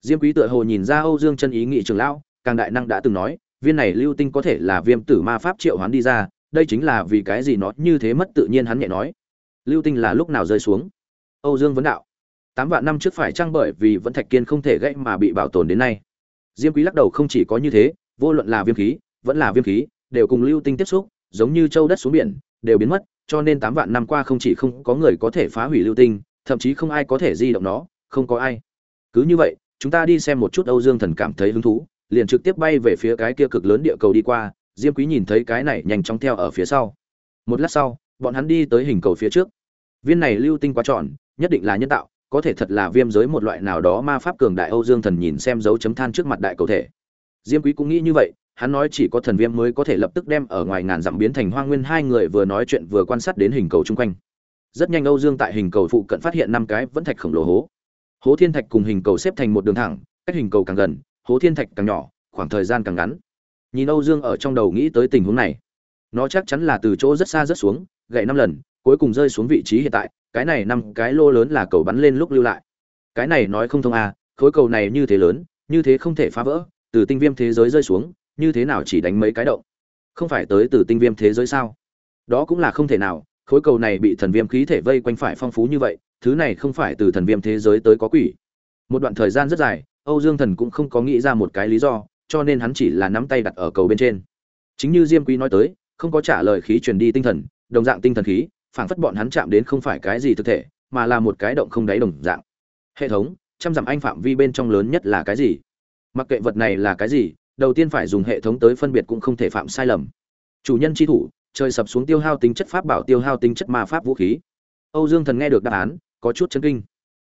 diêm quý tựa hồ nhìn ra âu dương chân ý nghị trưởng lão, càng đại năng đã từng nói, viên này lưu tinh có thể là viêm tử ma pháp triệu hoán đi ra, đây chính là vì cái gì nó như thế mất tự nhiên hắn nhẹ nói. Lưu tinh là lúc nào rơi xuống? Âu dương vấn đạo. Tám vạn năm trước phải trang bởi vì vẫn thạch kiên không thể gãy mà bị bảo tồn đến nay? Diêm quý lắc đầu không chỉ có như thế, vô luận là viêm khí, vẫn là viêm khí, đều cùng lưu tinh tiếp xúc, giống như châu đất xuống biển, đều biến mất, cho nên tám vạn năm qua không chỉ không có người có thể phá hủy lưu tinh, thậm chí không ai có thể di động nó, không có ai. Cứ như vậy chúng ta đi xem một chút âu dương thần cảm thấy hứng thú, liền trực tiếp bay về phía cái kia cực lớn địa cầu đi qua, diêm quý nhìn thấy cái này nhanh chóng theo ở phía sau. Một lát sau, bọn hắn đi tới hình cầu phía trước. Viên này lưu tinh quá tròn, nhất định là nhân tạo, có thể thật là viêm giới một loại nào đó ma pháp cường đại âu dương thần nhìn xem dấu chấm than trước mặt đại cầu thể. Diêm quý cũng nghĩ như vậy, hắn nói chỉ có thần viêm mới có thể lập tức đem ở ngoài ngàn dặm biến thành hoang nguyên hai người vừa nói chuyện vừa quan sát đến hình cầu chung quanh. Rất nhanh âu dương tại hình cầu phụ cận phát hiện năm cái vẫn thạch khổng lồ hố hố thiên thạch cùng hình cầu xếp thành một đường thẳng, cách hình cầu càng gần, hố thiên thạch càng nhỏ, khoảng thời gian càng ngắn. Nhìn âu dương ở trong đầu nghĩ tới tình huống này, nó chắc chắn là từ chỗ rất xa rất xuống, gậy năm lần, cuối cùng rơi xuống vị trí hiện tại, cái này năm cái lô lớn là cầu bắn lên lúc lưu lại. Cái này nói không thông à khối cầu này như thế lớn, như thế không thể phá vỡ, từ tinh viêm thế giới rơi xuống, như thế nào chỉ đánh mấy cái động? Không phải tới từ tinh viêm thế giới sao? Đó cũng là không thể nào, khối cầu này bị thần viêm khí thể vây quanh phải phong phú như vậy thứ này không phải từ thần viêm thế giới tới có quỷ. Một đoạn thời gian rất dài, âu dương thần cũng không có nghĩ ra một cái lý do, cho nên hắn chỉ là nắm tay đặt ở cầu bên trên. Chính như diêm quý nói tới, không có trả lời khí truyền đi tinh thần, đồng dạng tinh thần khí, phảng phất bọn hắn chạm đến không phải cái gì thực thể, mà là một cái động không đáy đồng dạng. Hệ thống, trăm dặm anh phạm vi bên trong lớn nhất là cái gì? Mặc kệ vật này là cái gì, đầu tiên phải dùng hệ thống tới phân biệt cũng không thể phạm sai lầm. Chủ nhân chi thủ, trời sập xuống tiêu hao tính chất pháp bảo, tiêu hao tính chất ma pháp vũ khí. Âu dương thần nghe được đáp án có chút chấn kinh.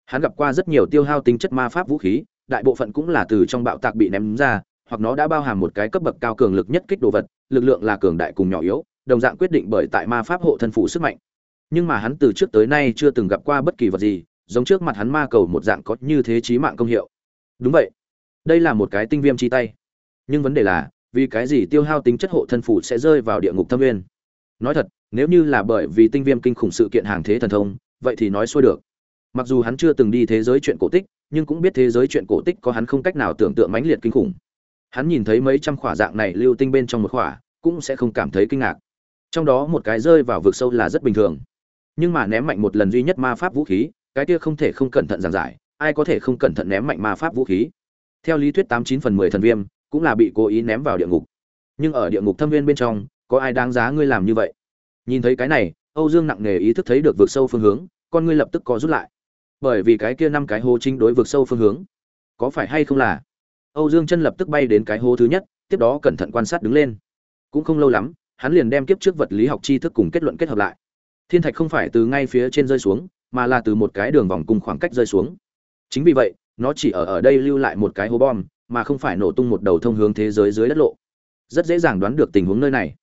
Hắn gặp qua rất nhiều tiêu hao tính chất ma pháp vũ khí, đại bộ phận cũng là từ trong bạo tạc bị ném ra, hoặc nó đã bao hàm một cái cấp bậc cao cường lực nhất kích đồ vật, lực lượng là cường đại cùng nhỏ yếu, đồng dạng quyết định bởi tại ma pháp hộ thân phủ sức mạnh. Nhưng mà hắn từ trước tới nay chưa từng gặp qua bất kỳ vật gì, giống trước mặt hắn ma cầu một dạng có như thế chí mạng công hiệu. Đúng vậy, đây là một cái tinh viêm chi tay. Nhưng vấn đề là, vì cái gì tiêu hao tính chất hộ thân phủ sẽ rơi vào địa ngục thâm nguyên? Nói thật, nếu như là bởi vì tinh viêm kinh khủng sự kiện hàng thế thần thông vậy thì nói xuôi được. Mặc dù hắn chưa từng đi thế giới chuyện cổ tích, nhưng cũng biết thế giới chuyện cổ tích có hắn không cách nào tưởng tượng mãnh liệt kinh khủng. Hắn nhìn thấy mấy trăm khỏa dạng này lưu tinh bên trong một khỏa, cũng sẽ không cảm thấy kinh ngạc. Trong đó một cái rơi vào vực sâu là rất bình thường. Nhưng mà ném mạnh một lần duy nhất ma pháp vũ khí, cái kia không thể không cẩn thận giảng giải, ai có thể không cẩn thận ném mạnh ma pháp vũ khí? Theo lý thuyết tám chín phần mười thần viêm, cũng là bị cố ý ném vào địa ngục. Nhưng ở địa ngục thâm viên bên trong, có ai đáng giá ngươi làm như vậy? Nhìn thấy cái này âu dương nặng nề ý thức thấy được vượt sâu phương hướng, con ngươi lập tức co rút lại. Bởi vì cái kia năm cái hố chính đối vượt sâu phương hướng. Có phải hay không là? Âu dương chân lập tức bay đến cái hố thứ nhất, tiếp đó cẩn thận quan sát đứng lên. Cũng không lâu lắm, hắn liền đem kiếp trước vật lý học tri thức cùng kết luận kết hợp lại. Thiên thạch không phải từ ngay phía trên rơi xuống, mà là từ một cái đường vòng cùng khoảng cách rơi xuống. Chính vì vậy, nó chỉ ở ở đây lưu lại một cái hố bom, mà không phải nổ tung một đầu thông hướng thế giới dưới đất lộ. Rất dễ dàng đoán được tình huống nơi này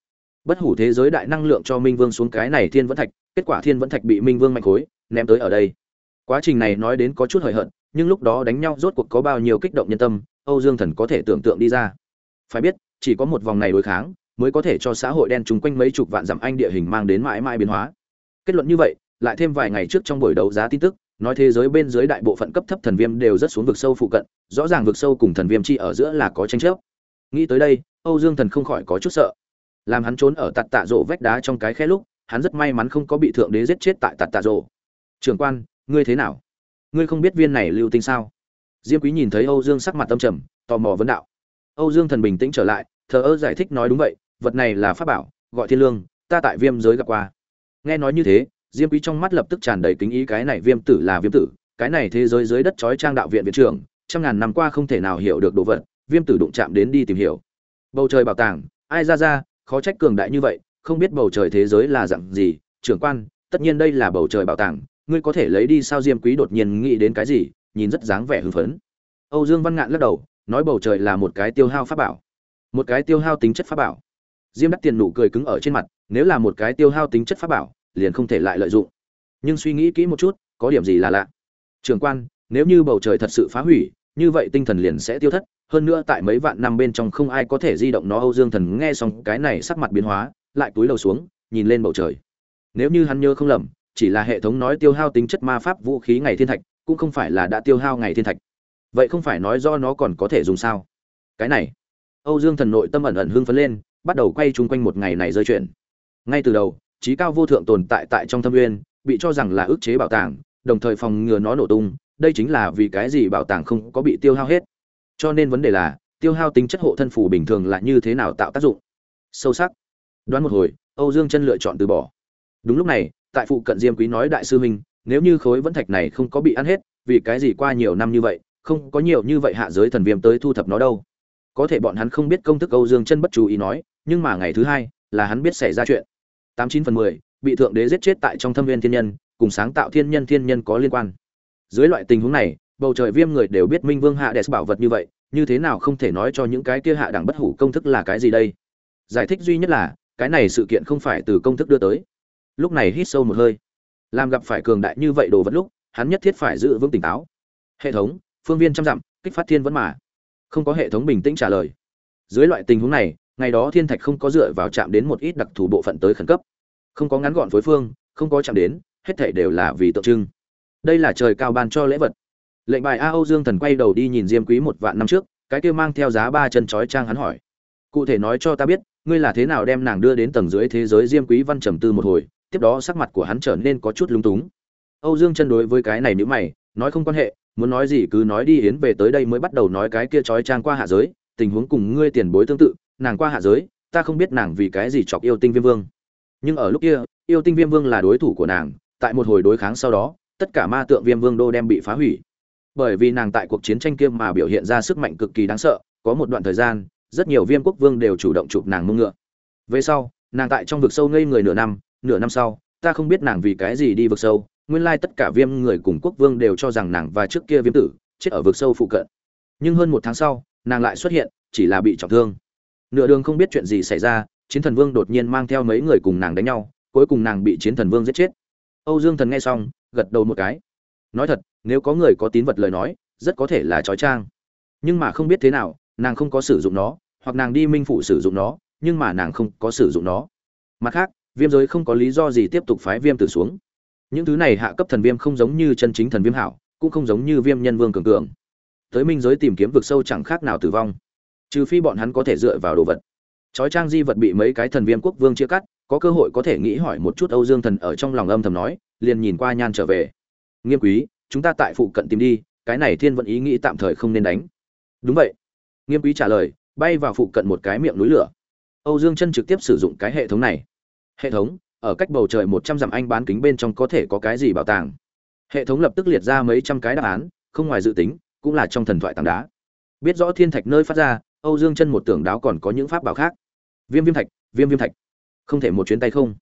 bất hủ thế giới đại năng lượng cho minh vương xuống cái này thiên vẫn thạch, kết quả thiên vẫn thạch bị minh vương mạnh khối, ném tới ở đây. Quá trình này nói đến có chút hời hợt, nhưng lúc đó đánh nhau rốt cuộc có bao nhiêu kích động nhân tâm, âu dương thần có thể tưởng tượng đi ra. Phải biết, chỉ có một vòng này đối kháng, mới có thể cho xã hội đen chung quanh mấy chục vạn dặm anh địa hình mang đến mãi mãi biến hóa. Kết luận như vậy, lại thêm vài ngày trước trong buổi đấu giá tin tức, nói thế giới bên dưới đại bộ phận cấp thấp thần viêm đều rất xuống vực sâu phụ cận, rõ ràng vực sâu cùng thần viêm chi ở giữa là có tranh chấp. Nghĩ tới đây, âu dương thần không khỏi có chút sợ làm hắn trốn ở tạt tạ rộ vách đá trong cái khe lúc, hắn rất may mắn không có bị thượng đế giết chết tại tạt tạ rộ. Trường quan, ngươi thế nào? Ngươi không biết viên này lưu tinh sao? Diêm quý nhìn thấy âu dương sắc mặt tâm trầm, tò mò vấn đạo. Âu dương thần bình tĩnh trở lại, thờ ơ giải thích nói đúng vậy, vật này là pháp bảo, gọi thiên lương, ta tại viêm giới gặp qua. Nghe nói như thế, diêm quý trong mắt lập tức tràn đầy kính ý cái này viêm tử là viêm tử, cái này thế giới dưới đất trói trang đạo viện viện trưởng, trăm ngàn năm qua không thể nào hiểu được đồ vật, viêm tử đụng chạm đến đi tìm hiểu. Bầu trời bảo tàng, ai ra ra khó trách cường đại như vậy, không biết bầu trời thế giới là dạng gì, trưởng quan, tất nhiên đây là bầu trời bảo tàng, ngươi có thể lấy đi sao diêm quý đột nhiên nghĩ đến cái gì, nhìn rất dáng vẻ hưng phấn. Âu dương văn ngạn lắc đầu, nói bầu trời là một cái tiêu hao pháp bảo. Một cái tiêu hao tính chất pháp bảo. Diêm đắc tiền nụ cười cứng ở trên mặt, nếu là một cái tiêu hao tính chất pháp bảo, liền không thể lại lợi dụng. Nhưng suy nghĩ kỹ một chút, có điểm gì là lạ. Trường quan, nếu như bầu trời thật sự phá hủy, như vậy tinh thần liền sẽ tiêu thất hơn nữa tại mấy vạn năm bên trong không ai có thể di động nó. Âu dương thần nghe xong cái này sắc mặt biến hóa, lại túi đầu xuống, nhìn lên bầu trời. Nếu như hắn nhớ không lầm, chỉ là hệ thống nói tiêu hao tính chất ma pháp vũ khí ngày thiên thạch, cũng không phải là đã tiêu hao ngày thiên thạch. Vậy không phải nói do nó còn có thể dùng sao? Cái này, âu dương thần nội tâm ẩn ẩn hưng phấn lên, bắt đầu quay chung quanh một ngày này rơi chuyện. Ngay từ đầu, trí cao vô thượng tồn tại tại trong thâm nguyên bị cho rằng là ức chế bảo tàng, đồng thời phòng ngừa nó nổ tung, đây chính là vì cái gì bảo tàng không có bị tiêu hao hết cho nên vấn đề là, tiêu hao tính chất hộ thân phủ bình thường là như thế nào tạo tác dụng? Sâu sắc. Đoán một hồi, âu dương chân lựa chọn từ bỏ. Đúng lúc này, tại phụ cận diêm quý nói đại sư huynh, nếu như khối vẫn thạch này không có bị ăn hết, vì cái gì qua nhiều năm như vậy, không có nhiều như vậy hạ giới thần viêm tới thu thập nó đâu? Có thể bọn hắn không biết công thức âu dương chân bất chú ý nói, nhưng mà ngày thứ hai là hắn biết xảy ra chuyện. Tám chín phần mười, bị thượng đế giết chết tại trong thâm viên thiên nhân, cùng sáng tạo thiên nhân thiên nhân có liên quan. Dưới loại tình huống này bầu trời viêm người đều biết minh vương hạ đẹp bảo vật như vậy, như thế nào không thể nói cho những cái kia hạ đẳng bất hủ công thức là cái gì đây? Giải thích duy nhất là, cái này sự kiện không phải từ công thức đưa tới. Lúc này hít sâu một hơi. Làm gặp phải cường đại như vậy đồ vật lúc, hắn nhất thiết phải giữ vững tỉnh táo. Hệ thống, phương viên trăm dặm, kích phát thiên vẫn mà. Không có hệ thống bình tĩnh trả lời. Dưới loại tình huống này, ngày đó thiên thạch không có dựa vào chạm đến một ít đặc thù bộ phận tới khẩn cấp. Không có ngắn gọn phối phương, không có chạm đến, hết thể đều là vì tượng trưng. Đây là trời cao ban cho lễ vật lệnh bài a âu dương thần quay đầu đi nhìn diêm quý một vạn năm trước, cái kia mang theo giá ba chân chói trang hắn hỏi. Cụ thể nói cho ta biết, ngươi là thế nào đem nàng đưa đến tầng dưới thế giới diêm quý văn trầm tư một hồi, tiếp đó sắc mặt của hắn trở nên có chút lung túng. Âu dương chân đối với cái này nữ mày, nói không quan hệ, muốn nói gì cứ nói đi yến về tới đây mới bắt đầu nói cái kia chói trang qua hạ giới, tình huống cùng ngươi tiền bối tương tự, nàng qua hạ giới, ta không biết nàng vì cái gì chọc yêu tinh viêm vương. Nhưng ở lúc kia, yêu tinh viêm vương là đối thủ của nàng, tại một hồi đối kháng sau đó, tất cả ma tượng viêm vương đô đem bị phá hủy bởi vì nàng tại cuộc chiến tranh kia mà biểu hiện ra sức mạnh cực kỳ đáng sợ, có một đoạn thời gian, rất nhiều viêm quốc vương đều chủ động chụp nàng mông ngựa. Về sau, nàng tại trong vực sâu ngây người nửa năm nửa năm sau, ta không biết nàng vì cái gì đi vực sâu, nguyên lai tất cả viêm người cùng quốc vương đều cho rằng nàng và trước kia viêm tử, chết ở vực sâu phụ cận. Nhưng hơn một tháng sau, nàng lại xuất hiện, chỉ là bị trọng thương. Nửa đường không biết chuyện gì xảy ra, chiến thần vương đột nhiên mang theo mấy người cùng nàng đánh nhau, cuối cùng nàng bị chiến thần vương giết chết. Âu dương thần nghe xong, gật đầu một cái nói thật, nếu có người có tín vật lời nói, rất có thể là trói trang. Nhưng mà không biết thế nào, nàng không có sử dụng nó, hoặc nàng đi minh phụ sử dụng nó, nhưng mà nàng không có sử dụng nó. Mặt khác, viêm giới không có lý do gì tiếp tục phái viêm tử xuống. Những thứ này hạ cấp thần viêm không giống như chân chính thần viêm hảo, cũng không giống như viêm nhân vương cường cường. Tới minh giới tìm kiếm vực sâu chẳng khác nào tử vong. Trừ phi bọn hắn có thể dựa vào đồ vật. Chói trang di vật bị mấy cái thần viêm quốc vương chia cắt, có cơ hội có thể nghĩ hỏi một chút âu dương thần ở trong lòng âm thầm nói, liền nhìn qua nhan trở về nghiêm quý, chúng ta tại phụ cận tìm đi, cái này thiên vận ý nghĩ tạm thời không nên đánh. Đúng vậy. Nghiêm quý trả lời, bay vào phụ cận một cái miệng núi lửa. Âu dương chân trực tiếp sử dụng cái hệ thống này. Hệ thống, ở cách bầu trời một trăm dặm anh bán kính bên trong có thể có cái gì bảo tàng? Hệ thống lập tức liệt ra mấy trăm cái đáp án, không ngoài dự tính, cũng là trong thần thoại tảng đá. Biết rõ thiên thạch nơi phát ra, âu dương chân một tưởng đáo còn có những pháp bảo khác. Viêm viêm thạch, viêm viêm thạch. Không thể một chuyến tay không.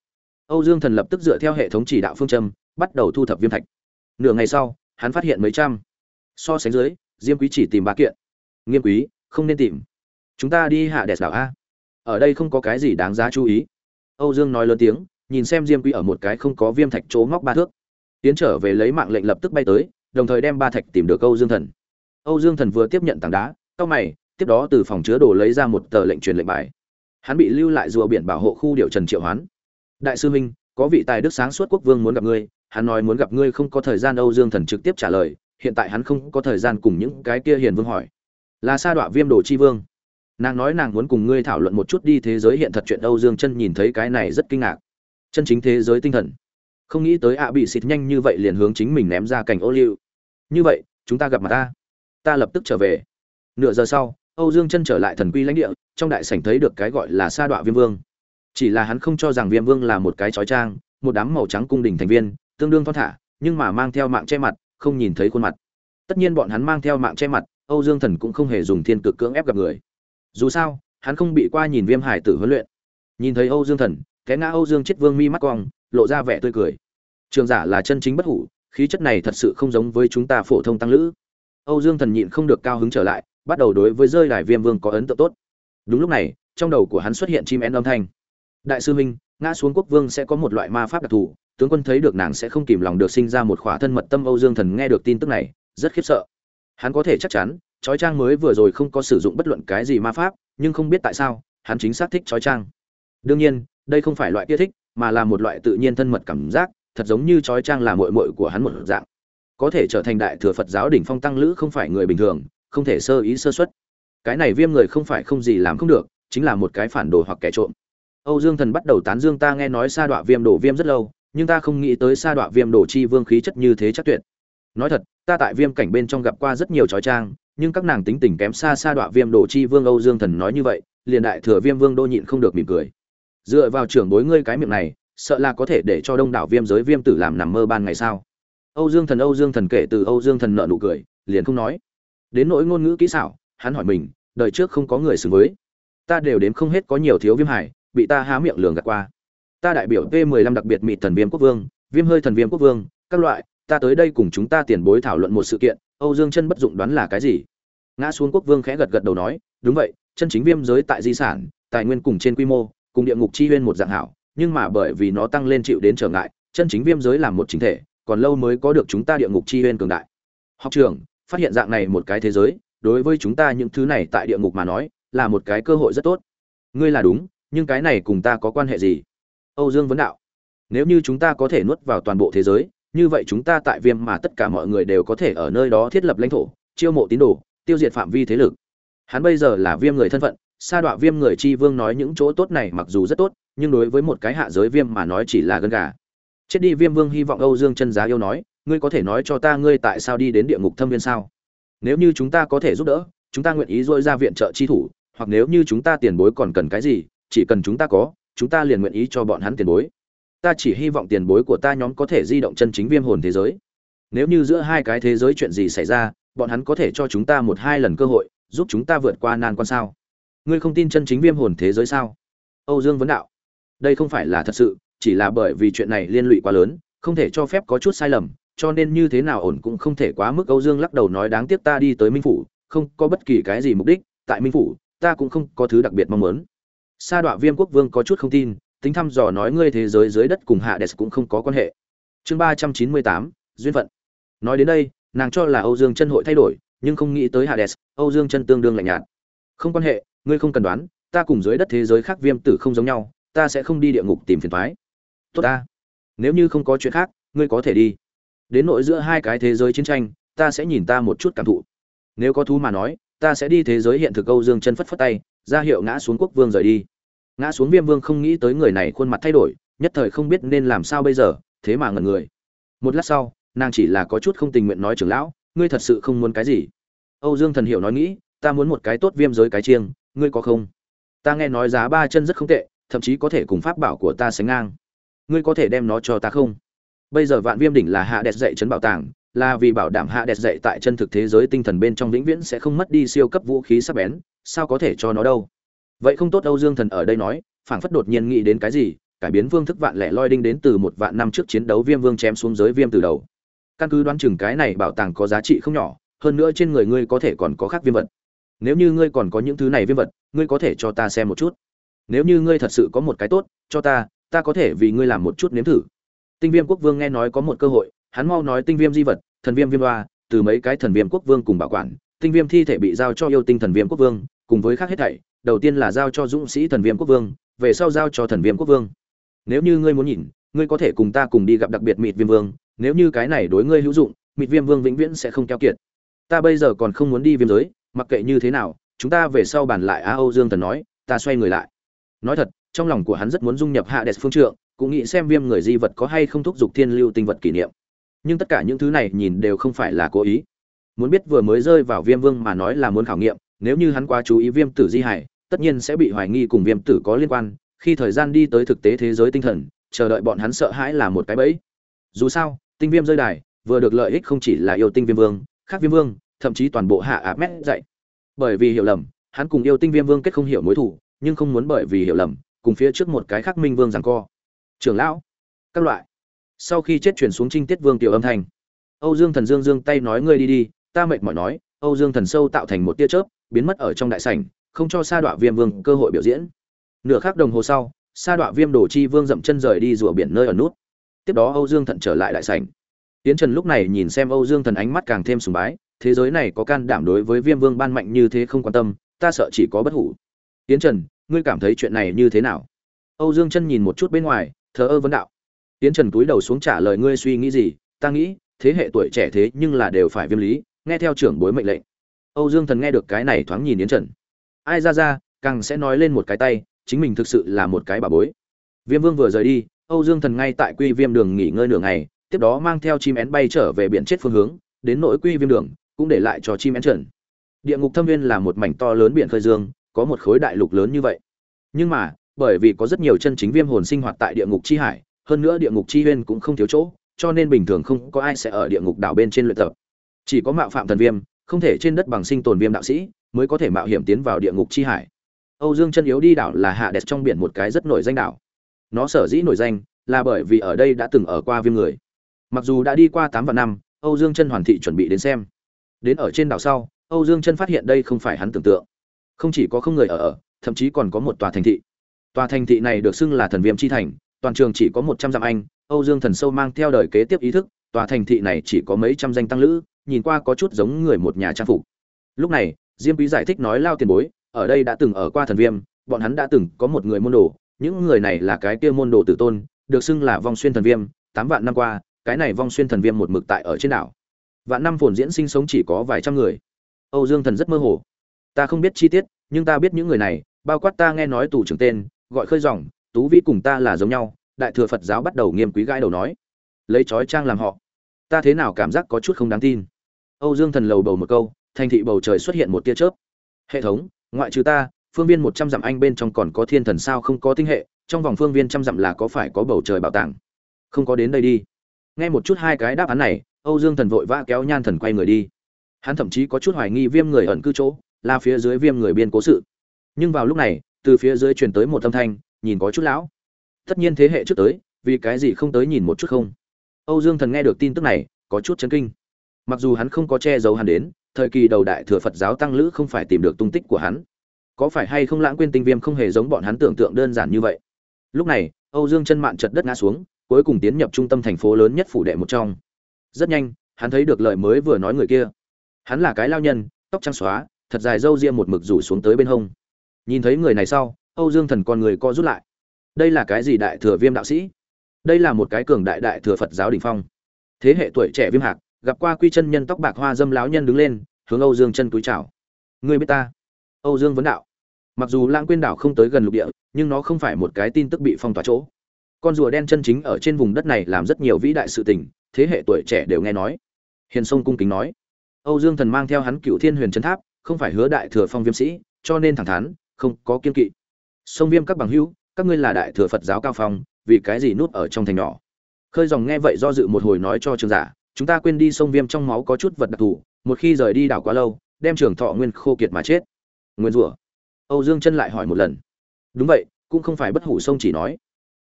Âu dương thần lập tức dựa theo hệ thống chỉ đạo phương châm, bắt đầu thu thập viêm thạch nửa ngày sau, hắn phát hiện mấy trăm. So sánh dưới, diêm quý chỉ tìm ba kiện. Nghiêm quý, không nên tìm. Chúng ta đi hạ đẹp đảo a. Ở đây không có cái gì đáng giá chú ý. Âu dương nói lớn tiếng, nhìn xem diêm quý ở một cái không có viêm thạch chỗ ngóc ba thước. Tiến trở về lấy mạng lệnh lập tức bay tới, đồng thời đem ba thạch tìm được âu dương thần. Âu dương thần vừa tiếp nhận tảng đá, cau mày, tiếp đó từ phòng chứa đồ lấy ra một tờ lệnh truyền lệnh bài. Hắn bị lưu lại rùa biển bảo hộ khu điệu trần triệu hoán. Đại sư minh, có vị tài đức sáng suốt quốc vương muốn gặp ngươi hắn nói muốn gặp ngươi không có thời gian âu dương thần trực tiếp trả lời, hiện tại hắn không có thời gian cùng những cái kia hiền vương hỏi. Là sa Đoạ viêm đồ chi vương. Nàng nói nàng muốn cùng ngươi thảo luận một chút đi, thế giới hiện thật chuyện âu dương chân nhìn thấy cái này rất kinh ngạc. Chân chính thế giới tinh thần. Không nghĩ tới ạ bị xịt nhanh như vậy liền hướng chính mình ném ra cảnh ô liu. Như vậy, chúng ta gặp mặt ta. Ta lập tức trở về. Nửa giờ sau, âu dương chân trở lại thần quy lãnh địa, trong đại sảnh thấy được cái gọi là sa Đoạ viêm vương. Chỉ là hắn không cho rằng viêm vương là một cái trói trang, một đám màu trắng cung đình thành viên tương đương thon thả, nhưng mà mang theo mạng che mặt, không nhìn thấy khuôn mặt. Tất nhiên bọn hắn mang theo mạng che mặt, âu dương thần cũng không hề dùng thiên cực cưỡng ép gặp người. Dù sao, hắn không bị qua nhìn viêm hải tử huấn luyện. Nhìn thấy âu dương thần cái ngã âu dương chết vương mi mắt cong, lộ ra vẻ tươi cười. Trường giả là chân chính bất hủ, khí chất này thật sự không giống với chúng ta phổ thông tăng lữ. Âu dương thần nhịn không được cao hứng trở lại, bắt đầu đối với rơi đài viêm vương có ấn tượng tốt. Đúng lúc này, trong đầu của hắn xuất hiện chim én âm thanh. Đại sư huynh ngã xuống quốc vương sẽ có một loại ma pháp đặc thù tướng quân thấy được nàng sẽ không kìm lòng được sinh ra một khỏa thân mật tâm âu dương thần nghe được tin tức này, rất khiếp sợ. Hắn có thể chắc chắn, trói trang mới vừa rồi không có sử dụng bất luận cái gì ma pháp, nhưng không biết tại sao, hắn chính xác thích trói trang. Đương nhiên, đây không phải loại kia thích, mà là một loại tự nhiên thân mật cảm giác, thật giống như trói trang là mội mội của hắn một dạng. Có thể trở thành đại thừa phật giáo đỉnh phong tăng lữ không phải người bình thường, không thể sơ ý sơ xuất cái này viêm người không phải không gì làm không được, chính là một cái phản đồ hoặc kẻ trộm. Âu dương thần bắt đầu tán dương ta nghe nói sa đọa viêm đổ viêm rất lâu nhưng ta không nghĩ tới sa đọa viêm đổ chi vương khí chất như thế chắc tuyệt. Nói thật, ta tại viêm cảnh bên trong gặp qua rất nhiều trói trang, nhưng các nàng tính tình kém xa sa đọa viêm đổ chi vương âu dương thần nói như vậy, liền đại thừa viêm vương đô nhịn không được mỉm cười. Dựa vào trưởng bối ngươi cái miệng này, sợ là có thể để cho đông đảo viêm giới viêm tử làm nằm mơ ban ngày sao? Âu dương thần, âu dương thần kể từ âu dương thần nợ nụ cười, liền không nói. Đến nỗi ngôn ngữ kỹ xảo, hắn hỏi mình, đời trước không có người xử với. Ta đều đến không hết có nhiều thiếu viêm hải bị ta há miệng lường gạt qua ta đại biểu p 15 đặc biệt mịt thần viêm quốc vương, viêm hơi thần viêm quốc vương, các loại, ta tới đây cùng chúng ta tiền bối thảo luận một sự kiện, âu dương chân bất dụng đoán là cái gì? Ngã xuống quốc vương khẽ gật gật đầu nói, đúng vậy, chân chính viêm giới tại di sản, tài nguyên cùng trên quy mô, cùng địa ngục chi huyên một dạng hảo, nhưng mà bởi vì nó tăng lên chịu đến trở ngại, chân chính viêm giới làm một chính thể, còn lâu mới có được chúng ta địa ngục chi huyên cường đại. Học trưởng, phát hiện dạng này một cái thế giới, đối với chúng ta những thứ này tại địa ngục mà nói, là một cái cơ hội rất tốt. Ngươi là đúng, nhưng cái này cùng ta có quan hệ gì? Âu dương vấn đạo. Nếu như chúng ta có thể nuốt vào toàn bộ thế giới, như vậy chúng ta tại viêm mà tất cả mọi người đều có thể ở nơi đó thiết lập lãnh thổ, chiêu mộ tín đồ, tiêu diệt phạm vi thế lực. Hắn bây giờ là viêm người thân phận, sa Đoạ viêm người chi vương nói những chỗ tốt này mặc dù rất tốt, nhưng đối với một cái hạ giới viêm mà nói chỉ là gân gà. Chết đi viêm vương hy vọng âu dương chân giá yêu nói, ngươi có thể nói cho ta ngươi tại sao đi đến địa ngục thâm viên sao? Nếu như chúng ta có thể giúp đỡ, chúng ta nguyện ý dội ra viện trợ chi thủ, hoặc nếu như chúng ta tiền bối còn cần cái gì, chỉ cần chúng ta có chúng ta liền nguyện ý cho bọn hắn tiền bối. Ta chỉ hy vọng tiền bối của ta nhóm có thể di động chân chính viêm hồn thế giới. Nếu như giữa hai cái thế giới chuyện gì xảy ra, bọn hắn có thể cho chúng ta một hai lần cơ hội, giúp chúng ta vượt qua nan quan sao? Ngươi không tin chân chính viêm hồn thế giới sao? Âu dương vấn đạo. Đây không phải là thật sự, chỉ là bởi vì chuyện này liên lụy quá lớn, không thể cho phép có chút sai lầm, cho nên như thế nào ổn cũng không thể quá mức âu dương lắc đầu nói đáng tiếc ta đi tới minh phủ, không có bất kỳ cái gì mục đích, tại minh phủ, ta cũng không có thứ đặc biệt mong muốn sa đọa viêm quốc vương có chút không tin, tính thăm dò nói ngươi thế giới dưới đất cùng hạ đès cũng không có quan hệ. Chương ba trăm chín mươi tám, duyên phận. Nói đến đây, nàng cho là âu dương chân hội thay đổi, nhưng không nghĩ tới hades, âu dương chân tương đương lạnh nhạt. Không quan hệ, ngươi không cần đoán, ta cùng dưới đất thế giới khác viêm tử không giống nhau, ta sẽ không đi địa ngục tìm phiền thoái tốt ta. Nếu như không có chuyện khác, ngươi có thể đi. Đến nội giữa hai cái thế giới chiến tranh, ta sẽ nhìn ta một chút cảm thụ. Nếu có thú mà nói, ta sẽ đi thế giới hiện thực âu dương chân phất phất tay ra hiệu ngã xuống quốc vương rời đi. Ngã xuống viêm vương không nghĩ tới người này khuôn mặt thay đổi, nhất thời không biết nên làm sao bây giờ, thế mà ngẩn người. Một lát sau, nàng chỉ là có chút không tình nguyện nói, trưởng lão, ngươi thật sự không muốn cái gì? Âu dương thần hiểu nói, nghĩ, ta muốn một cái tốt viêm giới cái chiêng, ngươi có không? Ta nghe nói giá ba chân rất không tệ, thậm chí có thể cùng pháp bảo của ta sánh ngang. Ngươi có thể đem nó cho ta không? Bây giờ vạn viêm đỉnh là hạ đẹp dạy chấn bảo tàng, là vì bảo đảm hạ đẹp dạy tại chân thực thế giới tinh thần bên trong vĩnh viễn sẽ không mất đi siêu cấp vũ khí sắc bén sao có thể cho nó đâu? Vậy không tốt âu dương thần ở đây nói, phảng phất đột nhiên nghĩ đến cái gì, cải biến vương thức vạn lẻ loi đinh đến từ một vạn năm trước chiến đấu viêm vương chém xuống giới viêm từ đầu. Căn cứ đoán chừng cái này bảo tàng có giá trị không nhỏ, hơn nữa trên người ngươi có thể còn có khác viêm vật. Nếu như ngươi còn có những thứ này viêm vật, ngươi có thể cho ta xem một chút. Nếu như ngươi thật sự có một cái tốt, cho ta ta có thể vì ngươi làm một chút nếm thử. Tinh viêm quốc vương nghe nói có một cơ hội, hắn mau nói tinh viêm di vật, thần viêm viêm đoa từ mấy cái thần viêm quốc vương cùng bảo quản, tinh viêm thi thể bị giao cho yêu tinh thần viêm quốc vương cùng với khác hết thảy, đầu tiên là giao cho dũng sĩ thần viêm quốc vương, về sau giao cho thần viêm quốc vương. Nếu như ngươi muốn nhìn, ngươi có thể cùng ta cùng đi gặp đặc biệt mịt viêm vương, nếu như cái này đối ngươi hữu dụng, mịt viêm vương vĩnh viễn sẽ không keo kiệt. Ta bây giờ còn không muốn đi viêm giới, mặc kệ như thế nào, chúng ta về sau bàn lại a âu dương thần nói, ta xoay người lại. Nói thật, trong lòng của hắn rất muốn dung nhập hạ đẹp phương trượng, cũng nghĩ xem viêm người di vật có hay không thúc giục thiên lưu tinh vật kỷ niệm. Nhưng tất cả những thứ này nhìn đều không phải là cố ý. Muốn biết vừa mới rơi vào viêm vương mà nói là muốn khảo nghiệm nếu như hắn quá chú ý viêm tử di hải, tất nhiên sẽ bị hoài nghi cùng viêm tử có liên quan. Khi thời gian đi tới thực tế thế giới tinh thần, chờ đợi bọn hắn sợ hãi là một cái bẫy. Dù sao, tinh viêm rơi đài, vừa được lợi ích không chỉ là yêu tinh viêm vương, khác viêm vương, thậm chí toàn bộ hạ áp mét dạy bởi vì hiểu lầm, hắn cùng yêu tinh viêm vương kết không hiểu mối thủ nhưng không muốn bởi vì hiểu lầm, cùng phía trước một cái khác minh vương rằng co. Trưởng lão, các loại. Sau khi chết chuyển xuống trinh tiết vương tiểu âm thanh. Âu dương thần dương dương tay nói ngươi đi đi, ta mệt mỏi nói, âu dương thần sâu tạo thành một tia chớp biến mất ở trong đại sảnh, không cho sa đọa viêm vương cơ hội biểu diễn. Nửa khắc đồng hồ sau, sa đọa viêm đồ chi vương dậm chân rời đi rùa biển nơi ở nút. Tiếp đó âu dương thận trở lại đại sảnh. Tiến trần lúc này nhìn xem âu dương thần ánh mắt càng thêm sùng bái, thế giới này có can đảm đối với viêm vương ban mạnh như thế không quan tâm, ta sợ chỉ có bất hủ. Tiến trần, ngươi cảm thấy chuyện này như thế nào? Âu dương chân nhìn một chút bên ngoài, thờ ơ vấn đạo. Tiến trần túi đầu xuống trả lời, ngươi suy nghĩ gì? Ta nghĩ, thế hệ tuổi trẻ thế nhưng là đều phải viêm lý, nghe theo trưởng bối mệnh lệnh âu dương thần nghe được cái này thoáng nhìn yến trần. Ai ra ra, càng sẽ nói lên một cái tay, chính mình thực sự là một cái bà bối. Viêm vương vừa rời đi, âu dương thần ngay tại quy viêm đường nghỉ ngơi nửa ngày, tiếp đó mang theo chim én bay trở về biển chết phương hướng, đến nỗi quy viêm đường, cũng để lại cho chim én trần. Địa ngục thâm viên là một mảnh to lớn biển khơi dương, có một khối đại lục lớn như vậy. Nhưng mà, bởi vì có rất nhiều chân chính viêm hồn sinh hoạt tại địa ngục chi hải, hơn nữa địa ngục chi huyên cũng không thiếu chỗ, cho nên bình thường không có ai sẽ ở địa ngục đảo bên trên luyện tập. Chỉ có mạo phạm thần viêm không thể trên đất bằng sinh tồn viêm đạo sĩ mới có thể mạo hiểm tiến vào địa ngục chi hải. Âu dương chân yếu đi đảo là hạ đẹp trong biển một cái rất nổi danh đảo. Nó sở dĩ nổi danh là bởi vì ở đây đã từng ở qua viêm người. Mặc dù đã đi qua tám vạn năm, âu dương chân hoàn thị chuẩn bị đến xem. Đến ở trên đảo sau, âu dương chân phát hiện đây không phải hắn tưởng tượng. Không chỉ có không người ở ở, thậm chí còn có một tòa thành thị. Tòa thành thị này được xưng là thần viêm chi thành, toàn trường chỉ có một trăm dặm anh, âu dương thần sâu mang theo đời kế tiếp ý thức, tòa thành thị này chỉ có mấy trăm danh tăng lữ nhìn qua có chút giống người một nhà trang phục. Lúc này, diêm quý giải thích nói lao tiền bối, ở đây đã từng ở qua thần viêm, bọn hắn đã từng có một người môn đồ, những người này là cái kia môn đồ tử tôn, được xưng là vong xuyên thần viêm, tám vạn năm qua, cái này vong xuyên thần viêm một mực tại ở trên đảo. Vạn năm phồn diễn sinh sống chỉ có vài trăm người. Âu dương thần rất mơ hồ. Ta không biết chi tiết, nhưng ta biết những người này, bao quát ta nghe nói tù trưởng tên, gọi khơi dòng, tú vi cùng ta là giống nhau, đại thừa phật giáo bắt đầu nghiêm quý gãi đầu nói. Lấy trói trang làm họ. Ta thế nào cảm giác có chút không đáng tin âu dương thần lầu bầu một câu, thành thị bầu trời xuất hiện một tia chớp. Hệ thống, ngoại trừ ta, phương viên một trăm dặm anh bên trong còn có thiên thần sao không có tinh hệ, trong vòng phương viên trăm dặm là có phải có bầu trời bảo tàng? Không có đến đây đi. Nghe một chút hai cái đáp án này, âu dương thần vội vã kéo nhan thần quay người đi. Hắn thậm chí có chút hoài nghi viêm người ẩn cư chỗ, là phía dưới viêm người biên cố sự. Nhưng vào lúc này, từ phía dưới truyền tới một âm thanh, nhìn có chút lão. Tất nhiên thế hệ trước tới, vì cái gì không tới nhìn một chút không? Âu dương thần nghe được tin tức này, có chút chấn kinh mặc dù hắn không có che giấu hắn đến, thời kỳ đầu đại thừa phật giáo tăng lữ không phải tìm được tung tích của hắn. Có phải hay không lãng quên tinh viêm không hề giống bọn hắn tưởng tượng đơn giản như vậy? Lúc này, âu dương chân mạn chật đất ngã xuống, cuối cùng tiến nhập trung tâm thành phố lớn nhất phủ đệ một trong. Rất nhanh, hắn thấy được lời mới vừa nói người kia. Hắn là cái lao nhân, tóc trắng xóa, thật dài râu ria một mực rủ xuống tới bên hông. Nhìn thấy người này sau, âu dương thần con người co rút lại. Đây là cái gì đại thừa viêm đạo sĩ? Đây là một cái cường đại đại thừa phật giáo đình phong. Thế hệ tuổi trẻ viêm hạc gặp qua quy chân nhân tóc bạc hoa dâm láo nhân đứng lên, hướng âu dương chân túi chào. Người biết ta? Âu dương vấn đạo. Mặc dù lãng quyên đảo không tới gần lục địa, nhưng nó không phải một cái tin tức bị phong tỏa chỗ. Con rùa đen chân chính ở trên vùng đất này làm rất nhiều vĩ đại sự tình, thế hệ tuổi trẻ đều nghe nói. Hiền sông cung kính nói. Âu dương thần mang theo hắn cựu thiên huyền trấn tháp, không phải hứa đại thừa phong viêm sĩ, cho nên thẳng thắn, không có kiên kỵ. Sông viêm các bằng hữu, các ngươi là đại thừa phật giáo cao phong, vì cái gì nút ở trong thành nhỏ? Khơi dòng nghe vậy do dự một hồi nói cho trường giả dạ chúng ta quên đi sông viêm trong máu có chút vật đặc thù, một khi rời đi đảo quá lâu, đem trường thọ nguyên khô kiệt mà chết. Nguyên rủa. Âu dương chân lại hỏi một lần. Đúng vậy, cũng không phải bất hủ sông chỉ nói.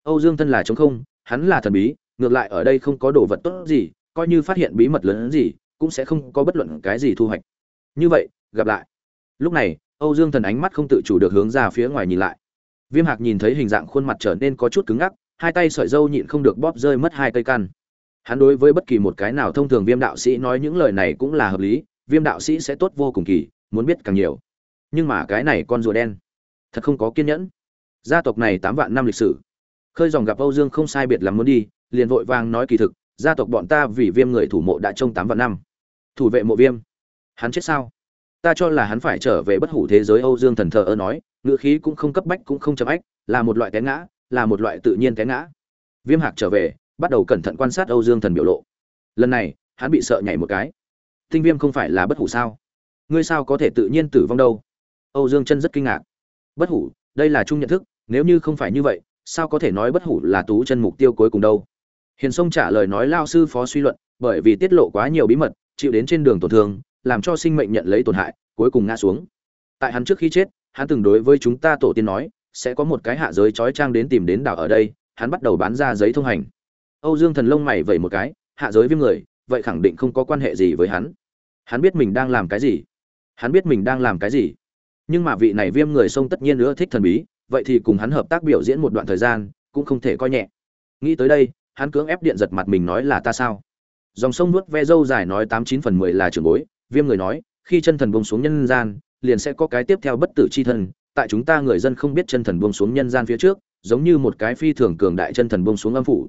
Âu dương thân là chống không, hắn là thần bí, ngược lại ở đây không có đồ vật tốt gì, coi như phát hiện bí mật lớn hơn gì, cũng sẽ không có bất luận cái gì thu hoạch. Như vậy, gặp lại. Lúc này, âu dương thần ánh mắt không tự chủ được hướng ra phía ngoài nhìn lại. Viêm hạc nhìn thấy hình dạng khuôn mặt trở nên có chút cứng ngắc, hai tay sợi dâu nhịn không được bóp rơi mất hai cây căn hắn đối với bất kỳ một cái nào thông thường viêm đạo sĩ nói những lời này cũng là hợp lý, viêm đạo sĩ sẽ tốt vô cùng kỳ, muốn biết càng nhiều. Nhưng mà cái này con rùa đen, thật không có kiên nhẫn. Gia tộc này tám vạn năm lịch sử. Khơi dòng gặp âu dương không sai biệt lắm muốn đi, liền vội vàng nói kỳ thực, gia tộc bọn ta vì viêm người thủ mộ đã trông tám vạn năm. Thủ vệ mộ viêm. Hắn chết sao? Ta cho là hắn phải trở về bất hủ thế giới âu dương thần thờ ơ nói ngựa khí cũng không cấp bách cũng không chậm ách, là một loại té ngã, là một loại tự nhiên té ngã. Viêm hạc trở về bắt đầu cẩn thận quan sát âu dương thần biểu lộ. Lần này, hắn bị sợ nhảy một cái. Tinh viêm không phải là bất hủ sao? Ngươi sao có thể tự nhiên tử vong đâu? Âu dương chân rất kinh ngạc. Bất hủ, đây là chung nhận thức, nếu như không phải như vậy, sao có thể nói bất hủ là tú chân mục tiêu cuối cùng đâu? Hiền sông trả lời nói lao sư phó suy luận, bởi vì tiết lộ quá nhiều bí mật, chịu đến trên đường tổn thương, làm cho sinh mệnh nhận lấy tổn hại, cuối cùng ngã xuống. Tại hắn trước khi chết, hắn từng đối với chúng ta tổ tiên nói, sẽ có một cái hạ giới trói trang đến tìm đến đảo ở đây, hắn bắt đầu bán ra giấy thông hành âu dương thần lông mày vẩy một cái, hạ giới viêm người, vậy khẳng định không có quan hệ gì với hắn. Hắn biết mình đang làm cái gì. Hắn biết mình đang làm cái gì. Nhưng mà vị này viêm người sông tất nhiên nữa thích thần bí, vậy thì cùng hắn hợp tác biểu diễn một đoạn thời gian, cũng không thể coi nhẹ. Nghĩ tới đây, hắn cưỡng ép điện giật mặt mình nói là ta sao? Dòng sông nuốt ve dâu dài nói tám chín phần mười là trưởng bối, viêm người nói, khi chân thần buông xuống nhân gian, liền sẽ có cái tiếp theo bất tử chi thân tại chúng ta người dân không biết chân thần buông xuống nhân gian phía trước, giống như một cái phi thường cường đại chân thần buông xuống âm phủ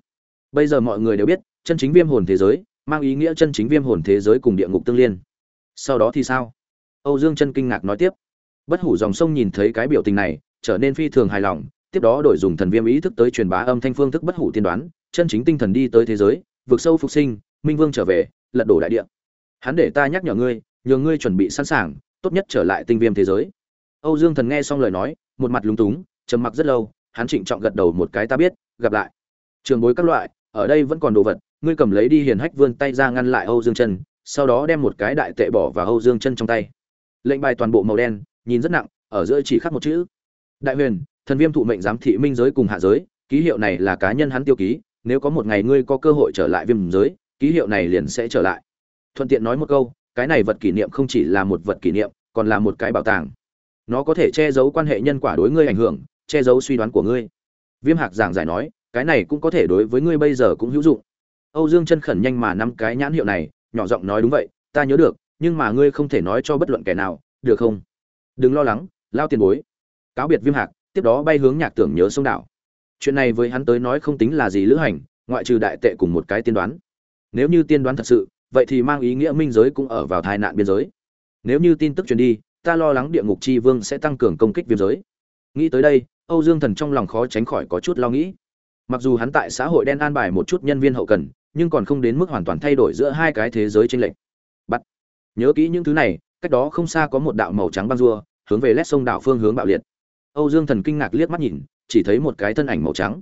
bây giờ mọi người đều biết, chân chính viêm hồn thế giới mang ý nghĩa chân chính viêm hồn thế giới cùng địa ngục tương liên. Sau đó thì sao? Âu dương chân kinh ngạc nói tiếp. Bất hủ dòng sông nhìn thấy cái biểu tình này, trở nên phi thường hài lòng, tiếp đó đổi dùng thần viêm ý thức tới truyền bá âm thanh phương thức bất hủ tiên đoán, chân chính tinh thần đi tới thế giới vượt sâu phục sinh, minh vương trở về, lật đổ đại địa. Hắn để ta nhắc nhở ngươi, nhờ ngươi chuẩn bị sẵn sàng, tốt nhất trở lại tinh viêm thế giới. Âu dương thần nghe xong lời nói, một mặt lúng túng, trầm mặc rất lâu, hắn trịnh trọng gật đầu một cái, ta biết, gặp lại. Trường bối các loại ở đây vẫn còn đồ vật, ngươi cầm lấy đi hiền hách vươn tay ra ngăn lại âu dương chân, sau đó đem một cái đại tệ bỏ vào âu dương chân trong tay. Lệnh bài toàn bộ màu đen, nhìn rất nặng, ở giữa chỉ khắc một chữ. Đại huyền, thần viêm thụ mệnh giám thị minh giới cùng hạ giới, ký hiệu này là cá nhân hắn tiêu ký, nếu có một ngày ngươi có cơ hội trở lại viêm giới, ký hiệu này liền sẽ trở lại. Thuận tiện nói một câu, cái này vật kỷ niệm không chỉ là một vật kỷ niệm, còn là một cái bảo tàng. Nó có thể che giấu quan hệ nhân quả đối ngươi ảnh hưởng, che giấu suy đoán của ngươi. Viêm hạc giảng giải nói cái này cũng có thể đối với ngươi bây giờ cũng hữu dụng. Âu dương chân khẩn nhanh mà nắm cái nhãn hiệu này, nhỏ giọng nói đúng vậy, ta nhớ được, nhưng mà ngươi không thể nói cho bất luận kẻ nào, được không? Đừng lo lắng, lao tiền bối. Cáo biệt viêm hạc, tiếp đó bay hướng nhạc tưởng nhớ sông đảo. Chuyện này với hắn tới nói không tính là gì lữ hành, ngoại trừ đại tệ cùng một cái tiên đoán. Nếu như tiên đoán thật sự, vậy thì mang ý nghĩa minh giới cũng ở vào tai nạn biên giới. Nếu như tin tức truyền đi, ta lo lắng địa ngục chi vương sẽ tăng cường công kích viêm giới. Nghĩ tới đây, âu dương thần trong lòng khó tránh khỏi có chút lo nghĩ mặc dù hắn tại xã hội đen an bài một chút nhân viên hậu cần, nhưng còn không đến mức hoàn toàn thay đổi giữa hai cái thế giới tranh lệch. Bắt. Nhớ kỹ những thứ này, cách đó không xa có một đạo màu trắng băng rua, hướng về lét sông đảo phương hướng bạo liệt. Âu dương thần kinh ngạc liếc mắt nhìn, chỉ thấy một cái thân ảnh màu trắng.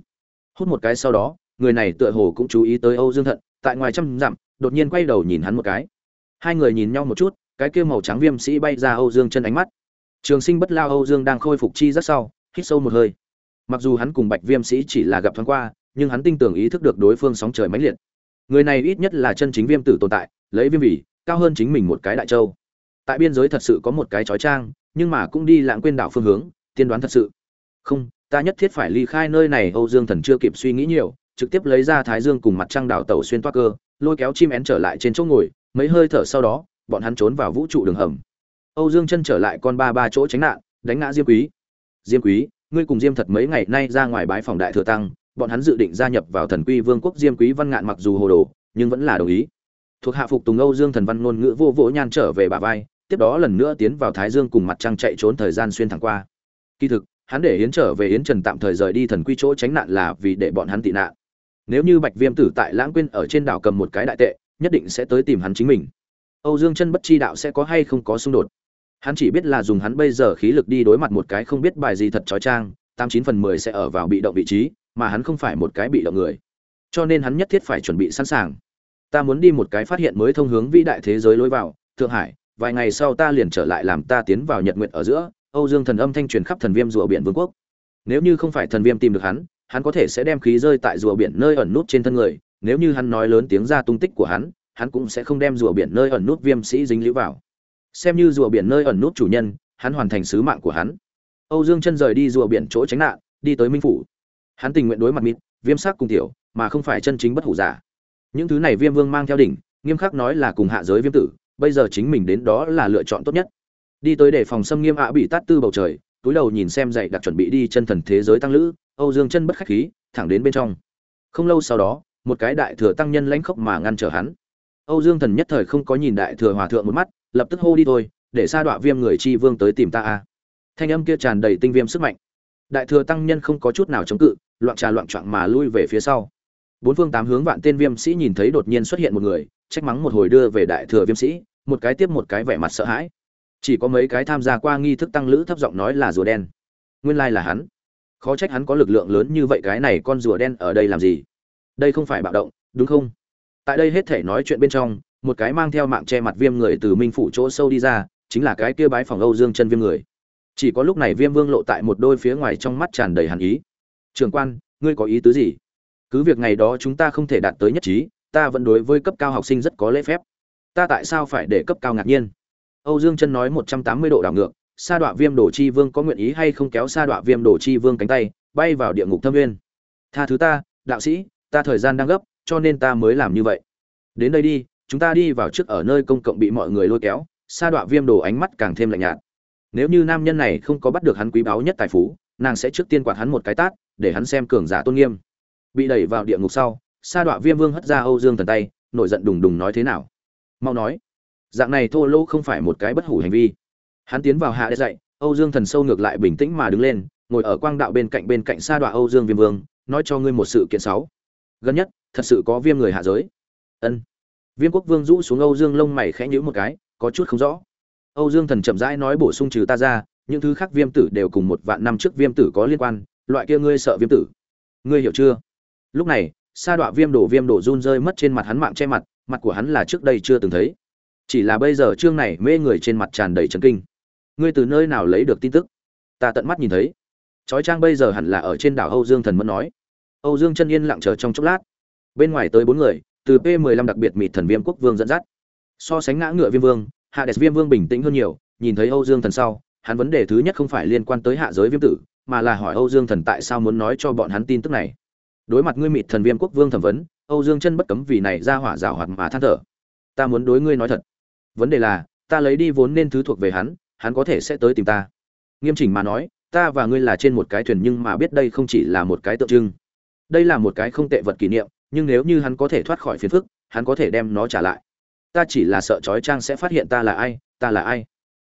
Hút một cái sau đó, người này tựa hồ cũng chú ý tới âu dương thận, tại ngoài trăm dặm, đột nhiên quay đầu nhìn hắn một cái. Hai người nhìn nhau một chút, cái kia màu trắng viêm sĩ bay ra âu dương chân ánh mắt. Trường sinh bất lao âu dương đang khôi phục chi rất sau, hít sâu một hơi mặc dù hắn cùng bạch viêm sĩ chỉ là gặp thoáng qua, nhưng hắn tin tưởng ý thức được đối phương sóng trời mãnh liệt. Người này ít nhất là chân chính viêm tử tồn tại, lấy viêm vị cao hơn chính mình một cái đại châu. Tại biên giới thật sự có một cái trói trang, nhưng mà cũng đi lãng quên đảo phương hướng, tiên đoán thật sự. Không, ta nhất thiết phải ly khai nơi này, âu dương thần chưa kịp suy nghĩ nhiều, trực tiếp lấy ra thái dương cùng mặt trăng đảo tàu xuyên toa cơ, lôi kéo chim én trở lại trên chỗ ngồi, mấy hơi thở sau đó, bọn hắn trốn vào vũ trụ đường hầm. Âu dương chân trở lại con ba ba chỗ tránh nạn, đánh ngã diêm quý. Diêm quý ngươi cùng diêm thật mấy ngày nay ra ngoài bái phòng đại thừa tăng, bọn hắn dự định gia nhập vào thần quy vương quốc diêm quý văn ngạn mặc dù hồ đồ, nhưng vẫn là đồng ý. Thuộc hạ phục tùng âu dương thần văn ngôn ngữ vô vỗ nhan trở về bà vai, tiếp đó lần nữa tiến vào thái dương cùng mặt trăng chạy trốn thời gian xuyên thẳng qua. Kỳ thực, hắn để yến trở về yến trần tạm thời rời đi thần quy chỗ tránh nạn là vì để bọn hắn tị nạn. Nếu như bạch viêm tử tại lãng quên ở trên đảo cầm một cái đại tệ, nhất định sẽ tới tìm hắn chính mình. Âu dương chân bất chi đạo sẽ có hay không có xung đột? Hắn chỉ biết là dùng hắn bây giờ khí lực đi đối mặt một cái không biết bài gì thật trói trang, tám chín phần mười sẽ ở vào bị động vị trí, mà hắn không phải một cái bị động người. Cho nên hắn nhất thiết phải chuẩn bị sẵn sàng. Ta muốn đi một cái phát hiện mới thông hướng vĩ đại thế giới lối vào, thượng hải, vài ngày sau ta liền trở lại làm ta tiến vào nhật nguyện ở giữa, âu dương thần âm thanh truyền khắp thần viêm rùa biển vương quốc. Nếu như không phải thần viêm tìm được hắn hắn có thể sẽ đem khí rơi tại rùa biển nơi ẩn nút trên thân người. Nếu như hắn nói lớn tiếng ra tung tích của hắn hắn cũng sẽ không đem rùa biển nơi ẩn nút viêm sĩ dính lũ vào xem như rùa biển nơi ẩn nút chủ nhân, hắn hoàn thành sứ mạng của hắn. Âu dương chân rời đi rùa biển chỗ tránh nạn, đi tới minh phủ. Hắn tình nguyện đối mặt mịt, viêm sắc cùng tiểu, mà không phải chân chính bất hủ giả. Những thứ này viêm vương mang theo đỉnh, nghiêm khắc nói là cùng hạ giới viêm tử, bây giờ chính mình đến đó là lựa chọn tốt nhất. Đi tới để phòng xâm nghiêm ạ bị tát tư bầu trời, túi đầu nhìn xem dậy đặt chuẩn bị đi chân thần thế giới tăng lữ, âu dương chân bất khách khí, thẳng đến bên trong. Không lâu sau đó, một cái đại thừa tăng nhân lãnh khốc mà ngăn trở hắn âu dương thần nhất thời không có nhìn đại thừa hòa thượng một mắt, lập tức hô đi thôi, để sa đọa viêm người chi vương tới tìm ta a. Thanh âm kia tràn đầy tinh viêm sức mạnh. Đại thừa tăng nhân không có chút nào chống cự, loạn trà loạn choạng mà lui về phía sau. Bốn phương tám hướng vạn tên viêm sĩ nhìn thấy đột nhiên xuất hiện một người, trách mắng một hồi đưa về đại thừa viêm sĩ, một cái tiếp một cái vẻ mặt sợ hãi. Chỉ có mấy cái tham gia qua nghi thức tăng lữ thấp giọng nói là rùa đen. Nguyên lai là hắn. Khó trách hắn có lực lượng lớn như vậy, cái này con rùa đen ở đây làm gì? Đây không phải bạo động, đúng không? Tại đây hết thể nói chuyện bên trong, một cái mang theo mạng che mặt viêm người từ minh phủ chỗ sâu đi ra, chính là cái kia bái phòng âu dương chân viêm người. Chỉ có lúc này viêm vương lộ tại một đôi phía ngoài trong mắt tràn đầy hàn ý. Trường quan, ngươi có ý tứ gì? Cứ việc ngày đó chúng ta không thể đạt tới nhất trí, ta vẫn đối với cấp cao học sinh rất có lễ phép. Ta tại sao phải để cấp cao ngạc nhiên? Âu dương chân nói một trăm tám mươi độ đảo ngược, sa đọa viêm đồ chi vương có nguyện ý hay không kéo sa đọa viêm đồ chi vương cánh tay, bay vào địa ngục thâm nguyên tha thứ ta, đạo sĩ, ta thời gian đang gấp cho nên ta mới làm như vậy. Đến đây đi, chúng ta đi vào trước ở nơi công cộng bị mọi người lôi kéo, sa đọa viêm đồ ánh mắt càng thêm lạnh nhạt. Nếu như nam nhân này không có bắt được hắn quý báu nhất tài phú, nàng sẽ trước tiên quạt hắn một cái tát, để hắn xem cường giả tôn nghiêm. Bị đẩy vào địa ngục sau, sa đọa viêm vương hất ra âu dương thần tay, nổi giận đùng đùng nói thế nào? Mau nói. Dạng này thô lỗ không phải một cái bất hủ hành vi. Hắn tiến vào hạ để dạy âu dương thần sâu ngược lại bình tĩnh mà đứng lên, ngồi ở quang đạo bên cạnh bên cạnh sa đọa âu dương viêm vương, nói cho ngươi một sự kiện sáu gần nhất, thật sự có viêm người hạ giới. Ân. Viêm quốc vương rũ xuống âu dương lông mày khẽ nhíu một cái, có chút không rõ. Âu dương thần chậm rãi nói bổ sung trừ ta ra, những thứ khác viêm tử đều cùng một vạn năm trước viêm tử có liên quan, loại kia ngươi sợ viêm tử. Ngươi hiểu chưa? Lúc này, sa đọa viêm đổ viêm đổ run rơi mất trên mặt hắn mạng che mặt mặt của hắn là trước đây chưa từng thấy. Chỉ là bây giờ chương này mê người trên mặt tràn đầy trấn kinh. Ngươi từ nơi nào lấy được tin tức? Ta tận mắt nhìn thấy. Trói trang bây giờ hẳn là ở trên đảo âu dương thần mẫn nói âu dương chân yên lặng chờ trong chốc lát. Bên ngoài tới bốn người, từ p 15 đặc biệt mịt thần viêm quốc vương dẫn dắt. So sánh ngã ngựa viêm vương, hạ đẹp viêm vương bình tĩnh hơn nhiều, nhìn thấy âu dương thần sau, hắn vấn đề thứ nhất không phải liên quan tới hạ giới viêm tử, mà là hỏi âu dương thần tại sao muốn nói cho bọn hắn tin tức này. Đối mặt ngươi mịt thần viêm quốc vương thẩm vấn, âu dương chân bất cấm vì này ra hỏa giảo hoạt mà than thở. Ta muốn đối ngươi nói thật. Vấn đề là, ta lấy đi vốn nên thứ thuộc về hắn hắn có thể sẽ tới tìm ta. Nghiêm chỉnh mà nói, ta và ngươi là trên một cái thuyền nhưng mà biết đây không chỉ là một cái tượng trưng đây là một cái không tệ vật kỷ niệm, nhưng nếu như hắn có thể thoát khỏi phiền phức, hắn có thể đem nó trả lại. Ta chỉ là sợ trói trang sẽ phát hiện ta là ai, ta là ai.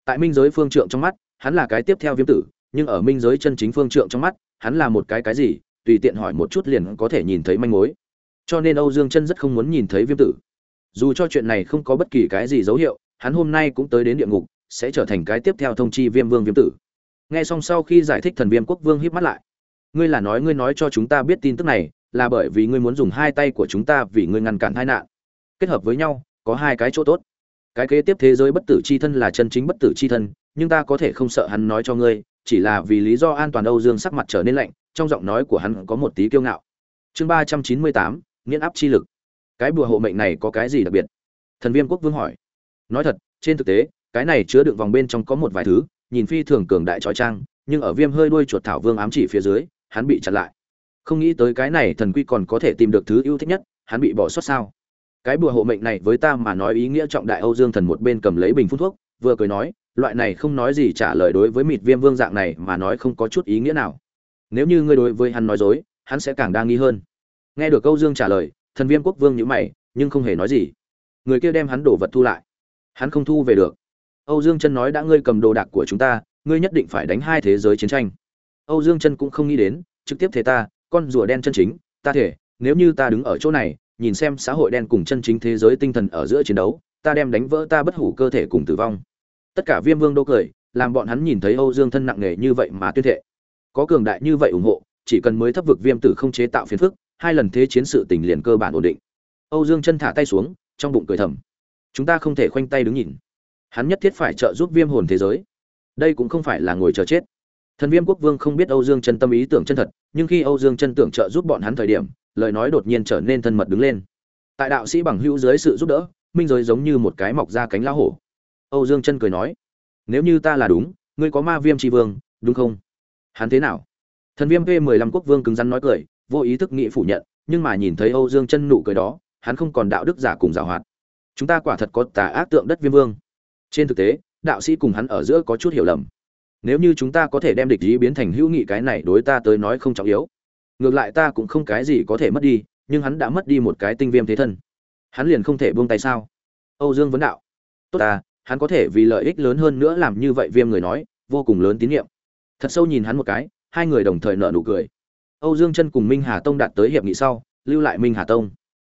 Tại minh giới phương trượng trong mắt, hắn là cái tiếp theo viêm tử, nhưng ở minh giới chân chính phương trượng trong mắt, hắn là một cái cái gì, tùy tiện hỏi một chút liền có thể nhìn thấy manh mối. Cho nên âu dương chân rất không muốn nhìn thấy viêm tử. Dù cho chuyện này không có bất kỳ cái gì dấu hiệu, hắn hôm nay cũng tới đến địa ngục, sẽ trở thành cái tiếp theo thông chi viêm vương viêm tử. Nghe xong sau khi giải thích thần viêm quốc vương híp mắt lại ngươi là nói ngươi nói cho chúng ta biết tin tức này, là bởi vì ngươi muốn dùng hai tay của chúng ta vì ngươi ngăn cản tai nạn. Kết hợp với nhau, có hai cái chỗ tốt. Cái kế tiếp thế giới bất tử chi thân là chân chính bất tử chi thân, nhưng ta có thể không sợ hắn nói cho ngươi, chỉ là vì lý do an toàn âu dương sắc mặt trở nên lạnh, trong giọng nói của hắn có một tí kiêu ngạo. Chương ba trăm chín mươi tám nghiễn áp chi lực. Cái bùa hộ mệnh này có cái gì đặc biệt? Thần viêm quốc vương hỏi. Nói thật, trên thực tế, cái này chứa đựng vòng bên trong có một vài thứ, nhìn phi thường cường đại trói trang, nhưng ở viêm hơi đuôi chuột thảo vương ám chỉ phía dưới hắn bị chặn lại. Không nghĩ tới cái này thần quy còn có thể tìm được thứ yêu thích nhất, hắn bị bỏ sót sao? Cái bùa hộ mệnh này với ta mà nói ý nghĩa trọng đại âu dương thần một bên cầm lấy bình phun thuốc, vừa cười nói, loại này không nói gì trả lời đối với mịt viêm vương dạng này mà nói không có chút ý nghĩa nào. Nếu như ngươi đối với hắn nói dối, hắn sẽ càng đa nghi hơn. Nghe được câu dương trả lời, thần viêm quốc vương nhữ mày, nhưng không hề nói gì. Người kia đem hắn đổ vật thu lại. Hắn không thu về được. Âu dương chân nói đã ngươi cầm đồ đạc của chúng ta, ngươi nhất định phải đánh hai thế giới chiến tranh âu dương chân cũng không nghĩ đến, trực tiếp thế ta, con rùa đen chân chính, ta thể nếu như ta đứng ở chỗ này, nhìn xem xã hội đen cùng chân chính thế giới tinh thần ở giữa chiến đấu, ta đem đánh vỡ ta bất hủ cơ thể cùng tử vong. Tất cả viêm vương đô cười, làm bọn hắn nhìn thấy âu dương thân nặng nề như vậy mà tuyên thệ. Có cường đại như vậy ủng hộ, chỉ cần mới thấp vực viêm tử không chế tạo phiền phức, hai lần thế chiến sự tình liền cơ bản ổn định. Âu dương chân thả tay xuống, trong bụng cười thầm. Chúng ta không thể khoanh tay đứng nhìn. Hắn nhất thiết phải trợ giúp viêm hồn thế giới. Đây cũng không phải là ngồi chờ chết thần viêm quốc vương không biết âu dương chân tâm ý tưởng chân thật, nhưng khi âu dương chân tưởng trợ giúp bọn hắn thời điểm, lời nói đột nhiên trở nên thân mật đứng lên. Tại đạo sĩ bằng hữu dưới sự giúp đỡ, minh giới giống như một cái mọc ra cánh lá hổ. Âu dương chân cười nói, nếu như ta là đúng, ngươi có ma viêm tri vương, đúng không? Hắn thế nào? Thần viêm p mười lăm quốc vương cứng rắn nói cười, vô ý thức nghĩ phủ nhận, nhưng mà nhìn thấy âu dương chân nụ cười đó, hắn không còn đạo đức giả cùng giảo hoạt. Chúng ta quả thật có tà ác tượng đất viêm vương. Trên thực tế, đạo sĩ cùng hắn ở giữa có chút hiểu lầm nếu như chúng ta có thể đem địch ý biến thành hữu nghị cái này đối ta tới nói không trọng yếu. Ngược lại ta cũng không cái gì có thể mất đi, nhưng hắn đã mất đi một cái tinh viêm thế thân. Hắn liền không thể buông tay sao? Âu dương vấn đạo. Tốt ta hắn có thể vì lợi ích lớn hơn nữa làm như vậy viêm người nói, vô cùng lớn tín nhiệm. Thật sâu nhìn hắn một cái, hai người đồng thời nợ nụ cười. Âu dương chân cùng minh hà tông đạt tới hiệp nghị sau, lưu lại minh hà tông.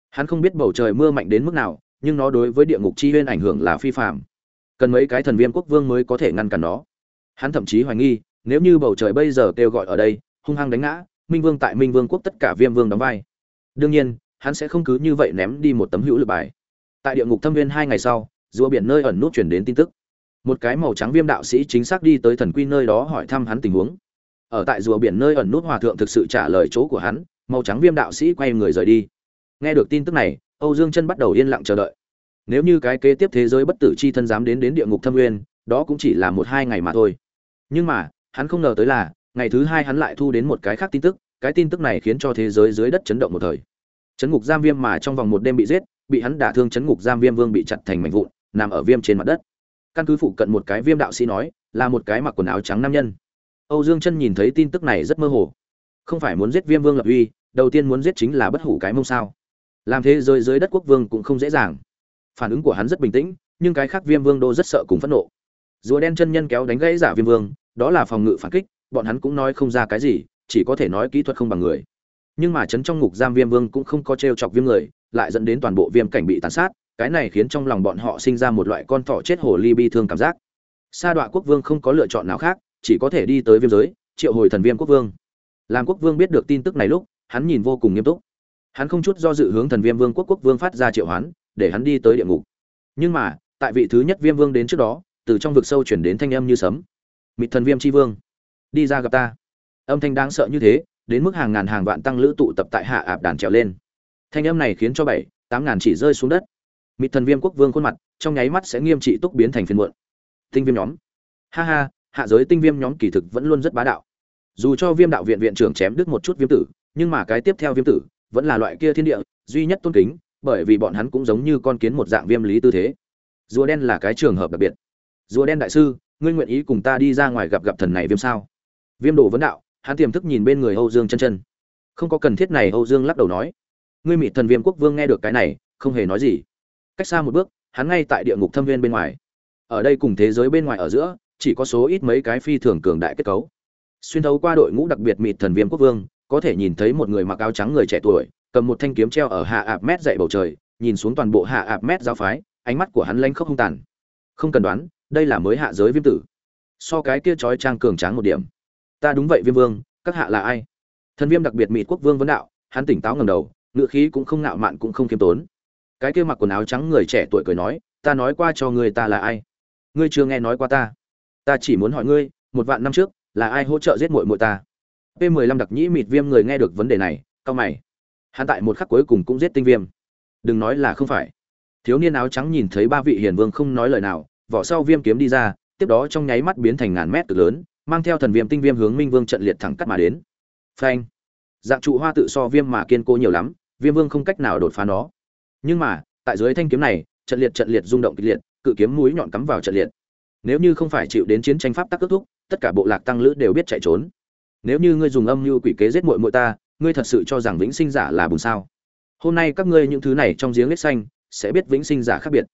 Hắn không biết bầu trời mưa mạnh đến mức nào, nhưng nó đối với địa ngục chi huyên ảnh hưởng là phi phạm cần mấy cái thần viêm quốc vương mới có thể ngăn cản nó hắn thậm chí hoài nghi, nếu như bầu trời bây giờ kêu gọi ở đây, hung hăng đánh ngã, minh vương tại minh vương quốc tất cả viêm vương đóng vai. Đương nhiên, hắn sẽ không cứ như vậy ném đi một tấm hữu lực bài. Tại địa ngục thâm viên hai ngày sau, rùa biển nơi ẩn nút chuyển đến tin tức. Một cái màu trắng viêm đạo sĩ chính xác đi tới thần quy nơi đó hỏi thăm hắn tình huống. Ở tại rùa biển nơi ẩn nút hòa thượng thực sự trả lời chỗ của hắn, màu trắng viêm đạo sĩ quay người rời đi. Nghe được tin tức này, âu dương chân bắt đầu yên lặng chờ đợi. Nếu như cái kế tiếp thế giới bất tử chi thân dám đến đến địa ngục thâm nguyên đó cũng chỉ là một hai ngày mà thôi nhưng mà, hắn không ngờ tới là, ngày thứ hai hắn lại thu đến một cái khác tin tức, cái tin tức này khiến cho thế giới dưới đất chấn động một thời. Chấn ngục giam viêm mà trong vòng một đêm bị giết, bị hắn đả thương chấn ngục giam viêm vương bị chặt thành mảnh vụn, nằm ở viêm trên mặt đất. Căn cứ phụ cận một cái viêm đạo sĩ nói, là một cái mặc quần áo trắng nam nhân. Âu dương chân nhìn thấy tin tức này rất mơ hồ. Không phải muốn giết viêm vương lập uy, đầu tiên muốn giết chính là bất hủ cái mông sao. Làm thế giới dưới đất quốc vương cũng không dễ dàng. Phản ứng của hắn rất bình tĩnh, nhưng cái khác viêm vương đô rất sợ cùng phẫn nộ. Rùa đen chân nhân kéo đánh gãy giả viêm vương đó là phòng ngự phản kích, bọn hắn cũng nói không ra cái gì, chỉ có thể nói kỹ thuật không bằng người. Nhưng mà chấn trong ngục giam viêm vương cũng không có trêu chọc viêm người, lại dẫn đến toàn bộ viêm cảnh bị tàn sát, cái này khiến trong lòng bọn họ sinh ra một loại con thỏ chết hồ ly bi thương cảm giác. Sa Đoạ quốc vương không có lựa chọn nào khác, chỉ có thể đi tới viêm giới, triệu hồi thần viêm quốc vương. Làm quốc vương biết được tin tức này lúc, hắn nhìn vô cùng nghiêm túc. Hắn không chút do dự hướng thần viêm vương quốc quốc vương phát ra triệu hoán, để hắn đi tới địa ngục. Nhưng mà, tại vị thứ nhất viêm vương đến trước đó, từ trong vực sâu chuyển đến thanh âm như sấm mịt thần viêm c h i vương. Đi ra gặp ta. Âm thanh đáng sợ như thế, đến mức hàng ngàn hàng vạn tăng lữ tụ tập tại hạ ạp đàn trèo lên. Thanh âm này khiến cho bảy, tám ngàn chỉ rơi xuống đất. Mịt thần viêm quốc vương khuôn mặt, trong nháy mắt sẽ nghiêm trị túc biến thành phiền muộn. Tinh viêm nhóm. Ha ha, hạ giới tinh viêm nhóm kỳ thực vẫn luôn rất bá đạo. Dù cho viêm đạo viện viện trưởng chém đứt một chút viêm tử, nhưng mà cái tiếp theo viêm tử vẫn là loại kia thiên địa, duy nhất tôn kính, bởi vì bọn hắn cũng giống như con kiến một dạng viêm lý tư thế. Rùa đen là cái trường hợp đặc biệt. Rùa đen đại sư ngươi nguyện ý cùng ta đi ra ngoài gặp gặp thần này viêm sao viêm đồ vấn đạo hắn tiềm thức nhìn bên người Âu Dương chân chân. Không có cần thiết này, Âu Dương lắc đầu nói. Ngươi Mị Thần Viêm Quốc Vương nghe được cái này, không hề nói gì. Cách xa một bước, hắn ngay tại địa ngục thâm viên bên ngoài. Ở đây cùng thế giới bên ngoài ở giữa, chỉ có số ít mấy cái phi thường cường đại kết cấu. Xuyên thấu qua đội ngũ đặc biệt Mị Thần Viêm Quốc Vương, có thể nhìn thấy một người mặc áo trắng người trẻ tuổi, cầm một thanh kiếm treo ở hạ ạp mét dậy bầu trời, nhìn xuống toàn bộ hạ ạp mét giáo phái, ánh mắt của hắn lanh khốc không tàn. Không cần đoán, đây là mới hạ giới viêm tử. So cái kia trói trang cường tráng một điểm. Ta đúng vậy viêm vương, các hạ là ai? Thần viêm đặc biệt mỹ quốc vương vấn đạo, hắn tỉnh táo ngầm đầu, ngựa khí cũng không ngạo mạn cũng không khiêm tốn. Cái kia mặc quần áo trắng người trẻ tuổi cười nói, ta nói qua cho người ta là ai? Ngươi chưa nghe nói qua ta. Ta chỉ muốn hỏi ngươi, một vạn năm trước, là ai hỗ trợ giết muội muội ta? P 15 đặc nhĩ mịt viêm người nghe được vấn đề này cao mày. Hắn tại một khắc cuối cùng cũng giết tinh viêm. Đừng nói là không phải. Thiếu niên áo trắng nhìn thấy ba vị hiền vương không nói lời nào vỏ sau viêm kiếm đi ra, tiếp đó trong nháy mắt biến thành ngàn mét cực lớn, mang theo thần viêm tinh viêm hướng minh vương trận liệt thẳng cắt mà đến. Phanh! Dạng trụ hoa tự so viêm mà kiên cố nhiều lắm, viêm vương không cách nào đột phá nó. Nhưng mà, tại dưới thanh kiếm này, trận liệt trận liệt rung động kịch liệt, cự kiếm mũi nhọn cắm vào trận liệt. Nếu như không phải chịu đến chiến tranh pháp tắc kết thúc, tất cả bộ lạc tăng lữ đều biết chạy trốn. Nếu như ngươi dùng âm như quỷ kế giết muội muội ta, ngươi thật sự cho rằng vĩnh sinh giả là bùn sao? Hôm nay các ngươi những thứ này trong giếng lết xanh, sẽ biết vĩnh sinh giả khác biệt.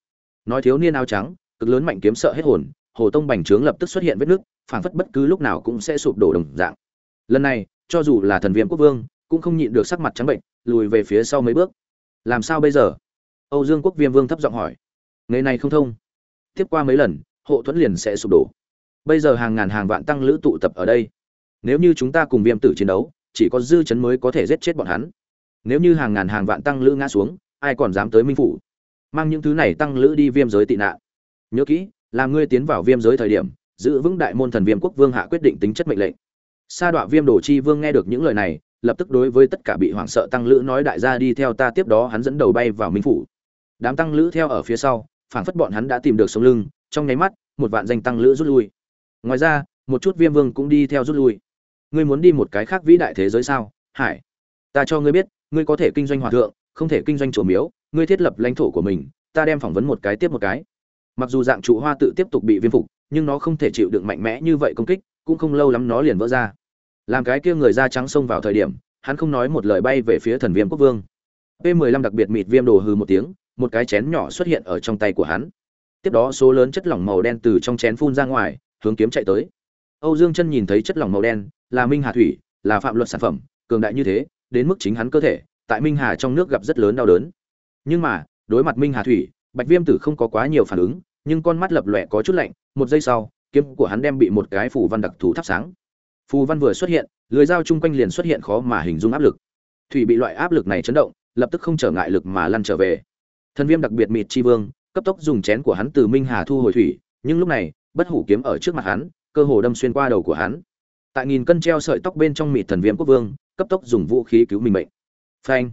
Nói thiếu niên áo trắng cực lớn mạnh kiếm sợ hết hồn, hồ tông bành trướng lập tức xuất hiện vết nước, phảng phất bất cứ lúc nào cũng sẽ sụp đổ đồng dạng. Lần này, cho dù là thần viêm quốc vương, cũng không nhịn được sắc mặt trắng bệnh, lùi về phía sau mấy bước. Làm sao bây giờ? Âu dương quốc viêm vương thấp giọng hỏi. Ngày này không thông. Tiếp qua mấy lần, hộ thuẫn liền sẽ sụp đổ. Bây giờ hàng ngàn hàng vạn tăng lữ tụ tập ở đây. Nếu như chúng ta cùng viêm tử chiến đấu, chỉ có dư chấn mới có thể giết chết bọn hắn. Nếu như hàng ngàn hàng vạn tăng lữ ngã xuống, ai còn dám tới minh phủ? Mang những thứ này tăng lữ đi viêm giới tị nạn nhớ kỹ là ngươi tiến vào viêm giới thời điểm, giữ vững đại môn thần viêm quốc vương hạ quyết định tính chất mệnh lệnh. Sa đọa viêm đồ chi vương nghe được những lời này, lập tức đối với tất cả bị hoảng sợ tăng lữ nói đại gia đi theo ta tiếp đó hắn dẫn đầu bay vào minh phủ. Đám tăng lữ theo ở phía sau, phảng phất bọn hắn đã tìm được sống lưng, trong nháy mắt, một vạn danh tăng lữ rút lui. Ngoài ra, một chút viêm vương cũng đi theo rút lui. Ngươi muốn đi một cái khác vĩ đại thế giới sao? Hải, ta cho ngươi biết, ngươi có thể kinh doanh hòa thượng, không thể kinh doanh chùa miếu, ngươi thiết lập lãnh thổ của mình, ta đem phỏng vấn một cái tiếp một cái mặc dù dạng trụ hoa tự tiếp tục bị viêm phục, nhưng nó không thể chịu đựng mạnh mẽ như vậy công kích, cũng không lâu lắm nó liền vỡ ra. Làm cái kia người da trắng xông vào thời điểm, hắn không nói một lời bay về phía thần viêm quốc vương. P 15 đặc biệt mịt viêm đồ hừ một tiếng, một cái chén nhỏ xuất hiện ở trong tay của hắn. Tiếp đó số lớn chất lỏng màu đen từ trong chén phun ra ngoài, hướng kiếm chạy tới. Âu dương chân nhìn thấy chất lỏng màu đen, là minh hà thủy, là phạm luật sản phẩm, cường đại như thế, đến mức chính hắn cơ thể, tại minh hà trong nước gặp rất lớn đau đớn. Nhưng mà, đối mặt minh hà thủy, bạch viêm tử không có quá nhiều phản ứng nhưng con mắt lập lòe có chút lạnh, một giây sau, kiếm của hắn đem bị một cái phù văn đặc thù thắp sáng. Phù văn vừa xuất hiện, lưới dao chung quanh liền xuất hiện khó mà hình dung áp lực. Thủy bị loại áp lực này chấn động, lập tức không trở ngại lực mà lăn trở về. Thần viêm đặc biệt mịt chi vương, cấp tốc dùng chén của hắn từ minh hà thu hồi thủy, nhưng lúc này, bất hủ kiếm ở trước mặt hắn, cơ hồ đâm xuyên qua đầu của hắn. Tại nghìn cân treo sợi tóc bên trong mịt thần viêm quốc vương, cấp tốc dùng vũ khí cứu mình mệnh. Phanh!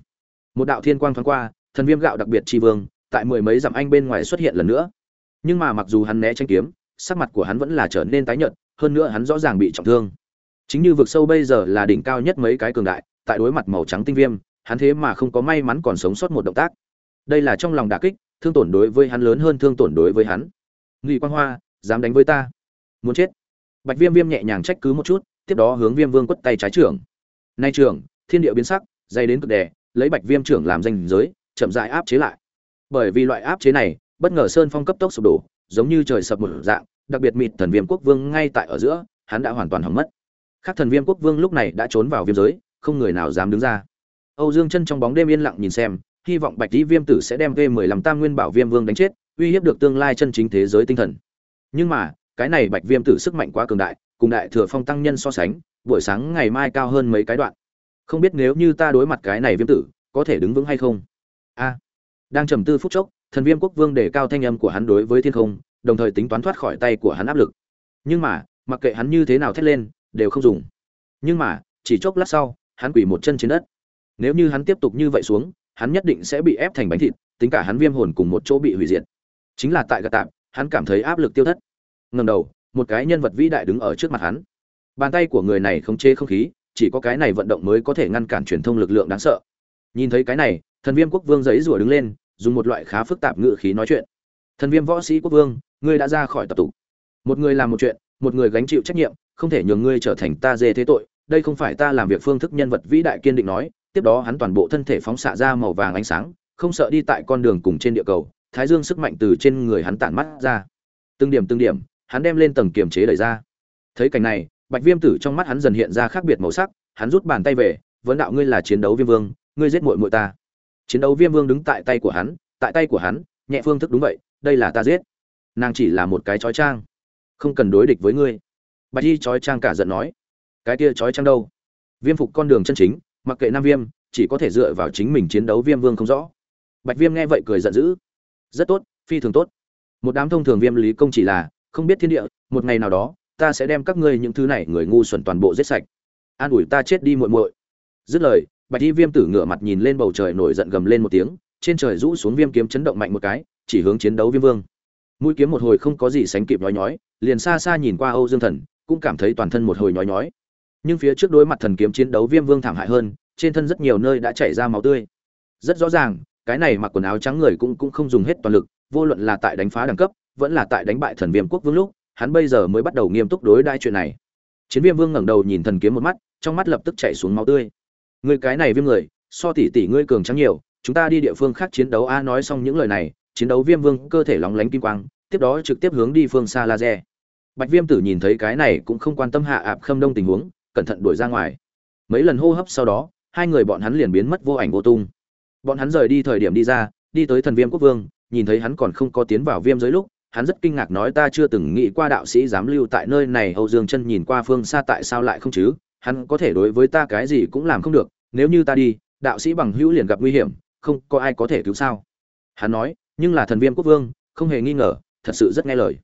Một đạo thiên quang thoáng qua, thần viêm gạo đặc biệt chi vương, tại mười mấy dặm anh bên ngoài xuất hiện lần nữa nhưng mà mặc dù hắn né tranh kiếm, sắc mặt của hắn vẫn là trở nên tái nhợt, hơn nữa hắn rõ ràng bị trọng thương. Chính như vực sâu bây giờ là đỉnh cao nhất mấy cái cường đại, tại đối mặt màu trắng tinh viêm, hắn thế mà không có may mắn còn sống sót một động tác. Đây là trong lòng đả kích, thương tổn đối với hắn lớn hơn thương tổn đối với hắn. Ngụy quang hoa, dám đánh với ta? Muốn chết. Bạch viêm viêm nhẹ nhàng trách cứ một chút, tiếp đó hướng viêm vương quất tay trái trưởng. Nay trưởng, thiên địa biến sắc, dày đến cực đẻ lấy bạch viêm trưởng làm danh giới, chậm rãi áp chế lại. Bởi vì loại áp chế này bất ngờ sơn phong cấp tốc sụp đổ, giống như trời sập một dạng, đặc biệt mịt thần viêm quốc vương ngay tại ở giữa, hắn đã hoàn toàn hỏng mất. Khác thần viêm quốc vương lúc này đã trốn vào viêm giới, không người nào dám đứng ra. Âu dương chân trong bóng đêm yên lặng nhìn xem, hy vọng bạch tý viêm tử sẽ đem v 15 tam nguyên bảo viêm vương đánh chết, uy hiếp được tương lai chân chính thế giới tinh thần. Nhưng mà, cái này bạch viêm tử sức mạnh quá cường đại, cùng đại thừa phong tăng nhân so sánh, buổi sáng ngày mai cao hơn mấy cái đoạn. Không biết nếu như ta đối mặt cái này viêm tử, có thể đứng vững hay không? A. Đang trầm tư phút chốc thần viêm quốc vương đề cao thanh âm của hắn đối với thiên không, đồng thời tính toán thoát khỏi tay của hắn áp lực. Nhưng mà, mặc kệ hắn như thế nào thét lên, đều không dùng. Nhưng mà, chỉ chốc lát sau, hắn quỳ một chân trên đất. Nếu như hắn tiếp tục như vậy xuống, hắn nhất định sẽ bị ép thành bánh thịt, tính cả hắn viêm hồn cùng một chỗ bị hủy diệt. Chính là tại gạt tạm, hắn cảm thấy áp lực tiêu thất. Ngầm đầu, một cái nhân vật vĩ đại đứng ở trước mặt hắn. Bàn tay của người này không chê không khí, chỉ có cái này vận động mới có thể ngăn cản truyền thông lực lượng đáng sợ. Nhìn thấy cái này, thần viêm quốc vương giấy rủa đứng lên dùng một loại khá phức tạp ngữ khí nói chuyện. Thần viêm võ sĩ quốc vương, ngươi đã ra khỏi tập tục. Một người làm một chuyện, một người gánh chịu trách nhiệm, không thể nhường ngươi trở thành ta dê thế tội. Đây không phải ta làm việc phương thức nhân vật vĩ đại kiên định nói, tiếp đó hắn toàn bộ thân thể phóng xạ ra màu vàng ánh sáng, không sợ đi tại con đường cùng trên địa cầu, thái dương sức mạnh từ trên người hắn tản mắt ra. Từng điểm từng điểm, hắn đem lên tầng kiềm chế đẩy ra. Thấy cảnh này, bạch viêm tử trong mắt hắn dần hiện ra khác biệt màu sắc, hắn rút bàn tay về, vấn đạo ngươi là chiến đấu viêm vương, ngươi giết muội muội ta chiến đấu viêm vương đứng tại tay của hắn, tại tay của hắn, nhẹ phương thức đúng vậy, đây là ta giết. Nàng chỉ là một cái chói trang không cần đối địch với ngươi. Bạch y chói trang cả giận nói, cái kia chói trang đâu? Viêm phục con đường chân chính, mặc kệ nam viêm, chỉ có thể dựa vào chính mình chiến đấu viêm vương không rõ. Bạch viêm nghe vậy cười giận dữ, rất tốt, phi thường tốt. Một đám thông thường viêm lý công chỉ là, không biết thiên địa, một ngày nào đó, ta sẽ đem các ngươi những thứ này người ngu xuẩn toàn bộ giết sạch. An ủi ta chết đi muội muội. Dứt lời bạch y viêm tử ngửa mặt nhìn lên bầu trời nổi giận gầm lên một tiếng, trên trời rũ xuống viêm kiếm chấn động mạnh một cái, chỉ hướng chiến đấu viêm vương. Mũi kiếm một hồi không có gì sánh kịp nhói nhói, liền xa xa nhìn qua âu dương thần, cũng cảm thấy toàn thân một hồi nhói nhói. Nhưng phía trước đối mặt thần kiếm chiến đấu viêm vương thảm hại hơn, trên thân rất nhiều nơi đã chảy ra máu tươi. Rất rõ ràng, cái này mặc quần áo trắng người cũng cũng không dùng hết toàn lực, vô luận là tại đánh phá đẳng cấp, vẫn là tại đánh bại thần viêm quốc vương lúc, hắn bây giờ mới bắt đầu nghiêm túc đối đãi chuyện này. Chiến viêm vương ngẩng đầu nhìn thần kiếm một mắt, trong mắt lập tức chảy xuống máu tươi người cái này viêm người, so tỷ tỷ ngươi cường trắng nhiều, chúng ta đi địa phương khác chiến đấu. A nói xong những lời này, chiến đấu viêm vương cơ thể lóng lánh kim quang, tiếp đó trực tiếp hướng đi phương xa laser. Bạch viêm tử nhìn thấy cái này cũng không quan tâm hạ ạp khâm đông tình huống, cẩn thận đuổi ra ngoài. Mấy lần hô hấp sau đó, hai người bọn hắn liền biến mất vô ảnh vô tung. Bọn hắn rời đi thời điểm đi ra, đi tới thần viêm quốc vương, nhìn thấy hắn còn không có tiến vào viêm dưới lúc, hắn rất kinh ngạc nói ta chưa từng nghĩ qua đạo sĩ dám lưu tại nơi này. Âu dương chân nhìn qua phương xa tại sao lại không chứ? Hắn có thể đối với ta cái gì cũng làm không được, nếu như ta đi, đạo sĩ bằng hữu liền gặp nguy hiểm, không có ai có thể cứu sao? Hắn nói, nhưng là thần viêm quốc vương, không hề nghi ngờ, thật sự rất nghe lời.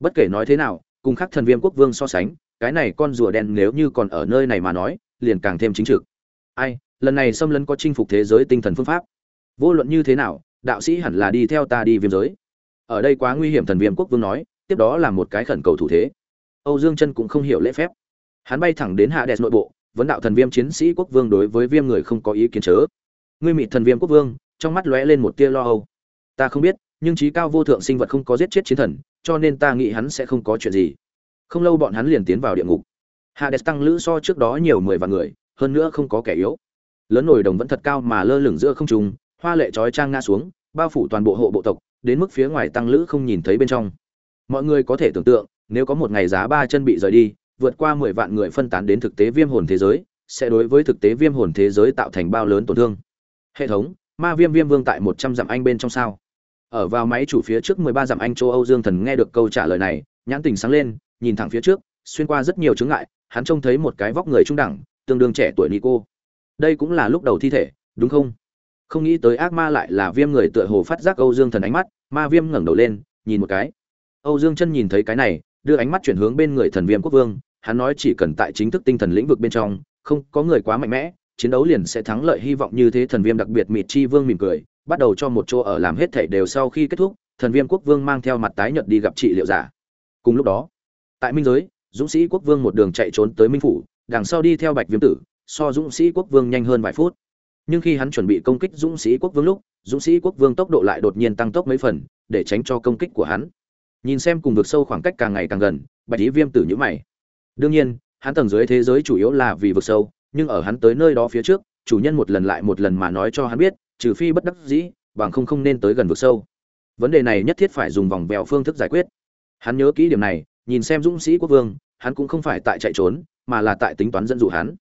Bất kể nói thế nào, cùng khác thần viêm quốc vương so sánh, cái này con rùa đen nếu như còn ở nơi này mà nói, liền càng thêm chính trực. Ai, lần này xâm lấn có chinh phục thế giới tinh thần phương pháp. Vô luận như thế nào, đạo sĩ hẳn là đi theo ta đi viêm giới. Ở đây quá nguy hiểm thần viêm quốc vương nói, tiếp đó là một cái khẩn cầu thủ thế. Âu dương chân cũng không hiểu lễ phép hắn bay thẳng đến hạ đẹp nội bộ, vấn đạo thần viêm chiến sĩ quốc vương đối với viêm người không có ý kiến chớ. Ngươi mị thần viêm quốc vương, trong mắt lóe lên một tia lo âu. Ta không biết, nhưng trí cao vô thượng sinh vật không có giết chết chiến thần, cho nên ta nghĩ hắn sẽ không có chuyện gì. Không lâu bọn hắn liền tiến vào địa ngục. Hạ đẹp tăng lữ so trước đó nhiều mười vạn người, hơn nữa không có kẻ yếu. Lớn nổi đồng vẫn thật cao mà lơ lửng giữa không trung, hoa lệ trói trang ngã xuống, bao phủ toàn bộ hộ bộ tộc, đến mức phía ngoài tăng lữ không nhìn thấy bên trong. Mọi người có thể tưởng tượng, nếu có một ngày giá ba chân bị rời đi vượt qua mười vạn người phân tán đến thực tế viêm hồn thế giới, sẽ đối với thực tế viêm hồn thế giới tạo thành bao lớn tổn thương. Hệ thống, ma viêm viêm vương tại một trăm dặm anh bên trong sao. Ở vào máy chủ phía trước mười ba dặm anh châu âu dương thần nghe được câu trả lời này, nhãn tình sáng lên, nhìn thẳng phía trước, xuyên qua rất nhiều chướng ngại, hắn trông thấy một cái vóc người trung đẳng, tương đương trẻ tuổi nico. Đây cũng là lúc đầu thi thể, đúng không? Không nghĩ tới ác ma lại là viêm người tựa hồ phát giác âu dương thần ánh mắt, ma viêm ngẩng đầu lên, nhìn một cái. Âu dương chân nhìn thấy cái này, đưa ánh mắt chuyển hướng bên người thần viêm quốc vương hắn nói chỉ cần tại chính thức tinh thần lĩnh vực bên trong, không có người quá mạnh mẽ, chiến đấu liền sẽ thắng lợi hy vọng như thế thần viêm đặc biệt mịt chi vương mỉm cười, bắt đầu cho một chỗ ở làm hết thảy đều sau khi kết thúc, thần viêm quốc vương mang theo mặt tái nhợt đi gặp trị liệu giả. Cùng lúc đó, tại minh giới, dũng sĩ quốc vương một đường chạy trốn tới minh phủ, đằng sau đi theo bạch viêm tử, so dũng sĩ quốc vương nhanh hơn vài phút. Nhưng khi hắn chuẩn bị công kích dũng sĩ quốc vương lúc, dũng sĩ quốc vương tốc độ lại đột nhiên tăng tốc mấy phần, để tránh cho công kích của hắn. Nhìn xem cùng vực sâu khoảng cách càng ngày càng gần, bạch ý viêm tử nhíu mày đương nhiên, hắn tầng dưới thế giới chủ yếu là vì vực sâu, nhưng ở hắn tới nơi đó phía trước, chủ nhân một lần lại một lần mà nói cho hắn biết, trừ phi bất đắc dĩ, bằng không không nên tới gần vực sâu. Vấn đề này nhất thiết phải dùng vòng vèo phương thức giải quyết. Hắn nhớ kỹ điểm này, nhìn xem dũng sĩ quốc vương, hắn cũng không phải tại chạy trốn, mà là tại tính toán dẫn dụ hắn.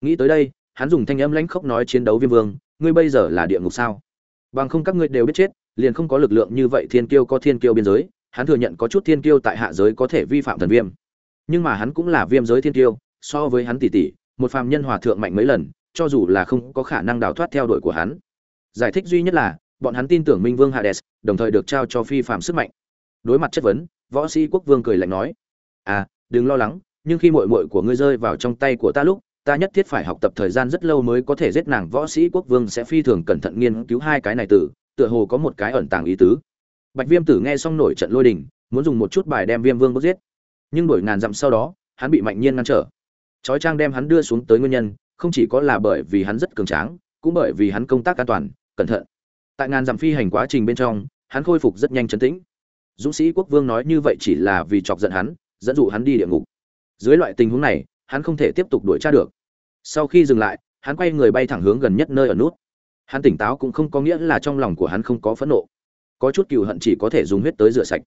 Nghĩ tới đây, hắn dùng thanh âm lãnh khốc nói chiến đấu viêm vương, ngươi bây giờ là địa ngục sao? Bằng không các ngươi đều biết chết, liền không có lực lượng như vậy thiên kiêu có thiên kiêu biên giới, hắn thừa nhận có chút thiên kiêu tại hạ giới có thể vi phạm thần viêm nhưng mà hắn cũng là viêm giới thiên tiêu, so với hắn tỷ tỷ, một phàm nhân hòa thượng mạnh mấy lần, cho dù là không có khả năng đào thoát theo đuổi của hắn. Giải thích duy nhất là, bọn hắn tin tưởng minh vương hades, đồng thời được trao cho phi phạm sức mạnh. Đối mặt chất vấn, võ sĩ quốc vương cười lạnh nói à đừng lo lắng, nhưng khi mội mội của ngươi rơi vào trong tay của ta lúc, ta nhất thiết phải học tập thời gian rất lâu mới có thể giết nàng. Võ sĩ quốc vương sẽ phi thường cẩn thận nghiên cứu hai cái này từ, tựa hồ có một cái ẩn tàng ý tứ. Bạch viêm tử nghe xong nổi trận lôi đình, muốn dùng một chút bài đem viêm vương bước giết nhưng đổi ngàn dặm sau đó, hắn bị mạnh nhiên ngăn trở. Trói trang đem hắn đưa xuống tới nguyên nhân, không chỉ có là bởi vì hắn rất cường tráng, cũng bởi vì hắn công tác an toàn, cẩn thận. Tại ngàn dặm phi hành quá trình bên trong, hắn khôi phục rất nhanh chấn tĩnh. Dũng sĩ quốc vương nói như vậy chỉ là vì chọc giận hắn, dẫn dụ hắn đi địa ngục. Dưới loại tình huống này, hắn không thể tiếp tục đuổi tra được. Sau khi dừng lại, hắn quay người bay thẳng hướng gần nhất nơi ở nút. Hắn tỉnh táo cũng không có nghĩa là trong lòng của hắn không có phẫn nộ. Có chút cựu hận chỉ có thể dùng huyết tới rửa sạch.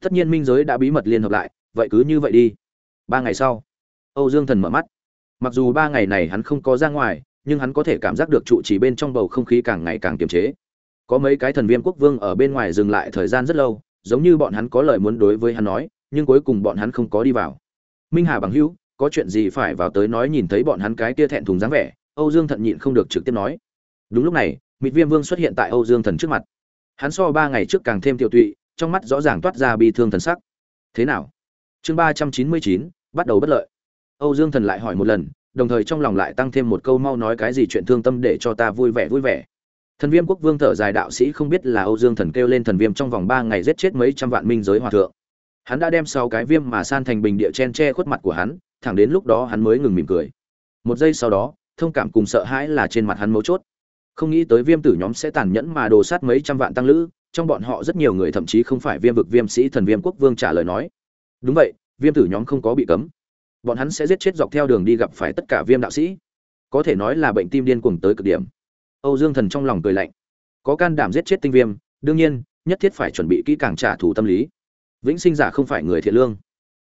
Tất nhiên minh giới đã bí mật liên hợp lại vậy cứ như vậy đi. Ba ngày sau, âu dương thần mở mắt. Mặc dù ba ngày này hắn không có ra ngoài, nhưng hắn có thể cảm giác được trụ chỉ bên trong bầu không khí càng ngày càng kiềm chế. Có mấy cái thần viêm quốc vương ở bên ngoài dừng lại thời gian rất lâu, giống như bọn hắn có lời muốn đối với hắn nói, nhưng cuối cùng bọn hắn không có đi vào. Minh hà bằng hữu, có chuyện gì phải vào tới nói nhìn thấy bọn hắn cái kia thẹn thùng dáng vẻ, âu dương thận nhịn không được trực tiếp nói. Đúng lúc này, mịt viêm vương xuất hiện tại âu dương thần trước mặt. Hắn so ba ngày trước càng thêm tiêu tụy, trong mắt rõ ràng toát ra bi thương thần sắc. Thế nào? Chương ba trăm chín mươi chín, bắt đầu bất lợi. Âu dương thần lại hỏi một lần, đồng thời trong lòng lại tăng thêm một câu mau nói cái gì chuyện thương tâm để cho ta vui vẻ vui vẻ. Thần viêm quốc vương thở dài đạo sĩ không biết là âu dương thần kêu lên thần viêm trong vòng ba ngày giết chết mấy trăm vạn minh giới hòa thượng. Hắn đã đem sau cái viêm mà san thành bình địa chen che khuất mặt của hắn, thẳng đến lúc đó hắn mới ngừng mỉm cười. Một giây sau đó, thông cảm cùng sợ hãi là trên mặt hắn mấu chốt. Không nghĩ tới viêm tử nhóm sẽ tàn nhẫn mà đồ sát mấy trăm vạn tăng lữ, trong bọn họ rất nhiều người thậm chí không phải viêm vực viêm sĩ thần viêm quốc vương trả lời nói đúng vậy, viêm tử nhóm không có bị cấm. Bọn hắn sẽ giết chết dọc theo đường đi gặp phải tất cả viêm đạo sĩ. Có thể nói là bệnh tim điên cuồng tới cực điểm. Âu dương thần trong lòng cười lạnh. Có can đảm giết chết tinh viêm, đương nhiên, nhất thiết phải chuẩn bị kỹ càng trả thù tâm lý. Vĩnh sinh giả không phải người thiện lương.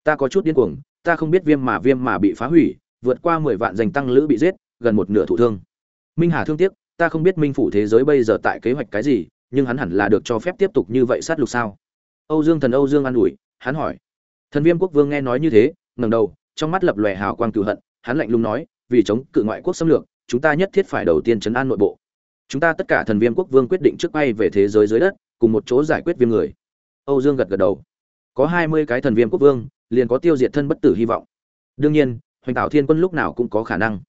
Ta có chút điên cuồng, ta không biết viêm mà viêm mà bị phá hủy, vượt qua mười vạn danh tăng lữ bị giết, gần một nửa thụ thương. Minh hà thương tiếc, ta không biết minh phủ thế giới bây giờ tại kế hoạch cái gì, nhưng hắn hẳn là được cho phép tiếp tục như vậy sát lục sao? Âu dương thần, âu dương an ủi, hắn hỏi thần viêm quốc vương nghe nói như thế, ngẩng đầu, trong mắt lập lòe hào quang cựu hận, hắn lạnh lùng nói, vì chống cự ngoại quốc xâm lược, chúng ta nhất thiết phải đầu tiên chấn an nội bộ. Chúng ta tất cả thần viêm quốc vương quyết định trước bay về thế giới dưới đất, cùng một chỗ giải quyết viêm người. Âu dương gật gật đầu. Có hai mươi cái thần viêm quốc vương, liền có tiêu diệt thân bất tử hy vọng. Đương nhiên, hoành tạo thiên quân lúc nào cũng có khả năng.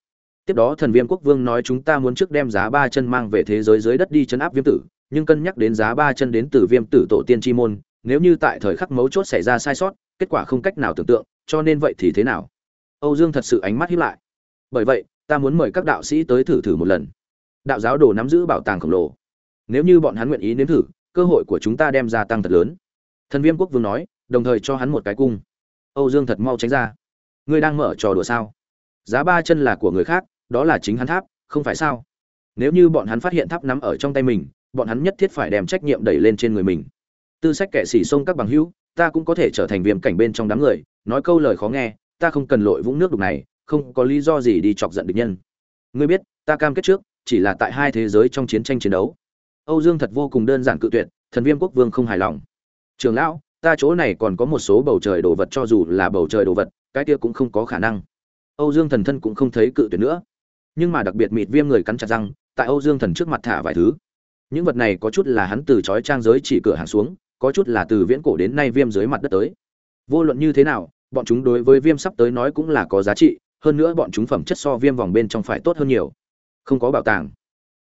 Tiếp đó thần viêm quốc vương nói chúng ta muốn trước đem giá ba chân mang về thế giới dưới đất đi chấn áp viêm tử, nhưng cân nhắc đến giá ba chân đến từ viêm tử tổ tiên chi môn, nếu như tại thời khắc mấu chốt xảy ra sai sót kết quả không cách nào tưởng tượng, cho nên vậy thì thế nào? Âu dương thật sự ánh mắt hiếp lại. Bởi vậy, ta muốn mời các đạo sĩ tới thử thử một lần. Đạo giáo đồ nắm giữ bảo tàng khổng lồ. Nếu như bọn hắn nguyện ý nếm thử, cơ hội của chúng ta đem ra tăng thật lớn. Thần viêm quốc vương nói, đồng thời cho hắn một cái cung. Âu dương thật mau tránh ra. Ngươi đang mở trò đùa sao? Giá ba chân là của người khác, đó là chính hắn tháp, không phải sao? Nếu như bọn hắn phát hiện tháp nắm ở trong tay mình, bọn hắn nhất thiết phải đem trách nhiệm đẩy lên trên người mình. Tư sách kẻ xỉ xông các bằng hữu ta cũng có thể trở thành viêm cảnh bên trong đám người, nói câu lời khó nghe, ta không cần lội vũng nước đục này, không có lý do gì đi chọc giận địch nhân. Ngươi biết, ta cam kết trước, chỉ là tại hai thế giới trong chiến tranh chiến đấu. Âu dương thật vô cùng đơn giản cự tuyệt, thần viêm quốc vương không hài lòng. Trường lão, ta chỗ này còn có một số bầu trời đồ vật cho dù là bầu trời đồ vật, cái kia cũng không có khả năng. Âu dương thần thân cũng không thấy cự tuyệt nữa. Nhưng mà đặc biệt mịt viêm người cắn chặt răng, tại âu dương thần trước mặt thả vài thứ. Những vật này có chút là hắn từ chói trang giới chỉ cửa hàng xuống có chút là từ viễn cổ đến nay viêm dưới mặt đất tới. Vô luận như thế nào, bọn chúng đối với viêm sắp tới nói cũng là có giá trị, hơn nữa bọn chúng phẩm chất so viêm vòng bên trong phải tốt hơn nhiều. Không có bảo tàng.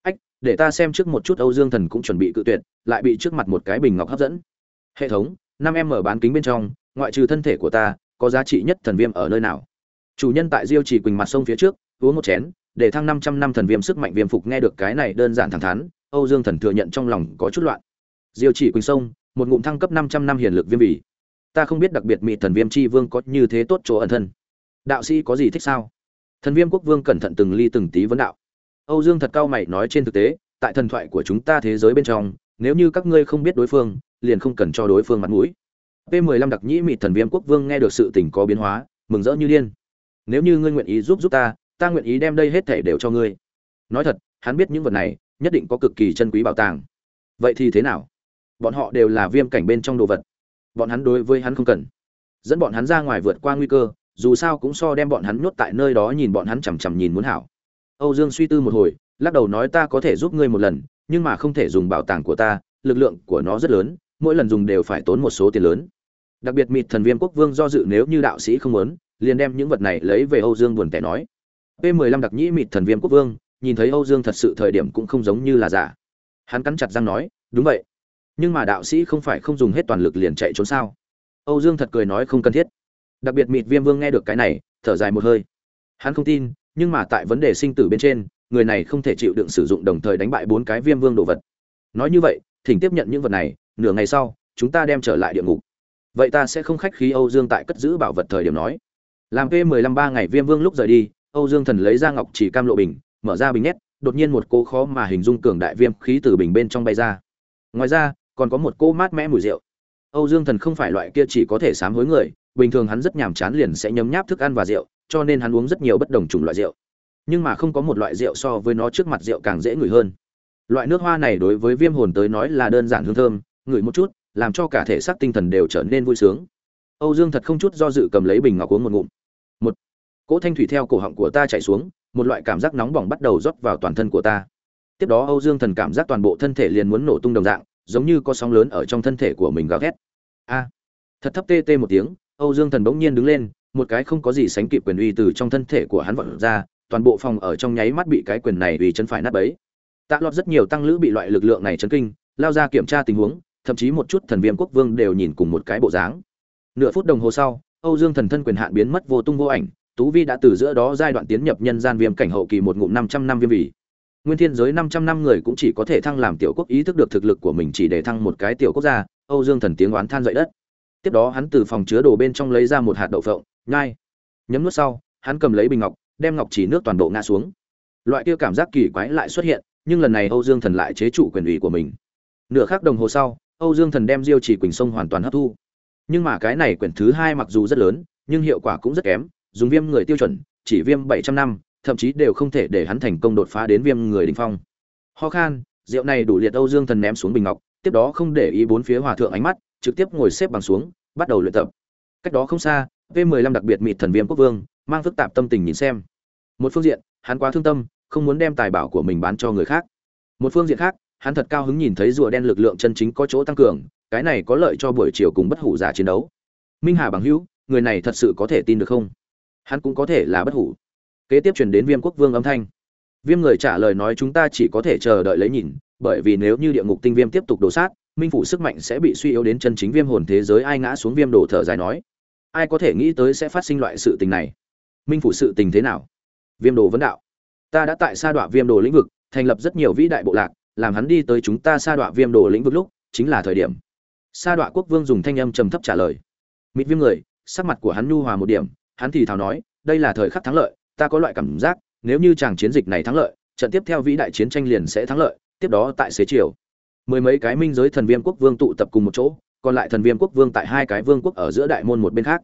Ách, để ta xem trước một chút âu dương thần cũng chuẩn bị cự tuyệt, lại bị trước mặt một cái bình ngọc hấp dẫn. Hệ thống, năm em mở bán kính bên trong, ngoại trừ thân thể của ta, có giá trị nhất thần viêm ở nơi nào? Chủ nhân tại diêu chỉ quỳnh mặt sông phía trước, uống một chén, để thăng năm trăm năm thần viêm sức mạnh viêm phục nghe được cái này đơn giản thẳng thắn, âu dương thần thừa nhận trong lòng có chút loạn. Diêu chỉ quỳnh sông một ngụm thăng cấp năm trăm năm hiển lực viêm vị ta không biết đặc biệt mị thần viêm chi vương có như thế tốt chỗ ẩn thân. Đạo sĩ có gì thích sao? Thần viêm quốc vương cẩn thận từng ly từng tí vấn đạo. Âu dương thật cao mày nói trên thực tế, tại thần thoại của chúng ta thế giới bên trong, nếu như các ngươi không biết đối phương, liền không cần cho đối phương mặt mũi. P 15 đặc nhĩ mị thần viêm quốc vương nghe được sự tình có biến hóa, mừng rỡ như điên. Nếu như ngươi nguyện ý giúp giúp ta ta nguyện ý đem đây hết thể đều cho ngươi. Nói thật, hắn biết những vật này, nhất định có cực kỳ chân quý bảo tàng. Vậy thì thế nào? Bọn họ đều là viêm cảnh bên trong đồ vật. Bọn hắn đối với hắn không cần. Dẫn bọn hắn ra ngoài vượt qua nguy cơ, dù sao cũng so đem bọn hắn nhốt tại nơi đó nhìn bọn hắn chằm chằm nhìn muốn hảo. Âu dương suy tư một hồi, lắc đầu nói ta có thể giúp ngươi một lần, nhưng mà không thể dùng bảo tàng của ta, lực lượng của nó rất lớn, mỗi lần dùng đều phải tốn một số tiền lớn. Đặc biệt mịt thần viêm quốc vương do dự nếu như đạo sĩ không muốn, liền đem những vật này lấy về âu dương buồn tẻ nói. P 15 đặc nhĩ mịt thần viêm quốc vương, nhìn thấy âu dương thật sự thời điểm cũng không giống như là giả. Hắn cắn chặt răng nói, đúng vậy nhưng mà đạo sĩ không phải không dùng hết toàn lực liền chạy trốn sao? Âu dương thật cười nói không cần thiết. Đặc biệt mịt viêm vương nghe được cái này, thở dài một hơi. Hắn không tin, nhưng mà tại vấn đề sinh tử bên trên, người này không thể chịu đựng sử dụng đồng thời đánh bại bốn cái viêm vương đồ vật. Nói như vậy, thỉnh tiếp nhận những vật này, nửa ngày sau, chúng ta đem trở lại địa ngục. Vậy ta sẽ không khách khí âu dương tại cất giữ bảo vật thời điểm nói. Làm p 15 ba ngày viêm vương lúc rời đi, âu dương thần lấy ra ngọc chỉ cam lộ bình, mở ra bình nhét, đột nhiên một cô khó mà hình dung cường đại viêm khí từ bình bên trong bay ra. Ngoài ra còn có một cô mát mẽ mùi rượu. Âu dương thần không phải loại kia chỉ có thể sám hối người, bình thường hắn rất nhàm chán liền sẽ nhấm nháp thức ăn và rượu, cho nên hắn uống rất nhiều bất đồng chủng loại rượu. Nhưng mà không có một loại rượu so với nó trước mặt rượu càng dễ ngửi hơn. Loại nước hoa này đối với viêm hồn tới nói là đơn giản hương thơm, ngửi một chút, làm cho cả thể xác tinh thần đều trở nên vui sướng. Âu dương thật không chút do dự cầm lấy bình ngọc uống một ngụm. Một, cỗ thanh thủy theo cổ họng của ta chảy xuống, một loại cảm giác nóng bỏng bắt đầu rót vào toàn thân của ta. Tiếp đó âu dương thần cảm giác toàn bộ thân thể liền muốn nổ tung đồng dạng giống như có sóng lớn ở trong thân thể của mình gào thét. A. Thật thấp tê tê một tiếng, âu dương thần bỗng nhiên đứng lên, một cái không có gì sánh kịp quyền uy từ trong thân thể của hắn vọt ra, toàn bộ phòng ở trong nháy mắt bị cái quyền này uy chân phải nát bấy. Tạ lọt rất nhiều tăng lữ bị loại lực lượng này chấn kinh, lao ra kiểm tra tình huống, thậm chí một chút thần viêm quốc vương đều nhìn cùng một cái bộ dáng. Nửa phút đồng hồ sau, âu dương thần thân quyền hạn biến mất vô tung vô ảnh, tú vi đã từ giữa đó giai đoạn tiến nhập nhân gian viêm cảnh hậu kỳ một ngụm năm trăm năm viêm vị nguyên thiên giới năm trăm năm người cũng chỉ có thể thăng làm tiểu quốc, ý thức được thực lực của mình chỉ để thăng một cái tiểu quốc gia, âu dương thần tiếng oán than dậy đất. Tiếp đó hắn từ phòng chứa đồ bên trong lấy ra một hạt đậu phộng, nhai, nhấm nuốt sau, hắn cầm lấy bình ngọc, đem ngọc chỉ nước toàn bộ ngã xuống. Loại kia cảm giác kỳ quái lại xuất hiện, nhưng lần này âu dương thần lại chế trụ quyền ủy của mình. Nửa khắc đồng hồ sau, âu dương thần đem diêu chỉ quỳnh sông hoàn toàn hấp thu. Nhưng mà cái này quyển thứ hai mặc dù rất lớn, nhưng hiệu quả cũng rất kém, dùng viêm người tiêu chuẩn, chỉ viêm bảy trăm năm thậm chí đều không thể để hắn thành công đột phá đến viêm người đỉnh phong. Ho khan, rượu này đủ liệt âu dương thần ném xuống bình ngọc, tiếp đó không để ý bốn phía hòa thượng ánh mắt, trực tiếp ngồi xếp bằng xuống, bắt đầu luyện tập. Cách đó không xa, v 15 đặc biệt mịt thần viêm quốc vương, mang phức tạp tâm tình nhìn xem. Một phương diện, hắn quá thương tâm, không muốn đem tài bảo của mình bán cho người khác. Một phương diện khác, hắn thật cao hứng nhìn thấy rùa đen lực lượng chân chính có chỗ tăng cường, cái này có lợi cho buổi chiều cùng bất hủ giả chiến đấu. Minh hà bằng hữu, người này thật sự có thể tin được không? Hắn cũng có thể là bất hủ kế tiếp truyền đến viêm quốc vương âm thanh. Viêm người trả lời nói chúng ta chỉ có thể chờ đợi lấy nhìn, bởi vì nếu như địa ngục tinh viêm tiếp tục đổ sát, minh phủ sức mạnh sẽ bị suy yếu đến chân chính viêm hồn thế giới, ai ngã xuống viêm đổ thở dài nói. Ai có thể nghĩ tới sẽ phát sinh loại sự tình này? Minh phủ sự tình thế nào? Viêm đồ vấn đạo. Ta đã tại sa đọa viêm đồ lĩnh vực, thành lập rất nhiều vĩ đại bộ lạc, làm hắn đi tới chúng ta sa đọa viêm đồ lĩnh vực lúc, chính là thời điểm. Sa đọa quốc vương dùng thanh âm trầm thấp trả lời. Mịt viêm người, sắc mặt của hắn nhu hòa một điểm, hắn thì thào nói, đây là thời khắc thắng lợi ta có loại cảm giác, nếu như chàng chiến dịch này thắng lợi, trận tiếp theo vĩ đại chiến tranh liền sẽ thắng lợi, tiếp đó tại xế chiều. Mười mấy cái minh giới thần viêm quốc vương tụ tập cùng một chỗ, còn lại thần viêm quốc vương tại hai cái vương quốc ở giữa đại môn một bên khác.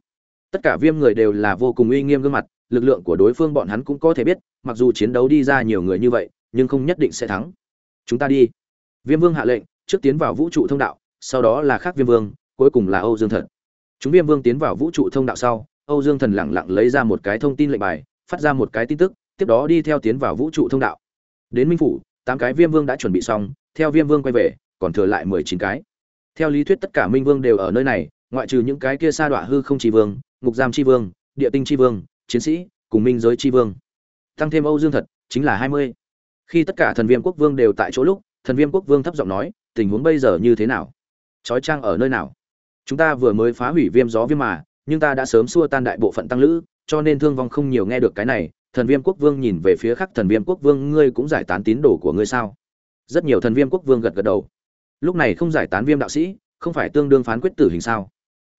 Tất cả viêm người đều là vô cùng uy nghiêm gương mặt, lực lượng của đối phương bọn hắn cũng có thể biết, mặc dù chiến đấu đi ra nhiều người như vậy, nhưng không nhất định sẽ thắng. Chúng ta đi. Viêm vương hạ lệnh, trước tiến vào vũ trụ thông đạo, sau đó là khác viêm vương, cuối cùng là âu dương thần. Chúng viêm vương tiến vào vũ trụ thông đạo sau, âu dương thần lẳng lặng lấy ra một cái thông tin lệnh bài phát ra một cái tin tức, tiếp đó đi theo tiến vào vũ trụ thông đạo. Đến minh phủ, tám cái viêm vương đã chuẩn bị xong, theo viêm vương quay về, còn thừa lại mười chín cái. Theo lý thuyết tất cả minh vương đều ở nơi này, ngoại trừ những cái kia sa đọa hư không tri vương, ngục giam tri vương, địa tinh tri vương, chiến sĩ, cùng minh giới tri vương. Tăng thêm âu dương thật, chính là hai mươi. Khi tất cả thần viêm quốc vương đều tại chỗ lúc, thần viêm quốc vương thấp giọng nói, tình huống bây giờ như thế nào? Trói trang ở nơi nào? Chúng ta vừa mới phá hủy viêm gió viêm mà, nhưng ta đã sớm xua tan đại bộ phận tăng lữ cho nên thương vong không nhiều nghe được cái này, thần viêm quốc vương nhìn về phía khác thần viêm quốc vương, ngươi cũng giải tán tín đồ của ngươi sao? Rất nhiều thần viêm quốc vương gật gật đầu. Lúc này không giải tán viêm đạo sĩ, không phải tương đương phán quyết tử hình sao?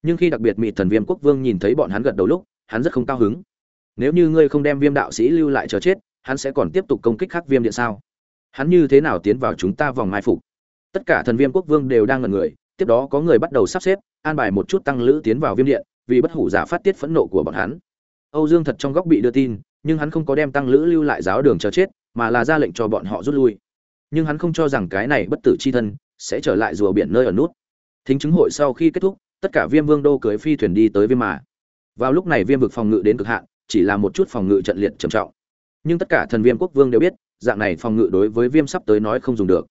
Nhưng khi đặc biệt mị thần viêm quốc vương nhìn thấy bọn hắn gật đầu lúc, hắn rất không cao hứng. Nếu như ngươi không đem viêm đạo sĩ lưu lại chờ chết, hắn sẽ còn tiếp tục công kích khắc viêm điện sao? Hắn như thế nào tiến vào chúng ta vòng mai phục? Tất cả thần viêm quốc vương đều đang ngần người, tiếp đó có người bắt đầu sắp xếp, an bài một chút tăng lữ tiến vào viêm điện, vì bất hủ giả phát tiết phẫn nộ của bọn hắn âu dương thật trong góc bị đưa tin, nhưng hắn không có đem tăng lữ lưu lại giáo đường chờ chết, mà là ra lệnh cho bọn họ rút lui. Nhưng hắn không cho rằng cái này bất tử chi thân sẽ trở lại rùa biển nơi ở nút. Thính chứng hội sau khi kết thúc, tất cả viêm vương đô cưỡi phi thuyền đi tới viêm mà. Vào lúc này viêm vực phòng ngự đến cực hạn, chỉ là một chút phòng ngự trận liệt trầm trọng. Nhưng tất cả thần viêm quốc vương đều biết, dạng này phòng ngự đối với viêm sắp tới nói không dùng được.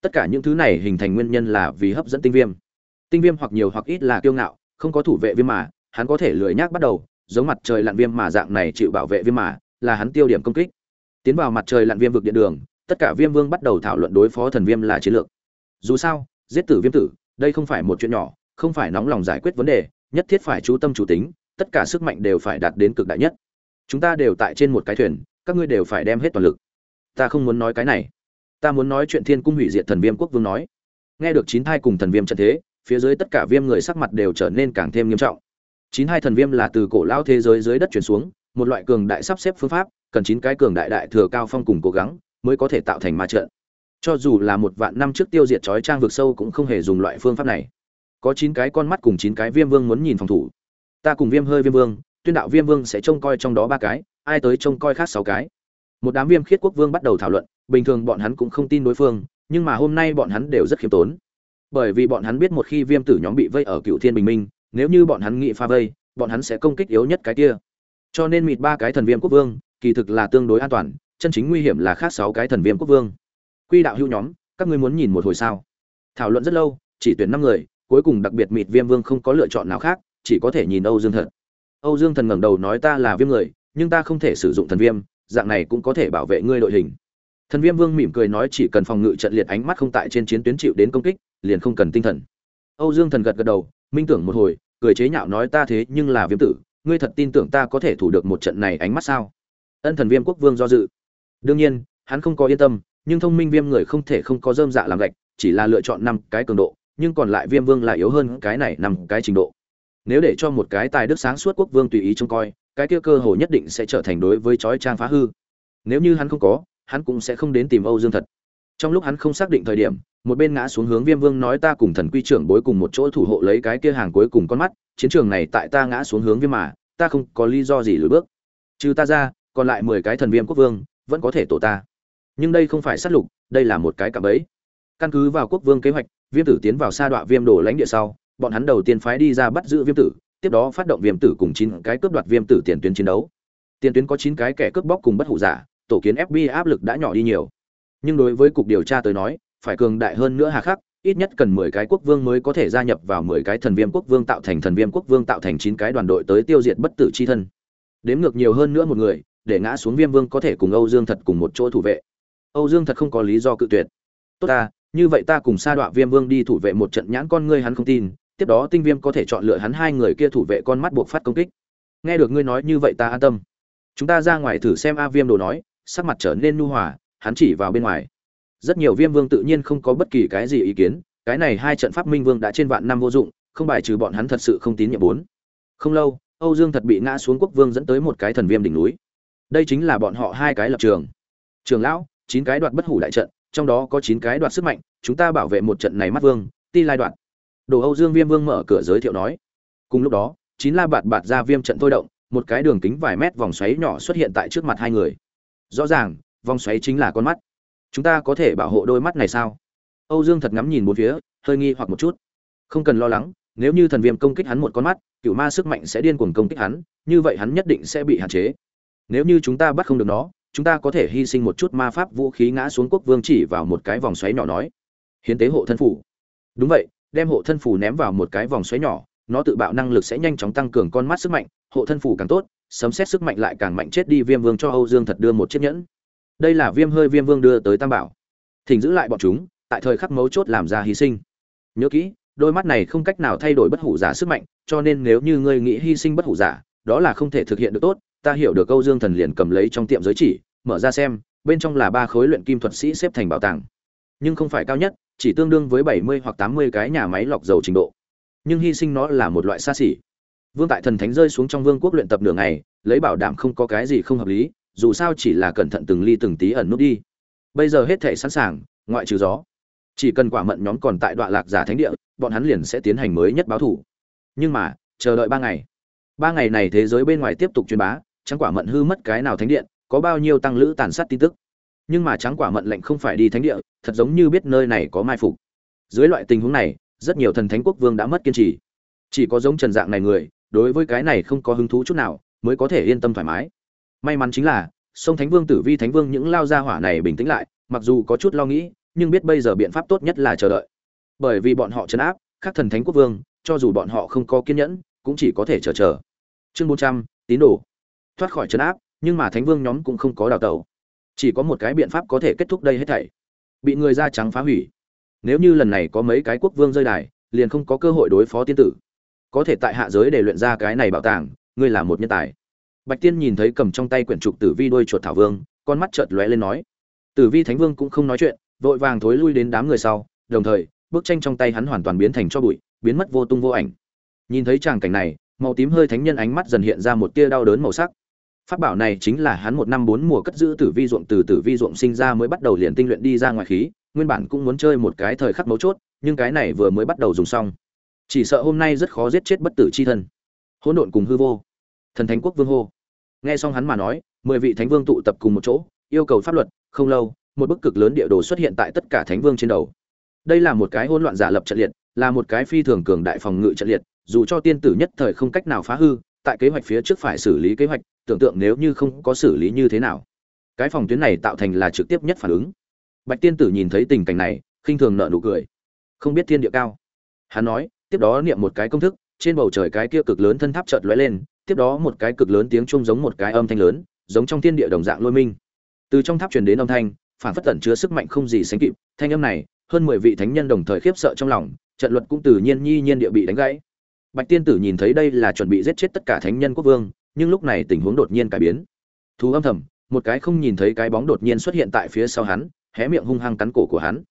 Tất cả những thứ này hình thành nguyên nhân là vì hấp dẫn tinh viêm. Tinh viêm hoặc nhiều hoặc ít là kiêu ngạo, không có thủ vệ viêm mà, hắn có thể lười nhác bắt đầu giống mặt trời lặn viêm mà dạng này chịu bảo vệ viêm mà, là hắn tiêu điểm công kích. Tiến vào mặt trời lặn viêm vực điện đường, tất cả viêm vương bắt đầu thảo luận đối phó thần viêm là chiến lược. Dù sao, giết tử viêm tử, đây không phải một chuyện nhỏ, không phải nóng lòng giải quyết vấn đề, nhất thiết phải chú tâm chủ tính, tất cả sức mạnh đều phải đạt đến cực đại nhất. Chúng ta đều tại trên một cái thuyền, các ngươi đều phải đem hết toàn lực. Ta không muốn nói cái này. Ta muốn nói chuyện thiên cung hủy diệt thần viêm quốc vương nói. Nghe được chín thai cùng thần viêm trận thế, phía dưới tất cả viêm người sắc mặt đều trở nên càng thêm nghiêm trọng chín hai thần viêm là từ cổ lao thế giới dưới đất chuyển xuống, một loại cường đại sắp xếp phương pháp, cần chín cái cường đại đại thừa cao phong cùng cố gắng mới có thể tạo thành ma trận. Cho dù là một vạn năm trước tiêu diệt chói trang vực sâu cũng không hề dùng loại phương pháp này. Có chín cái con mắt cùng chín cái viêm vương muốn nhìn phòng thủ. Ta cùng viêm hơi viêm vương, tuyên đạo viêm vương sẽ trông coi trong đó ba cái, ai tới trông coi khác sáu cái. Một đám viêm khiết quốc vương bắt đầu thảo luận, bình thường bọn hắn cũng không tin đối phương, nhưng mà hôm nay bọn hắn đều rất khiêm tốn. Bởi vì bọn hắn biết một khi viêm tử nhóm bị vây ở cựu thiên bình minh nếu như bọn hắn nghị pha vây, bọn hắn sẽ công kích yếu nhất cái kia. Cho nên mịt ba cái thần viêm quốc vương, kỳ thực là tương đối an toàn, chân chính nguy hiểm là khác sáu cái thần viêm quốc vương. Quy đạo hữu nhóm, các ngươi muốn nhìn một hồi sao? Thảo luận rất lâu, chỉ tuyển năm người, cuối cùng đặc biệt mịt viêm vương không có lựa chọn nào khác, chỉ có thể nhìn âu dương thật âu dương thần ngẩng đầu nói ta là viêm người, nhưng ta không thể sử dụng thần viêm, dạng này cũng có thể bảo vệ ngươi đội hình. Thần viêm vương mỉm cười nói chỉ cần phòng ngự trận liệt ánh mắt không tại trên chiến tuyến chịu đến công kích, liền không cần tinh thần. Âu dương thần gật gật đầu minh tưởng một hồi, cười chế nhạo nói ta thế nhưng là viêm tử, ngươi thật tin tưởng ta có thể thủ được một trận này ánh mắt sao? Ân thần viêm quốc vương do dự. Đương nhiên, hắn không có yên tâm, nhưng thông minh viêm người không thể không có dơm dạ làm gạch, chỉ là lựa chọn năm cái cường độ, nhưng còn lại viêm vương lại yếu hơn cái này nằm cái trình độ. Nếu để cho một cái tài đức sáng suốt quốc vương tùy ý trông coi, cái kia cơ hồ nhất định sẽ trở thành đối với chói trang phá hư. Nếu như hắn không có, hắn cũng sẽ không đến tìm âu dương thật. Trong lúc hắn không xác định thời điểm một bên ngã xuống hướng viêm vương nói ta cùng thần quy trưởng bối cùng một chỗ thủ hộ lấy cái kia hàng cuối cùng con mắt, chiến trường này tại ta ngã xuống hướng viêm mà, ta không có lý do gì lùi bước. Trừ ta ra, còn lại mười cái thần viêm quốc vương, vẫn có thể tổ ta. Nhưng đây không phải sát lục, đây là một cái cạm bẫy. Căn cứ vào quốc vương kế hoạch, viêm tử tiến vào sa đọa viêm đổ lãnh địa sau, bọn hắn đầu tiên phái đi ra bắt giữ viêm tử, tiếp đó phát động viêm tử cùng chín cái cướp đoạt viêm tử tiền tuyến chiến đấu. Tiền tuyến có chín cái kẻ cướp bóc cùng bất hủ giả, tổ kiến fbi áp lực đã nhỏ đi nhiều. Nhưng đối với cục điều tra tới nói phải cường đại hơn nữa hà khắc, ít nhất cần mười cái quốc vương mới có thể gia nhập vào mười cái thần viêm quốc vương tạo thành thần viêm quốc vương tạo thành chín cái đoàn đội tới tiêu diệt bất tử chi thân. Đếm ngược nhiều hơn nữa một người, để ngã xuống viêm vương có thể cùng âu dương thật cùng một chỗ thủ vệ. Âu dương thật không có lý do cự tuyệt. Tốt ta, như vậy ta cùng sa đọa viêm vương đi thủ vệ một trận nhãn con ngươi hắn không tin, tiếp đó tinh viêm có thể chọn lựa hắn hai người kia thủ vệ con mắt buộc phát công kích. Nghe được ngươi nói như vậy ta an tâm. Chúng ta ra ngoài thử xem a viêm đồ nói, sắc mặt trở nên nu hòa, hắn chỉ vào bên ngoài rất nhiều viêm vương tự nhiên không có bất kỳ cái gì ý kiến, cái này hai trận pháp minh vương đã trên vạn năm vô dụng, không bài trừ bọn hắn thật sự không tín nhiệm bốn. Không lâu, âu dương thật bị ngã xuống quốc vương dẫn tới một cái thần viêm đỉnh núi. Đây chính là bọn họ hai cái lập trường. Trường lão, chín cái đoạt bất hủ đại trận, trong đó có chín cái đoạt sức mạnh, chúng ta bảo vệ một trận này mắt vương, ti lai đoạt. Đồ âu dương viêm vương mở cửa giới thiệu nói. Cùng lúc đó, chín la bạt bạt ra viêm trận thôi động, một cái đường kính vài mét vòng xoáy nhỏ xuất hiện tại trước mặt hai người. Rõ ràng, vòng xoáy chính là con mắt chúng ta có thể bảo hộ đôi mắt này sao? Âu dương thật ngắm nhìn bốn phía, hơi nghi hoặc một chút. Không cần lo lắng, nếu như thần viêm công kích hắn một con mắt, cựu ma sức mạnh sẽ điên cuồng công kích hắn, như vậy hắn nhất định sẽ bị hạn chế. Nếu như chúng ta bắt không được nó, chúng ta có thể hy sinh một chút ma pháp vũ khí ngã xuống quốc vương chỉ vào một cái vòng xoáy nhỏ nói. Hiến tế hộ thân phủ. Đúng vậy, đem hộ thân phủ ném vào một cái vòng xoáy nhỏ, nó tự bạo năng lực sẽ nhanh chóng tăng cường con mắt sức mạnh, hộ thân phủ càng tốt, sấm xét sức mạnh lại càng mạnh chết đi, viêm vương cho âu dương thật đưa một chiếc nhẫn đây là viêm hơi viêm vương đưa tới tam bảo. Thỉnh giữ lại bọn chúng, tại thời khắc mấu chốt làm ra hy sinh. Nhớ kỹ, đôi mắt này không cách nào thay đổi bất hủ giả sức mạnh, cho nên nếu như ngươi nghĩ hy sinh bất hủ giả, đó là không thể thực hiện được tốt, ta hiểu được câu dương thần liền cầm lấy trong tiệm giới chỉ, mở ra xem, bên trong là ba khối luyện kim thuật sĩ xếp thành bảo tàng. Nhưng không phải cao nhất, chỉ tương đương với bảy mươi hoặc tám mươi cái nhà máy lọc dầu trình độ. Nhưng hy sinh nó là một loại xa xỉ. Vương tại thần thánh rơi xuống trong vương quốc luyện tập nửa ngày, lấy bảo đảm không có cái gì không hợp lý dù sao chỉ là cẩn thận từng ly từng tí ẩn nút đi. Bây giờ hết thể sẵn sàng, ngoại trừ gió. Chỉ cần quả mận nhóm còn tại đoạn lạc giả thánh địa, bọn hắn liền sẽ tiến hành mới nhất báo thủ. Nhưng mà, chờ đợi ba ngày. Ba ngày này thế giới bên ngoài tiếp tục truyền bá, trắng quả mận hư mất cái nào thánh điện, có bao nhiêu tăng lữ tàn sát tin tức. Nhưng mà trắng quả mận lệnh không phải đi thánh địa, thật giống như biết nơi này có mai phục. Dưới loại tình huống này, rất nhiều thần thánh quốc vương đã mất kiên trì. Chỉ có giống trần dạng này người, đối với cái này không có hứng thú chút nào, mới có thể yên tâm thoải mái may mắn chính là, sông thánh vương tử vi thánh vương những lao gia hỏa này bình tĩnh lại, mặc dù có chút lo nghĩ, nhưng biết bây giờ biện pháp tốt nhất là chờ đợi. Bởi vì bọn họ chấn áp các thần thánh quốc vương, cho dù bọn họ không có kiên nhẫn, cũng chỉ có thể chờ chờ. Chương bốn trăm, tín đồ. Thoát khỏi chấn áp, nhưng mà thánh vương nhóm cũng không có đào tẩu. Chỉ có một cái biện pháp có thể kết thúc đây hết thảy. Bị người da trắng phá hủy. Nếu như lần này có mấy cái quốc vương rơi đài, liền không có cơ hội đối phó tiên tử. Có thể tại hạ giới để luyện ra cái này bảo tàng, ngươi là một nhân tài bạch tiên nhìn thấy cầm trong tay quyển trục tử vi đôi chuột thảo vương con mắt chợt lóe lên nói tử vi thánh vương cũng không nói chuyện vội vàng thối lui đến đám người sau đồng thời bức tranh trong tay hắn hoàn toàn biến thành cho bụi biến mất vô tung vô ảnh nhìn thấy tràng cảnh này màu tím hơi thánh nhân ánh mắt dần hiện ra một tia đau đớn màu sắc Pháp bảo này chính là hắn một năm bốn mùa cất giữ tử vi ruộng từ tử vi ruộng sinh ra mới bắt đầu liền tinh luyện đi ra ngoài khí, nguyên bản cũng muốn chơi một cái thời khắc mấu chốt, nhưng cái này vừa mới bắt đầu dùng xong. Chỉ sợ hôm nay rất khó giết chết bất tử chi thân. Hỗn độn cùng hư vô. Thần thánh quốc vương hô. Nghe xong hắn mà nói, mười vị thánh vương tụ tập cùng một chỗ, yêu cầu pháp luật, không lâu, một bức cực lớn địa đồ xuất hiện tại tất cả thánh vương trên đầu. Đây là một cái hỗn loạn giả lập trận liệt, là một cái phi thường cường đại phòng ngự trận liệt, dù cho tiên tử nhất thời không cách nào phá hư, tại kế hoạch phía trước phải xử lý kế hoạch, tưởng tượng nếu như không có xử lý như thế nào cái phòng tuyến này tạo thành là trực tiếp nhất phản ứng bạch tiên tử nhìn thấy tình cảnh này khinh thường nợ nụ cười không biết thiên địa cao hắn nói tiếp đó niệm một cái công thức trên bầu trời cái kia cực lớn thân tháp chợt lóe lên tiếp đó một cái cực lớn tiếng chuông giống một cái âm thanh lớn, giống trong thiên địa đồng dạng lôi minh. Từ trong tháp truyền đến âm thanh, phản phất tẩn chứa sức mạnh không gì sánh kịp, thanh âm này, hơn mười vị thánh nhân đồng thời khiếp sợ trong lòng, trận luật cũng tự nhiên nhi nhiên địa bị đánh gãy. Bạch tiên tử nhìn thấy đây là chuẩn bị giết chết tất cả thánh nhân quốc vương, nhưng lúc này tình huống đột nhiên cải biến. Thú âm thầm, một cái không nhìn thấy cái bóng đột nhiên xuất hiện tại phía sau hắn, hé miệng hung hăng cắn cổ của hắn.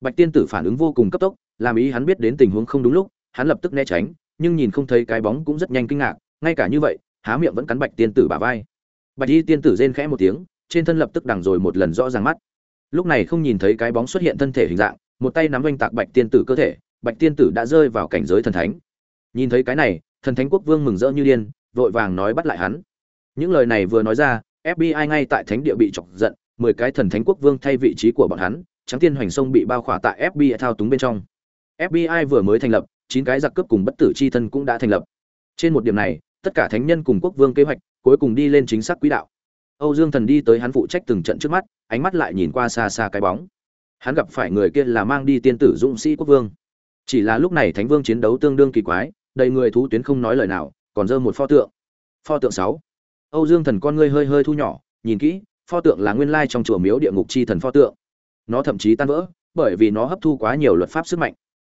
Bạch tiên tử phản ứng vô cùng cấp tốc, làm ý hắn biết đến tình huống không đúng lúc, hắn lập tức né tránh, nhưng nhìn không thấy cái bóng cũng rất nhanh kinh ngạc ngay cả như vậy, há miệng vẫn cắn bạch tiên tử bả vai. Bạch y tiên tử rên khẽ một tiếng, trên thân lập tức đằng rồi một lần rõ ràng mắt. Lúc này không nhìn thấy cái bóng xuất hiện thân thể hình dạng, một tay nắm oanh tạc bạch tiên tử cơ thể, bạch tiên tử đã rơi vào cảnh giới thần thánh. Nhìn thấy cái này, thần thánh quốc vương mừng rỡ như điên, vội vàng nói bắt lại hắn. Những lời này vừa nói ra fbi ngay tại thánh địa bị chọc giận, mười cái thần thánh quốc vương thay vị trí của bọn hắn trắng tiên hoành sông bị bao khỏa tại fbi thao túng bên trong. Fbi vừa mới thành lập, chín cái giặc cướp cùng bất tử chi thân cũng đã thành lập. Trên một điểm này tất cả thánh nhân cùng quốc vương kế hoạch, cuối cùng đi lên chính xác quỹ đạo. Âu dương thần đi tới hắn phụ trách từng trận trước mắt, ánh mắt lại nhìn qua xa xa cái bóng. Hắn gặp phải người kia là mang đi tiên tử dũng sĩ quốc vương. Chỉ là lúc này thánh vương chiến đấu tương đương kỳ quái, đầy người thú tuyến không nói lời nào, còn dơ một pho tượng. Pho tượng sáu. Âu dương thần con ngươi hơi hơi thu nhỏ, nhìn kỹ, pho tượng là nguyên lai trong chùa miếu địa ngục chi thần pho tượng. Nó thậm chí tan vỡ, bởi vì nó hấp thu quá nhiều luật pháp sức mạnh.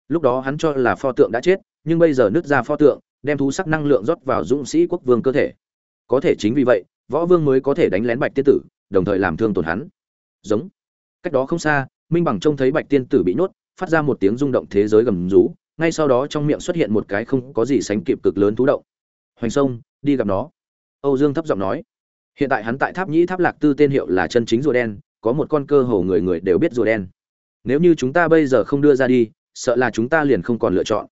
Lúc đó hắn cho là pho tượng đã chết, nhưng bây giờ nứt ra pho tượng đem thú sắc năng lượng rót vào dũng sĩ quốc vương cơ thể. Có thể chính vì vậy, võ vương mới có thể đánh lén bạch tiên tử, đồng thời làm thương tổn hắn. Giống. Cách đó không xa, minh bằng trông thấy bạch tiên tử bị nhốt, phát ra một tiếng rung động thế giới gầm rú, ngay sau đó trong miệng xuất hiện một cái không có gì sánh kịp cực lớn thú động. Hoành sông, đi gặp nó. Âu dương thấp giọng nói. Hiện tại hắn tại tháp nhĩ tháp lạc tư tên hiệu là chân chính rùa đen, có một con cơ hồ người người đều biết rùa đen. Nếu như chúng ta bây giờ không đưa ra đi, sợ là chúng ta liền không còn lựa chọn.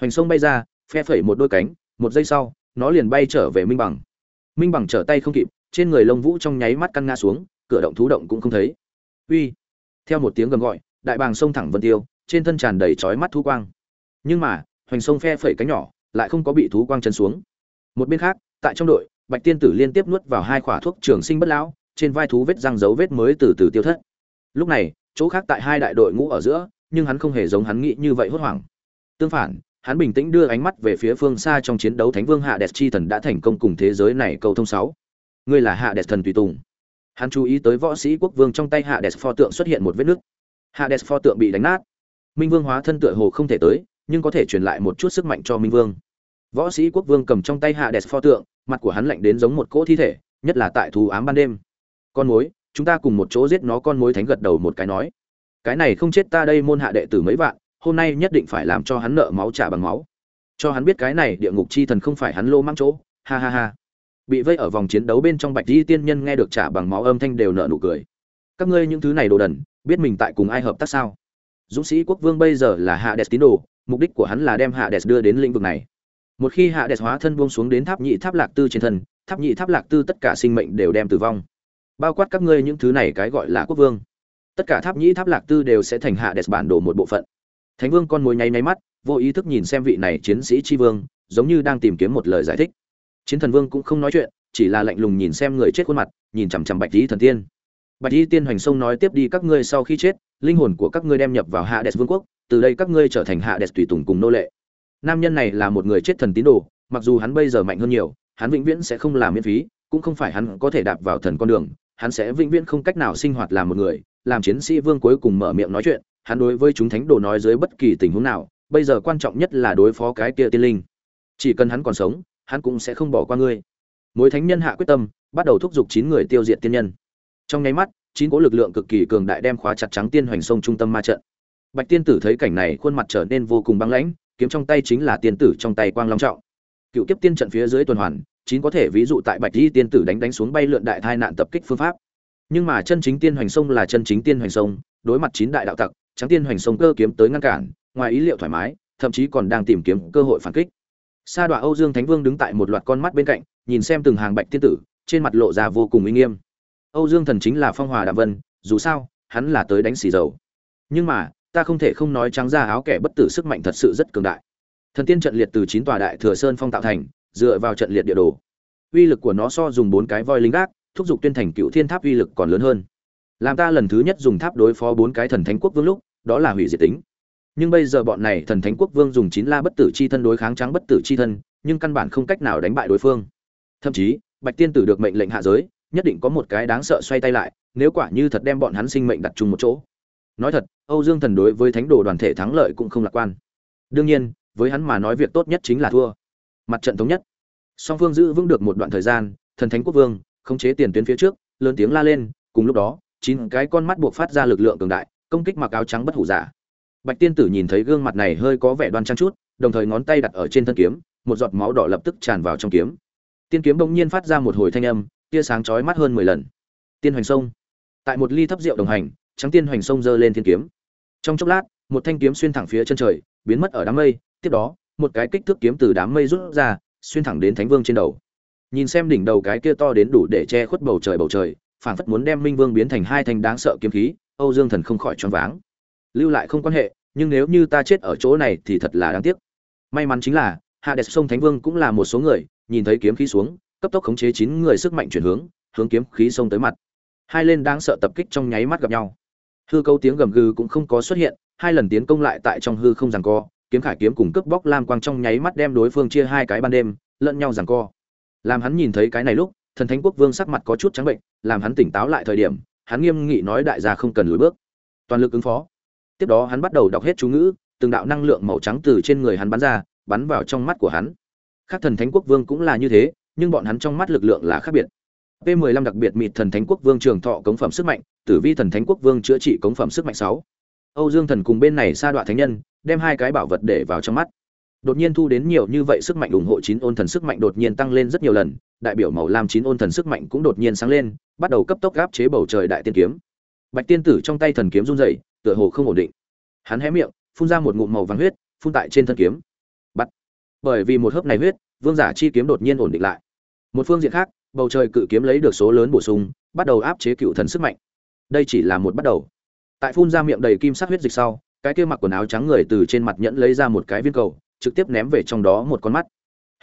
Hoành sông bay ra phe phẩy một đôi cánh, một giây sau, nó liền bay trở về minh bằng. Minh bằng trở tay không kịp, trên người lông vũ trong nháy mắt căn ngã xuống, cửa động thú động cũng không thấy. Uy! Theo một tiếng gầm gọi, đại bàng xông thẳng vân tiêu, trên thân tràn đầy chói mắt thú quang. Nhưng mà, hoành sông phe phẩy cánh nhỏ lại không có bị thú quang chân xuống. Một bên khác, tại trong đội, bạch tiên tử liên tiếp nuốt vào hai khỏa thuốc trường sinh bất lão, trên vai thú vết răng dấu vết mới từ từ tiêu thất. Lúc này, chỗ khác tại hai đại đội ngũ ở giữa, nhưng hắn không hề giống hắn nghĩ như vậy hốt hoảng. Tương phản hắn bình tĩnh đưa ánh mắt về phía phương xa trong chiến đấu thánh vương hạ đẹp chi thần đã thành công cùng thế giới này cầu thông sáu. Ngươi là hạ đẹp thần tùy tùng. Hắn chú ý tới võ sĩ quốc vương trong tay hạ đẹp pho tượng xuất hiện một vết nứt. Hạ đẹp pho tượng bị đánh nát. Minh vương hóa thân tựa hồ không thể tới, nhưng có thể truyền lại một chút sức mạnh cho minh vương. Võ sĩ quốc vương cầm trong tay hạ đẹp pho tượng, mặt của hắn lạnh đến giống một cỗ thi thể, nhất là tại thú ám ban đêm. Con mối, chúng ta cùng một chỗ giết nó, con mối thánh gật đầu một cái nói. Cái này không chết ta đây môn hạ đệ tử mấy vạn hôm nay nhất định phải làm cho hắn nợ máu trả bằng máu. Cho hắn biết cái này địa ngục chi thần không phải hắn lô mang chỗ. Ha ha ha. Bị vây ở vòng chiến đấu bên trong bạch di tiên nhân nghe được trả bằng máu âm thanh đều nợ nụ cười. Các ngươi những thứ này đồ đần, biết mình tại cùng ai hợp tác sao? Dũng sĩ quốc vương bây giờ là hạ đẹp tín đồ, mục đích của hắn là đem hạ đẹp đưa đến lĩnh vực này. Một khi hạ đẹp hóa thân buông xuống đến tháp nhị tháp lạc tư trên thân, tháp nhị tháp lạc tư tất cả sinh mệnh đều đem tử vong. Bao quát các ngươi những thứ này cái gọi là quốc vương. Tất cả tháp nhị tháp lạc tư đều sẽ thành hạ đẹp bản đồ một bộ phận thánh vương con mồi nháy nháy mắt, vô ý thức nhìn xem vị này chiến sĩ tri vương, giống như đang tìm kiếm một lời giải thích. Chiến thần vương cũng không nói chuyện, chỉ là lạnh lùng nhìn xem người chết khuôn mặt, nhìn chằm chằm bạch lý thần tiên. Bạch lý tiên hoành sông nói tiếp đi các ngươi sau khi chết, linh hồn của các ngươi đem nhập vào hạ đẹp vương quốc, từ đây các ngươi trở thành hạ đẹp tùy tùng cùng nô lệ. Nam nhân này là một người chết thần tín đồ, mặc dù hắn bây giờ mạnh hơn nhiều, hắn vĩnh viễn sẽ không làm miễn phí, cũng không phải hắn có thể đạp vào thần con đường, hắn sẽ vĩnh viễn không cách nào sinh hoạt làm một người, làm chiến sĩ vương cuối cùng mở miệng nói chuyện hắn đối với chúng thánh đồ nói dưới bất kỳ tình huống nào, bây giờ quan trọng nhất là đối phó cái kia tiên linh. Chỉ cần hắn còn sống, hắn cũng sẽ không bỏ qua ngươi. Mối thánh nhân hạ quyết tâm, bắt đầu thúc giục chín người tiêu diệt tiên nhân. Trong nháy mắt, chín cỗ lực lượng cực kỳ cường đại đem khóa chặt trắng tiên hoành sông trung tâm ma trận. Bạch tiên tử thấy cảnh này, khuôn mặt trở nên vô cùng băng lãnh, kiếm trong tay chính là tiên tử trong tay quang long trọng. Cựu kiếp tiên trận phía dưới tuần hoàn, chín có thể ví dụ tại bạch di tiên tử đánh đánh xuống bay lượn đại thai nạn tập kích phương pháp. Nhưng mà chân chính tiên hoành sông là chân chính tiên hoành sông, đối mặt chín đại đạo tặc trắng tiên hoành sông cơ kiếm tới ngăn cản, ngoài ý liệu thoải mái, thậm chí còn đang tìm kiếm cơ hội phản kích. Sa đọa âu dương thánh vương đứng tại một loạt con mắt bên cạnh, nhìn xem từng hàng bạch tiên tử, trên mặt lộ ra vô cùng uy nghiêm. Âu dương thần chính là phong hòa đạm vân, dù sao, hắn là tới đánh xì dầu. Nhưng mà, ta không thể không nói trắng ra áo kẻ bất tử sức mạnh thật sự rất cường đại. Thần tiên trận liệt từ chín tòa đại thừa sơn phong tạo thành, dựa vào trận liệt địa đồ. Uy lực của nó so dùng bốn cái voi lính gác, thúc giục tuyên thành cựu thiên tháp uy lực còn lớn hơn làm ta lần thứ nhất dùng tháp đối phó bốn cái thần thánh quốc vương lúc, đó là hủy diệt tính. Nhưng bây giờ bọn này thần thánh quốc vương dùng chín la bất tử chi thân đối kháng trắng bất tử chi thân, nhưng căn bản không cách nào đánh bại đối phương. Thậm chí, bạch tiên tử được mệnh lệnh hạ giới, nhất định có một cái đáng sợ xoay tay lại, nếu quả như thật đem bọn hắn sinh mệnh đặt chung một chỗ. Nói thật, âu dương thần đối với thánh đồ đoàn thể thắng lợi cũng không lạc quan. Đương nhiên, với hắn mà nói việc tốt nhất chính là thua. Mặt trận thống nhất. Song phương giữ vững được một đoạn thời gian, thần thánh quốc vương, khống chế tiền tuyến phía trước, lớn tiếng la lên, cùng lúc đó chín cái con mắt buộc phát ra lực lượng cường đại, công kích mặc áo trắng bất hủ giả. Bạch tiên tử nhìn thấy gương mặt này hơi có vẻ đoan trang chút, đồng thời ngón tay đặt ở trên thân kiếm, một giọt máu đỏ lập tức tràn vào trong kiếm. Tiên kiếm bỗng nhiên phát ra một hồi thanh âm, tia sáng chói mắt hơn mười lần. Tiên hoành sông. Tại một ly thấp rượu đồng hành, trắng tiên hoành sông giơ lên thiên kiếm. Trong chốc lát, một thanh kiếm xuyên thẳng phía chân trời, biến mất ở đám mây, tiếp đó, một cái kích thước kiếm từ đám mây rút ra, xuyên thẳng đến thánh vương trên đầu. Nhìn xem đỉnh đầu cái kia to đến đủ để che khuất bầu trời bầu trời phảng phất muốn đem minh vương biến thành hai thanh đáng sợ kiếm khí, âu dương thần không khỏi choáng váng. Lưu lại không quan hệ, nhưng nếu như ta chết ở chỗ này thì thật là đáng tiếc. May mắn chính là hạ đẹp sông thánh vương cũng là một số người, nhìn thấy kiếm khí xuống, cấp tốc khống chế chín người sức mạnh chuyển hướng hướng kiếm khí sông tới mặt. Hai lên đáng sợ tập kích trong nháy mắt gặp nhau. Hư câu tiếng gầm gừ cũng không có xuất hiện, hai lần tiến công lại tại trong hư không giằng co, kiếm khải kiếm cùng cướp bóc lam quang trong nháy mắt đem đối phương chia hai cái ban đêm, lẫn nhau giằng co. Làm hắn nhìn thấy cái này lúc thần thánh quốc vương sắc mặt có chút trắng bệnh làm hắn tỉnh táo lại thời điểm hắn nghiêm nghị nói đại gia không cần lùi bước toàn lực ứng phó tiếp đó hắn bắt đầu đọc hết chú ngữ từng đạo năng lượng màu trắng từ trên người hắn bắn ra bắn vào trong mắt của hắn khác thần thánh quốc vương cũng là như thế nhưng bọn hắn trong mắt lực lượng là khác biệt P15 đặc biệt mịt thần thánh quốc vương trường thọ cống phẩm sức mạnh, Tử Vi thần thánh quốc vương chữa trị cống phẩm sức mạnh sáu. Âu Dương thần cùng bên này sa đoạn thánh nhân, đem hai cái bảo vật để vào trong mắt. Đột nhiên thu đến nhiều như vậy sức mạnh ủng hộ chín ôn thần sức mạnh đột nhiên tăng lên rất nhiều lần, đại biểu màu lam chín ôn thần sức mạnh cũng đột nhiên sáng lên, bắt đầu cấp tốc áp chế bầu trời đại tiên kiếm. Bạch tiên tử trong tay thần kiếm run rẩy, tựa hồ không ổn định. Hắn hé miệng, phun ra một ngụm màu vàng huyết, phun tại trên thân kiếm. Bắt. Bởi vì một hớp này huyết, vương giả chi kiếm đột nhiên ổn định lại. Một phương diện khác, bầu trời cự kiếm lấy được số lớn bổ sung, bắt đầu áp chế cựu thần sức mạnh. Đây chỉ là một bắt đầu. Tại phun ra miệng đầy kim sắc huyết dịch sau, cái kia mặc quần áo trắng người từ trên mặt nhẫn lấy ra một cái viên cầu, trực tiếp ném về trong đó một con mắt.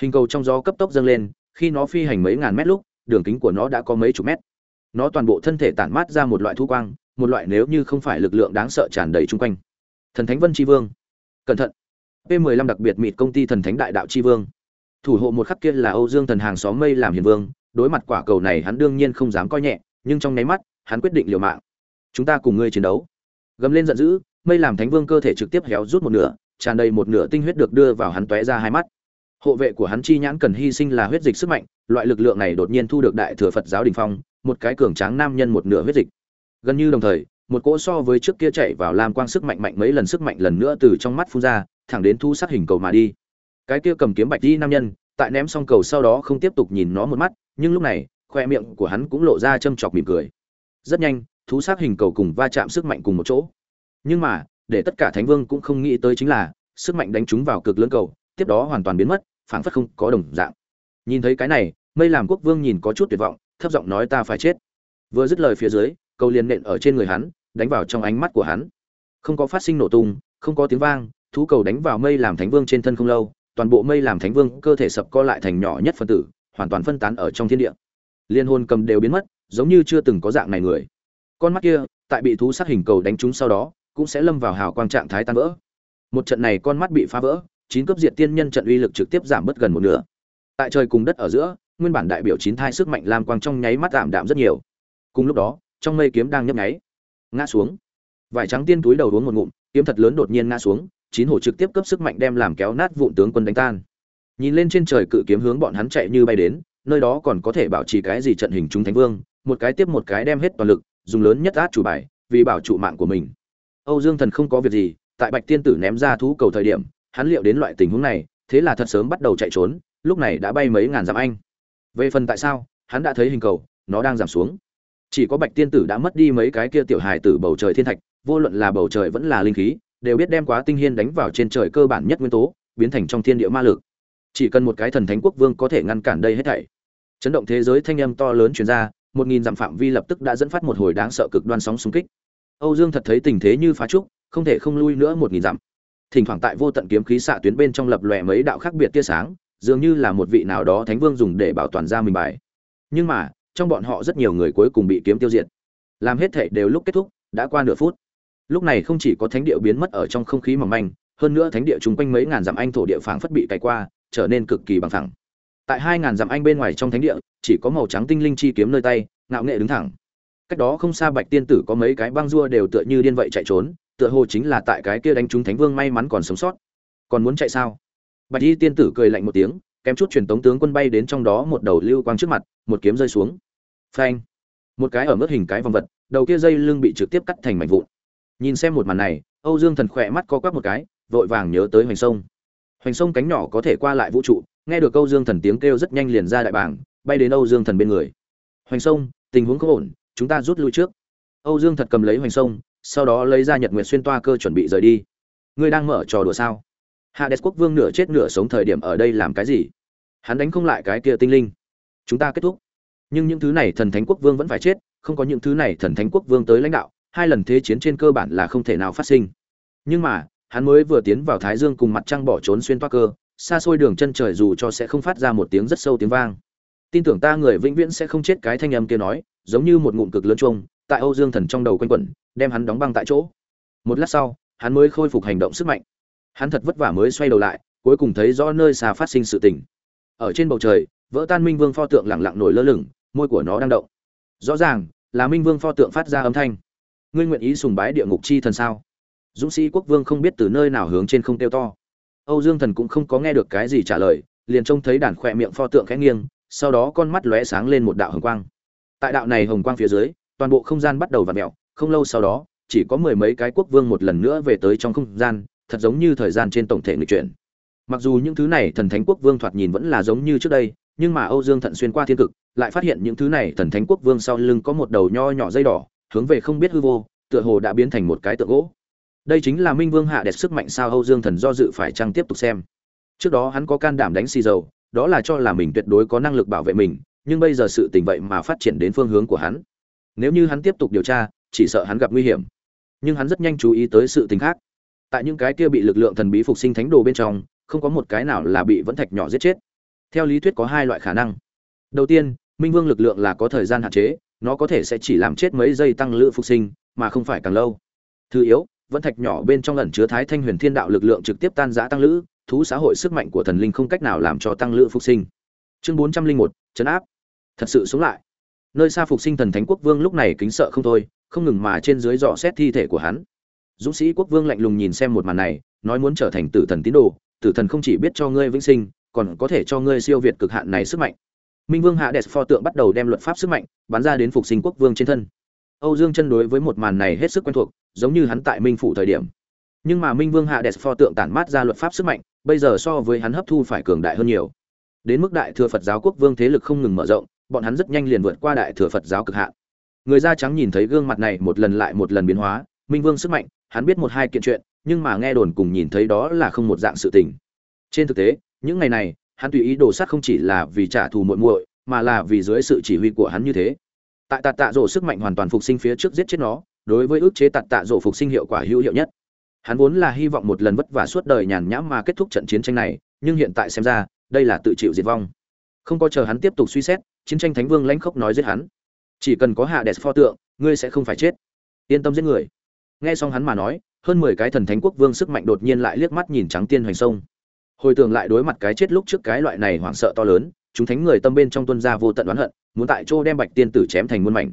Hình cầu trong gió cấp tốc dâng lên, khi nó phi hành mấy ngàn mét lúc, đường kính của nó đã có mấy chục mét. Nó toàn bộ thân thể tản mát ra một loại thu quang, một loại nếu như không phải lực lượng đáng sợ tràn đầy chung quanh. Thần Thánh Vân Chi Vương, cẩn thận. P15 đặc biệt mịt công ty Thần Thánh Đại Đạo Chi Vương. Thủ hộ một khắc kia là Âu Dương Thần hàng xóm mây làm hiền vương, đối mặt quả cầu này hắn đương nhiên không dám coi nhẹ, nhưng trong nháy mắt, hắn quyết định liều mạng. Chúng ta cùng ngươi chiến đấu. Gầm lên giận dữ, mây làm thánh vương cơ thể trực tiếp héo rút một nửa, tràn đầy một nửa tinh huyết được đưa vào hắn tóe ra hai mắt. Hộ vệ của hắn chi nhãn cần hy sinh là huyết dịch sức mạnh, loại lực lượng này đột nhiên thu được đại thừa Phật giáo đỉnh phong, một cái cường tráng nam nhân một nửa huyết dịch. Gần như đồng thời, một cỗ so với trước kia chạy vào làm quang sức mạnh mạnh mấy lần sức mạnh lần nữa từ trong mắt phun ra, thẳng đến thu sát hình cầu mà đi. Cái kia cầm kiếm bạch đi nam nhân, tại ném xong cầu sau đó không tiếp tục nhìn nó một mắt nhưng lúc này khoe miệng của hắn cũng lộ ra châm chọc mỉm cười rất nhanh thú xác hình cầu cùng va chạm sức mạnh cùng một chỗ nhưng mà để tất cả thánh vương cũng không nghĩ tới chính là, sức mạnh đánh chúng vào cực lớn cầu, tiếp đó hoàn toàn biến mất, phảng phất không có đồng dạng. Nhìn thấy cái này, mây làm quốc vương nhìn có chút tuyệt vọng, thấp giọng nói ta phải chết. Vừa dứt lời phía dưới, cầu liền nện ở trên người hắn, đánh vào trong ánh mắt của hắn. Không có phát sinh nổ tung, không có tiếng vang, thú cầu đánh vào mây làm thánh vương trên thân không lâu, toàn bộ mây làm thánh vương cơ thể sập co lại thành nhỏ nhất phân tử, hoàn toàn phân tán ở trong thiên địa. Liên hồn cầm đều biến mất, giống như chưa từng có dạng này người. Con mắt kia, tại bị thú sát hình cầu đánh trúng sau đó cũng sẽ lâm vào hào quang trạng thái tan vỡ. Một trận này con mắt bị phá vỡ, chín cấp diệt tiên nhân trận uy lực trực tiếp giảm bớt gần một nửa. Tại trời cùng đất ở giữa, nguyên bản đại biểu chín thai sức mạnh lam quang trong nháy mắt giảm đạm rất nhiều. Cùng lúc đó, trong mây kiếm đang nhấp nháy, ngã xuống. Vải trắng tiên túi đầu uống một ngụm, kiếm thật lớn đột nhiên ngã xuống, chín hổ trực tiếp cấp sức mạnh đem làm kéo nát vụn tướng quân đánh tan. Nhìn lên trên trời cự kiếm hướng bọn hắn chạy như bay đến, nơi đó còn có thể bảo trì cái gì trận hình chúng thánh vương, một cái tiếp một cái đem hết toàn lực, dùng lớn nhất át chủ bài, vì bảo trụ mạng của mình âu dương thần không có việc gì, tại bạch tiên tử ném ra thú cầu thời điểm, hắn liệu đến loại tình huống này, thế là thật sớm bắt đầu chạy trốn, lúc này đã bay mấy ngàn dặm anh. Về phần tại sao, hắn đã thấy hình cầu, nó đang giảm xuống. Chỉ có bạch tiên tử đã mất đi mấy cái kia tiểu hài tử bầu trời thiên thạch, vô luận là bầu trời vẫn là linh khí, đều biết đem quá tinh hiên đánh vào trên trời cơ bản nhất nguyên tố, biến thành trong thiên địa ma lực. Chỉ cần một cái thần thánh quốc vương có thể ngăn cản đây hết thảy. Chấn động thế giới thanh âm to lớn truyền ra, một nghìn dặm phạm vi lập tức đã dẫn phát một hồi đáng sợ cực đoan sóng xung kích âu dương thật thấy tình thế như phá trúc, không thể không lui nữa một nghìn dặm. Thỉnh thoảng tại vô tận kiếm khí xạ tuyến bên trong lập lòe mấy đạo khác biệt tia sáng, dường như là một vị nào đó thánh vương dùng để bảo toàn ra mình bài. Nhưng mà, trong bọn họ rất nhiều người cuối cùng bị kiếm tiêu diệt. Làm hết thể đều lúc kết thúc, đã qua nửa phút. Lúc này không chỉ có thánh địa biến mất ở trong không khí mỏng manh, hơn nữa thánh địa chung quanh mấy ngàn dặm anh thổ địa phảng phất bị cày qua, trở nên cực kỳ bằng phẳng. Tại hai ngàn dặm anh bên ngoài trong thánh địa, chỉ có màu trắng tinh linh chi kiếm nơi tay, ngạo nghệ đứng thẳng cách đó không xa bạch tiên tử có mấy cái băng rua đều tựa như điên vậy chạy trốn, tựa hồ chính là tại cái kia đánh trúng thánh vương may mắn còn sống sót. Còn muốn chạy sao? Bạch y tiên tử cười lạnh một tiếng, kém chút truyền tống tướng quân bay đến trong đó một đầu lưu quang trước mặt, một kiếm rơi xuống. Phanh! Một cái ở mức hình cái vòng vật, đầu kia dây lưng bị trực tiếp cắt thành mảnh vụn. Nhìn xem một màn này, âu dương thần khỏe mắt co quắp một cái, vội vàng nhớ tới hoành sông. Hoành sông cánh nhỏ có thể qua lại vũ trụ, nghe được âu dương thần tiếng kêu rất nhanh liền ra đại bảng, bay đến âu dương thần bên người. Hoành sông, tình huống không ổn chúng ta rút lui trước. Âu dương thật cầm lấy hoành sông, sau đó lấy ra nhật nguyệt xuyên toa cơ chuẩn bị rời đi. Ngươi đang mở trò đùa sao? Hades quốc vương nửa chết nửa sống thời điểm ở đây làm cái gì? Hắn đánh không lại cái kia tinh linh. Chúng ta kết thúc. Nhưng những thứ này thần thánh quốc vương vẫn phải chết, không có những thứ này thần thánh quốc vương tới lãnh đạo, hai lần thế chiến trên cơ bản là không thể nào phát sinh. Nhưng mà, hắn mới vừa tiến vào thái dương cùng mặt trăng bỏ trốn xuyên toa cơ, xa xôi đường chân trời dù cho sẽ không phát ra một tiếng rất sâu tiếng vang. Tin tưởng ta người vĩnh viễn sẽ không chết cái thanh âm kia nói giống như một ngụm cực lớn chuông, tại âu dương thần trong đầu quanh quẩn, đem hắn đóng băng tại chỗ. Một lát sau, hắn mới khôi phục hành động sức mạnh. Hắn thật vất vả mới xoay đầu lại, cuối cùng thấy rõ nơi xa phát sinh sự tình. Ở trên bầu trời, vỡ tan minh vương pho tượng lẳng lặng nổi lơ lửng, môi của nó đang động. Rõ ràng, là minh vương pho tượng phát ra âm thanh. Ngươi nguyện ý sùng bái địa ngục chi thần sao? Dũng sĩ quốc vương không biết từ nơi nào hướng trên không tiêu to. Âu dương thần cũng không có nghe được cái gì trả lời, liền trông thấy đàn khỏe miệng pho tượng khẽ nghiêng, sau đó con mắt lóe sáng lên một đạo hồng quang tại đạo này hồng quang phía dưới, toàn bộ không gian bắt đầu v ặ mẹo không lâu sau đó, chỉ có mười mấy cái quốc vương một lần nữa về tới trong không gian, thật giống như thời gian trên tổng thể người chuyển. Mặc dù những thứ này thần thánh quốc vương thoạt nhìn vẫn là giống như trước đây, nhưng mà âu dương thận xuyên qua thiên cực, lại phát hiện những thứ này thần thánh quốc vương sau lưng có một đầu nho nhỏ dây đỏ, hướng về không biết hư vô, tựa hồ đã biến thành một cái tượng gỗ. Đây chính là minh vương hạ đẹp sức mạnh sao âu dương thần do dự phải chăng tiếp tục xem. Trước đó hắn có can đảm đánh xì dầu, đó là cho là mình tuyệt đối có năng lực bảo vệ mình nhưng bây giờ sự tình vậy mà phát triển đến phương hướng của hắn. Nếu như hắn tiếp tục điều tra, chỉ sợ hắn gặp nguy hiểm. Nhưng hắn rất nhanh chú ý tới sự tình khác. Tại những cái kia bị lực lượng thần bí phục sinh thánh đồ bên trong, không có một cái nào là bị vẫn thạch nhỏ giết chết. Theo lý thuyết có hai loại khả năng. Đầu tiên, minh vương lực lượng là có thời gian hạn chế, nó có thể sẽ chỉ làm chết mấy giây tăng lữ phục sinh, mà không phải càng lâu. Thứ yếu, vẫn thạch nhỏ bên trong ẩn chứa thái thanh huyền thiên đạo lực lượng trực tiếp tan giã tăng lữ, thú xã hội sức mạnh của thần linh không cách nào làm cho tăng lữ phục sinh. Chương bốn trăm linh một, chấn áp thật sự sống lại. Nơi xa phục sinh thần thánh quốc vương lúc này kính sợ không thôi, không ngừng mà trên dưới dò xét thi thể của hắn. Dũng sĩ quốc vương lạnh lùng nhìn xem một màn này, nói muốn trở thành tử thần tín đồ, tử thần không chỉ biết cho ngươi vĩnh sinh, còn có thể cho ngươi siêu việt cực hạn này sức mạnh. Minh vương hạ đẹp pho tượng bắt đầu đem luật pháp sức mạnh bắn ra đến phục sinh quốc vương trên thân. Âu dương chân đối với một màn này hết sức quen thuộc, giống như hắn tại minh phủ thời điểm. Nhưng mà minh vương hạ đẹp pho tượng tản mát ra luật pháp sức mạnh, bây giờ so với hắn hấp thu phải cường đại hơn nhiều. Đến mức đại thừa phật giáo quốc vương thế lực không ngừng mở rộng bọn hắn rất nhanh liền vượt qua đại thừa phật giáo cực hạn. Người da trắng nhìn thấy gương mặt này một lần lại một lần biến hóa, minh vương sức mạnh, hắn biết một hai kiện chuyện, nhưng mà nghe đồn cùng nhìn thấy đó là không một dạng sự tình. Trên thực tế, những ngày này, hắn tùy ý đồ sát không chỉ là vì trả thù muội muội, mà là vì dưới sự chỉ huy của hắn như thế. Tại tạt tạ rổ sức mạnh hoàn toàn phục sinh phía trước giết chết nó, đối với ước chế tạt tạ rổ phục sinh hiệu quả hữu hiệu nhất. Hắn vốn là hy vọng một lần vất vả suốt đời nhàn nhãm mà kết thúc trận chiến tranh này, nhưng hiện tại xem ra, đây là tự chịu diệt vong. Không có chờ hắn tiếp tục suy xét chiến tranh thánh vương lãnh khốc nói giết hắn. Chỉ cần có hạ đẹp pho tượng, ngươi sẽ không phải chết. Yên tâm giết người. Nghe xong hắn mà nói, hơn mười cái thần thánh quốc vương sức mạnh đột nhiên lại liếc mắt nhìn trắng tiên hoành sông. Hồi tưởng lại đối mặt cái chết lúc trước cái loại này hoảng sợ to lớn, chúng thánh người tâm bên trong tuân gia vô tận oán hận, muốn tại chỗ đem bạch tiên tử chém thành muôn mảnh.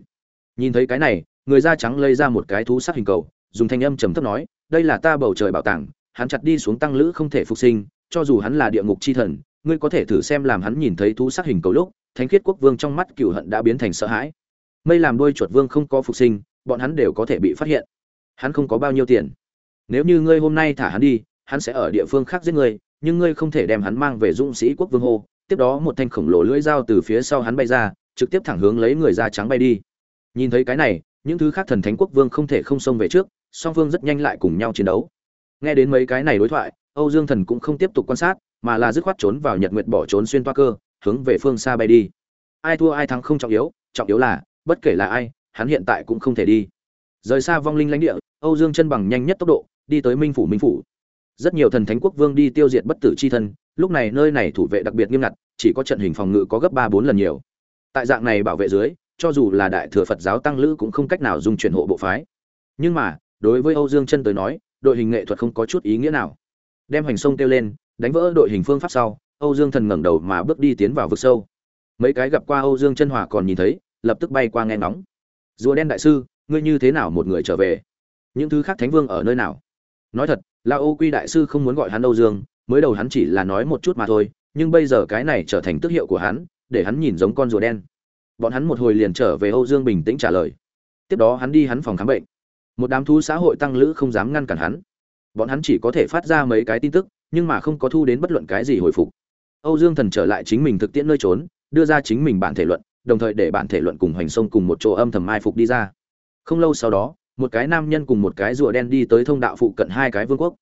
Nhìn thấy cái này, người da trắng lấy ra một cái thú sắc hình cầu, dùng thanh âm trầm thấp nói, đây là ta bầu trời bảo tàng, hắn chặt đi xuống tăng lữ không thể phục sinh, cho dù hắn là địa ngục chi thần, ngươi có thể thử xem làm hắn nhìn thấy thú sắc hình cầu lúc thánh khiết quốc vương trong mắt cựu hận đã biến thành sợ hãi. Mây làm đôi chuột vương không có phục sinh, bọn hắn đều có thể bị phát hiện. Hắn không có bao nhiêu tiền. Nếu như ngươi hôm nay thả hắn đi, hắn sẽ ở địa phương khác giết ngươi, nhưng ngươi không thể đem hắn mang về dũng sĩ quốc vương hô. Tiếp đó một thanh khổng lồ lưỡi dao từ phía sau hắn bay ra, trực tiếp thẳng hướng lấy người da trắng bay đi. Nhìn thấy cái này, những thứ khác thần thánh quốc vương không thể không xông về trước, song phương rất nhanh lại cùng nhau chiến đấu. Nghe đến mấy cái này đối thoại, âu dương thần cũng không tiếp tục quan sát, mà là dứt khoát trốn vào nhật nguyệt bỏ trốn xuyên toa cơ hướng về phương xa bay đi. Ai thua ai thắng không trọng yếu trọng yếu là, bất kể là ai, hắn hiện tại cũng không thể đi. Rời xa vong linh lãnh địa, âu dương chân bằng nhanh nhất tốc độ, đi tới minh phủ minh phủ. Rất nhiều thần thánh quốc vương đi tiêu diệt bất tử c h i thân, lúc này nơi này thủ vệ đặc biệt nghiêm ngặt, chỉ có trận hình phòng ngự có gấp ba bốn lần nhiều. Tại dạng này bảo vệ dưới, cho dù là đại thừa phật giáo tăng lữ cũng không cách nào dùng chuyển hộ bộ phái. Nhưng mà, đối với âu dương chân tới nói, đội hình nghệ thuật không có chút ý nghĩa nào. Đem hành sông kêu lên, đánh vỡ đội hình phương pháp sau âu dương thần ngẩng đầu mà bước đi tiến vào vực sâu mấy cái gặp qua âu dương chân hòa còn nhìn thấy lập tức bay qua nghe ngóng rùa đen đại sư ngươi như thế nào một người trở về những thứ khác thánh vương ở nơi nào nói thật là Âu Quy đại sư không muốn gọi hắn Âu Dương, mới đầu hắn chỉ là nói một chút mà thôi, nhưng bây giờ cái này trở thành tước hiệu của hắn, để hắn nhìn giống con rùa đen. Bọn hắn một hồi liền trở về Âu Dương bình tĩnh trả lời. Tiếp đó hắn đi hắn phòng khám bệnh. Một đám thú xã hội tăng lữ không dám ngăn cản hắn. Bọn hắn chỉ có thể phát ra mấy cái tin tức, nhưng mà không có thu đến bất luận cái gì hồi phục. Âu Dương Thần trở lại chính mình thực tiễn nơi trốn, đưa ra chính mình bản thể luận, đồng thời để bản thể luận cùng Hoành Sông cùng một chỗ âm thầm mai phục đi ra. Không lâu sau đó, một cái nam nhân cùng một cái rùa đen đi tới thông đạo phụ cận hai cái vương quốc.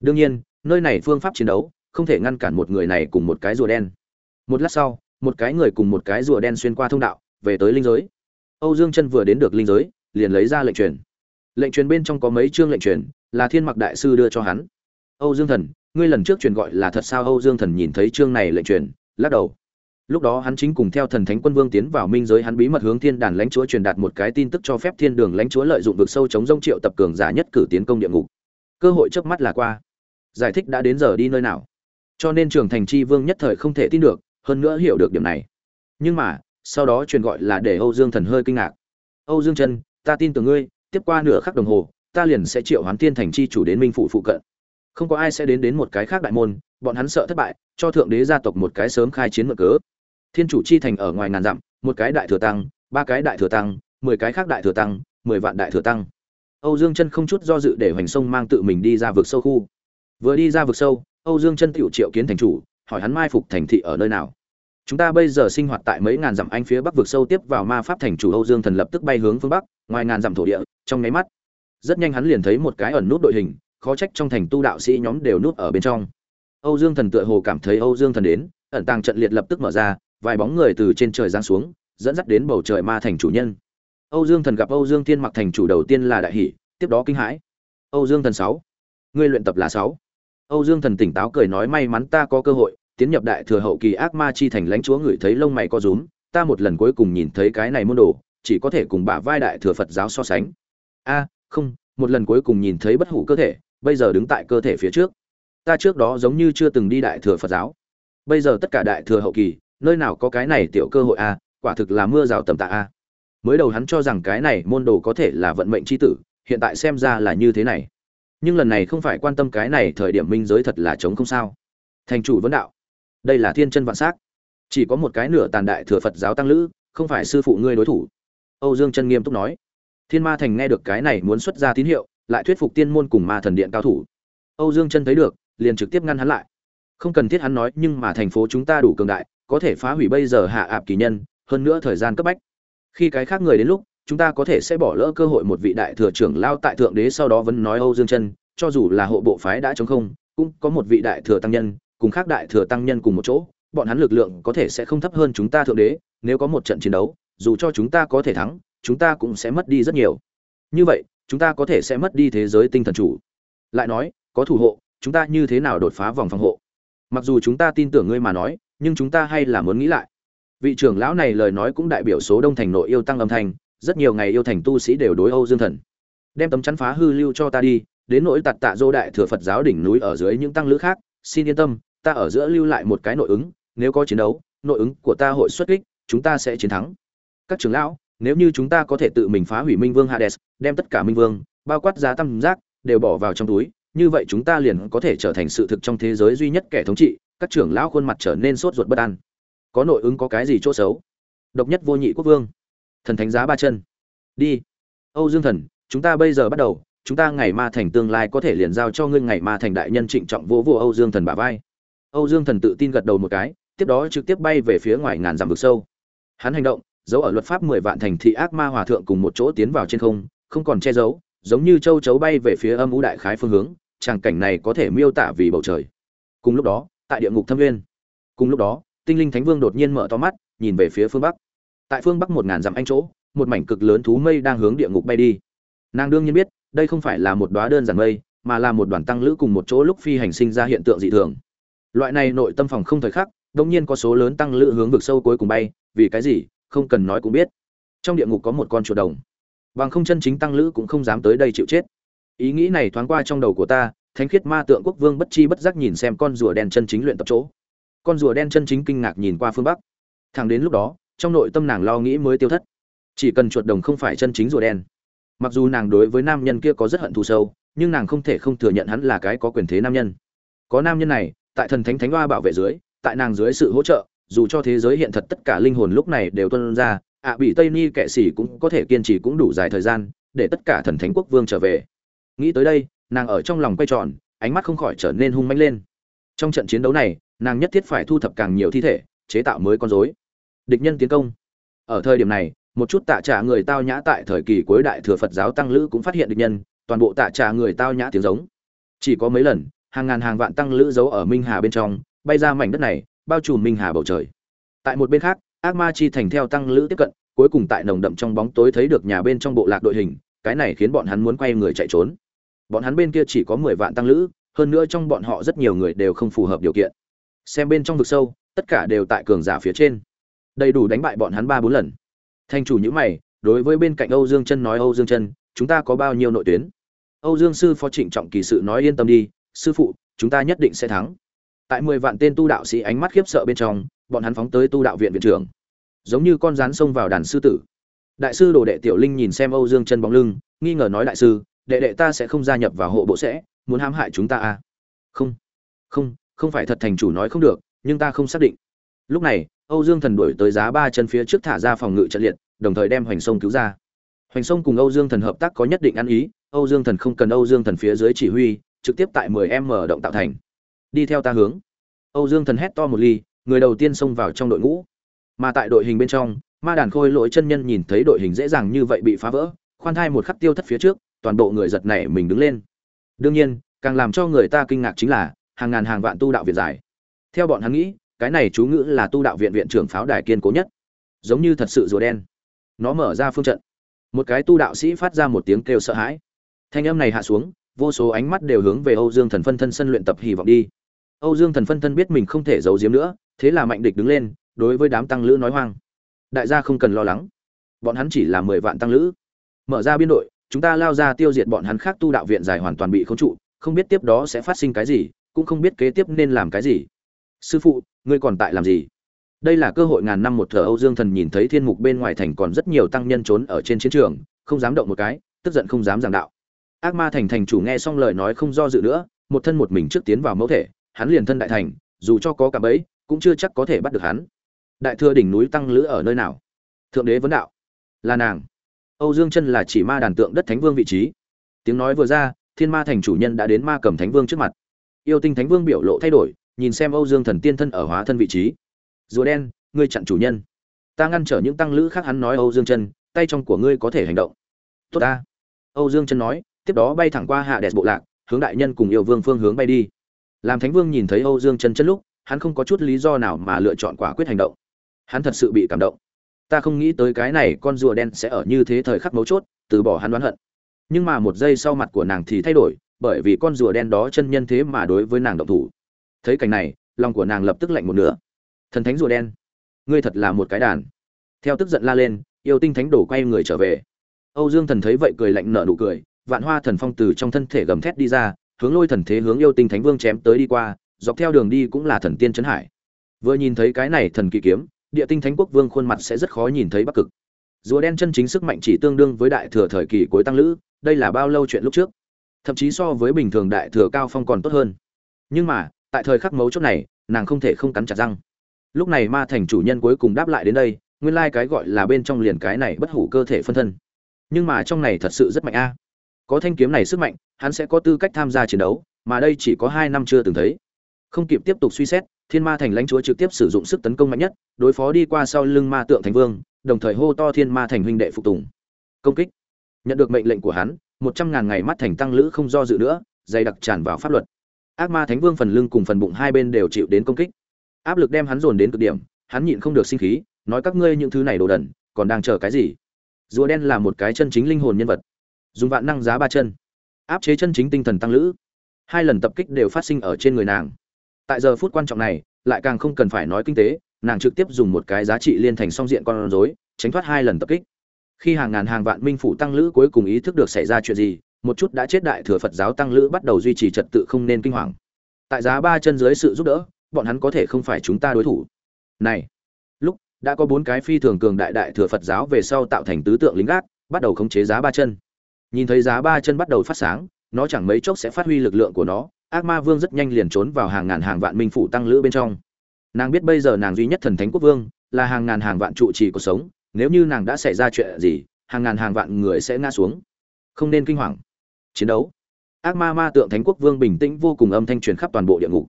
Đương nhiên nơi này phương pháp chiến đấu không thể ngăn cản một người này cùng một cái rùa đen. Một lát sau một cái người cùng một cái rùa đen xuyên qua thông đạo về tới linh giới. Âu dương chân vừa đến được linh giới liền lấy ra lệnh truyền. Lệnh truyền bên trong có mấy chương lệnh truyền là thiên mặc đại sư đưa cho hắn. Âu dương thần ngươi lần trước truyền gọi là thật sao? Âu dương thần nhìn thấy chương này lệnh truyền lắc đầu. Lúc đó hắn chính cùng theo thần thánh quân vương tiến vào minh giới hắn bí mật hướng thiên đàn lãnh chúa truyền đạt một cái tin tức cho phép thiên đường lãnh chúa lợi dụng vực sâu chống rông triệu tập cường giả nhất cử tiến công địa ngục. Cơ hội trước mắt là qua. Giải thích đã đến giờ đi nơi nào. Cho nên trường thành chi vương nhất thời không thể tin được hơn nữa hiểu được điểm này. Nhưng mà sau đó truyền gọi là để âu dương thần hơi kinh ngạc. Âu dương Trần, ta tin tưởng ngươi tiếp qua nửa khắc đồng hồ ta liền sẽ triệu hoán thiên thành chi chủ đến minh phụ phụ cận không có ai sẽ đến đến một cái khác đại môn, bọn hắn sợ thất bại, cho thượng đế gia tộc một cái sớm khai chiến mở cớ. Thiên chủ chi thành ở ngoài ngàn dặm, một cái đại thừa tăng, ba cái đại thừa tăng, mười cái khác đại thừa tăng, mười vạn đại thừa tăng. Âu dương chân không chút do dự để hoành sông mang tự mình đi ra vực sâu khu. Vừa đi ra vực sâu, âu dương chân tựu triệu kiến thành chủ, hỏi hắn mai phục thành thị ở nơi nào. Chúng ta bây giờ sinh hoạt tại mấy ngàn dặm anh phía bắc vực sâu tiếp vào ma pháp thành chủ âu dương thần lập tức bay hướng phương bắc, ngoài ngàn dặm thổ địa, trong nháy mắt, rất nhanh hắn liền thấy một cái ẩn nút đội hình khó trách trong thành tu đạo sĩ nhóm đều núp ở bên trong. Âu dương thần tựa hồ cảm thấy âu dương thần đến ẩn tàng trận liệt lập tức mở ra vài bóng người từ trên trời giáng xuống dẫn dắt đến bầu trời ma thành chủ nhân. Âu dương thần gặp âu dương thiên mặc thành chủ đầu tiên là đại hỉ, tiếp đó kinh hãi. Âu dương thần sáu ngươi luyện tập là sáu. Âu Dương Thần tỉnh táo cười nói may mắn ta có cơ hội tiến nhập đại thừa hậu kỳ ác ma chi thành lãnh chúa người thấy lông mày co rúm, ta một lần cuối cùng nhìn thấy cái này môn đồ, chỉ có thể cùng bả vai đại thừa Phật giáo so sánh. A, không, một lần cuối cùng nhìn thấy bất hủ cơ thể, bây giờ đứng tại cơ thể phía trước. Ta trước đó giống như chưa từng đi đại thừa Phật giáo. Bây giờ tất cả đại thừa hậu kỳ, nơi nào có cái này tiểu cơ hội a, quả thực là mưa rào tầm tạ a. Mới đầu hắn cho rằng cái này môn đồ có thể là vận mệnh chi tử, hiện tại xem ra là như thế này nhưng lần này không phải quan tâm cái này thời điểm minh giới thật là chống không sao thành chủ vấn đạo đây là thiên chân vạn s á c chỉ có một cái nửa tàn đại thừa phật giáo tăng lữ không phải sư phụ ngươi đối thủ âu dương chân nghiêm túc nói thiên ma thành nghe được cái này muốn xuất ra tín hiệu lại thuyết phục tiên môn cùng ma thần điện cao thủ. Âu dương chân thấy được, liền trực tiếp ngăn hắn lại. Không cần thiết hắn nói, nhưng mà thành phố chúng ta đủ cường đại, có thể phá hủy bây giờ hạ ạp kỳ nhân, hơn nữa thời gian cấp bách. Khi cái khác người đến lúc, chúng ta có thể sẽ bỏ lỡ cơ hội một vị đại thừa trưởng lao tại thượng đế sau đó vẫn nói âu dương chân, cho dù là hộ bộ phái đã chống không, cũng có một vị đại thừa tăng nhân, cùng khác đại thừa tăng nhân cùng một chỗ, bọn hắn lực lượng có thể sẽ không thấp hơn chúng ta thượng đế, nếu có một trận chiến đấu, dù cho chúng ta có thể thắng, chúng ta cũng sẽ mất đi rất nhiều. Như vậy chúng ta có thể sẽ mất đi thế giới tinh thần chủ. Lại nói, có thủ hộ, chúng ta như thế nào đột phá vòng phòng hộ? Mặc dù chúng ta tin tưởng ngươi mà nói, nhưng chúng ta hay là muốn nghĩ lại. Vị trưởng lão này lời nói cũng đại biểu số đông thành nội yêu tăng âm thanh, rất nhiều ngày yêu thành tu sĩ đều đối âu dương thần. Đem tấm chắn phá hư lưu cho ta đi, đến nỗi tạt tạ dô đại thừa phật giáo đỉnh núi ở dưới những tăng lữ khác, xin yên tâm, ta ở giữa lưu lại một cái nội ứng, nếu có chiến đấu, nội ứng của ta hội xuất kích, chúng ta sẽ chiến thắng. Các trưởng lão nếu như chúng ta có thể tự mình phá hủy minh vương hades, đem tất cả minh vương, bao quát giá tam giác, đều bỏ vào trong túi, như vậy chúng ta liền có thể trở thành sự thực trong thế giới duy nhất kẻ thống trị, các trưởng lão khuôn mặt trở nên sốt ruột bất an. Có nội ứng có cái gì chỗ xấu? Độc nhất vô nhị quốc vương. Thần thánh giá ba chân. Đi. Âu dương thần, chúng ta bây giờ bắt đầu, chúng ta ngày ma thành tương lai có thể liền giao cho ngươi ngày ma thành đại nhân trịnh trọng vỗ vỗ âu dương thần bả vai. Âu dương thần tự tin gật đầu một cái, tiếp đó trực tiếp bay về phía ngoài ngàn dặm vực sâu. Hắn hành động giấu ở luật pháp mười vạn thành thị ác ma hòa thượng cùng một chỗ tiến vào trên không không còn che giấu, giống như châu chấu bay về phía âm u đại khái phương hướng tràng cảnh này có thể miêu tả vì bầu trời. Cùng lúc đó, tại địa ngục thâm nguyên, cùng lúc đó, tinh linh thánh vương đột nhiên mở to mắt, nhìn về phía phương bắc. Tại phương bắc một ngàn dặm anh chỗ, một mảnh cực lớn thú mây đang hướng địa ngục bay đi. Nàng đương nhiên biết, đây không phải là một đoá đơn giản mây, mà là một đoàn tăng lữ cùng một chỗ lúc phi hành sinh ra hiện tượng dị thường. Loại này nội tâm phòng không thời khắc, đông nhiên có số lớn tăng lữ hướng vực sâu cuối cùng bay, vì cái gì? Không cần nói cũng biết. Trong địa ngục có một con chuột đồng. Bằng không chân chính tăng lữ cũng không dám tới đây chịu chết. Ý nghĩ này thoáng qua trong đầu của ta, thánh khiết ma tượng quốc vương bất chi bất giác nhìn xem con rùa đen chân chính luyện tập chỗ. Con rùa đen chân chính kinh ngạc nhìn qua phương bắc. Thẳng đến lúc đó, trong nội tâm nàng lo nghĩ mới tiêu thất. Chỉ cần chuột đồng không phải chân chính rùa đen. Mặc dù nàng đối với nam nhân kia có rất hận thù sâu, nhưng nàng không thể không thừa nhận hắn là cái có quyền thế nam nhân. Có nam nhân này, tại thần thánh thánh hoa bảo vệ dưới, tại nàng dưới sự hỗ trợ dù cho thế giới hiện thật tất cả linh hồn lúc này đều tuân ra, ạ bị tây ni kệ sĩ cũng có thể kiên trì cũng đủ dài thời gian để tất cả thần thánh quốc vương trở về. Nghĩ tới đây, nàng ở trong lòng quay tròn, ánh mắt không khỏi trở nên hung manh lên. Trong trận chiến đấu này, nàng nhất thiết phải thu thập càng nhiều thi thể, chế tạo mới con dối địch nhân tiến công. Ở thời điểm này, một chút tạ trả người tao nhã tại thời kỳ cuối đại thừa phật giáo tăng lữ cũng phát hiện địch nhân, toàn bộ tạ trả người tao nhã tiếng giống. Chỉ có mấy lần, hàng ngàn hàng vạn tăng lữ giấu ở minh hà bên trong, bay ra mảnh đất này bao trùm minh hà bầu trời. Tại một bên khác, ác ma chi thành theo tăng lữ tiếp cận, cuối cùng tại nồng đậm trong bóng tối thấy được nhà bên trong bộ lạc đội hình, cái này khiến bọn hắn muốn quay người chạy trốn. Bọn hắn bên kia chỉ có mười vạn tăng lữ, hơn nữa trong bọn họ rất nhiều người đều không phù hợp điều kiện. Xem bên trong vực sâu, tất cả đều tại cường giả phía trên. Đầy đủ đánh bại bọn hắn ba bốn lần. Thanh chủ nhữ mày, đối với bên cạnh âu dương chân nói, âu dương chân, chúng ta có bao nhiêu nội tuyến? Âu dương sư phó trịnh trọng kỳ sự nói, yên tâm đi, sư phụ, chúng ta nhất định sẽ thắng tại mười vạn tên tu đạo sĩ ánh mắt khiếp sợ bên trong, bọn hắn phóng tới tu đạo viện viện trưởng. Giống như con rắn xông vào đàn sư tử. Đại sư đồ đệ tiểu linh nhìn xem âu dương chân bóng lưng, nghi ngờ nói đại sư, đệ đệ ta sẽ không gia nhập vào hộ bộ sẽ, muốn hãm hại chúng ta à? Không. Không không phải thật thành chủ nói không được, nhưng ta không xác định. Lúc này, âu dương thần đuổi tới giá ba chân phía trước thả ra phòng ngự trận liệt, đồng thời đem hoành sông cứu ra. Hoành sông cùng âu dương thần hợp tác có nhất định ăn ý, âu dương thần không cần âu dương thần phía dưới chỉ huy, trực tiếp tại 10 m động tạo thành đi theo ta hướng. Âu dương thần hét to một ly, người đầu tiên xông vào trong đội ngũ. Mà tại đội hình bên trong, ma đàn khôi lỗi chân nhân nhìn thấy đội hình dễ dàng như vậy bị phá vỡ, khoan thai một khắc tiêu thất phía trước, toàn bộ người giật nảy mình đứng lên. Đương nhiên, càng làm cho người ta kinh ngạc chính là, hàng ngàn hàng vạn tu đạo viện giải. Theo bọn hắn nghĩ, cái này chú ngữ là tu đạo viện viện trưởng pháo đài kiên cố nhất. Giống như thật sự rùa đen. Nó mở ra phương trận. Một cái tu đạo sĩ phát ra một tiếng kêu sợ hãi. Thanh âm này hạ xuống, vô số ánh mắt đều hướng về âu dương thần phân thân sân luyện tập hy vọng đi âu dương thần phân thân biết mình không thể giấu giếm nữa, thế là mạnh địch đứng lên, đối với đám tăng lữ nói hoang. Đại gia không cần lo lắng. Bọn hắn chỉ là mười vạn tăng lữ. Mở ra biên đội, chúng ta lao ra tiêu diệt bọn hắn khác tu đạo viện dài hoàn toàn bị khống trụ, không biết tiếp đó sẽ phát sinh cái gì, cũng không biết kế tiếp nên làm cái gì. Sư phụ, ngươi còn tại làm gì? Đây là cơ hội ngàn năm một thở, âu dương thần nhìn thấy thiên mục bên ngoài thành còn rất nhiều tăng nhân trốn ở trên chiến trường, không dám động một cái, tức giận không dám giảng đạo. Ác ma thành thành chủ nghe xong lời nói không do dự nữa, một thân một mình trước tiến vào mẫu thể hắn liền thân đại thành, dù cho có cả bẫy, cũng chưa chắc có thể bắt được hắn. Đại thừa đỉnh núi tăng lữ ở nơi nào? Thượng đế vấn đạo. Là nàng. Âu dương chân là chỉ ma đàn tượng đất thánh vương vị trí. Tiếng nói vừa ra, thiên ma thành chủ nhân đã đến ma cầm thánh vương trước mặt. Yêu tinh thánh vương biểu lộ thay đổi, nhìn xem âu dương thần tiên thân ở hóa thân vị trí. Rùa đen, ngươi chặn chủ nhân. Ta ngăn trở những tăng lữ khác hắn nói, âu dương chân, tay trong của ngươi có thể hành động. Tốt ta. Âu dương chân nói, tiếp đó bay thẳng qua hạ đẹp bộ lạc, hướng đại nhân cùng yêu vương phương hướng bay đi làm thánh vương nhìn thấy âu dương chân chân lúc, hắn không có chút lý do nào mà lựa chọn quả quyết hành động. Hắn thật sự bị cảm động. Ta không nghĩ tới cái này con rùa đen sẽ ở như thế thời khắc mấu chốt, từ bỏ hắn đoán hận. Nhưng mà một giây sau mặt của nàng thì thay đổi, bởi vì con rùa đen đó chân nhân thế mà đối với nàng động thủ. Thấy cảnh này, lòng của nàng lập tức lạnh một nửa. Thần thánh rùa đen, ngươi thật là một cái đàn. Theo tức giận la lên, yêu tinh thánh đổ quay người trở về. Âu dương thần thấy vậy cười lạnh nở nụ cười, vạn hoa thần phong từ trong thân thể gầm thét đi ra hướng lôi thần thế hướng yêu tinh thánh vương chém tới đi qua, dọc theo đường đi cũng là thần tiên trấn hải. Vừa nhìn thấy cái này thần kỳ kiếm, địa tinh thánh quốc vương khuôn mặt sẽ rất khó nhìn thấy bắc cực. Rùa đen chân chính sức mạnh chỉ tương đương với đại thừa thời kỳ cuối tăng lữ, đây là bao lâu chuyện lúc trước? Thậm chí so với bình thường đại thừa cao phong còn tốt hơn. Nhưng mà, tại thời khắc mấu chốt này, nàng không thể không cắn chặt răng. Lúc này ma thành chủ nhân cuối cùng đáp lại đến đây, nguyên lai cái gọi là bên trong liền cái này bất hủ cơ thể phân thân. Nhưng mà trong này thật sự rất mạnh a có thanh kiếm này sức mạnh, hắn sẽ có tư cách tham gia chiến đấu, mà đây chỉ có hai năm chưa từng thấy. Không kịp tiếp tục suy xét, thiên ma thành lãnh chúa trực tiếp sử dụng sức tấn công mạnh nhất, đối phó đi qua sau lưng ma tượng thành vương, đồng thời hô to thiên ma thành huynh đệ phục tùng. Công kích. Nhận được mệnh lệnh của hắn, một trăm ngàn ngày mắt thành tăng lữ không do dự nữa, dày đặc tràn vào pháp luật. Ác ma thánh vương phần lưng cùng phần bụng hai bên đều chịu đến công kích. Áp lực đem hắn dồn đến cực điểm, hắn nhịn không được sinh khí, nói các ngươi những thứ này đồ đần, còn đang chờ cái gì? Rùa đen là một cái chân chính linh hồn nhân vật dùng vạn năng giá ba chân, áp chế chân chính tinh thần tăng lữ. Hai lần tập kích đều phát sinh ở trên người nàng. Tại giờ phút quan trọng này, lại càng không cần phải nói kinh tế, nàng trực tiếp dùng một cái giá trị liên thành song diện con rối, tránh thoát hai lần tập kích. Khi hàng ngàn hàng vạn minh phủ tăng lữ cuối cùng ý thức được xảy ra chuyện gì, một chút đã chết đại thừa phật giáo tăng lữ bắt đầu duy trì trật tự không nên kinh hoàng. Tại giá ba chân dưới sự giúp đỡ, bọn hắn có thể không phải chúng ta đối thủ. Này, lúc đã có bốn cái phi thường cường đại đại thừa phật giáo về sau tạo thành tứ tượng lính gác, bắt đầu khống chế giá ba chân nhìn thấy giá ba chân bắt đầu phát sáng, nó chẳng mấy chốc sẽ phát huy lực lượng của nó. Ác ma vương rất nhanh liền trốn vào hàng ngàn hàng vạn minh phủ tăng lữ bên trong. Nàng biết bây giờ nàng duy nhất thần thánh quốc vương là hàng ngàn hàng vạn trụ trì cuộc sống. Nếu như nàng đã xảy ra chuyện gì, hàng ngàn hàng vạn người sẽ ngã xuống. Không nên kinh hoàng. Chiến đấu. Ác ma ma tượng thánh quốc vương bình tĩnh vô cùng âm thanh truyền khắp toàn bộ địa ngục.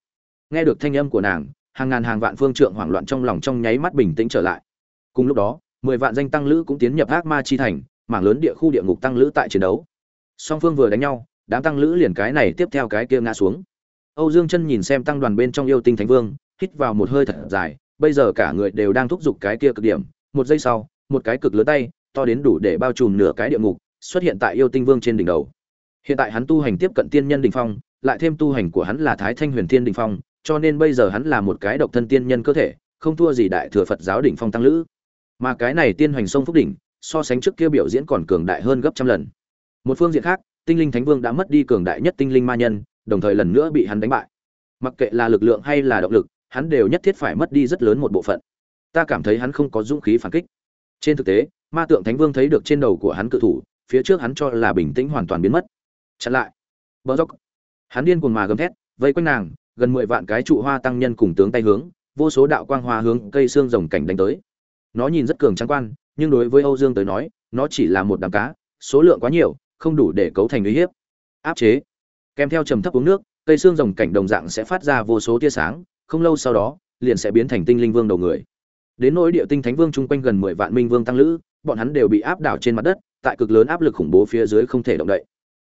Nghe được thanh âm của nàng, hàng ngàn hàng vạn phương trượng hoảng loạn trong lòng trong nháy mắt bình tĩnh trở lại. Cùng lúc đó, mười vạn danh tăng lữ cũng tiến nhập ác ma chi thành mảng lớn địa khu địa ngục tăng lữ tại chiến đấu. Song phương vừa đánh nhau, đám tăng lữ liền cái này tiếp theo cái kia ngã xuống. Âu dương chân nhìn xem tăng đoàn bên trong yêu tinh thánh vương, hít vào một hơi thật dài, bây giờ cả người đều đang thúc giục cái kia cực điểm. Một giây sau, một cái cực lớn tay, to đến đủ để bao trùm nửa cái địa ngục, xuất hiện tại yêu tinh vương trên đỉnh đầu. Hiện tại hắn tu hành tiếp cận tiên nhân đỉnh phong, lại thêm tu hành của hắn là thái thanh huyền thiên đỉnh phong, cho nên bây giờ hắn là một cái độc thân tiên nhân cơ thể, không thua gì đại thừa phật giáo đỉnh phong tăng lữ. Mà cái này tiên hoành sông phúc đỉnh so sánh trước kia biểu diễn còn cường đại hơn gấp trăm lần. Một phương diện khác, tinh linh thánh vương đã mất đi cường đại nhất tinh linh ma nhân, đồng thời lần nữa bị hắn đánh bại. Mặc kệ là lực lượng hay là động lực, hắn đều nhất thiết phải mất đi rất lớn một bộ phận. Ta cảm thấy hắn không có dũng khí phản kích. Trên thực tế, ma tượng thánh vương thấy được trên đầu của hắn cự thủ, phía trước hắn cho là bình tĩnh hoàn toàn biến mất. Chặn lại. Bờ dốc. Hắn điên cuồng mà gầm thét, vây quanh nàng, gần mười vạn cái trụ hoa tăng nhân cùng tướng tay hướng, vô số đạo quang hoa hướng cây xương rồng cảnh đánh tới. Nó nhìn rất cường trắng quan nhưng đối với âu dương tới nói, nó chỉ là một đám cá, số lượng quá nhiều, không đủ để cấu thành uy hiếp. Áp chế. Kèm theo trầm thấp uống nước, cây xương rồng cảnh đồng dạng sẽ phát ra vô số tia sáng, không lâu sau đó, liền sẽ biến thành tinh linh vương đầu người. Đến nỗi địa tinh thánh vương chung quanh gần mười vạn minh vương tăng lữ, bọn hắn đều bị áp đảo trên mặt đất, tại cực lớn áp lực khủng bố phía dưới không thể động đậy.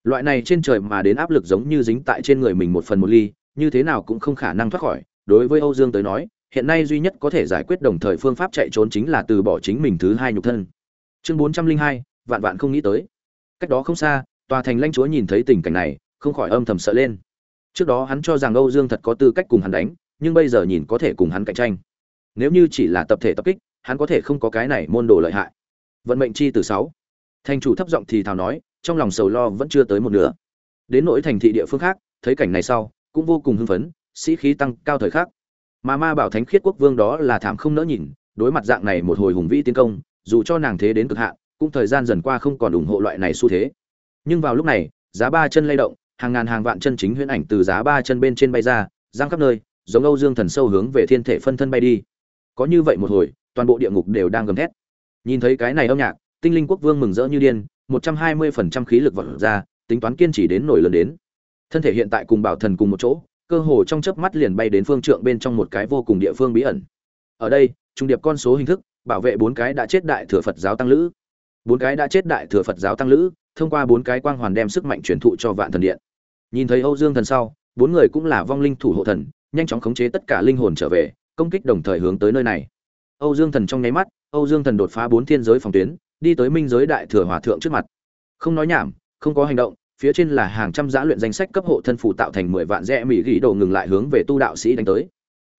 Loại này trên trời mà đến áp lực giống như dính tại trên người mình một phần một ly, như thế nào cũng không khả năng thoát khỏi, đối với âu dương tới nói hiện nay duy nhất có thể giải quyết đồng thời phương pháp chạy trốn chính là từ bỏ chính mình thứ hai nhục thân. Chương bốn trăm linh hai, vạn vạn không nghĩ tới. Cách đó không xa, tòa thành lãnh chúa nhìn thấy tình cảnh này, không khỏi âm thầm sợ lên. Trước đó hắn cho rằng âu dương thật có tư cách cùng hắn đánh, nhưng bây giờ nhìn có thể cùng hắn cạnh tranh. Nếu như chỉ là tập thể tập kích, hắn có thể không có cái này môn đồ lợi hại. Vận mệnh chi từ sáu. Thành chủ thấp giọng thì thào nói, trong lòng sầu lo vẫn chưa tới một nửa. Đến nỗi thành thị địa phương khác, thấy cảnh này sau, cũng vô cùng hưng phấn, sĩ khí tăng cao thời khắc mà ma bảo thánh khiết quốc vương đó là thảm không nỡ nhìn, đối mặt dạng này một hồi hùng vĩ tiến công, dù cho nàng thế đến cực hạn, cũng thời gian dần qua không còn ủng hộ loại này xu thế. Nhưng vào lúc này, giá ba chân lay động, hàng ngàn hàng vạn chân chính huyễn ảnh từ giá ba chân bên trên bay ra giang khắp nơi, giống âu dương thần sâu hướng về thiên thể phân thân bay đi. Có như vậy một hồi, toàn bộ địa ngục đều đang gầm thét. Nhìn thấy cái này âm nhạc, tinh linh quốc vương mừng rỡ như điên, một trăm hai mươi phần trăm khí lực vọt ra, tính toán kiên trì đến nổi lớn đến. Thân thể hiện tại cùng bảo thần cùng một chỗ cơ hồ trong chớp mắt liền bay đến phương trượng bên trong một cái vô cùng địa phương bí ẩn. Ở đây, trung điệp con số hình thức, bảo vệ bốn cái đã chết đại thừa phật giáo tăng lữ. Bốn cái đã chết đại thừa phật giáo tăng lữ, thông qua bốn cái quang hoàn đem sức mạnh truyền thụ cho vạn thần điện. Nhìn thấy âu dương thần sau, bốn người cũng là vong linh thủ hộ thần, nhanh chóng khống chế tất cả linh hồn trở về, công kích đồng thời hướng tới nơi này. Âu dương thần trong nháy mắt, âu dương thần đột phá bốn thiên giới phòng tuyến, đi tới minh giới đại thừa hòa thượng trước mặt. Không nói nhảm, không có hành động phía trên là hàng trăm giã luyện danh sách cấp hộ thân phủ tạo thành mười vạn rẽ mỹ gỉ đồ ngừng lại hướng về tu đạo sĩ đánh tới.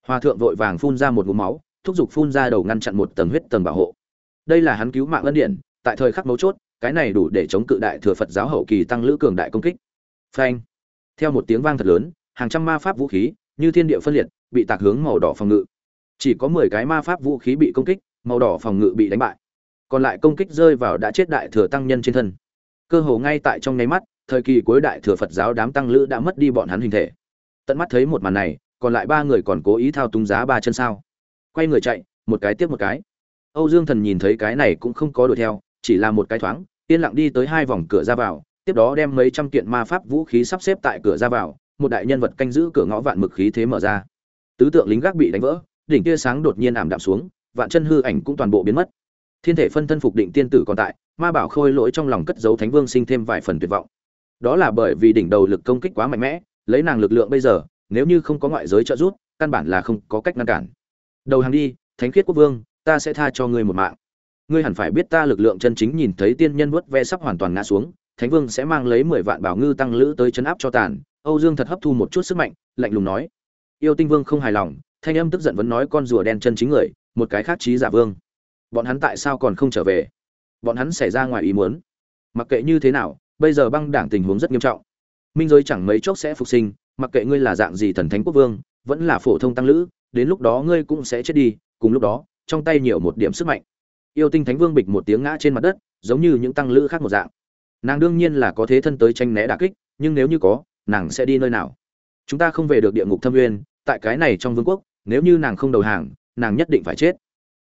Hòa thượng vội vàng phun ra một ngụm máu, thúc giục phun ra đầu ngăn chặn một tầng huyết tầng bảo hộ. Đây là hắn cứu mạng ân điện tại thời khắc mấu chốt, cái này đủ để chống cự đại thừa phật giáo hậu kỳ tăng lữ cường đại công kích. Phanh! Theo một tiếng vang thật lớn, hàng trăm ma pháp vũ khí, như thiên địa phân liệt, bị tạc hướng màu đỏ phòng ngự. Chỉ có mười cái ma pháp vũ khí bị công kích, màu đỏ phòng ngự bị đánh bại. Còn lại công kích rơi vào đã chết đại thừa tăng nhân trên thân. Cơ hồ ngay tại trong nháy mắt thời kỳ cuối đại thừa phật giáo đám tăng lữ đã mất đi bọn hắn hình thể. Tận mắt thấy một màn này, còn lại ba người còn cố ý thao túng giá ba chân sao. Quay người chạy, một cái tiếp một cái. Âu dương thần nhìn thấy cái này cũng không có đuổi theo, chỉ là một cái thoáng, yên lặng đi tới hai vòng cửa ra vào, tiếp đó đem mấy trăm kiện ma pháp vũ khí sắp xếp tại cửa ra vào, một đại nhân vật canh giữ cửa ngõ vạn mực khí thế mở ra. Tứ tượng lính gác bị đánh vỡ, đỉnh tia sáng đột nhiên ảm đạm xuống, vạn chân hư ảnh cũng toàn bộ biến mất. Thiên thể phân thân phục định tiên tử còn tại, ma bảo khôi lỗi trong lòng cất giấu thánh vương sinh thêm vài phần tuyệt vọng đó là bởi vì đỉnh đầu lực công kích quá mạnh mẽ, lấy nàng lực lượng bây giờ, nếu như không có ngoại giới trợ giúp, căn bản là không có cách ngăn cản. Đầu hàng đi, thánh khiết quốc vương, ta sẽ tha cho ngươi một mạng. Ngươi hẳn phải biết ta lực lượng chân chính nhìn thấy tiên nhân vuốt ve sắp hoàn toàn ngã xuống, thánh vương sẽ mang lấy mười vạn bảo ngư tăng lữ tới chấn áp cho tàn. Âu dương thật hấp thu một chút sức mạnh, lạnh lùng nói. Yêu tinh vương không hài lòng, thanh âm tức giận vẫn nói con rùa đen chân chính người, một cái khác trí giả vương. Bọn hắn tại sao còn không trở về? Bọn hắn xảy ra ngoài ý muốn. Mặc kệ như thế nào bây giờ băng đảng tình huống rất nghiêm trọng. Minh giới chẳng mấy chốc sẽ phục sinh, mặc kệ ngươi là dạng gì thần thánh quốc vương, vẫn là phổ thông tăng lữ, đến lúc đó ngươi cũng sẽ chết đi, cùng lúc đó, trong tay nhiều một điểm sức mạnh. Yêu tinh thánh vương bịch một tiếng ngã trên mặt đất, giống như những tăng lữ khác một dạng. Nàng đương nhiên là có thế thân tới tranh né đả kích, nhưng nếu như có, nàng sẽ đi nơi nào? Chúng ta không về được địa ngục thâm nguyên tại cái này trong vương quốc, nếu như nàng không đầu hàng, nàng nhất định phải chết.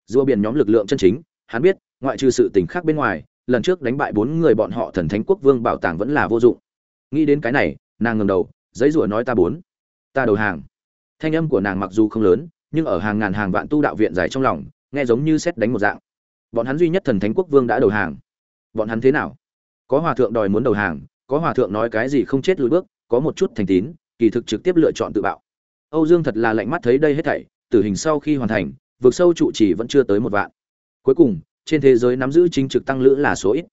Rùa biển nhóm lực lượng chân chính, hắn biết, ngoại trừ sự tình khác bên ngoài lần trước đánh bại bốn người bọn họ thần thánh quốc vương bảo tàng vẫn là vô dụng. Nghĩ đến cái này, nàng ngầm đầu, giấy rủa nói ta bốn. Ta đầu hàng. Thanh âm của nàng mặc dù không lớn, nhưng ở hàng ngàn hàng vạn tu đạo viện dài trong lòng, nghe giống như xét đánh một dạng. Bọn hắn duy nhất thần thánh quốc vương đã đầu hàng. Bọn hắn thế nào? Có hòa thượng đòi muốn đầu hàng, có hòa thượng nói cái gì không chết lùi bước, có một chút thành tín, kỳ thực trực tiếp lựa chọn tự bạo. Âu dương thật là lạnh mắt thấy đây hết thảy, tử hình sau khi hoàn thành, vực sâu trụ chỉ vẫn chưa tới một vạn. Cuối cùng trên thế giới nắm giữ chính trực tăng lữ là số ít.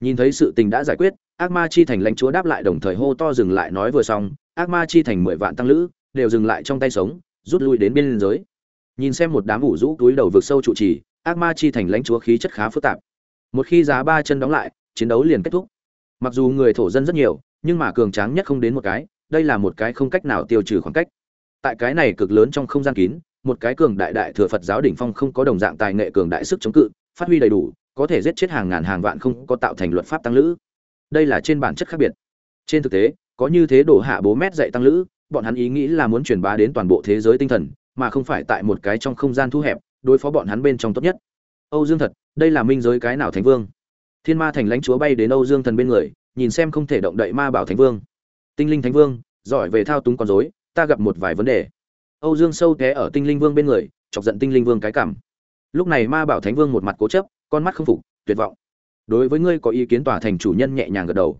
Nhìn thấy sự tình đã giải quyết, ác ma chi thành lãnh chúa đáp lại đồng thời hô to dừng lại nói vừa xong, ác ma chi thành mười vạn tăng lữ, đều dừng lại trong tay sống, rút lui đến biên giới. Nhìn xem một đám ủ rũ túi đầu vực sâu trụ trì, ác ma chi thành lãnh chúa khí chất khá phức tạp. Một khi giá ba chân đóng lại, chiến đấu liền kết thúc. Mặc dù người thổ dân rất nhiều, nhưng mà cường tráng nhất không đến một cái, đây là một cái không cách nào tiêu trừ khoảng cách. Tại cái này cực lớn trong không gian kín, một cái cường đại đại thừa phật giáo đỉnh phong không có đồng dạng tài nghệ cường đại sức chống cự phát huy đầy đủ, có thể giết chết hàng ngàn hàng vạn không có tạo thành luật pháp tăng lữ. Đây là trên bản chất khác biệt. Trên thực tế, có như thế đổ hạ bố mét dạy tăng lữ, bọn hắn ý nghĩ là muốn truyền bá đến toàn bộ thế giới tinh thần, mà không phải tại một cái trong không gian thu hẹp, đối phó bọn hắn bên trong tốt nhất. Âu dương thật, đây là minh giới cái nào thánh vương? Thiên ma thành lãnh chúa bay đến âu dương thần bên người, nhìn xem không thể động đậy ma bảo thánh vương. Tinh linh thánh vương, giỏi về thao túng con dối ta gặp một vài vấn đề. Âu dương sâu té ở tinh linh vương bên người, chọc giận tinh linh vương cái cảm lúc này ma bảo thánh vương một mặt cố chấp, con mắt không phục, tuyệt vọng. Đối với ngươi có ý kiến tòa thành chủ nhân nhẹ nhàng gật đầu.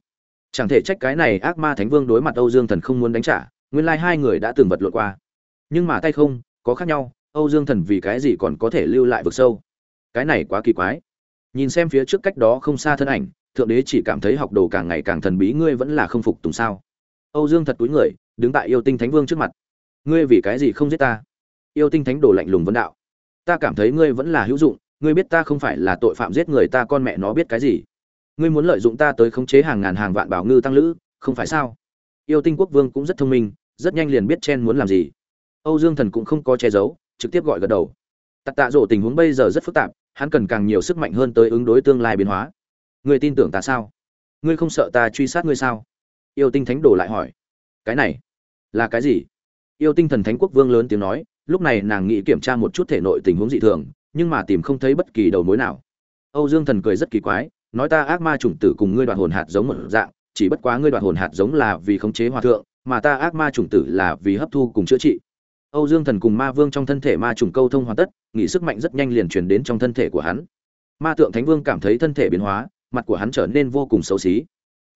Chẳng thể trách cái này ác ma thánh vương đối mặt âu dương thần không muốn đánh trả, nguyên lai hai người đã từng vật lộn qua. Nhưng mà tay không, có khác nhau, âu dương thần vì cái gì còn có thể lưu lại vực sâu? Cái này quá kỳ quái. Nhìn xem phía trước cách đó không xa thân ảnh, thượng đế chỉ cảm thấy học đồ càng ngày càng thần bí, ngươi vẫn là không phục tùng sao? Âu dương thật túi người, đứng tại yêu tinh thánh vương trước mặt. Ngươi vì cái gì không giết ta? Yêu tinh thánh đồ lạnh lùng vấn đạo ta cảm thấy ngươi vẫn là hữu dụng, ngươi biết ta không phải là tội phạm giết người ta, con mẹ nó biết cái gì? Ngươi muốn lợi dụng ta tới khống chế hàng ngàn hàng vạn bảo ngư tăng lữ, không phải sao? Yêu tinh quốc vương cũng rất thông minh, rất nhanh liền biết chen muốn làm gì. Âu dương thần cũng không có che giấu, trực tiếp gọi gật đầu. Tặc tạ rộ tình huống bây giờ rất phức tạp, hắn cần càng nhiều sức mạnh hơn tới ứng đối tương lai biến hóa. Ngươi tin tưởng ta sao? Ngươi không sợ ta truy sát ngươi sao? Yêu tinh thánh đồ lại hỏi. Cái này là cái gì? Yêu tinh thần thánh quốc vương lớn tiếng nói lúc này nàng nghĩ kiểm tra một chút thể nội tình huống dị thường, nhưng mà tìm không thấy bất kỳ đầu mối nào. Âu dương thần cười rất kỳ quái, nói ta ác ma chủng tử cùng ngươi đoạt hồn hạt giống một dạng, chỉ bất quá ngươi đoạt hồn hạt giống là vì khống chế hòa thượng, mà ta ác ma chủng tử là vì hấp thu cùng chữa trị. Âu dương thần cùng ma vương trong thân thể ma chủng câu thông hoàn tất nghĩ sức mạnh rất nhanh liền truyền đến trong thân thể của hắn. Ma tượng thánh vương cảm thấy thân thể biến hóa, mặt của hắn trở nên vô cùng xấu xí.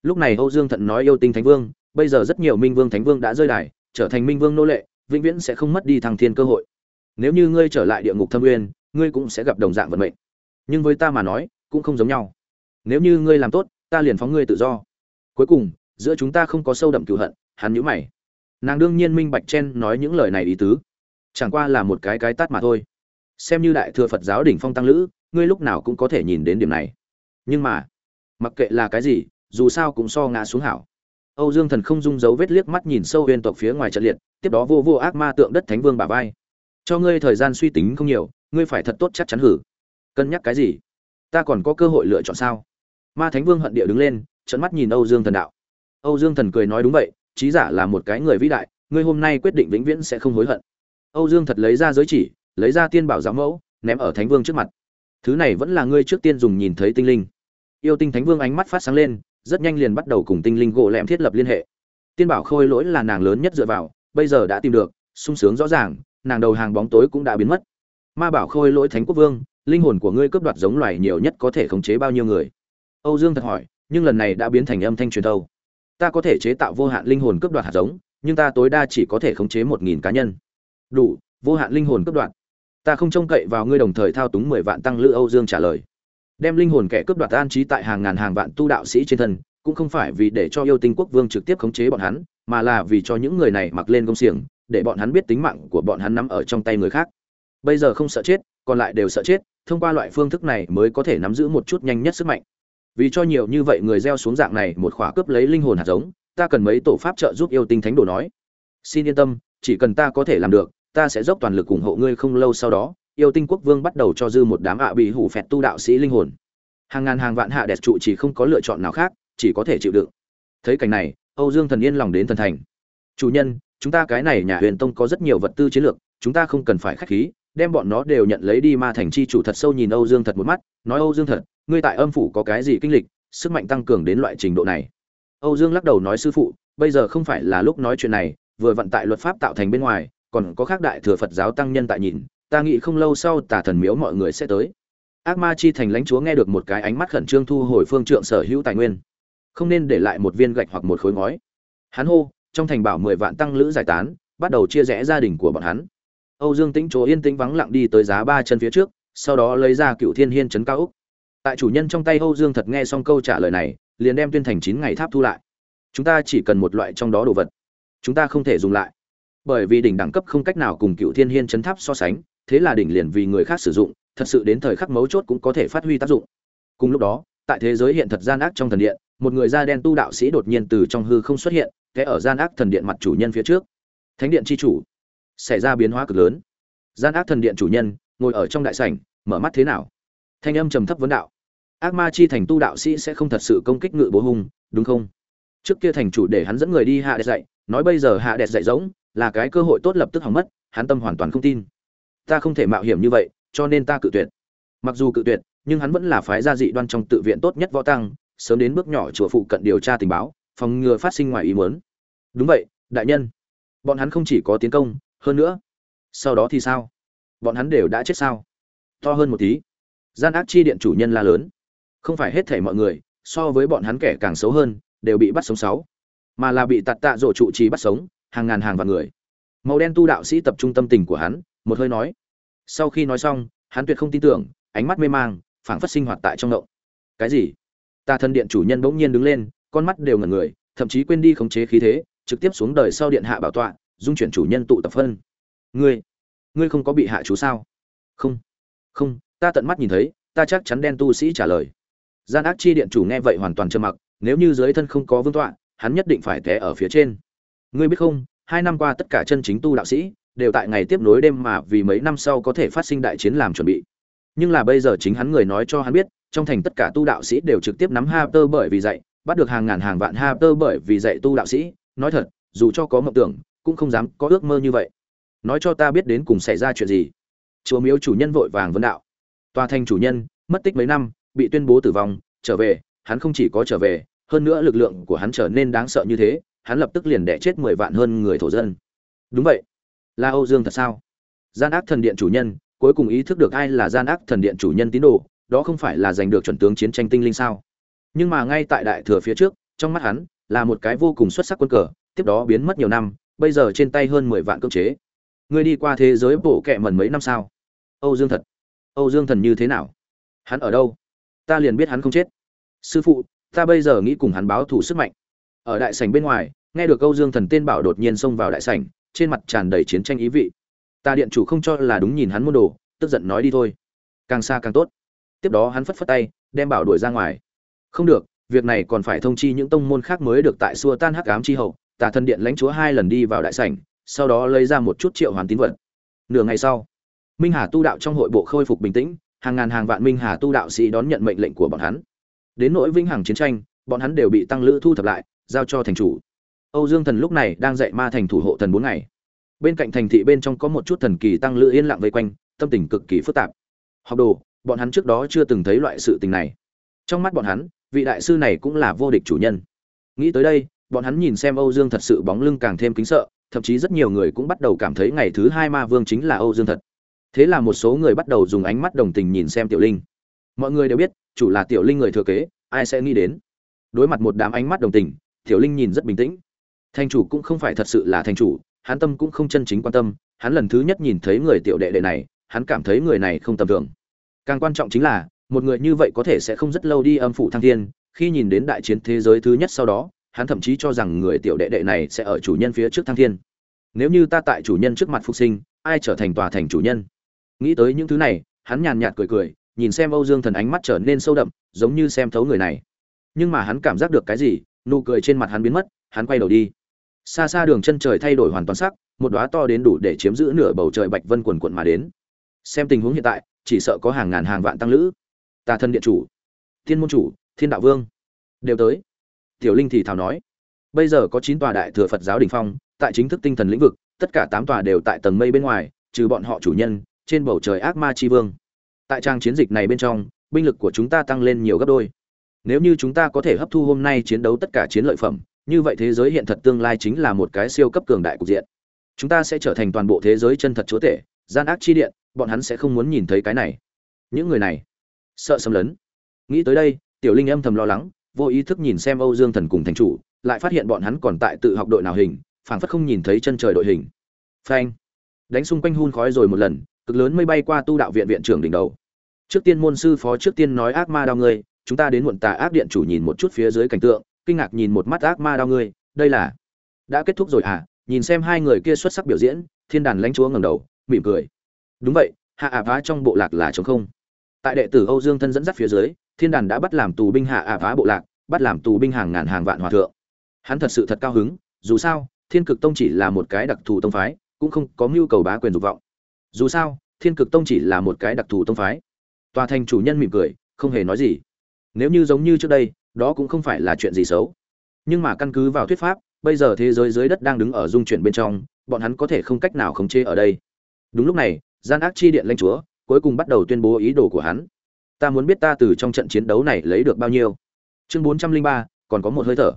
Lúc này âu dương thận nói yêu tinh thánh vương, bây giờ rất nhiều minh vương thánh vương đã rơi đài, trở thành minh vương nô lệ vĩnh viễn sẽ không mất đi thăng thiên cơ hội. Nếu như ngươi trở lại địa ngục thâm uyên, ngươi cũng sẽ gặp đồng dạng vận mệnh. Nhưng với ta mà nói, cũng không giống nhau. Nếu như ngươi làm tốt, ta liền phóng ngươi tự do. Cuối cùng, giữa chúng ta không có sâu đậm cựu hận, hắn nhíu mày. Nàng đương nhiên minh bạch chen nói những lời này ý tứ. Chẳng qua là một cái cái tát mà thôi. Xem như đại thừa phật giáo đỉnh phong tăng lữ, ngươi lúc nào cũng có thể nhìn đến điểm này. Nhưng mà, mặc kệ là cái gì, dù sao cũng so ngã xuống hảo. Âu dương thần không dung dấu vết liếc mắt nhìn sâu huyên tộc phía ngoài trận liệt tiếp đó vô vô ác ma tượng đất thánh vương bà vai. Cho ngươi thời gian suy tính không nhiều, ngươi phải thật tốt chắc chắn hử. Cân nhắc cái gì? Ta còn có cơ hội lựa chọn sao? Ma thánh vương hận địa đứng lên trận mắt nhìn âu dương thần đạo. Âu dương thần cười nói đúng vậy, trí giả là một cái người vĩ đại, ngươi hôm nay quyết định vĩnh viễn sẽ không hối hận. Âu dương thật lấy ra giới chỉ, lấy ra tiên bảo giáo mẫu, ném ở thánh vương trước mặt. Thứ này vẫn là ngươi trước tiên dùng nhìn thấy tinh linh. Yêu tinh thánh vương ánh mắt phát sáng lên, rất nhanh liền bắt đầu cùng tinh linh gỗ lẹm thiết lập liên hệ. Tiên bảo khôi lỗi là nàng lớn nhất dựa vào bây giờ đã tìm được, sung sướng rõ ràng, nàng đầu hàng bóng tối cũng đã biến mất. Ma bảo khôi lỗi thánh quốc vương, linh hồn của ngươi cướp đoạt giống loài nhiều nhất có thể khống chế bao nhiêu người? Âu dương thật hỏi, nhưng lần này đã biến thành âm thanh truyền thâu. Ta có thể chế tạo vô hạn linh hồn cướp đoạt hạt giống, nhưng ta tối đa chỉ có thể khống chế một nghìn cá nhân. Đủ, vô hạn linh hồn cướp đoạt. Ta không trông cậy vào ngươi đồng thời thao túng mười vạn tăng lữ, âu dương trả lời. Đem linh hồn kẻ cướp đoạt an trí tại hàng ngàn hàng vạn tu đạo sĩ trên thân, cũng không phải vì để cho yêu tinh quốc vương trực tiếp khống chế bọn hắn mà là vì cho những người này mặc lên công xiềng, để bọn hắn biết tính mạng của bọn hắn nắm ở trong tay người khác. Bây giờ không sợ chết, còn lại đều sợ chết, thông qua loại phương thức này mới có thể nắm giữ một chút nhanh nhất sức mạnh. Vì cho nhiều như vậy người gieo xuống dạng này một khỏa cướp lấy linh hồn hạt giống, ta cần mấy tổ pháp trợ giúp yêu tinh thánh đồ nói. Xin yên tâm, chỉ cần ta có thể làm được, ta sẽ dốc toàn lực ủng hộ ngươi không lâu sau đó, yêu tinh quốc vương bắt đầu cho dư một đám ạ bị hủ phẹt tu đạo sĩ linh hồn. Hàng ngàn hàng vạn hạ đẹp trụ chỉ không có lựa chọn nào khác, chỉ có thể chịu đựng. Thấy cảnh này âu dương thần yên lòng đến thần thành. Chủ nhân, chúng ta cái này nhà huyền tông có rất nhiều vật tư chiến lược, chúng ta không cần phải khách khí, đem bọn nó đều nhận lấy đi ma thành chi chủ thật sâu nhìn âu dương thật một mắt, nói âu dương thật, ngươi tại âm phủ có cái gì kinh lịch, sức mạnh tăng cường đến loại trình độ này. Âu dương lắc đầu nói sư phụ, bây giờ không phải là lúc nói chuyện này, vừa vận tại luật pháp tạo thành bên ngoài, còn có khác đại thừa phật giáo tăng nhân tại nhìn, ta nghĩ không lâu sau tà thần miếu mọi người sẽ tới. Ác ma chi thành lãnh chúa nghe được một cái ánh mắt khẩn trương thu hồi phương trượng sở hữu tài nguyên không nên để lại một viên gạch hoặc một khối ngói. Hắn hô, trong thành bảo mười vạn tăng lữ giải tán, bắt đầu chia rẽ gia đình của bọn hắn. Âu dương tĩnh chỗ yên tĩnh vắng lặng đi tới giá ba chân phía trước, sau đó lấy ra cựu thiên hiên trấn cao úc. Tại chủ nhân trong tay âu dương thật nghe xong câu trả lời này, liền đem tuyên thành chín ngày tháp thu lại. Chúng ta chỉ cần một loại trong đó đồ vật. Chúng ta không thể dùng lại. Bởi vì đỉnh đẳng cấp không cách nào cùng cựu thiên hiên chấn tháp so sánh, thế là đỉnh liền vì người khác sử dụng, thật sự đến thời khắc mấu chốt cũng có thể phát huy tác dụng. Cùng lúc đó, tại thế giới hiện thật gian ác trong thần điện một người da đen tu đạo sĩ đột nhiên từ trong hư không xuất hiện, kẽ ở gian ác thần điện mặt chủ nhân phía trước. Thánh điện c h i chủ. Xảy ra biến hóa cực lớn. Gian ác thần điện chủ nhân, ngồi ở trong đại sảnh, mở mắt thế nào? Thanh âm trầm thấp vấn đạo. Ác ma chi thành tu đạo sĩ sẽ không thật sự công kích ngự bố hung, đúng không? Trước kia thành chủ để hắn dẫn người đi hạ đẹp dạy nói bây giờ hạ đẹp dạy giống là cái cơ hội tốt lập tức hỏng mất, hắn tâm hoàn toàn không tin. Ta không thể mạo hiểm như vậy, cho nên ta cự tuyệt. Mặc dù cự tuyệt, nhưng hắn vẫn là phái gia dị đoan trong tự viện tốt nhất võ tăng sớm đến bước nhỏ chùa phụ cận điều tra tình báo, phòng ngừa phát sinh ngoài ý muốn. Đúng vậy, đại nhân. Bọn hắn không chỉ có tiến công, hơn nữa. Sau đó thì sao? Bọn hắn đều đã chết sao? To hơn một tí. Gian ác chi điện chủ nhân la lớn. Không phải hết thể mọi người, so với bọn hắn kẻ càng xấu hơn, đều bị bắt sống sáu. Mà là bị tạt tạ rộ trụ trì bắt sống, hàng ngàn hàng vạn người. Màu đen tu đạo sĩ tập trung tâm tình của hắn, một hơi nói. Sau khi nói xong, hắn tuyệt không tin tưởng, ánh mắt mê mang, phảng phất sinh hoạt tại trong động. Cái gì? Tà thần điện chủ nhân bỗng nhiên đứng lên, con mắt đều ngẩn người, thậm chí quên đi khống chế khí thế, trực tiếp xuống đời sau điện hạ bảo tọa, dung chuyển chủ nhân tụ tập phân. Ngươi ngươi không có bị hạ chú sao? Không không, ta tận mắt nhìn thấy, ta chắc chắn đen tu sĩ trả lời. Gian ác chi điện chủ nghe vậy hoàn toàn trơ mặc, nếu như dưới thân không có vương tọa, hắn nhất định phải té ở phía trên. Ngươi biết không, hai năm qua tất cả chân chính tu đạo sĩ, đều tại ngày tiếp nối đêm mà vì mấy năm sau có thể phát sinh đại chiến làm chuẩn bị. Nhưng là bây giờ chính hắn người nói cho hắn biết trong thành tất cả tu đạo sĩ đều trực tiếp nắm hapter bởi vì dạy, bắt được hàng ngàn hàng vạn hapter bởi vì dạy tu đạo sĩ. Nói thật, dù cho có mộng tưởng, cũng không dám có ước mơ như vậy. Nói cho ta biết đến cùng xảy ra chuyện gì. Chùa miếu chủ nhân vội vàng vấn đạo. Tòa thành chủ nhân, mất tích mấy năm, bị tuyên bố tử vong, trở về, hắn không chỉ có trở về, hơn nữa lực lượng của hắn trở nên đáng sợ như thế, hắn lập tức liền đẻ chết mười vạn hơn người thổ dân. Đúng vậy. Là âu dương thật sao? Gian ác thần điện chủ nhân, cuối cùng ý thức được ai là gian ác thần điện chủ nhân tín đồ đó không phải là giành được chuẩn tướng chiến tranh tinh linh sao? Nhưng mà ngay tại đại thừa phía trước, trong mắt hắn, là một cái vô cùng xuất sắc quân cờ, tiếp đó biến mất nhiều năm, bây giờ trên tay hơn mười vạn cưỡng chế. Ngươi đi qua thế giới bổ kẹ mần mấy năm sao? Âu dương thật, âu dương thần như thế nào? Hắn ở đâu? Ta liền biết hắn không chết. Sư phụ, ta bây giờ nghĩ cùng hắn báo thủ sức mạnh. Ở đại sảnh bên ngoài, nghe được âu dương thần tên bảo đột nhiên xông vào đại sảnh, trên mặt tràn đầy chiến tranh ý vị. Ta điện chủ không cho là đúng nhìn hắn môn đồ, tức giận nói đi thôi. Càng xa càng tốt tiếp đó hắn phất phất tay, đem bảo đuổi ra ngoài. Không được, việc này còn phải thông chi những tông môn khác mới được tại xua tan hắc ám chi hậu, tà thần điện lãnh chúa hai lần đi vào đại sảnh, sau đó lấy ra một chút triệu hoàn tín vật. Nửa ngày sau, minh hà tu đạo trong hội bộ khôi phục bình tĩnh, hàng ngàn hàng vạn minh hà tu đạo sĩ đón nhận mệnh lệnh của bọn hắn. Đến nỗi vĩnh hằng chiến tranh, bọn hắn đều bị tăng lữ thu thập lại, giao cho thành chủ. Âu dương thần lúc này đang dạy ma thành thủ hộ thần bốn ngày. Bên cạnh thành thị bên trong có một chút thần kỳ tăng lữ yên lặng vây quanh, tâm tình cực kỳ phức tạp. Học đồ bọn hắn trước đó chưa từng thấy loại sự tình này. Trong mắt bọn hắn, vị đại sư này cũng là vô địch chủ nhân. Nghĩ tới đây, bọn hắn nhìn xem âu dương thật sự bóng lưng càng thêm kính sợ, thậm chí rất nhiều người cũng bắt đầu cảm thấy ngày thứ hai ma vương chính là âu dương thật. Thế là một số người bắt đầu dùng ánh mắt đồng tình nhìn xem tiểu linh. Mọi người đều biết, chủ là tiểu linh người thừa kế, ai sẽ nghĩ đến? Đối mặt một đám ánh mắt đồng tình, tiểu linh nhìn rất bình tĩnh. Thành chủ cũng không phải thật sự là thành chủ, hắn tâm cũng không chân chính quan tâm, hắn lần thứ nhất nhìn thấy người tiểu đệ đệ này, hắn cảm thấy người này không tầm thường càng quan trọng chính là, một người như vậy có thể sẽ không rất lâu đi âm phủ thăng thiên, khi nhìn đến đại chiến thế giới thứ nhất sau đó, hắn thậm chí cho rằng người tiểu đệ đệ này sẽ ở chủ nhân phía trước thăng thiên. Nếu như ta tại chủ nhân trước mặt phục sinh, ai trở thành tòa thành chủ nhân? Nghĩ tới những thứ này, hắn nhàn nhạt cười cười, nhìn xem âu dương thần ánh mắt trở nên sâu đậm, giống như xem thấu người này. Nhưng mà hắn cảm giác được cái gì, nụ cười trên mặt hắn biến mất, hắn quay đầu đi. Xa xa đường chân trời thay đổi hoàn toàn sắc, một đóa to đến đủ để chiếm giữ nửa bầu trời bạch vân quần quận mà đến. Xem tình huống hiện tại chỉ sợ có hàng ngàn hàng vạn tăng lữ. Tà thân điện chủ, thiên môn chủ, thiên đạo vương, đều tới. Tiểu linh thì thào nói, bây giờ có chín tòa đại thừa phật giáo đỉnh phong, tại chính thức tinh thần lĩnh vực, tất cả tám tòa đều tại tầng mây bên ngoài, trừ bọn họ chủ nhân, trên bầu trời ác ma chi vương. Tại trang chiến dịch này bên trong, binh lực của chúng ta tăng lên nhiều gấp đôi. Nếu như chúng ta có thể hấp thu hôm nay chiến đấu tất cả chiến lợi phẩm, như vậy thế giới hiện thật tương lai chính là một cái siêu cấp cường đại cục diện. Chúng ta sẽ trở thành toàn bộ thế giới chân thật chúa tể gian ác chi điện, bọn hắn sẽ không muốn nhìn thấy cái này. Những người này, sợ xâm lấn. Nghĩ tới đây, tiểu linh âm thầm lo lắng, vô ý thức nhìn xem âu dương thần cùng thành chủ, lại phát hiện bọn hắn còn tại tự học đội nào hình, phảng phất không nhìn thấy chân trời đội hình. Phanh! Đánh xung quanh hun khói rồi một lần, cực lớn mây bay qua tu đạo viện viện trưởng đỉnh đầu. Trước tiên môn sư phó trước tiên nói ác ma đau ngươi, chúng ta đến muộn tà ác điện chủ nhìn một chút phía dưới cảnh tượng, kinh ngạc nhìn một mắt ác ma đau ngươi, đây là đã kết thúc rồi à? Nhìn xem hai người kia xuất sắc biểu diễn, thiên đàn lãnh chúa ngầm đầu mỉm cười. Đúng vậy, hạ ả vá trong bộ lạc là chống không. Tại đệ tử âu dương thân dẫn dắt phía dưới, thiên đàn đã bắt làm tù binh hạ ả vá bộ lạc, bắt làm tù binh hàng ngàn hàng vạn hòa thượng. Hắn thật sự thật cao hứng, dù sao, thiên cực tông chỉ là một cái đặc thù tông phái, cũng không có mưu cầu bá quyền dục vọng. Dù sao, thiên cực tông chỉ là một cái đặc thù tông phái. Tòa thành chủ nhân mỉm cười, không hề nói gì. Nếu như giống như trước đây, đó cũng không phải là chuyện gì xấu. Nhưng mà căn cứ vào thuyết pháp, bây giờ thế giới dưới đất đang đứng ở dung chuyển bên trong, bọn hắn có thể không cách nào khống chế ở đây đúng lúc này gian ác chi điện lãnh chúa cuối cùng bắt đầu tuyên bố ý đồ của hắn ta muốn biết ta từ trong trận chiến đấu này lấy được bao nhiêu chương bốn trăm linh ba còn có một hơi thở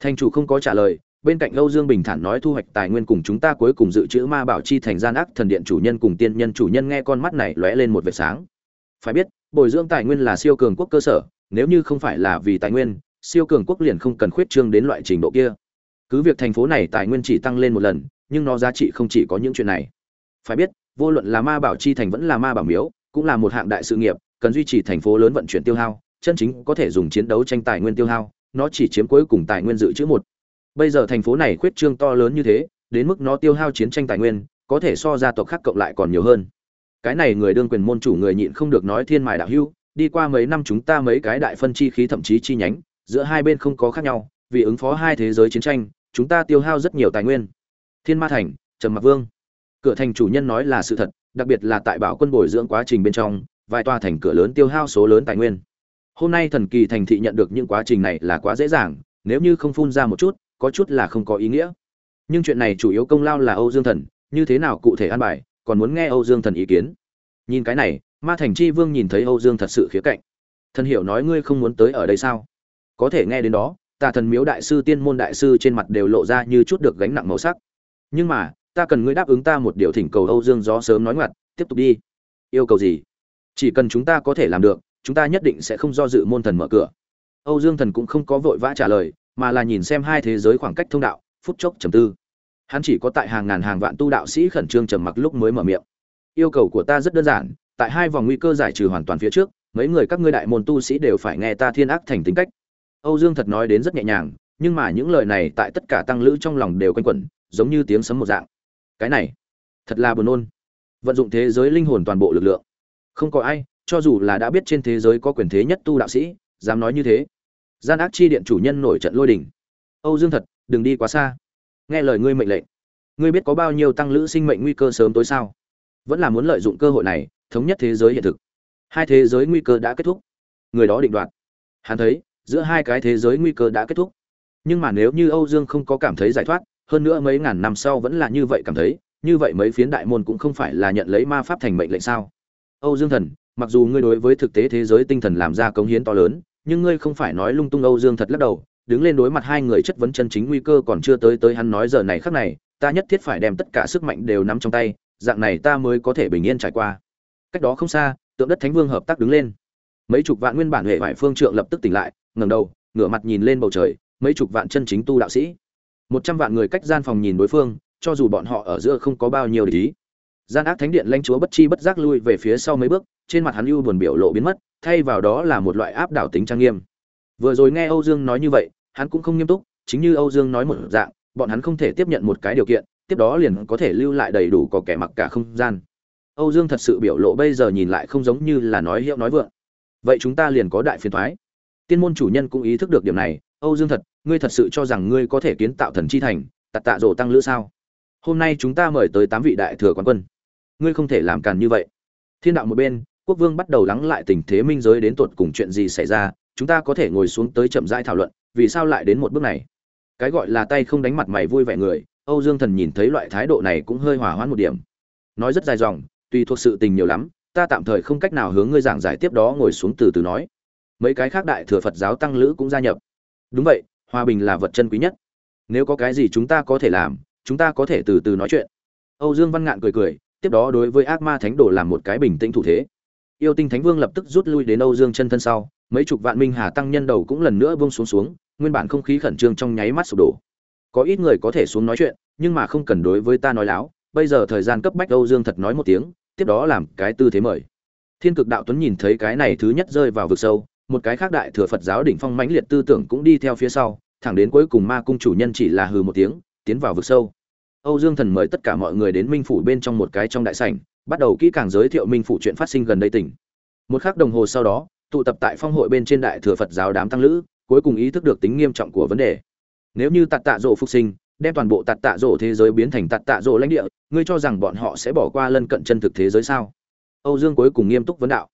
thành chủ không có trả lời bên cạnh Âu Dương Bình thản nói thu hoạch tài nguyên cùng chúng ta cuối cùng dự trữ ma bảo chi thành gian ác thần điện chủ nhân cùng tiên nhân chủ nhân nghe con mắt này lóe lên một vệt sáng. Phải biết, bồi dưỡng tài nguyên là siêu cường quốc cơ sở, nếu như không phải là vì tài nguyên, siêu cường quốc liền không cần khuyết trương đến loại trình độ kia. Cứ việc thành phố này tài nguyên chỉ tăng lên một lần, nhưng nó giá trị không chỉ có những chuyện này. Phải biết, vô luận là ma bảo chi thành vẫn là ma bảo miếu, cũng là một hạng đại sự nghiệp, cần duy trì thành phố lớn vận chuyển tiêu hao, chân chính có thể dùng chiến đấu tranh tài nguyên tiêu hao, nó chỉ chiếm cuối cùng tài nguyên dự trữ một. Bây giờ thành phố này khuyết trương to lớn như thế đến mức nó tiêu hao chiến tranh tài nguyên có thể so gia tộc khác cộng lại còn nhiều hơn. Cái này người đương quyền môn chủ người nhịn không được nói thiên mài đạo hưu đi qua mấy năm chúng ta mấy cái đại phân chi khí thậm chí chi nhánh giữa hai bên không có khác nhau vì ứng phó hai thế giới chiến tranh chúng ta tiêu hao rất nhiều tài nguyên. Thiên ma thành trầm mặc vương cửa thành chủ nhân nói là sự thật, đặc biệt là tại bảo quân bồi dưỡng quá trình bên trong, vài tòa thành cửa lớn tiêu hao số lớn tài nguyên. Hôm nay thần kỳ thành thị nhận được những quá trình này là quá dễ dàng, nếu như không phun ra một chút, có chút là không có ý nghĩa. Nhưng chuyện này chủ yếu công lao là âu dương thần, như thế nào cụ thể an bài, còn muốn nghe âu dương thần ý kiến. Nhìn cái này, ma thành chi vương nhìn thấy âu dương thật sự khía cạnh. Thần hiểu nói ngươi không muốn tới ở đây sao? Có thể nghe đến đó, tà thần miếu đại sư, tiên môn đại sư trên mặt đều lộ ra như chút được gánh nặng màu sắc. Nhưng mà ta cần ngươi đáp ứng ta một điều thỉnh cầu âu dương gió sớm nói ngoặt, tiếp tục đi. Yêu cầu gì? Chỉ cần chúng ta có thể làm được, chúng ta nhất định sẽ không do dự môn thần mở cửa. Âu dương thần cũng không có vội vã trả lời, mà là nhìn xem hai thế giới khoảng cách thông đạo, phút chốc trầm tư. Hắn chỉ có tại hàng ngàn hàng vạn tu đạo sĩ khẩn trương trầm mặc lúc mới mở miệng. Yêu cầu của ta rất đơn giản, tại hai vòng nguy cơ giải trừ hoàn toàn phía trước, mấy người các ngươi đại môn tu sĩ đều phải nghe ta thiên ác thành tính cách. Âu dương thật nói đến rất nhẹ nhàng, nhưng mà những lời này tại tất cả tăng lữ trong lòng đều quanh quẩn, giống như tiếng sấm một dạng cái này, thật là buồn nôn. Vận dụng thế giới linh hồn toàn bộ lực lượng. Không có ai, cho dù là đã biết trên thế giới có quyền thế nhất tu đạo sĩ, dám nói như thế. Gian ác chi điện chủ nhân nổi trận lôi đình. Âu dương thật, đừng đi quá xa. Nghe lời ngươi mệnh lệnh. Ngươi biết có bao nhiêu tăng lữ sinh mệnh nguy cơ sớm tối sao? Vẫn là muốn lợi dụng cơ hội này, thống nhất thế giới hiện thực. Hai thế giới nguy cơ đã kết thúc. Người đó định đoạt. Hắn thấy, giữa hai cái thế giới nguy cơ đã kết thúc. Nhưng mà nếu như âu dương không có cảm thấy giải thoát hơn nữa mấy ngàn năm sau vẫn là như vậy cảm thấy, như vậy mấy phiến đại môn cũng không phải là nhận lấy ma pháp thành mệnh lệnh sao? Âu dương thần, mặc dù ngươi đối với thực tế thế giới tinh thần làm ra công hiến to lớn, nhưng ngươi không phải nói lung tung âu dương thật lắc đầu, đứng lên đối mặt hai người chất vấn chân chính nguy cơ còn chưa tới tới hắn nói giờ này khắc này, ta nhất thiết phải đem tất cả sức mạnh đều nắm trong tay, dạng này ta mới có thể bình yên trải qua. Cách đó không xa, tượng đất thánh vương hợp tác đứng lên. Mấy chục vạn nguyên bản hệ vải phương trượng lập tức tỉnh lại, ngẩng đầu, ngửa mặt nhìn lên bầu trời, mấy chục vạn chân chính tu đạo sĩ một trăm vạn người cách gian phòng nhìn đối phương, cho dù bọn họ ở giữa không có bao nhiêu để ý. Gian ác thánh điện lãnh chúa bất chi bất giác lui về phía sau mấy bước, trên mặt hắn ưu buồn biểu lộ biến mất, thay vào đó là một loại áp đảo tính trang nghiêm. Vừa rồi nghe âu dương nói như vậy, hắn cũng không nghiêm túc, chính như âu dương nói một dạng, bọn hắn không thể tiếp nhận một cái điều kiện, tiếp đó liền có thể lưu lại đầy đủ có kẻ mặc cả không gian. Âu dương thật sự biểu lộ bây giờ nhìn lại không giống như là nói hiệu nói vượng. Vậy chúng ta liền có đại phiền thoái. Tiên môn chủ nhân cũng ý thức được điểm này, âu dương thật ngươi thật sự cho rằng ngươi có thể kiến tạo thần chi thành, tạt tạ rổ tăng lữ sao? Hôm nay chúng ta mời tới tám vị đại thừa quán quân. Ngươi không thể làm càn như vậy. Thiên đạo một bên, quốc vương bắt đầu lắng lại tình thế minh giới đến tột cùng chuyện gì xảy ra, chúng ta có thể ngồi xuống tới chậm rãi thảo luận, vì sao lại đến một bước này? Cái gọi là tay không đánh mặt mày vui vẻ người, âu dương thần nhìn thấy loại thái độ này cũng hơi hỏa hoãn một điểm. Nói rất dài dòng tùy thuộc sự tình nhiều lắm, ta tạm thời không cách nào hướng ngươi giảng giải tiếp đó ngồi xuống từ từ nói. Mấy cái khác đại thừa phật giáo tăng lữ cũng gia nhập. Đúng vậy hòa bình là vật chân quý nhất. Nếu có cái gì chúng ta có thể làm, chúng ta có thể từ từ nói chuyện. Âu dương văn ngạn cười cười, tiếp đó đối với ác ma thánh đồ làm một cái bình tĩnh thủ thế. Yêu tinh thánh vương lập tức rút lui đến âu dương chân thân sau, mấy chục vạn minh hà tăng nhân đầu cũng lần nữa buông xuống xuống, nguyên bản không khí khẩn trương trong nháy mắt sụp đổ. Có ít người có thể xuống nói chuyện, nhưng mà không cần đối với ta nói láo, bây giờ thời gian cấp bách âu dương thật nói một tiếng, tiếp đó làm cái tư thế mời. Thiên cực đạo tuấn nhìn thấy cái này thứ nhất rơi vào vực sâu một cái khác đại thừa phật giáo đỉnh phong mãnh liệt tư tưởng cũng đi theo phía sau, thẳng đến cuối cùng ma cung chủ nhân chỉ là hừ một tiếng, tiến vào vực sâu. Âu dương thần mời tất cả mọi người đến minh phủ bên trong một cái trong đại sảnh, bắt đầu kỹ càng giới thiệu minh phủ chuyện phát sinh gần đây tỉnh một khắc đồng hồ sau đó, tụ tập tại phong hội bên trên đại thừa phật giáo đám tăng lữ, cuối cùng ý thức được tính nghiêm trọng của vấn đề. Nếu như tạt tạ rộ phục sinh, đem toàn bộ tạt tạ rộ thế giới biến thành tạt tạ rộ lãnh địa, ngươi cho rằng bọn họ sẽ bỏ qua lân cận chân thực thế giới sao? Âu dương cuối cùng nghiêm túc vấn đạo.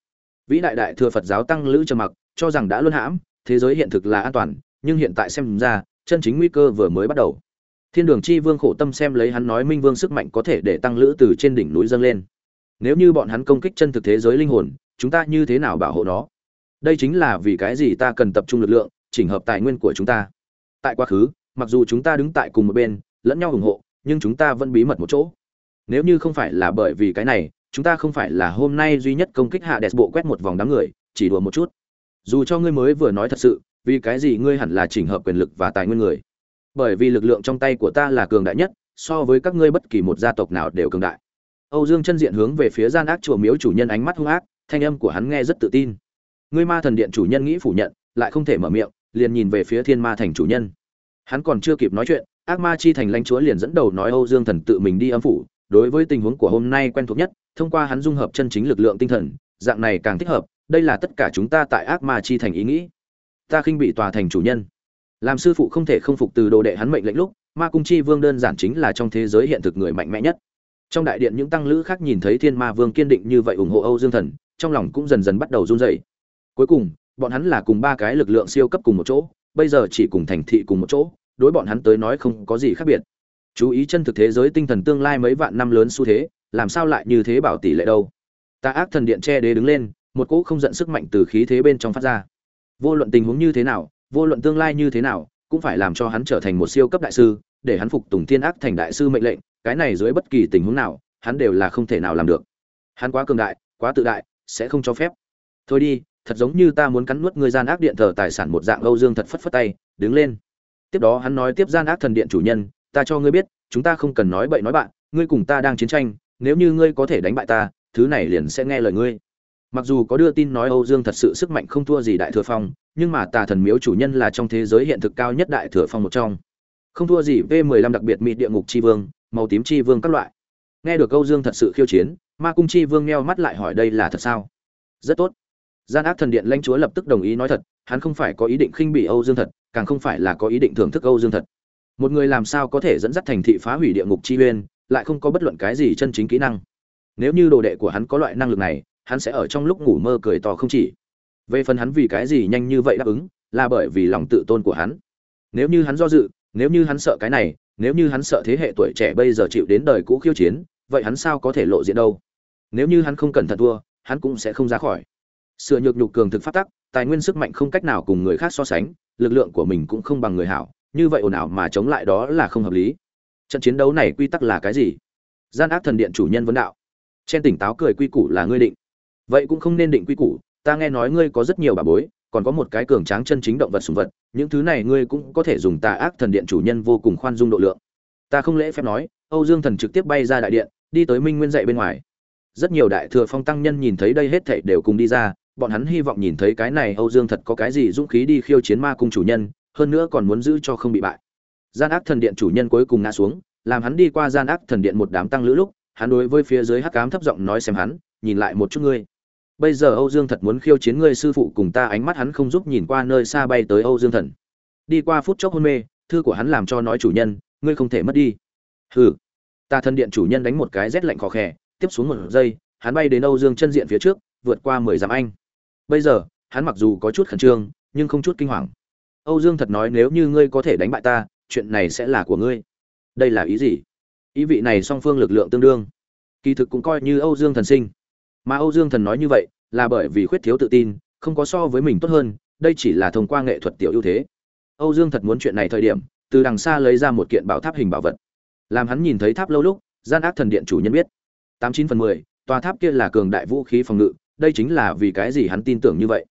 Vĩ đại đại thừa phật giáo tăng lữ trầm mặc cho rằng đã luân hãm, thế giới hiện thực là an toàn, nhưng hiện tại xem ra, chân chính nguy cơ vừa mới bắt đầu. Thiên đường chi vương khổ tâm xem lấy hắn nói minh vương sức mạnh có thể để tăng lữ từ trên đỉnh núi dâng lên. Nếu như bọn hắn công kích chân thực thế giới linh hồn, chúng ta như thế nào bảo hộ nó? Đây chính là vì cái gì ta cần tập trung lực lượng, chỉnh hợp tài nguyên của chúng ta. Tại quá khứ, mặc dù chúng ta đứng tại cùng một bên, lẫn nhau ủng hộ, nhưng chúng ta vẫn bí mật một chỗ. Nếu như không phải là bởi vì cái này, chúng ta không phải là hôm nay duy nhất công kích hạ đẹp bộ quét một vòng đám người, chỉ đùa một chút dù cho ngươi mới vừa nói thật sự, vì cái gì ngươi hẳn là chỉnh hợp quyền lực và tài nguyên người? Bởi vì lực lượng trong tay của ta là cường đại nhất, so với các ngươi bất kỳ một gia tộc nào đều cường đại. Âu dương chân diện hướng về phía gian ác chùa miếu chủ nhân ánh mắt hung ác, thanh âm của hắn nghe rất tự tin. Ngươi ma thần điện chủ nhân nghĩ phủ nhận, lại không thể mở miệng, liền nhìn về phía thiên ma thành chủ nhân. Hắn còn chưa kịp nói chuyện, ác ma chi thành lãnh chúa liền dẫn đầu nói âu dương thần tự mình đi âm phủ. Đối với tình huống của hôm nay quen thuộc nhất, thông qua hắn dung hợp chân chính lực lượng tinh thần dạng này càng thích hợp, đây là tất cả chúng ta tại ác ma chi thành ý nghĩ. Ta khinh bị tòa thành chủ nhân. Làm sư phụ không thể không phục từ đồ đệ hắn mệnh lệnh lúc, ma cung chi vương đơn giản chính là trong thế giới hiện thực người mạnh mẽ nhất. Trong đại điện những tăng lữ khác nhìn thấy thiên ma vương kiên định như vậy ủng hộ âu dương thần, trong lòng cũng dần dần bắt đầu run rẩy. Cuối cùng, bọn hắn là cùng ba cái lực lượng siêu cấp cùng một chỗ, bây giờ chỉ cùng thành thị cùng một chỗ, đối bọn hắn tới nói không có gì khác biệt. Chú ý chân thực thế giới tinh thần tương lai mấy vạn năm lớn xu thế, làm sao lại như thế bảo tỷ lệ đâu? Ta ác thần điện che đế đứng lên, một cỗ không giận sức mạnh từ khí thế bên trong phát ra. Vô luận tình huống như thế nào, vô luận tương lai như thế nào, cũng phải làm cho hắn trở thành một siêu cấp đại sư, để hắn phục tùng thiên ác thành đại sư mệnh lệnh, cái này dưới bất kỳ tình huống nào, hắn đều là không thể nào làm được. Hắn quá cường đại, quá tự đại, sẽ không cho phép. Thôi đi, thật giống như ta muốn cắn nuốt ngươi gian ác điện thờ tài sản một dạng âu dương thật phất phất tay, đứng lên. Tiếp đó hắn nói tiếp gian ác thần điện chủ nhân, ta cho ngươi biết, chúng ta không cần nói bậy nói bạn, ngươi cùng ta đang chiến tranh, nếu như ngươi có thể đánh bại ta thứ này liền sẽ nghe lời ngươi. Mặc dù có đưa tin nói âu dương thật sự sức mạnh không thua gì đại thừa phong, nhưng mà tà thần miếu chủ nhân là trong thế giới hiện thực cao nhất đại thừa phong một trong. Không thua gì v 15 đặc biệt mịt địa ngục chi vương, màu tím chi vương các loại. Nghe được âu dương thật sự khiêu chiến, ma cung chi vương neo mắt lại hỏi đây là thật sao? Rất tốt. Gian ác thần điện lãnh chúa lập tức đồng ý nói thật, hắn không phải có ý định khinh bỉ âu dương thật, càng không phải là có ý định thưởng thức âu dương thật. Một người làm sao có thể dẫn dắt thành thị phá hủy địa ngục chi uyên lại không có bất luận cái gì chân chính kỹ năng nếu như đồ đệ của hắn có loại năng lực này, hắn sẽ ở trong lúc ngủ mơ cười to không chỉ. Về phần hắn vì cái gì nhanh như vậy đáp ứng, là bởi vì lòng tự tôn của hắn. Nếu như hắn do dự, nếu như hắn sợ cái này, nếu như hắn sợ thế hệ tuổi trẻ bây giờ chịu đến đời cũ khiêu chiến, vậy hắn sao có thể lộ diện đâu? Nếu như hắn không cẩn thận thua, hắn cũng sẽ không ra khỏi. Sửa nhược nhục cường thực phát tắc, tài nguyên sức mạnh không cách nào cùng người khác so sánh, lực lượng của mình cũng không bằng người hảo, như vậy ồn ào mà chống lại đó là không hợp lý. Trận chiến đấu này quy tắc là cái gì? Gian ác thần điện chủ nhân vấn đạo chen tỉnh táo cười quy củ là ngươi định. Vậy cũng không nên định quy củ, ta nghe nói ngươi có rất nhiều bà bối, còn có một cái cường tráng chân chính động vật sùng vật, những thứ này ngươi cũng có thể dùng tà ác thần điện chủ nhân vô cùng khoan dung độ lượng. Ta không lễ phép nói, âu dương thần trực tiếp bay ra đại điện, đi tới minh nguyên dạy bên ngoài. Rất nhiều đại thừa phong tăng nhân nhìn thấy đây hết thảy đều cùng đi ra, bọn hắn hy vọng nhìn thấy cái này âu dương thật có cái gì dũng khí đi khiêu chiến ma cung chủ nhân, hơn nữa còn muốn giữ cho không bị bại. Gian ác thần điện chủ nhân cuối cùng ngã xuống, làm hắn đi qua gian ác thần điện một đám tăng lữ lúc hắn đối với phía dưới hắc cám thấp giọng nói xem hắn, nhìn lại một chút ngươi. Bây giờ âu dương thật muốn khiêu chiến ngươi sư phụ cùng ta, ánh mắt hắn không giúp nhìn qua nơi xa bay tới âu dương thần. Đi qua phút chốc hôn mê, thư của hắn làm cho nói chủ nhân, ngươi không thể mất đi. Hừ. Ta thân điện chủ nhân đánh một cái rét lạnh khó khẽ tiếp xuống một giây, hắn bay đến âu dương chân diện phía trước, vượt qua mười dặm anh. Bây giờ, hắn mặc dù có chút khẩn trương, nhưng không chút kinh hoàng. Âu dương thật nói, nếu như ngươi có thể đánh bại ta, chuyện này sẽ là của ngươi. Đây là ý gì? Ý vị này song phương lực lượng tương đương. Kỳ thực cũng coi như âu dương thần sinh. Mà âu dương thần nói như vậy là bởi vì khuyết thiếu tự tin, không có so với mình tốt hơn, đây chỉ là thông qua nghệ thuật tiểu ưu thế. Âu dương thật muốn chuyện này thời điểm, từ đằng xa lấy ra một kiện bảo tháp hình bảo vật. Làm hắn nhìn thấy tháp lâu lúc, gian ác thần điện chủ nhân biết. Tám chín phần mười, tòa tháp kia là cường đại vũ khí phòng ngự, đây chính là vì cái gì hắn tin tưởng như vậy.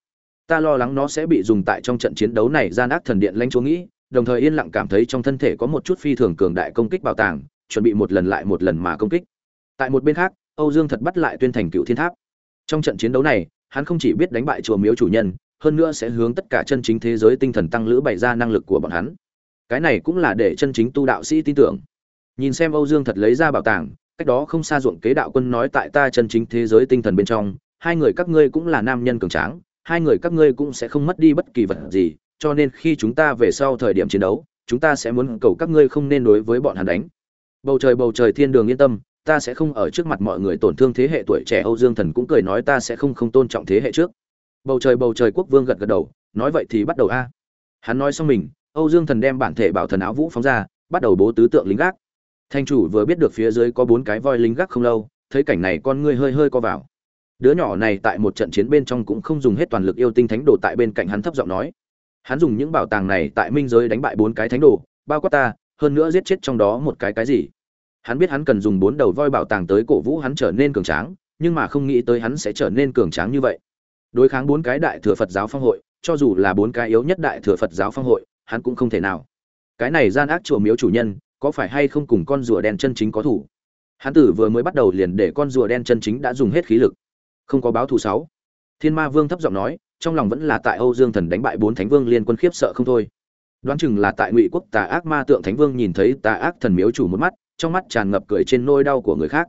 Ta lo lắng nó sẽ bị dùng tại trong trận chiến đấu này, gian ác thần điện lãnh chúa nghĩ, đồng thời yên lặng cảm thấy trong thân thể có một chút phi thường cường đại công kích bảo tàng chuẩn bị một lần lại một lần mà công kích. Tại một bên khác, âu dương thật bắt lại tuyên thành cựu thiên tháp. Trong trận chiến đấu này, hắn không chỉ biết đánh bại chùa miếu chủ nhân, hơn nữa sẽ hướng tất cả chân chính thế giới tinh thần tăng lữ bày ra năng lực của bọn hắn. Cái này cũng là để chân chính tu đạo sĩ tin tưởng. Nhìn xem âu dương thật lấy ra bảo tàng, cách đó không xa ruộng kế đạo quân nói tại ta chân chính thế giới tinh thần bên trong, hai người các ngươi cũng là nam nhân cường tráng, hai người các ngươi cũng sẽ không mất đi bất kỳ vật gì, cho nên khi chúng ta về sau thời điểm chiến đấu, chúng ta sẽ muốn cầu các ngươi không nên đối với bọn hắn đánh bầu trời bầu trời thiên đường yên tâm, ta sẽ không ở trước mặt mọi người tổn thương thế hệ tuổi trẻ âu dương thần cũng cười nói ta sẽ không không tôn trọng thế hệ trước. Bầu trời bầu trời quốc vương gật gật đầu, nói vậy thì bắt đầu a. Hắn nói xong mình, âu dương thần đem bản thể bảo thần áo vũ phóng ra, bắt đầu bố tứ tượng lính gác. Thanh chủ vừa biết được phía dưới có bốn cái voi lính gác không lâu, thấy cảnh này con ngươi hơi hơi co vào. Đứa nhỏ này tại một trận chiến bên trong cũng không dùng hết toàn lực yêu tinh thánh đồ tại bên cạnh hắn thấp giọng nói. Hắn dùng những bảo tàng này tại minh giới đánh bại bốn cái thánh đồ, bao quát ta hơn nữa giết chết trong đó một cái cái gì. Hắn biết hắn cần dùng bốn đầu voi bảo tàng tới cổ vũ hắn trở nên cường tráng, nhưng mà không nghĩ tới hắn sẽ trở nên cường tráng như vậy. Đối kháng bốn cái đại thừa phật giáo phong hội, cho dù là bốn cái yếu nhất đại thừa phật giáo phong hội, hắn cũng không thể nào. Cái này gian ác chùa miếu chủ nhân, có phải hay không cùng con rùa đen chân chính có thủ? Hắn tử vừa mới bắt đầu liền để con rùa đen chân chính đã dùng hết khí lực. Không có báo thù sáu. Thiên ma vương thấp giọng nói, trong lòng vẫn là tại âu dương thần đánh bại bốn thánh vương liên quân khiếp sợ không thôi đoán chừng là tại ngụy quốc tà ác ma tượng thánh vương nhìn thấy tà ác thần miếu chủ một mắt, trong mắt tràn ngập cười trên nôi đau của người khác.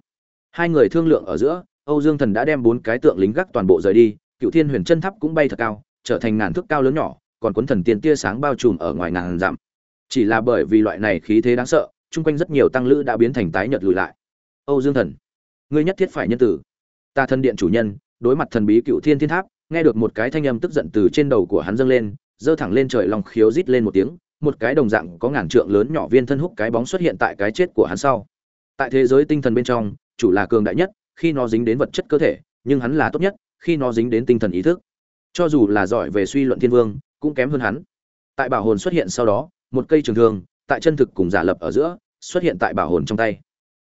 Hai người thương lượng ở giữa, âu dương thần đã đem bốn cái tượng lính gác toàn bộ rời đi, cựu thiên huyền chân tháp cũng bay thật cao, trở thành ngàn thước cao lớn nhỏ, còn cuốn thần tiên tia sáng bao trùm ở ngoài ngàn dặm. Chỉ là bởi vì loại này khí thế đáng sợ, chung quanh rất nhiều tăng lữ đã biến thành tái nhợt lùi lại. Âu dương thần, ngươi nhất thiết phải nhân tử ta thân điện chủ nhân, đối mặt thần bí cựu thiên thiên tháp, nghe được một cái thanh âm tức giận từ trên đầu của hắn dâng lên giơ thẳng lên trời lòng khiếu rít lên một tiếng, một cái đồng dạng có ngàn trượng lớn nhỏ viên thân húc cái bóng xuất hiện tại cái chết của hắn sau. Tại thế giới tinh thần bên trong, chủ là cường đại nhất, khi nó dính đến vật chất cơ thể, nhưng hắn là tốt nhất, khi nó dính đến tinh thần ý thức. Cho dù là giỏi về suy luận thiên vương, cũng kém hơn hắn. Tại bảo hồn xuất hiện sau đó, một cây trường thương, tại chân thực cùng giả lập ở giữa, xuất hiện tại bảo hồn trong tay.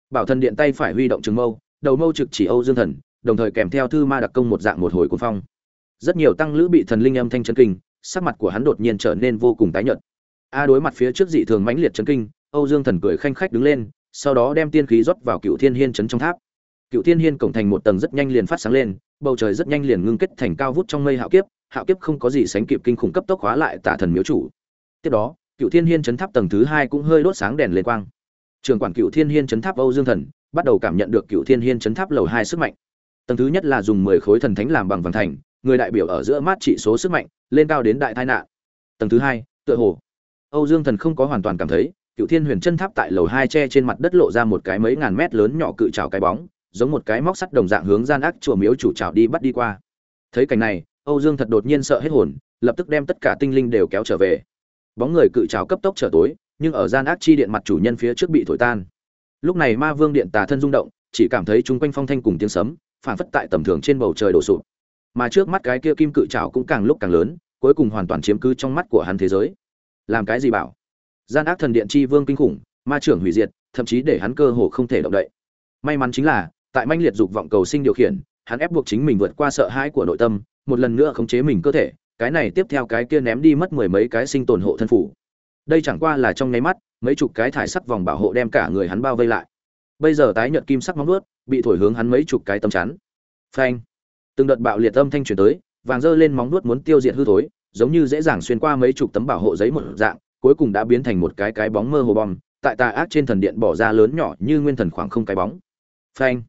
Bảo thần điện tay phải huy động trường mâu, đầu mâu trực chỉ âu dương thần, đồng thời kèm theo thư ma đặc công một dạng một hồi cuốn phong. Rất nhiều tăng lữ bị thần linh âm thanh chấn kinh sắc mặt của hắn đột nhiên trở nên vô cùng tái nhợt. A đối mặt phía trước dị thường mãnh liệt chấn kinh, âu dương thần cười khanh khách đứng lên, sau đó đem tiên khí rót vào cựu thiên hiên chấn trong tháp. Cựu thiên hiên cổng thành một tầng rất nhanh liền phát sáng lên, bầu trời rất nhanh liền ngưng kết thành cao vút trong mây hạo kiếp hạo kiếp không có gì sánh kịp kinh khủng cấp tốc hóa lại tả thần miếu chủ. Tiếp đó, cựu thiên hiên chấn tháp tầng thứ hai cũng hơi đốt sáng đèn lên quang. Trường quản cựu thiên hiên chấn tháp âu dương thần bắt đầu cảm nhận được cựu thiên hiên chấn tháp lầu hai sức mạnh. Tầng thứ nhất là dùng mười khối thần thánh làm bằng vàng thành người đại biểu ở giữa mát trị số sức mạnh, lên cao đến đại tai nạn. Tầng thứ hai, tựa hồ. Âu dương thần không có hoàn toàn cảm thấy, cựu thiên huyền chân tháp tại lầu hai tre trên mặt đất lộ ra một cái mấy ngàn mét lớn nhỏ cự trào cái bóng, giống một cái móc sắt đồng dạng hướng gian ác chùa miếu chủ trào đi bắt đi qua. Thấy cảnh này, âu dương thật đột nhiên sợ hết hồn, lập tức đem tất cả tinh linh đều kéo trở về. Bóng người cự trào cấp tốc trở tối, nhưng ở gian ác chi điện mặt chủ nhân phía trước bị thổi tan. Lúc này ma vương điện tà thân rung động, chỉ cảm thấy chung quanh phong thanh cùng tiếng sấm phản phất tại tầm thường trên bầu trời đổ sụp mà trước mắt cái kia kim cự trảo cũng càng lúc càng lớn, cuối cùng hoàn toàn chiếm cứ trong mắt của hắn thế giới. Làm cái gì bảo? Gian ác thần điện chi vương kinh khủng, ma trưởng hủy diệt, thậm chí để hắn cơ hồ không thể động đậy. May mắn chính là, tại manh liệt dục vọng cầu sinh điều khiển, hắn ép buộc chính mình vượt qua sợ hãi của nội tâm, một lần nữa khống chế mình cơ thể, cái này tiếp theo cái kia ném đi mất mười mấy cái sinh tồn hộ thân phủ. Đây chẳng qua là trong nháy mắt, mấy chục cái thải sắc vòng bảo hộ đem cả người hắn bao vây lại. Bây giờ tái nhợt kim sắc móng vuốt, bị thổi hướng hắn mấy chục cái tấm chắn. Phanh từng đợt bạo liệt âm thanh truyền tới, vàng dơ lên móng nuốt muốn tiêu diệt hư thối, giống như dễ dàng xuyên qua mấy chục tấm bảo hộ giấy một dạng, cuối cùng đã biến thành một cái cái bóng mơ hồ bom, tại tà ác trên thần điện bỏ ra lớn nhỏ như nguyên thần khoảng không cái bóng. Phanh!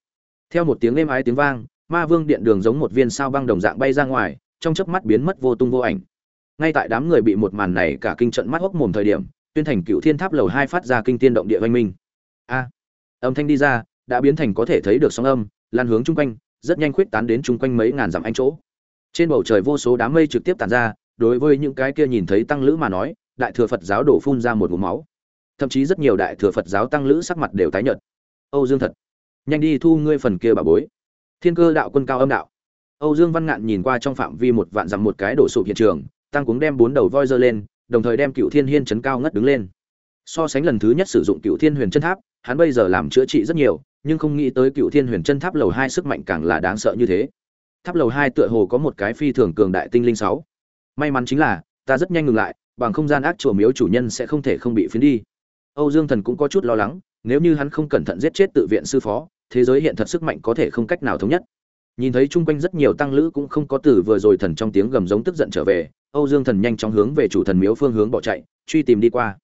Theo một tiếng êm ái tiếng vang, ma vương điện đường giống một viên sao băng đồng dạng bay ra ngoài, trong chớp mắt biến mất vô tung vô ảnh. Ngay tại đám người bị một màn này cả kinh trận mắt hốc mồm thời điểm, tuyên thành cựu thiên tháp lầu hai phát ra kinh tiên động địa văn minh. A! Âm thanh đi ra, đã biến thành có thể thấy được sóng âm, lan hướng chung quanh rất nhanh khuyết tán đến chung quanh mấy ngàn dặm anh chỗ. Trên bầu trời vô số đám mây trực tiếp tàn ra, đối với những cái kia nhìn thấy tăng lữ mà nói, đại thừa phật giáo đổ phun ra một ngụm máu. Thậm chí rất nhiều đại thừa phật giáo tăng lữ sắc mặt đều tái nhợt. Âu dương thật, nhanh đi thu ngươi phần kia bà bối. Thiên cơ đạo quân cao âm đạo. Âu dương văn ngạn nhìn qua trong phạm vi một vạn dặm một cái đổ sụp hiện trường, tăng cuống đem bốn đầu voi dơ lên, đồng thời đem cựu thiên hiên chấn cao ngất đứng lên. So sánh lần thứ nhất sử dụng cựu thiên huyền chân tháp, hắn bây giờ làm chữa trị rất nhiều nhưng không nghĩ tới cựu thiên huyền chân tháp lầu hai sức mạnh càng là đáng sợ như thế. Tháp lầu hai tựa hồ có một cái phi thường cường đại tinh linh sáu. May mắn chính là, ta rất nhanh ngừng lại, bằng không gian ác chùa miếu chủ nhân sẽ không thể không bị phiến đi. Âu dương thần cũng có chút lo lắng, nếu như hắn không cẩn thận giết chết tự viện sư phó, thế giới hiện thật sức mạnh có thể không cách nào thống nhất. Nhìn thấy chung quanh rất nhiều tăng lữ cũng không có từ vừa rồi thần trong tiếng gầm giống tức giận trở về, âu dương thần nhanh chóng hướng về chủ thần miếu phương hướng bỏ chạy, truy tìm đi qua.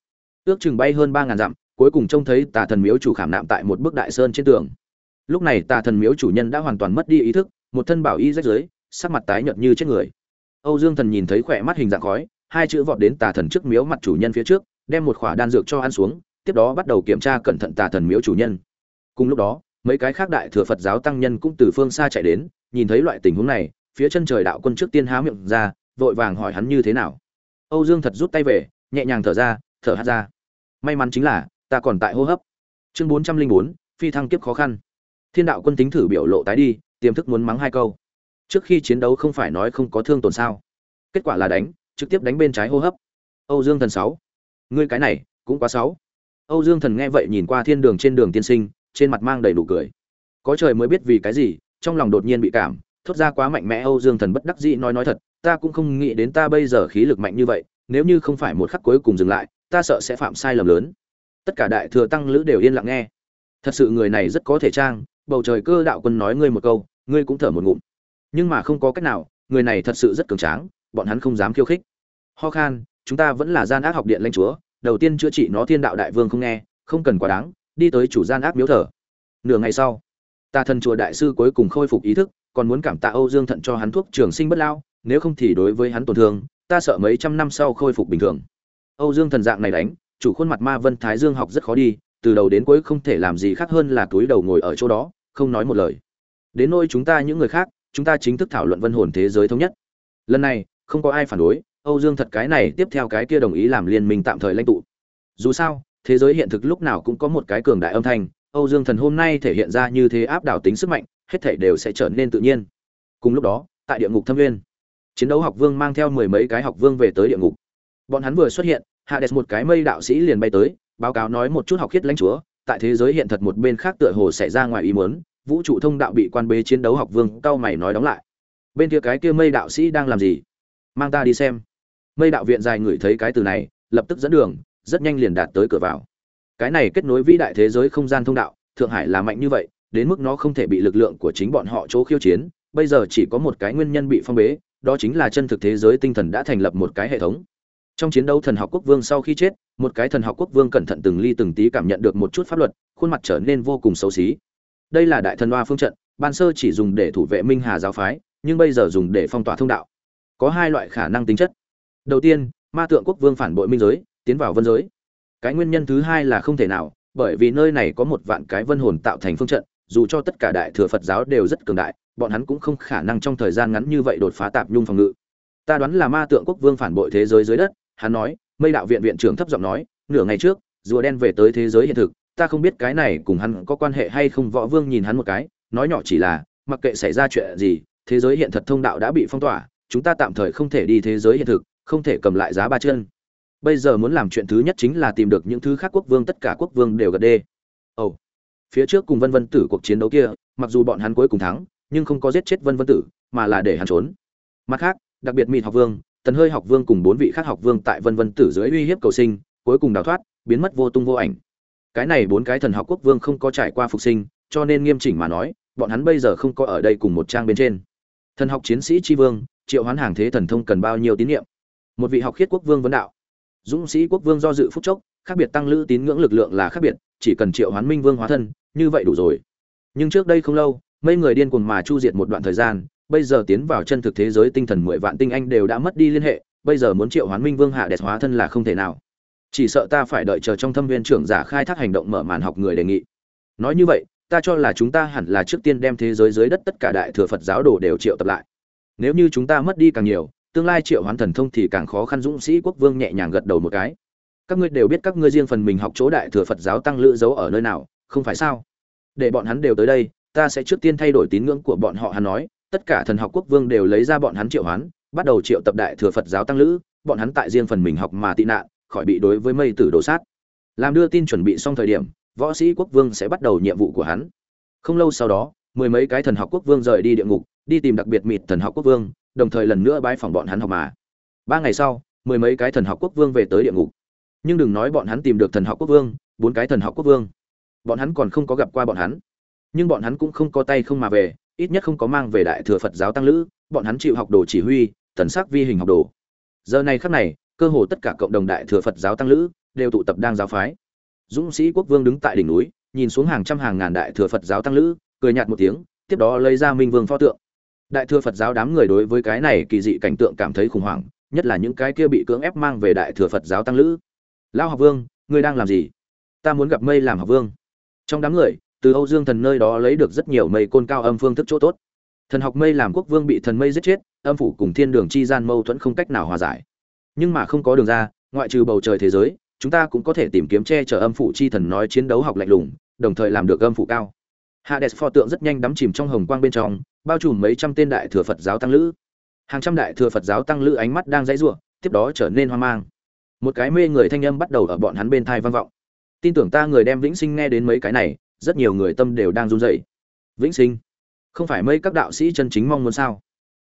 Ước chừng bay hơn ba ngàn dặm cuối cùng trông thấy tà thần miếu chủ khảm nạm tại một bức đại sơn trên tường. Lúc này tà thần miếu chủ nhân đã hoàn toàn mất đi ý thức, một thân bảo y rách rưới, sắc mặt tái nhợt như chết người. Âu dương thần nhìn thấy khỏe mắt hình dạng khói, hai chữ vọt đến tà thần trước miếu mặt chủ nhân phía trước, đem một khỏa đan dược cho ăn xuống, tiếp đó bắt đầu kiểm tra cẩn thận tà thần miếu chủ nhân. Cùng lúc đó, mấy cái khác đại thừa phật giáo tăng nhân cũng từ phương xa chạy đến, nhìn thấy loại tình huống này, phía chân trời đạo quân trước tiên há miệng ra, vội vàng hỏi hắn như thế nào. Âu dương thật rút tay về, nhẹ nhàng thở ra, thở hát ra. May mắn chính là ta còn tại hô hấp. Chương bốn trăm linh bốn, phi thăng kiếp khó khăn. Thiên đạo quân tính thử biểu lộ tái đi, tiềm thức muốn mắng hai câu. Trước khi chiến đấu không phải nói không có thương tổn sao. Kết quả là đánh, trực tiếp đánh bên trái hô hấp. Âu dương thần sáu. Ngươi cái này, cũng quá sáu. Âu dương thần nghe vậy nhìn qua thiên đường trên đường tiên sinh, trên mặt mang đầy đủ cười. Có trời mới biết vì cái gì, trong lòng đột nhiên bị cảm, thốt ra quá mạnh mẽ âu dương thần bất đắc dĩ nói nói thật, ta cũng không nghĩ đến ta bây giờ khí lực mạnh như vậy, nếu như không phải một khắc cuối cùng dừng lại, ta sợ sẽ phạm sai lầm lớn tất cả đại thừa tăng lữ đều yên lặng nghe. Thật sự người này rất có thể trang, bầu trời cơ đạo quân nói ngươi một câu, ngươi cũng thở một ngụm. Nhưng mà không có cách nào, người này thật sự rất cường tráng, bọn hắn không dám khiêu khích. Ho khan, chúng ta vẫn là gian ác học điện lanh chúa, đầu tiên chữa trị nó thiên đạo đại vương không nghe, không cần quá đáng, đi tới chủ gian ác miếu thờ. Nửa ngày sau, ta thần chùa đại sư cuối cùng khôi phục ý thức, còn muốn cảm tạ âu dương thận cho hắn thuốc trường sinh bất lao, nếu không thì đối với hắn tổn thương, ta sợ mấy trăm năm sau khôi phục bình thường. Âu dương thần dạng này đánh chủ khuôn mặt ma vân thái dương học rất khó đi, từ đầu đến cuối không thể làm gì khác hơn là túi đầu ngồi ở chỗ đó, không nói một lời. Đến nôi chúng ta những người khác, chúng ta chính thức thảo luận vân hồn thế giới thống nhất. Lần này, không có ai phản đối, âu dương thật cái này tiếp theo cái kia đồng ý làm liên minh tạm thời lãnh tụ. Dù sao, thế giới hiện thực lúc nào cũng có một cái cường đại âm thanh, âu dương thần hôm nay thể hiện ra như thế áp đảo tính sức mạnh, hết thể đều sẽ trở nên tự nhiên. Cùng lúc đó, tại địa ngục thâm viên, chiến đấu học vương mang theo mười mấy cái học vương về tới địa ngục. Bọn hắn vừa xuất hiện hades một cái mây đạo sĩ liền bay tới, báo cáo nói một chút học khiết lãnh chúa, tại thế giới hiện thật một bên khác tựa hồ xảy ra ngoài ý muốn, vũ trụ thông đạo bị quan bế chiến đấu học vương, cao mày nói đóng lại. Bên kia cái kia mây đạo sĩ đang làm gì? Mang ta đi xem. Mây đạo viện dài ngửi thấy cái từ này, lập tức dẫn đường, rất nhanh liền đạt tới cửa vào. Cái này kết nối vĩ đại thế giới không gian thông đạo, thượng hải là mạnh như vậy, đến mức nó không thể bị lực lượng của chính bọn họ chỗ khiêu chiến, bây giờ chỉ có một cái nguyên nhân bị phong bế, đó chính là chân thực thế giới tinh thần đã thành lập một cái hệ thống trong chiến đấu thần học quốc vương sau khi chết, một cái thần học quốc vương cẩn thận từng ly từng tí cảm nhận được một chút pháp luật, khuôn mặt trở nên vô cùng xấu xí. Đây là đại thần hoa phương trận, ban sơ chỉ dùng để thủ vệ minh hà giáo phái, nhưng bây giờ dùng để phong tỏa thông đạo. Có hai loại khả năng tính chất. Đầu tiên, ma tượng quốc vương phản bội minh giới, tiến vào vân giới. Cái nguyên nhân thứ hai là không thể nào, bởi vì nơi này có một vạn cái vân hồn tạo thành phương trận, dù cho tất cả đại thừa phật giáo đều rất cường đại, bọn hắn cũng không khả năng trong thời gian ngắn như vậy đột phá tạp nhung phòng ngự. Ta đoán là ma tượng quốc vương phản bội thế giới dưới đất hắn nói, mây đạo viện viện trưởng thấp giọng nói, nửa ngày trước, rùa đen về tới thế giới hiện thực, ta không biết cái này cùng hắn có quan hệ hay không. Võ vương nhìn hắn một cái, nói nhỏ chỉ là, mặc kệ xảy ra chuyện gì, thế giới hiện thật thông đạo đã bị phong tỏa, chúng ta tạm thời không thể đi thế giới hiện thực, không thể cầm lại giá ba chân. Bây giờ muốn làm chuyện thứ nhất chính là tìm được những thứ khác quốc vương, tất cả quốc vương đều gật đê. Ồ. Phía trước cùng vân vân tử cuộc chiến đấu kia, mặc dù bọn hắn cuối cùng thắng, nhưng không có giết chết vân vân tử, mà là để hắn trốn. Mặt khác, đặc biệt mịt học vương tần hơi học vương cùng bốn vị khác học vương tại vân vân tử dưới uy hiếp cầu sinh, cuối cùng đào thoát, biến mất vô tung vô ảnh. Cái này bốn cái thần học quốc vương không có trải qua phục sinh, cho nên nghiêm chỉnh mà nói, bọn hắn bây giờ không có ở đây cùng một trang bên trên. Thần học chiến sĩ tri vương, triệu hoán hàng thế thần thông cần bao nhiêu tín nhiệm một vị học khiết quốc vương vấn đạo. Dũng sĩ quốc vương do dự phúc chốc, khác biệt tăng lữ tín ngưỡng lực lượng là khác biệt, chỉ cần triệu hoán minh vương hóa thân, như vậy đủ rồi. Nhưng trước đây không lâu, mấy người điên cuồng mà chu diệt một đoạn thời gian bây giờ tiến vào chân thực thế giới tinh thần mười vạn tinh anh đều đã mất đi liên hệ, bây giờ muốn triệu hoán minh vương hạ đẹp hóa thân là không thể nào. Chỉ sợ ta phải đợi chờ trong thâm viên trưởng giả khai thác hành động mở màn học người đề nghị. Nói như vậy, ta cho là chúng ta hẳn là trước tiên đem thế giới dưới đất tất cả đại thừa phật giáo đồ đều triệu tập lại. Nếu như chúng ta mất đi càng nhiều, tương lai triệu hoán thần thông thì càng khó khăn. Dũng sĩ quốc vương nhẹ nhàng gật đầu một cái. Các ngươi đều biết các ngươi riêng phần mình học chỗ đại thừa phật giáo tăng lữ giấu ở nơi nào, không phải sao? Để bọn hắn đều tới đây, ta sẽ trước tiên thay đổi tín ngưỡng của bọn họ, hắn nói tất cả thần học quốc vương đều lấy ra bọn hắn triệu hoán, bắt đầu triệu tập đại thừa phật giáo tăng lữ, bọn hắn tại riêng phần mình học mà tị nạn, khỏi bị đối với mây tử đổ sát. Làm đưa tin chuẩn bị xong thời điểm, võ sĩ quốc vương sẽ bắt đầu nhiệm vụ của hắn. Không lâu sau đó, mười mấy cái thần học quốc vương rời đi địa ngục, đi tìm đặc biệt mịt thần học quốc vương, đồng thời lần nữa bái phỏng bọn hắn học mà. Ba ngày sau, mười mấy cái thần học quốc vương về tới địa ngục. Nhưng đừng nói bọn hắn tìm được thần học quốc vương, bốn cái thần học quốc vương. Bọn hắn còn không có gặp qua bọn hắn. Nhưng bọn hắn cũng không có tay không mà về ít nhất không có mang về đại thừa phật giáo tăng lữ, bọn hắn chịu học đồ chỉ huy, thần sắc vi hình học đồ. Giờ này khắc này, cơ hồ tất cả cộng đồng đại thừa phật giáo tăng lữ đều tụ tập đang giáo phái. Dũng sĩ quốc vương đứng tại đỉnh núi, nhìn xuống hàng trăm hàng ngàn đại thừa phật giáo tăng lữ, cười nhạt một tiếng, tiếp đó lấy ra minh vương pho tượng. Đại thừa phật giáo đám người đối với cái này kỳ dị cảnh tượng cảm thấy khủng hoảng, nhất là những cái kia bị cưỡng ép mang về đại thừa phật giáo tăng lữ. Lao học vương, ngươi đang làm gì? Ta muốn gặp mây làm học vương. Trong đám người từ âu dương thần nơi đó lấy được rất nhiều mây côn cao âm phương thức chỗ tốt. Thần học mây làm quốc vương bị thần mây giết chết, âm phủ cùng thiên đường chi gian mâu thuẫn không cách nào hòa giải. Nhưng mà không có đường ra, ngoại trừ bầu trời thế giới, chúng ta cũng có thể tìm kiếm che chở âm phủ chi thần nói chiến đấu học lạnh lùng, đồng thời làm được âm phủ cao. Hades pho tượng rất nhanh đắm chìm trong hồng quang bên trong, bao trùm mấy trăm tên đại thừa phật giáo tăng lữ. Hàng trăm đại thừa phật giáo tăng lữ ánh mắt đang dãy rủa, tiếp đó trở nên hoang mang. Một cái mê người thanh âm bắt đầu ở bọn hắn bên thai vang vọng. Tin tưởng ta người đem vĩnh sinh nghe đến mấy cái này rất nhiều người tâm đều đang run rẩy. Vĩnh sinh, không phải mấy các đạo sĩ chân chính mong muốn sao?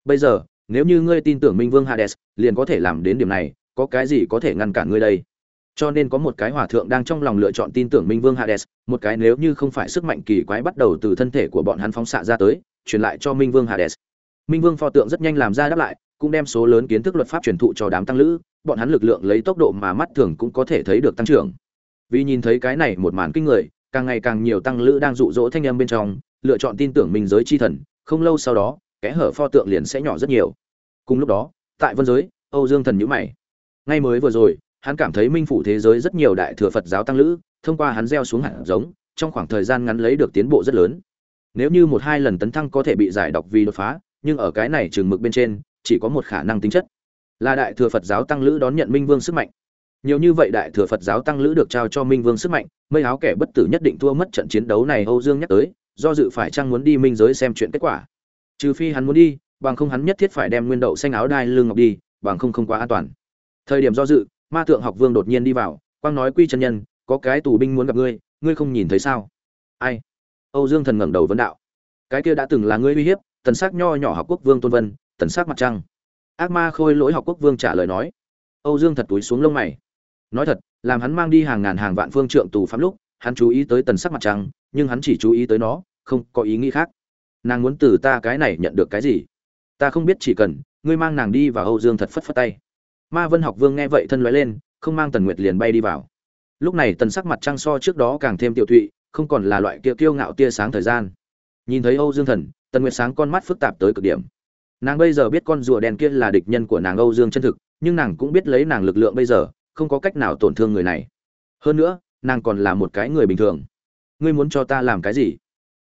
Bây giờ, nếu như ngươi tin tưởng minh vương hades, liền có thể làm đến điểm này, có cái gì có thể ngăn cản ngươi đây? Cho nên có một cái hòa thượng đang trong lòng lựa chọn tin tưởng minh vương hades, một cái nếu như không phải sức mạnh kỳ quái bắt đầu từ thân thể của bọn hắn phóng xạ ra tới, truyền lại cho minh vương hades. Minh vương pho tượng rất nhanh làm ra đáp lại, cũng đem số lớn kiến thức luật pháp truyền thụ cho đám tăng lữ, bọn hắn lực lượng lấy tốc độ mà mắt thường cũng có thể thấy được tăng trưởng. Vì nhìn thấy cái này một màn kinh người càng ngày càng nhiều tăng lữ đang dụ dỗ thanh âm bên trong, lựa chọn tin tưởng mình giới chi thần, không lâu sau đó, kẽ hở pho tượng liền sẽ nhỏ rất nhiều. Cùng lúc đó, tại vân giới, âu dương thần nhữ mày. Ngay mới vừa rồi, hắn cảm thấy minh phủ thế giới rất nhiều đại thừa phật giáo tăng lữ, thông qua hắn gieo xuống hạt giống, trong khoảng thời gian ngắn lấy được tiến bộ rất lớn. Nếu như một hai lần tấn thăng có thể bị giải độc vì đột phá, nhưng ở cái này trường mực bên trên, chỉ có một khả năng tính chất. Là đại thừa phật giáo tăng lữ đón nhận minh vương sức mạnh nhiều như vậy đại thừa phật giáo tăng lữ được trao cho minh vương sức mạnh, mây áo kẻ bất tử nhất định thua mất trận chiến đấu này âu dương nhắc tới, do dự phải chăng muốn đi minh giới xem chuyện kết quả. Trừ phi hắn muốn đi, bằng không hắn nhất thiết phải đem nguyên đậu xanh áo đai lương ngọc đi, bằng không không quá an toàn. Thời điểm do dự, ma tượng học vương đột nhiên đi vào, quang nói quy chân nhân, có cái tù binh muốn gặp ngươi ngươi không nhìn thấy sao? Ai? Âu dương thần ngẩng đầu vấn đạo. Cái kia đã từng là ngươi uy hiếp, tần sắc nho nhỏ học quốc vương tôn vân, tần sắc mặt trăng. Ác ma khôi lỗi học quốc vương trả lời nói. Âu dương thật túi xuống lông mày nói thật, làm hắn mang đi hàng ngàn hàng vạn phương trượng tù phạm lúc, hắn chú ý tới tần sắc mặt trăng, nhưng hắn chỉ chú ý tới nó, không có ý nghĩ khác. Nàng muốn từ ta cái này nhận được cái gì? Ta không biết chỉ cần, ngươi mang nàng đi và âu dương thật phất phất tay. Ma vân học vương nghe vậy thân loại lên, không mang tần nguyệt liền bay đi vào. Lúc này tần sắc mặt trăng so trước đó càng thêm tiểu thụy, không còn là loại kia kiêu ngạo tia sáng thời gian. Nhìn thấy âu dương thần, tần nguyệt sáng con mắt phức tạp tới cực điểm. Nàng bây giờ biết con rùa đen kia là địch nhân của nàng âu dương chân thực, nhưng nàng cũng biết lấy nàng lực lượng bây giờ không có cách nào tổn thương người này. Hơn nữa, nàng còn là một cái người bình thường. Ngươi muốn cho ta làm cái gì?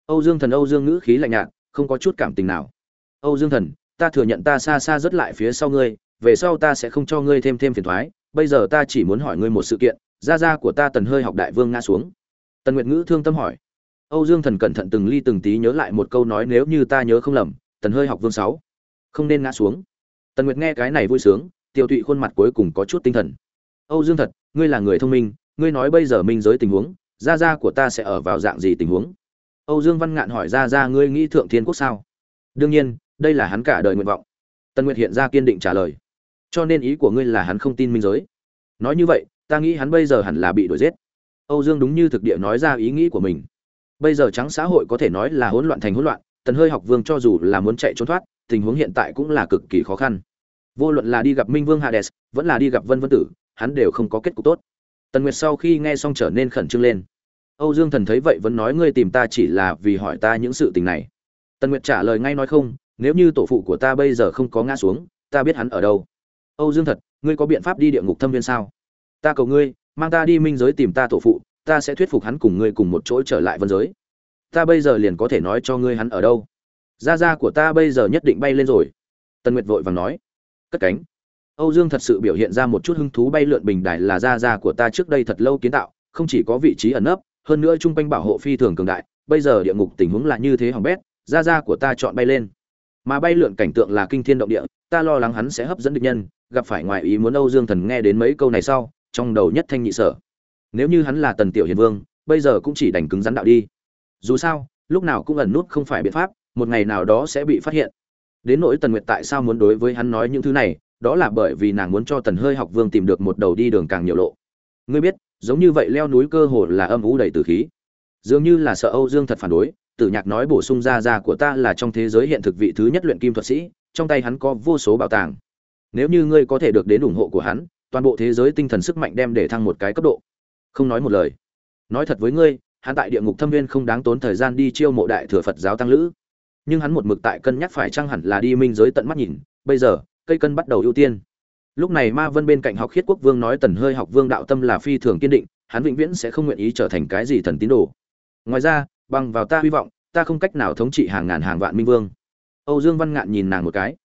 Âu dương thần, âu dương ngữ khí lạnh nhạt, không có chút cảm tình nào. Âu dương thần, ta thừa nhận ta xa xa rất lại phía sau ngươi, về sau ta sẽ không cho ngươi thêm thêm phiền thoái, bây giờ ta chỉ muốn hỏi ngươi một sự kiện, gia gia của ta tần hơi học đại vương ngã xuống. Tần nguyệt ngữ thương tâm hỏi. Âu dương thần cẩn thận từng ly từng tí nhớ lại một câu nói nếu như ta nhớ không lầm, tần hơi học vương sáu. Không nên ngã xuống. Tần nguyệt nghe cái này vui sướng, tiêu tụy khuôn mặt cuối cùng có chút tinh thần âu dương thật, ngươi là người thông minh, ngươi nói bây giờ minh giới tình huống, gia gia của ta sẽ ở vào dạng gì tình huống? Âu dương văn ngạn hỏi gia gia ngươi nghĩ thượng thiên quốc sao? Đương nhiên, đây là hắn cả đời nguyện vọng. Tần nguyệt hiện ra kiên định trả lời. Cho nên ý của ngươi là hắn không tin minh giới. Nói như vậy, ta nghĩ hắn bây giờ hẳn là bị đuổi giết. Âu dương đúng như thực địa nói ra ý nghĩ của mình. Bây giờ trắng xã hội có thể nói là hỗn loạn thành hỗn loạn, tần hơi học vương cho dù là muốn chạy trốn thoát, tình huống hiện tại cũng là cực kỳ khó khăn. Vô luận là đi gặp minh vương hades, vẫn là đi gặp vân vân tử hắn đều không có kết cục tốt. Tần nguyệt sau khi nghe xong trở nên khẩn trương lên. Âu dương thần thấy vậy vẫn nói ngươi tìm ta chỉ là vì hỏi ta những sự tình này. Tần nguyệt trả lời ngay nói không, nếu như tổ phụ của ta bây giờ không có ngã xuống, ta biết hắn ở đâu. Âu dương thật, ngươi có biện pháp đi địa ngục thâm viên sao? Ta cầu ngươi, mang ta đi minh giới tìm ta tổ phụ, ta sẽ thuyết phục hắn cùng ngươi cùng một chỗ trở lại vân giới. Ta bây giờ liền có thể nói cho ngươi hắn ở đâu. Gia gia của ta bây giờ nhất định bay lên rồi. Tần nguyệt vội vàng nói. Cất cánh âu dương thật sự biểu hiện ra một chút hứng thú bay lượn bình đài là gia gia của ta trước đây thật lâu kiến tạo, không chỉ có vị trí ẩn nấp, hơn nữa trung quanh bảo hộ phi thường cường đại, bây giờ địa ngục tình huống là như thế hỏng bét, gia gia của ta chọn bay lên. Mà bay lượn cảnh tượng là kinh thiên động địa, ta lo lắng hắn sẽ hấp dẫn địch nhân, gặp phải ngoài ý muốn âu dương thần nghe đến mấy câu này sau, trong đầu nhất thanh nhị sở. Nếu như hắn là tần tiểu hiền vương, bây giờ cũng chỉ đành cứng rắn đạo đi. Dù sao, lúc nào cũng ẩn nút không phải biện pháp, một ngày nào đó sẽ bị phát hiện. Đến nỗi tần nguyệt tại sao muốn đối với hắn nói những thứ này đó là bởi vì nàng muốn cho tần hơi học vương tìm được một đầu đi đường càng nhiều lộ. Ngươi biết, giống như vậy leo núi cơ hồ là âm ủ đầy từ khí. Dường như là sợ âu dương thật phản đối, tử nhạc nói bổ sung ra ra của ta là trong thế giới hiện thực vị thứ nhất luyện kim thuật sĩ, trong tay hắn có vô số bảo tàng. Nếu như ngươi có thể được đến ủng hộ của hắn, toàn bộ thế giới tinh thần sức mạnh đem để thăng một cái cấp độ. Không nói một lời. Nói thật với ngươi, hắn tại địa ngục thâm viên không đáng tốn thời gian đi chiêu mộ đại thừa phật giáo tăng lữ. Nhưng hắn một mực tại cân nhắc phải chăng hẳn là đi minh giới tận mắt nhìn, bây giờ cây cân bắt đầu ưu tiên. Lúc này ma vân bên cạnh học khiết quốc vương nói tần hơi học vương đạo tâm là phi thường kiên định, hắn vĩnh viễn sẽ không nguyện ý trở thành cái gì thần tín đồ. Ngoài ra, bằng vào ta hy vọng, ta không cách nào thống trị hàng ngàn hàng vạn minh vương. Âu dương văn ngạn nhìn nàng một cái.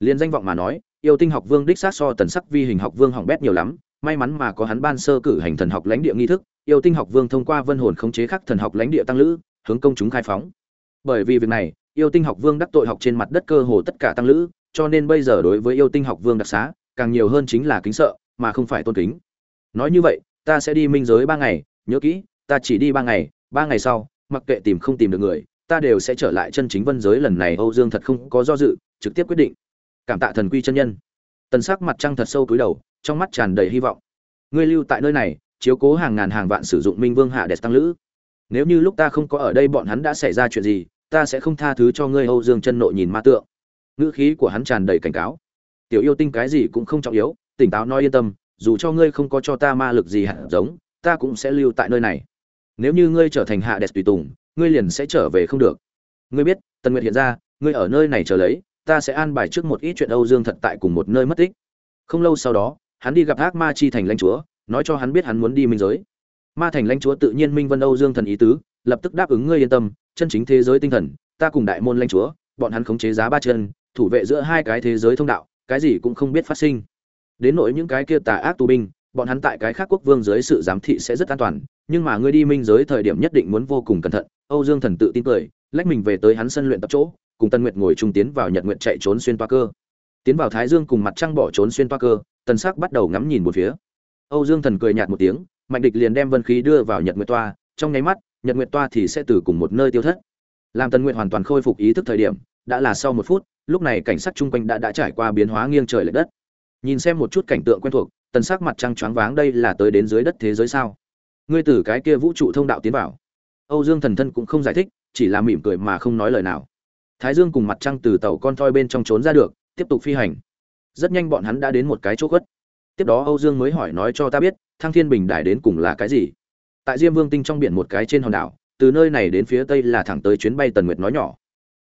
Liên danh vọng mà nói, yêu tinh học vương đích sát so tần sắc vi hình học vương hỏng bét nhiều lắm, may mắn mà có hắn ban sơ cử hành thần học lãnh địa nghi thức, yêu tinh học vương thông qua vân hồn khống chế khắc thần học lãnh địa tăng lữ, hướng công chúng khai phóng. Bởi vì việc này, yêu tinh học vương đắc tội học trên mặt đất cơ hồ tất cả tăng lữ cho nên bây giờ đối với yêu tinh học vương đặc xá, càng nhiều hơn chính là kính sợ, mà không phải tôn kính. Nói như vậy, ta sẽ đi minh giới ba ngày, nhớ kỹ, ta chỉ đi ba ngày ba ngày sau, mặc kệ tìm không tìm được người, ta đều sẽ trở lại chân chính vân giới lần này. Âu dương thật không có do dự, trực tiếp quyết định. Cảm tạ thần quy chân nhân. Tần sắc mặt trăng thật sâu túi đầu, trong mắt tràn đầy hy vọng. Ngươi lưu tại nơi này, chiếu cố hàng ngàn hàng vạn sử dụng minh vương hạ đẹp tăng lữ. Nếu như lúc ta không có ở đây, bọn hắn đã xảy ra chuyện gì, ta sẽ không tha thứ cho ngươi. Âu dương chân nội nhìn ma tượng ngữ khí của hắn tràn đầy cảnh cáo. Tiểu yêu tinh cái gì cũng không trọng yếu, tỉnh táo nói yên tâm, dù cho ngươi không có cho ta ma lực gì hạt giống, ta cũng sẽ lưu tại nơi này. Nếu như ngươi trở thành hạ đẹp tùy tùng, ngươi liền sẽ trở về không được. Ngươi biết, tần nguyệt hiện ra, ngươi ở nơi này chờ lấy, ta sẽ an bài trước một ít chuyện âu dương thật tại cùng một nơi mất tích. Không lâu sau đó, hắn đi gặp ác ma chi thành lãnh chúa, nói cho hắn biết hắn muốn đi minh giới. Ma thành lãnh chúa tự nhiên minh vân âu dương thần ý tứ, lập tức đáp ứng ngươi yên tâm, chân chính thế giới tinh thần, ta cùng đại môn lãnh chúa, bọn hắn khống chế giá ba chân thủ vệ giữa hai cái thế giới thông đạo, cái gì cũng không biết phát sinh. Đến nỗi những cái kia tà ác tù binh, bọn hắn tại cái khác quốc vương dưới sự giám thị sẽ rất an toàn, nhưng mà ngươi đi minh giới thời điểm nhất định muốn vô cùng cẩn thận, âu dương thần tự tin cười, lách mình về tới hắn sân luyện tập chỗ, cùng tân nguyệt ngồi trung tiến vào nhật nguyện chạy trốn xuyên toa cơ. Tiến vào thái dương cùng mặt trăng bỏ trốn xuyên toa cơ, tần sắc bắt đầu ngắm nhìn một phía. Âu dương thần cười nhạt một tiếng, mạnh địch liền đem vân khí đưa vào nhật nguyệt toa, trong nháy mắt, nhật nguyệt toa thì sẽ từ cùng một nơi tiêu thất. Làm tần nguyệt hoàn toàn khôi phục ý thức thời điểm, đã là sau một phút lúc này cảnh sát chung quanh đã đã trải qua biến hóa nghiêng trời lệch đất. Nhìn xem một chút cảnh tượng quen thuộc, tần sắc mặt trăng choáng váng đây là tới đến dưới đất thế giới sao? Ngươi từ cái kia vũ trụ thông đạo tiến vào. Âu dương thần thân cũng không giải thích, chỉ là mỉm cười mà không nói lời nào. Thái dương cùng mặt trăng từ tàu con thoi bên trong trốn ra được, tiếp tục phi hành. Rất nhanh bọn hắn đã đến một cái chỗ khuất. Tiếp đó âu dương mới hỏi nói cho ta biết, thăng thiên bình đài đến cùng là cái gì? Tại diêm vương tinh trong biển một cái trên hòn đảo, từ nơi này đến phía tây là thẳng tới chuyến bay tần nguyệt nói nhỏ.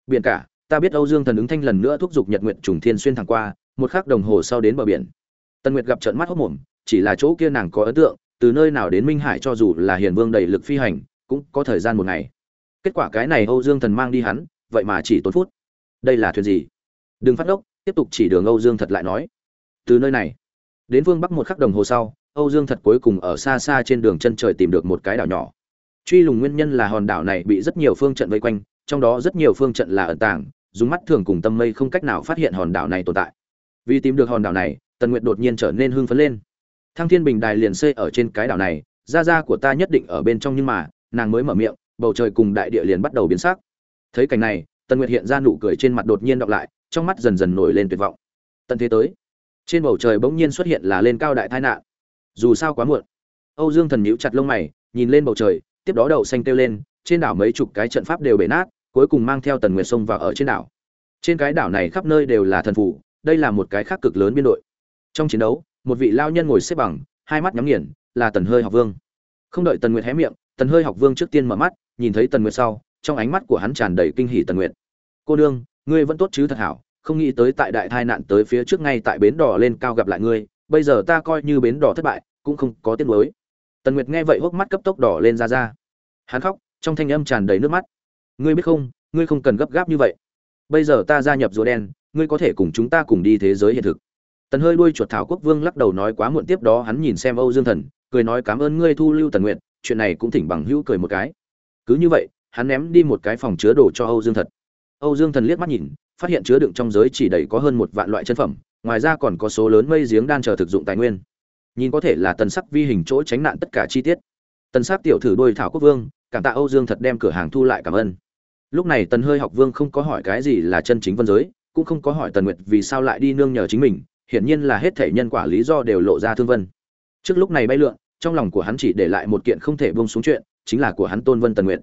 Biển cả ta biết âu dương thần ứng thanh lần nữa thúc giục nhật nguyện trùng thiên xuyên thẳng qua, một khắc đồng hồ sau đến bờ biển. Tần nguyệt gặp trận mắt hốc mồm, chỉ là chỗ kia nàng có ấn tượng, từ nơi nào đến minh hải cho dù là hiền vương đầy lực phi hành, cũng có thời gian một ngày. Kết quả cái này âu dương thần mang đi hắn, vậy mà chỉ tốn phút. Đây là thuyền gì? Đừng phát ốc, tiếp tục chỉ đường âu dương thật lại nói. Từ nơi này, đến vương bắc một khắc đồng hồ sau, âu dương thật cuối cùng ở xa xa trên đường chân trời tìm được một cái đảo nhỏ. Truy lùng nguyên nhân là hòn đảo này bị rất nhiều phương trận vây quanh, trong đó rất nhiều phương trận là ẩn tàng dùng mắt thường cùng tâm mây không cách nào phát hiện hòn đảo này tồn tại. Vì tìm được hòn đảo này, tần nguyệt đột nhiên trở nên hưng phấn lên. Thăng thiên bình đài liền xây ở trên cái đảo này, gia gia của ta nhất định ở bên trong nhưng mà, nàng mới mở miệng, bầu trời cùng đại địa liền bắt đầu biến sắc. Thấy cảnh này, tần nguyệt hiện ra nụ cười trên mặt đột nhiên đọc lại, trong mắt dần dần nổi lên tuyệt vọng. Tận thế tới. Trên bầu trời bỗng nhiên xuất hiện là lên cao đại tai nạn. Dù sao quá muộn. Âu dương thần nhíu chặt lông mày, nhìn lên bầu trời, tiếp đó đầu xanh kêu lên, trên đảo mấy chục cái trận pháp đều bể nát cuối cùng mang theo tần nguyệt sông vào ở trên đảo. Trên cái đảo này khắp nơi đều là thần phủ, đây là một cái khác cực lớn biên đội. Trong chiến đấu, một vị lao nhân ngồi xếp bằng, hai mắt nhắm nghiền, là tần hơi học vương. Không đợi tần nguyệt hé miệng, tần hơi học vương trước tiên mở mắt, nhìn thấy tần nguyệt sau, trong ánh mắt của hắn tràn đầy kinh hỉ tần nguyệt. Cô đương ngươi vẫn tốt chứ thật hảo, không nghĩ tới tại đại tai nạn tới phía trước ngay tại bến đỏ lên cao gặp lại ngươi, bây giờ ta coi như bến đỏ thất bại, cũng không có tiếc nuối. Tần nguyệt nghe vậy hốc mắt cấp tốc đỏ lên ra ra. Hắn khóc, trong thanh âm tràn đầy nước mắt ngươi biết không, ngươi không cần gấp gáp như vậy. Bây giờ ta gia nhập rùa đen, ngươi có thể cùng chúng ta cùng đi thế giới hiện thực. Tần hơi đuôi chuột thảo quốc vương lắc đầu nói quá muộn tiếp đó hắn nhìn xem âu dương thần, cười nói cảm ơn ngươi thu lưu tần nguyện chuyện này cũng thỉnh bằng hữu cười một cái. Cứ như vậy, hắn ném đi một cái phòng chứa đồ cho âu dương thật âu dương thần liếc mắt nhìn, phát hiện chứa đựng trong giới chỉ đầy có hơn một vạn loại chân phẩm, ngoài ra còn có số lớn mây giếng đan chờ thực dụng tài nguyên. Nhìn có thể là tần sắc vi hình chỗ tránh nạn tất cả chi tiết. Tần sắc tiểu thử đôi thảo quốc vương, cảm tạ âu dương thật đem cửa hàng thu lại cảm ơn lúc này tần hơi học vương không có hỏi cái gì là chân chính vân giới, cũng không có hỏi tần nguyệt vì sao lại đi nương nhờ chính mình, hiển nhiên là hết thể nhân quả lý do đều lộ ra thương vân. Trước lúc này bay lượn, trong lòng của hắn chỉ để lại một kiện không thể buông xuống chuyện, chính là của hắn tôn vân tần nguyệt.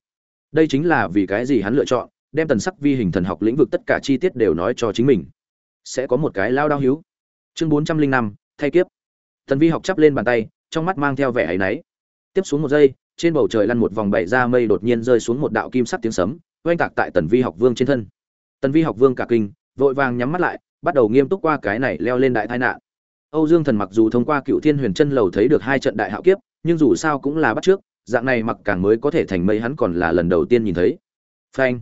Đây chính là vì cái gì hắn lựa chọn, đem tần sắc vi hình thần học lĩnh vực tất cả chi tiết đều nói cho chính mình. Sẽ có một cái lao đao hiếu. Chương bốn trăm linh năm, thay kiếp. Tần vi học chắp lên bàn tay, trong mắt mang theo vẻ áy náy. Tiếp xuống một giây, trên bầu trời lăn một vòng bảy ra mây đột nhiên rơi xuống một đạo kim sắc tiếng sấm oanh tạc tại tần vi học vương trên thân. Tần vi học vương cả kinh, vội vàng nhắm mắt lại, bắt đầu nghiêm túc qua cái này leo lên đại tai nạn. Âu dương thần mặc dù thông qua cựu thiên huyền chân lầu thấy được hai trận đại hạo kiếp, nhưng dù sao cũng là bắt trước, dạng này mặc càng mới có thể thành mây hắn còn là lần đầu tiên nhìn thấy. Phanh!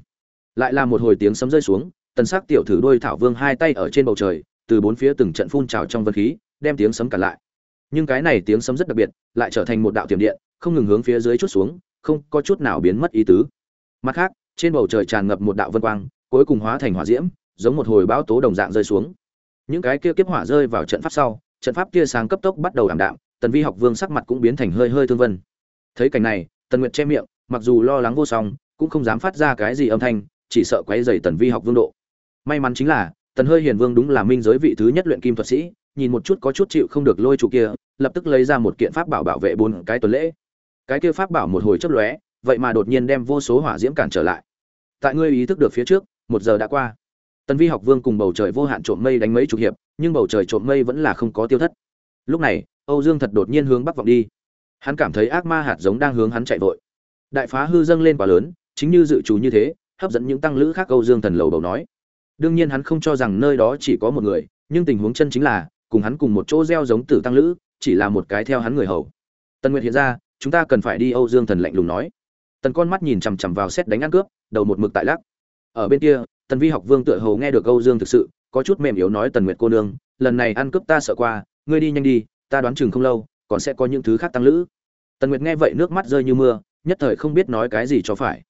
Lại là một hồi tiếng sấm rơi xuống, tần sắc tiểu thử đôi thảo vương hai tay ở trên bầu trời, từ bốn phía từng trận phun trào trong vân khí, đem tiếng sấm cản lại. Nhưng cái này tiếng sấm rất đặc biệt, lại trở thành một đạo tiềm điện, không ngừng hướng phía dưới chút xuống, không có chút nào biến mất ý tứ. Mặt khác trên bầu trời tràn ngập một đạo vân quang, cuối cùng hóa thành hỏa diễm, giống một hồi bão tố đồng dạng rơi xuống. Những cái kia kiếp hỏa rơi vào trận pháp sau, trận pháp kia sáng cấp tốc bắt đầu ảm đạm, tần vi học vương sắc mặt cũng biến thành hơi hơi thương vân. Thấy cảnh này, tần nguyệt che miệng, mặc dù lo lắng vô song, cũng không dám phát ra cái gì âm thanh, chỉ sợ quấy rầy tần vi học vương độ. May mắn chính là, tần hơi hiền vương đúng là minh giới vị thứ nhất luyện kim thuật sĩ, nhìn một chút có chút chịu không được lôi chủ kia, lập tức lấy ra một kiện pháp bảo bảo vệ bốn cái tuần lễ. Cái kia pháp bảo một hồi chớp lóe, vậy mà đột nhiên đem vô số hỏa diễm cản trở lại tại ngươi ý thức được phía trước, một giờ đã qua. Tần vi học vương cùng bầu trời vô hạn trộm mây đánh mấy chục hiệp, nhưng bầu trời trộm mây vẫn là không có tiêu thất. Lúc này, âu dương thật đột nhiên hướng bắc vọng đi. Hắn cảm thấy ác ma hạt giống đang hướng hắn chạy vội. Đại phá hư dâng lên quá lớn, chính như dự trù như thế, hấp dẫn những tăng lữ khác âu dương thần lầu đầu nói. Đương nhiên hắn không cho rằng nơi đó chỉ có một người, nhưng tình huống chân chính là, cùng hắn cùng một chỗ gieo giống tử tăng lữ, chỉ là một cái theo hắn người hầu. Tần nguyệt hiện ra, chúng ta cần phải đi, âu dương thần lạnh lùng nói tần con mắt nhìn chằm chằm vào xét đánh ăn cướp, đầu một mực tại lắc. Ở bên kia, tần vi học vương tựa hồ nghe được âu dương thực sự, có chút mềm yếu nói tần nguyệt cô nương, lần này ăn cướp ta sợ qua, ngươi đi nhanh đi, ta đoán chừng không lâu, còn sẽ có những thứ khác tăng lữ. Tần nguyệt nghe vậy nước mắt rơi như mưa, nhất thời không biết nói cái gì cho phải.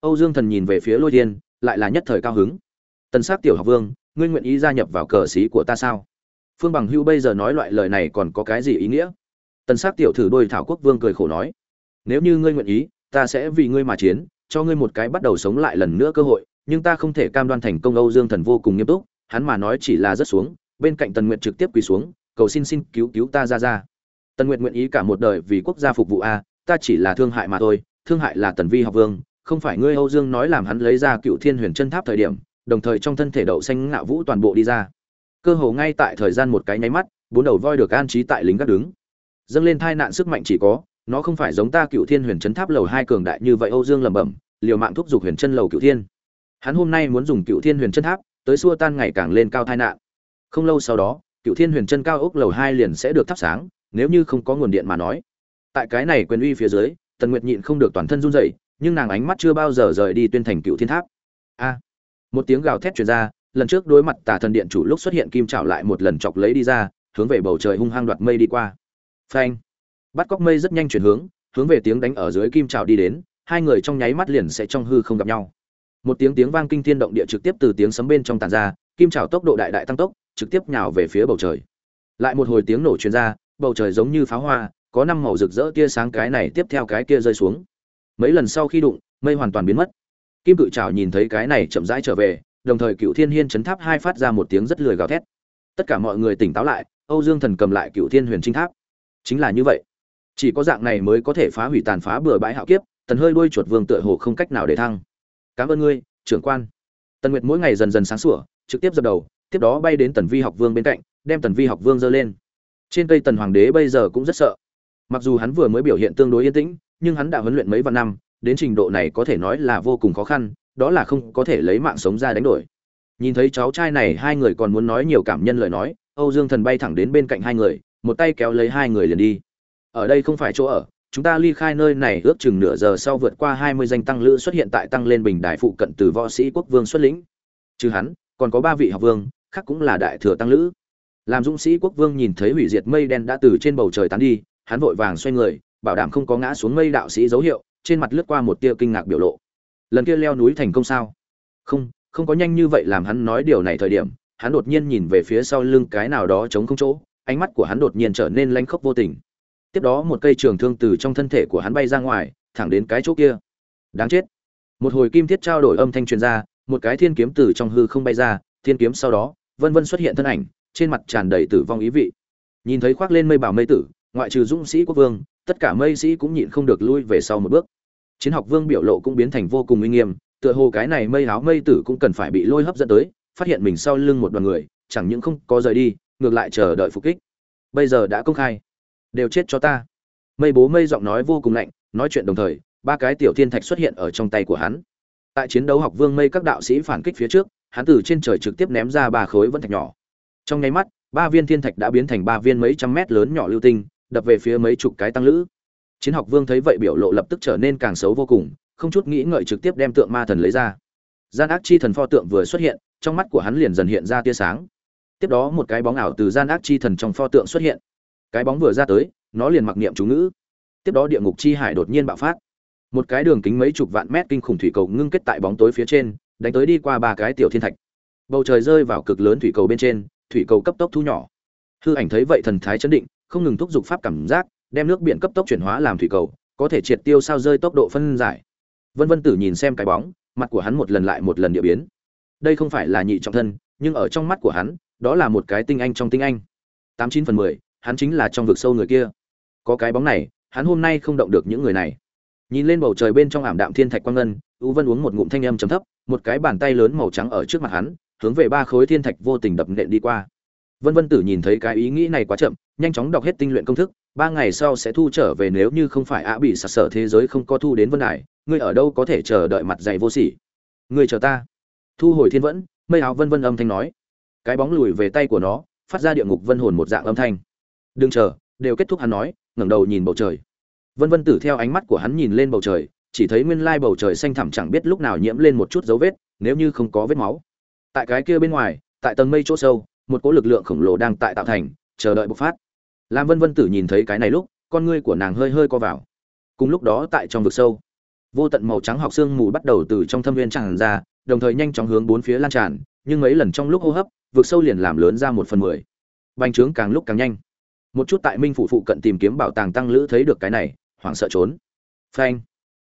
Âu dương thần nhìn về phía lôi thiên, lại là nhất thời cao hứng. Tần s á c tiểu học vương, ngươi nguyện ý gia nhập vào cờ xí của ta sao? Phương bằng hưu bây giờ nói loại lời này còn có cái gì ý nghĩa? Tần s á c tiểu thử đôi thảo quốc vương cười khổ nói. Nếu như ngươi nguyện ý ta sẽ vì ngươi mà chiến, cho ngươi một cái bắt đầu sống lại lần nữa cơ hội, nhưng ta không thể cam đoan thành công âu dương thần vô cùng nghiêm túc, hắn mà nói chỉ là rất xuống, bên cạnh tần nguyệt trực tiếp quỳ xuống, cầu xin xin cứu cứu ta ra ra. Tần nguyệt nguyện ý cả một đời vì quốc gia phục vụ a, ta chỉ là thương hại mà thôi, thương hại là tần vi học vương, không phải ngươi âu dương nói làm hắn lấy ra cựu thiên huyền chân tháp thời điểm, đồng thời trong thân thể đậu xanh ngạo vũ toàn bộ đi ra. Cơ hồ ngay tại thời gian một cái nháy mắt, bốn đầu voi được an trí tại lính gác đứng. Dâng lên thai nạn sức mạnh chỉ có nó không phải giống ta cựu thiên huyền chấn tháp lầu hai cường đại như vậy, âu dương lẩm bẩm, liều mạng thúc giục huyền chân lầu cựu thiên. Hắn hôm nay muốn dùng cựu thiên huyền chân tháp tới xua tan ngày càng lên cao tai nạn. Không lâu sau đó, cựu thiên huyền chân cao ốc lầu hai liền sẽ được thắp sáng, nếu như không có nguồn điện mà nói. Tại cái này quyền uy phía dưới, tần nguyệt nhịn không được toàn thân run rẩy, nhưng nàng ánh mắt chưa bao giờ rời đi tuyên thành cựu thiên tháp. A! Một tiếng gào thét truyền ra, lần trước đối mặt tà thần điện chủ lúc xuất hiện kim trảo lại một lần chọc lấy đi ra, hướng về bầu trời hung hăng đoạt mây đi qua. Phanh! Bắt cóc mây rất nhanh chuyển hướng hướng về tiếng đánh ở dưới kim trào đi đến, hai người trong nháy mắt liền sẽ trong hư không gặp nhau. Một tiếng tiếng vang kinh thiên động địa trực tiếp từ tiếng sấm bên trong tàn ra, kim trào tốc độ đại đại tăng tốc, trực tiếp nhào về phía bầu trời. Lại một hồi tiếng nổ truyền ra, bầu trời giống như pháo hoa, có năm màu rực rỡ tia sáng cái này tiếp theo cái kia rơi xuống. Mấy lần sau khi đụng, mây hoàn toàn biến mất. Kim cự trào nhìn thấy cái này chậm rãi trở về, đồng thời cựu thiên hiên chấn tháp hai phát ra một tiếng rất lười gào thét. Tất cả mọi người tỉnh táo lại, âu dương thần cầm lại cựu thiên huyền trinh tháp. Chính là như vậy chỉ có dạng này mới có thể phá hủy tàn phá bừa bãi hạo kiếp, tần hơi đuôi chuột vương tựa hồ không cách nào để thăng. Cảm ơn ngươi, trưởng quan. Tần nguyệt mỗi ngày dần dần sáng sủa, trực tiếp dập đầu, tiếp đó bay đến tần vi học vương bên cạnh, đem tần vi học vương dơ lên. Trên cây tần hoàng đế bây giờ cũng rất sợ. Mặc dù hắn vừa mới biểu hiện tương đối yên tĩnh, nhưng hắn đã huấn luyện mấy vạn năm, đến trình độ này có thể nói là vô cùng khó khăn, đó là không có thể lấy mạng sống ra đánh đổi. Nhìn thấy cháu trai này, hai người còn muốn nói nhiều cảm nhân lời nói, âu dương thần bay thẳng đến bên cạnh hai người, một tay kéo lấy hai người liền đi ở đây không phải chỗ ở, chúng ta ly khai nơi này ước chừng nửa giờ sau vượt qua hai mươi danh tăng lữ xuất hiện tại tăng lên bình đài phụ cận từ võ sĩ quốc vương xuất lĩnh. Trừ hắn, còn có ba vị học vương, khác cũng là đại thừa tăng lữ. Làm dũng sĩ quốc vương nhìn thấy hủy diệt mây đen đã từ trên bầu trời tán đi, hắn vội vàng xoay người, bảo đảm không có ngã xuống mây đạo sĩ dấu hiệu, trên mặt lướt qua một tia kinh ngạc biểu lộ. Lần kia leo núi thành công sao? Không không có nhanh như vậy làm hắn nói điều này thời điểm, hắn đột nhiên nhìn về phía sau lưng cái nào đó chống không chỗ, ánh mắt của hắn đột nhiên trở nên lanh khốc vô tình tiếp đó một cây trường thương từ trong thân thể của hắn bay ra ngoài, thẳng đến cái chỗ kia. Đáng chết. Một hồi kim thiết trao đổi âm thanh truyền ra, một cái thiên kiếm từ trong hư không bay ra, thiên kiếm sau đó, vân vân xuất hiện thân ảnh, trên mặt tràn đầy tử vong ý vị. Nhìn thấy khoác lên mây bảo mây tử, ngoại trừ dũng sĩ quốc vương, tất cả mây sĩ cũng nhịn không được lui về sau một bước. Chiến học vương biểu lộ cũng biến thành vô cùng uy nghiêm, tựa hồ cái này mây áo mây tử cũng cần phải bị lôi hấp dẫn tới, phát hiện mình sau lưng một đoàn người, chẳng những không có rời đi, ngược lại chờ đợi phục kích. Bây giờ đã công khai đều chết cho ta. Mây bố mây giọng nói vô cùng lạnh, nói chuyện đồng thời, ba cái tiểu thiên thạch xuất hiện ở trong tay của hắn. Tại chiến đấu học vương mây các đạo sĩ phản kích phía trước, hắn từ trên trời trực tiếp ném ra ba khối vân thạch nhỏ. Trong nháy mắt, ba viên thiên thạch đã biến thành ba viên mấy trăm mét lớn nhỏ lưu tinh, đập về phía mấy chục cái tăng lữ. Chiến học vương thấy vậy biểu lộ lập tức trở nên càng xấu vô cùng, không chút nghĩ ngợi trực tiếp đem tượng ma thần lấy ra. Gian ác chi thần pho tượng vừa xuất hiện, trong mắt của hắn liền dần hiện ra tia sáng. Tiếp đó một cái bóng ảo từ gian ác chi thần trong pho tượng xuất hiện cái bóng vừa ra tới, nó liền mặc niệm chú ngữ. Tiếp đó địa ngục chi hải đột nhiên bạo phát. Một cái đường kính mấy chục vạn mét kinh khủng thủy cầu ngưng kết tại bóng tối phía trên, đánh tới đi qua ba cái tiểu thiên thạch. Bầu trời rơi vào cực lớn thủy cầu bên trên, thủy cầu cấp tốc thu nhỏ. Hư ảnh thấy vậy thần thái chấn định, không ngừng thúc giục pháp cảm giác, đem nước biển cấp tốc chuyển hóa làm thủy cầu, có thể triệt tiêu sao rơi tốc độ phân giải. Vân vân tử nhìn xem cái bóng, mặt của hắn một lần lại một lần địa biến. Đây không phải là nhị trọng thân, nhưng ở trong mắt của hắn, đó là một cái tinh anh trong tinh anh. Tám chín phần mười hắn chính là trong vực sâu người kia. Có cái bóng này, hắn hôm nay không động được những người này. Nhìn lên bầu trời bên trong ảm đạm thiên thạch quang ngân, u vân uống một ngụm thanh âm chấm thấp, một cái bàn tay lớn màu trắng ở trước mặt hắn, hướng về ba khối thiên thạch vô tình đập nện đi qua. Vân vân tử nhìn thấy cái ý nghĩ này quá chậm, nhanh chóng đọc hết tinh luyện công thức, ba ngày sau sẽ thu trở về nếu như không phải ạ bị sặc sở thế giới không có thu đến vân đài, ngươi ở đâu có thể chờ đợi mặt dày vô sỉ? Ngươi chờ ta. Thu hồi thiên vẫn, mây áo vân vân âm thanh nói. Cái bóng lùi về tay của nó, phát ra địa ngục vân hồn một dạng âm thanh đừng chờ, đều kết thúc hắn nói, ngẩng đầu nhìn bầu trời. Vân vân tử theo ánh mắt của hắn nhìn lên bầu trời, chỉ thấy nguyên lai bầu trời xanh thẳm chẳng biết lúc nào nhiễm lên một chút dấu vết, nếu như không có vết máu. Tại cái kia bên ngoài, tại tầng mây chỗ sâu, một cỗ lực lượng khổng lồ đang tại tạo thành, chờ đợi bộc phát. Lam vân vân tử nhìn thấy cái này lúc, con ngươi của nàng hơi hơi co vào. Cùng lúc đó tại trong vực sâu, vô tận màu trắng học xương mù bắt đầu từ trong thâm viên tràn ra, đồng thời nhanh chóng hướng bốn phía lan tràn, nhưng mấy lần trong lúc hô hấp, vực sâu liền làm lớn ra một phần mười. Bành trướng càng lúc càng nhanh một chút tại minh phủ phụ cận tìm kiếm bảo tàng tăng lữ thấy được cái này, hoảng sợ trốn. Phanh.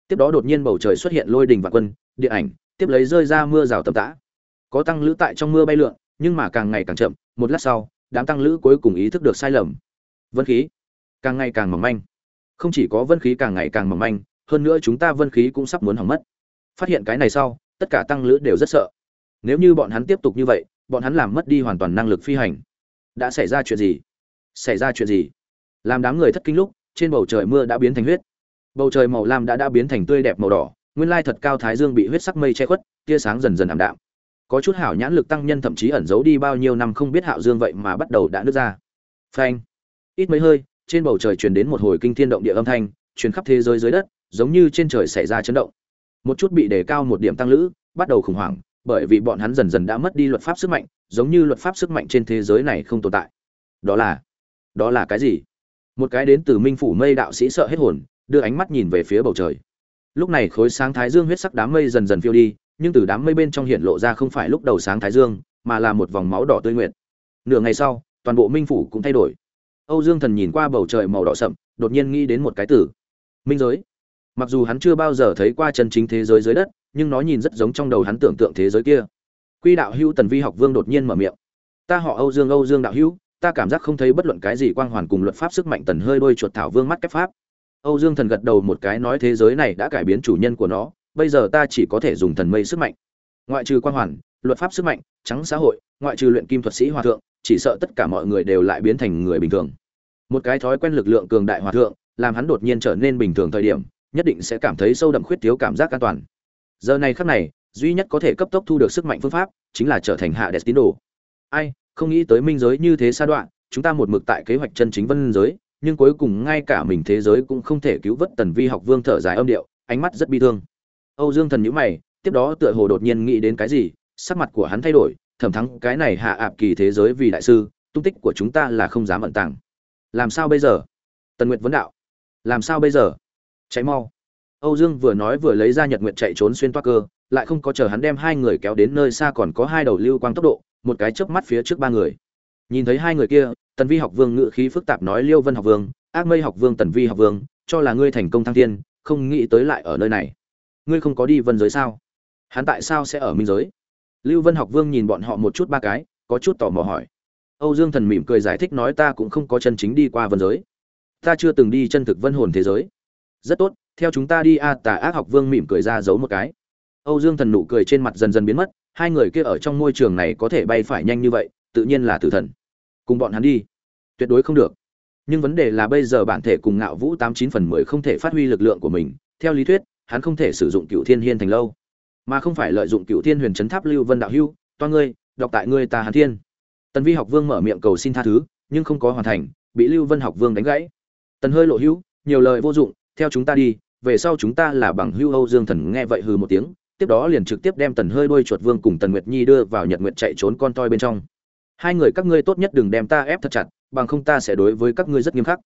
Tiếp đó đột nhiên bầu trời xuất hiện lôi đình và quân, điện ảnh, tiếp lấy rơi ra mưa rào tầm tã. Có tăng lữ tại trong mưa bay lượn, nhưng mà càng ngày càng chậm, một lát sau, đám tăng lữ cuối cùng ý thức được sai lầm. Vân khí. Càng ngày càng mỏng manh. Không chỉ có vân khí càng ngày càng mỏng manh, hơn nữa chúng ta vân khí cũng sắp muốn hỏng mất. Phát hiện cái này sau, tất cả tăng lữ đều rất sợ. Nếu như bọn hắn tiếp tục như vậy, bọn hắn làm mất đi hoàn toàn năng lực phi hành. Đã xảy ra chuyện gì? Xảy ra chuyện gì? Làm đám người thất kinh lúc, trên bầu trời mưa đã biến thành huyết. Bầu trời màu lam đã đã biến thành tươi đẹp màu đỏ, nguyên lai thật cao thái dương bị huyết sắc mây che khuất, tia sáng dần dần ảm đạm. Có chút hảo nhãn lực tăng nhân thậm chí ẩn giấu đi bao nhiêu năm không biết hạo dương vậy mà bắt đầu đã nứt ra. Phanh. Ít mấy hơi, trên bầu trời truyền đến một hồi kinh thiên động địa âm thanh, truyền khắp thế giới dưới đất, giống như trên trời xảy ra chấn động. Một chút bị đề cao một điểm tăng lữ, bắt đầu khủng hoảng, bởi vì bọn hắn dần dần đã mất đi luật pháp sức mạnh, giống như luật pháp sức mạnh trên thế giới này không tồn tại. Đó là đó là cái gì? Một cái đến từ minh phủ mây đạo sĩ sợ hết hồn, đưa ánh mắt nhìn về phía bầu trời. Lúc này khối sáng thái dương huyết sắc đám mây dần dần phiêu đi, nhưng từ đám mây bên trong hiện lộ ra không phải lúc đầu sáng thái dương, mà là một vòng máu đỏ tươi nguyện nửa ngày sau, toàn bộ minh phủ cũng thay đổi. Âu dương thần nhìn qua bầu trời màu đỏ sậm, đột nhiên nghĩ đến một cái từ. Minh giới. Mặc dù hắn chưa bao giờ thấy qua chân chính thế giới dưới đất, nhưng nó nhìn rất giống trong đầu hắn tưởng tượng thế giới kia. Quy đạo hữu tần vi học vương đột nhiên mở miệng. Ta họ âu dương âu dương đạo hữu ta cảm giác không thấy bất luận cái gì quang hoàn cùng luật pháp sức mạnh tần hơi đôi chuột thảo vương mắt kép pháp. Âu dương thần gật đầu một cái nói thế giới này đã cải biến chủ nhân của nó, bây giờ ta chỉ có thể dùng thần mây sức mạnh. Ngoại trừ quang hoàn, luật pháp sức mạnh, trắng xã hội, ngoại trừ luyện kim thuật sĩ hòa thượng, chỉ sợ tất cả mọi người đều lại biến thành người bình thường. Một cái thói quen lực lượng cường đại hòa thượng, làm hắn đột nhiên trở nên bình thường thời điểm, nhất định sẽ cảm thấy sâu đậm khuyết thiếu cảm giác an toàn. Giờ này khắc này, duy nhất có thể cấp tốc thu được sức mạnh phương pháp, chính là trở thành hạ đẹp tín đồ ai không nghĩ tới minh giới như thế sa đoạn, chúng ta một mực tại kế hoạch chân chính vân giới, nhưng cuối cùng ngay cả mình thế giới cũng không thể cứu vớt tần vi học vương thở dài âm điệu, ánh mắt rất bi thương. Âu dương thần nhữ mày, tiếp đó tựa hồ đột nhiên nghĩ đến cái gì, sắc mặt của hắn thay đổi thẩm thắng, cái này hạ ạp kỳ thế giới vì đại sư, tung tích của chúng ta là không dám ẩn tàng. Làm sao bây giờ? Tần nguyệt vấn đạo. Làm sao bây giờ? Cháy mau. Âu dương vừa nói vừa lấy ra nhật nguyện chạy trốn xuyên toa cơ, lại không có chờ hắn đem hai người kéo đến nơi xa còn có hai đầu lưu quang tốc độ một cái chớp mắt phía trước ba người. Nhìn thấy hai người kia, tần vi học vương ngự khí phức tạp nói, liêu vân học vương, ác mây học vương tần vi học vương, cho là ngươi thành công thăng thiên, không nghĩ tới lại ở nơi này. Ngươi không có đi vân giới sao? Hắn tại sao sẽ ở minh giới? Lưu vân học vương nhìn bọn họ một chút ba cái, có chút tò mò hỏi. Âu dương thần mỉm cười giải thích nói, ta cũng không có chân chính đi qua vân giới. Ta chưa từng đi chân thực vân hồn thế giới. Rất tốt, theo chúng ta đi a, tà ác học vương mỉm cười ra giấu một cái. Âu dương thần nụ cười trên mặt dần dần biến mất hai người kia ở trong môi trường này có thể bay phải nhanh như vậy, tự nhiên là tử thần. Cùng bọn hắn đi. Tuyệt đối không được. Nhưng vấn đề là bây giờ bản thể cùng ngạo vũ tám chín phần mười không thể phát huy lực lượng của mình. Theo lý thuyết, hắn không thể sử dụng cựu thiên hiên thành lâu. Mà không phải lợi dụng cựu thiên huyền chấn tháp lưu vân đạo hưu, toa ngươi, đọc tại ngươi ta hàn thiên. Tần vi học vương mở miệng cầu xin tha thứ, nhưng không có hoàn thành, bị lưu vân học vương đánh gãy. Tần hơi lộ hữu, nhiều lời vô dụng, theo chúng ta đi, về sau chúng ta là bằng hưu âu dương thần, nghe vậy hừ một tiếng tiếp đó liền trực tiếp đem tần hơi đuôi chuột vương cùng tần nguyệt nhi đưa vào nhật nguyệt chạy trốn con toi bên trong. Hai người các ngươi tốt nhất đừng đem ta ép thật chặt, bằng không ta sẽ đối với các ngươi rất nghiêm khắc.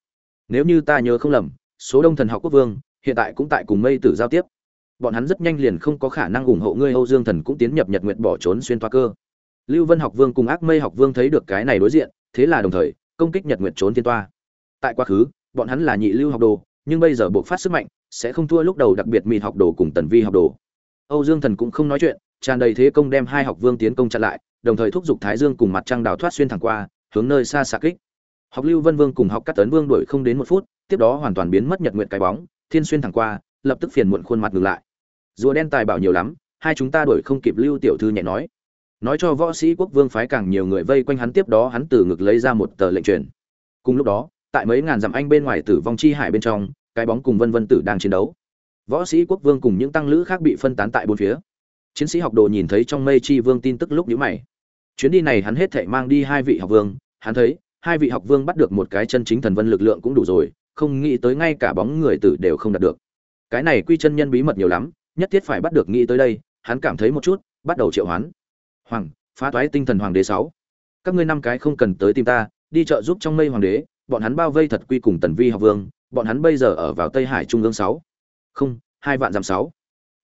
Nếu như ta nhớ không lầm, số đông thần học quốc vương, hiện tại cũng tại cùng mây tử giao tiếp. Bọn hắn rất nhanh liền không có khả năng ủng hộ ngươi, âu dương thần cũng tiến nhập nhật nguyệt bỏ trốn xuyên toa cơ. Lưu vân học vương cùng ác mây học vương thấy được cái này đối diện, thế là đồng thời, công kích nhật nguyệt trốn tiên toa. Tại quá khứ, bọn hắn là nhị lưu học đồ, nhưng bây giờ buộc phát sức mạnh, sẽ không thua lúc đầu đặc biệt mịt học đồ cùng tần vi học đồ âu dương thần cũng không nói chuyện, tràn đầy thế công đem hai học vương tiến công chặn lại, đồng thời thúc giục thái dương cùng mặt trăng đào thoát xuyên thẳng qua, hướng nơi xa xạ kích. Học lưu vân vương cùng học các tấn vương đuổi không đến một phút, tiếp đó hoàn toàn biến mất nhật nguyện cái bóng, thiên xuyên thẳng qua, lập tức phiền muộn khuôn mặt ngừng lại. Rùa đen tài bảo nhiều lắm, hai chúng ta đuổi không kịp lưu tiểu thư nhẹ nói. Nói cho võ sĩ quốc vương phái càng nhiều người vây quanh hắn, tiếp đó hắn từ ngực lấy ra một tờ lệnh truyền. Cùng lúc đó, tại mấy ngàn dặm anh bên ngoài tử vong chi hải bên trong, cái bóng cùng vân vân tử đang chiến đấu võ sĩ quốc vương cùng những tăng lữ khác bị phân tán tại bốn phía. Chiến sĩ học đồ nhìn thấy trong mây chi vương tin tức lúc nhíu mày. Chuyến đi này hắn hết thảy mang đi hai vị học vương, hắn thấy, hai vị học vương bắt được một cái chân chính thần vân lực lượng cũng đủ rồi, không nghĩ tới ngay cả bóng người tử đều không đạt được. Cái này quy chân nhân bí mật nhiều lắm, nhất thiết phải bắt được nghĩ tới đây, hắn cảm thấy một chút, bắt đầu triệu hoán. Hoàng, phá toái tinh thần hoàng đế sáu. Các ngươi năm cái không cần tới tìm ta, đi chợ giúp trong mây hoàng đế, bọn hắn bao vây thật quy cùng tần vi học vương, bọn hắn bây giờ ở vào tây hải trung ương sáu không, hai vạn giảm sáu.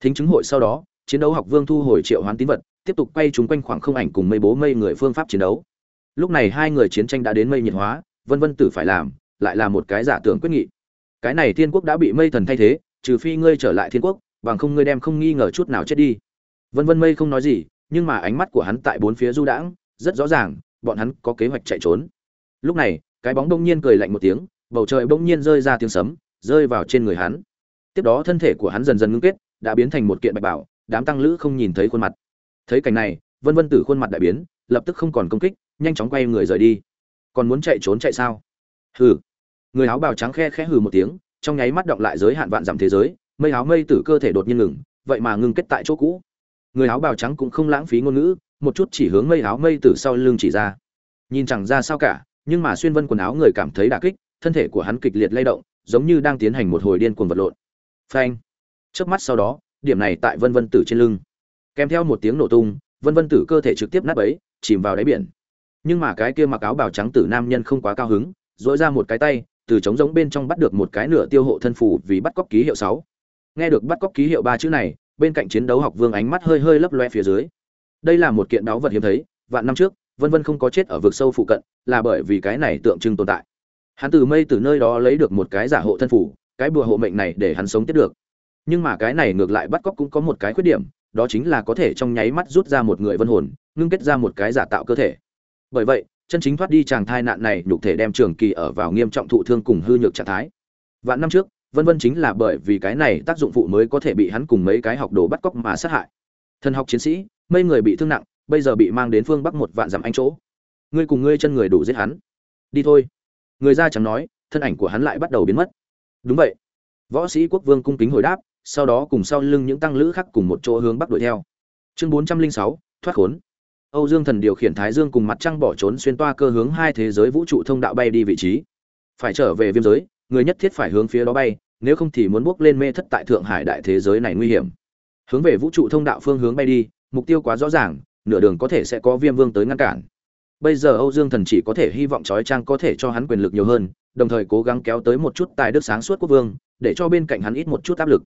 Thính chứng hội sau đó, chiến đấu học vương thu hồi triệu hoán tín vật, tiếp tục quay chúng quanh khoảng không ảnh cùng mây bố mây người phương pháp chiến đấu. Lúc này hai người chiến tranh đã đến mây nhiệt hóa, vân vân tử phải làm, lại là một cái giả tưởng quyết nghị. Cái này thiên quốc đã bị mây thần thay thế, trừ phi ngươi trở lại thiên quốc, bằng không ngươi đem không nghi ngờ chút nào chết đi. Vân vân mây không nói gì, nhưng mà ánh mắt của hắn tại bốn phía du đãng, rất rõ ràng, bọn hắn có kế hoạch chạy trốn. Lúc này, cái bóng đông nhiên cười lạnh một tiếng, bầu trời bỗng nhiên rơi ra tiếng sấm, rơi vào trên người hắn tiếp đó thân thể của hắn dần dần ngưng kết, đã biến thành một kiện bạch bảo, đám tăng lữ không nhìn thấy khuôn mặt. Thấy cảnh này, vân vân tử khuôn mặt đại biến, lập tức không còn công kích, nhanh chóng quay người rời đi. Còn muốn chạy trốn chạy sao? Hừ. Người áo bào trắng khe khẽ hừ một tiếng, trong nháy mắt động lại giới hạn vạn dặm thế giới, mây áo mây tử cơ thể đột nhiên ngừng, vậy mà ngưng kết tại chỗ cũ. Người áo bào trắng cũng không lãng phí ngôn ngữ, một chút chỉ hướng mây áo mây tử sau lưng chỉ ra. Nhìn chẳng ra sao cả, nhưng mà xuyên vân quần áo người cảm thấy đả kích, thân thể của hắn kịch liệt lay động, giống như đang tiến hành một hồi điên cuồng vật lộn phanh. Trước mắt sau đó, điểm này tại vân vân tử trên lưng. Kèm theo một tiếng nổ tung, vân vân tử cơ thể trực tiếp nát ấy chìm vào đáy biển. Nhưng mà cái kia mặc áo bào trắng tử nam nhân không quá cao hứng dỗi ra một cái tay, từ trống giống bên trong bắt được một cái nửa tiêu hộ thân phủ vì bắt cóc ký hiệu sáu. Nghe được bắt cóc ký hiệu ba chữ này, bên cạnh chiến đấu học vương ánh mắt hơi hơi lấp loe phía dưới. Đây là một kiện đáo vật hiếm thấy, vạn năm trước, vân vân không có chết ở vực sâu phụ cận, là bởi vì cái này tượng trưng tồn tại. Hắn từ mây từ nơi đó lấy được một cái giả hộ thân phủ cái bùa hộ mệnh này để hắn sống tiếp được. Nhưng mà cái này ngược lại bắt cóc cũng có một cái khuyết điểm, đó chính là có thể trong nháy mắt rút ra một người vân hồn, ngưng kết ra một cái giả tạo cơ thể. Bởi vậy, chân chính thoát đi chàng thai nạn này nhục thể đem trường kỳ ở vào nghiêm trọng thụ thương cùng hư nhược trạng thái. Vạn năm trước, vân vân chính là bởi vì cái này tác dụng phụ mới có thể bị hắn cùng mấy cái học đồ bắt cóc mà sát hại. Thần học chiến sĩ, mấy người bị thương nặng, bây giờ bị mang đến phương bắc một vạn dặm anh chỗ. Ngươi cùng ngươi chân người đủ giết hắn. Đi thôi. Người ra chẳng nói, thân ảnh của hắn lại bắt đầu biến mất đúng vậy. Võ sĩ quốc vương cung kính hồi đáp, sau đó cùng sau lưng những tăng lữ khác cùng một chỗ hướng bắc đuổi theo. Chương bốn trăm linh sáu, thoát khốn. Âu dương thần điều khiển thái dương cùng mặt trăng bỏ trốn xuyên toa cơ hướng hai thế giới vũ trụ thông đạo bay đi vị trí. Phải trở về viêm giới, người nhất thiết phải hướng phía đó bay, nếu không thì muốn bước lên mê thất tại thượng hải đại thế giới này nguy hiểm. Hướng về vũ trụ thông đạo phương hướng bay đi, mục tiêu quá rõ ràng, nửa đường có thể sẽ có viêm vương tới ngăn cản. Bây giờ âu dương thần chỉ có thể hy vọng trói trang có thể cho hắn quyền lực nhiều hơn đồng thời cố gắng kéo tới một chút tài đức sáng suốt quốc vương, để cho bên cạnh hắn ít một chút áp lực.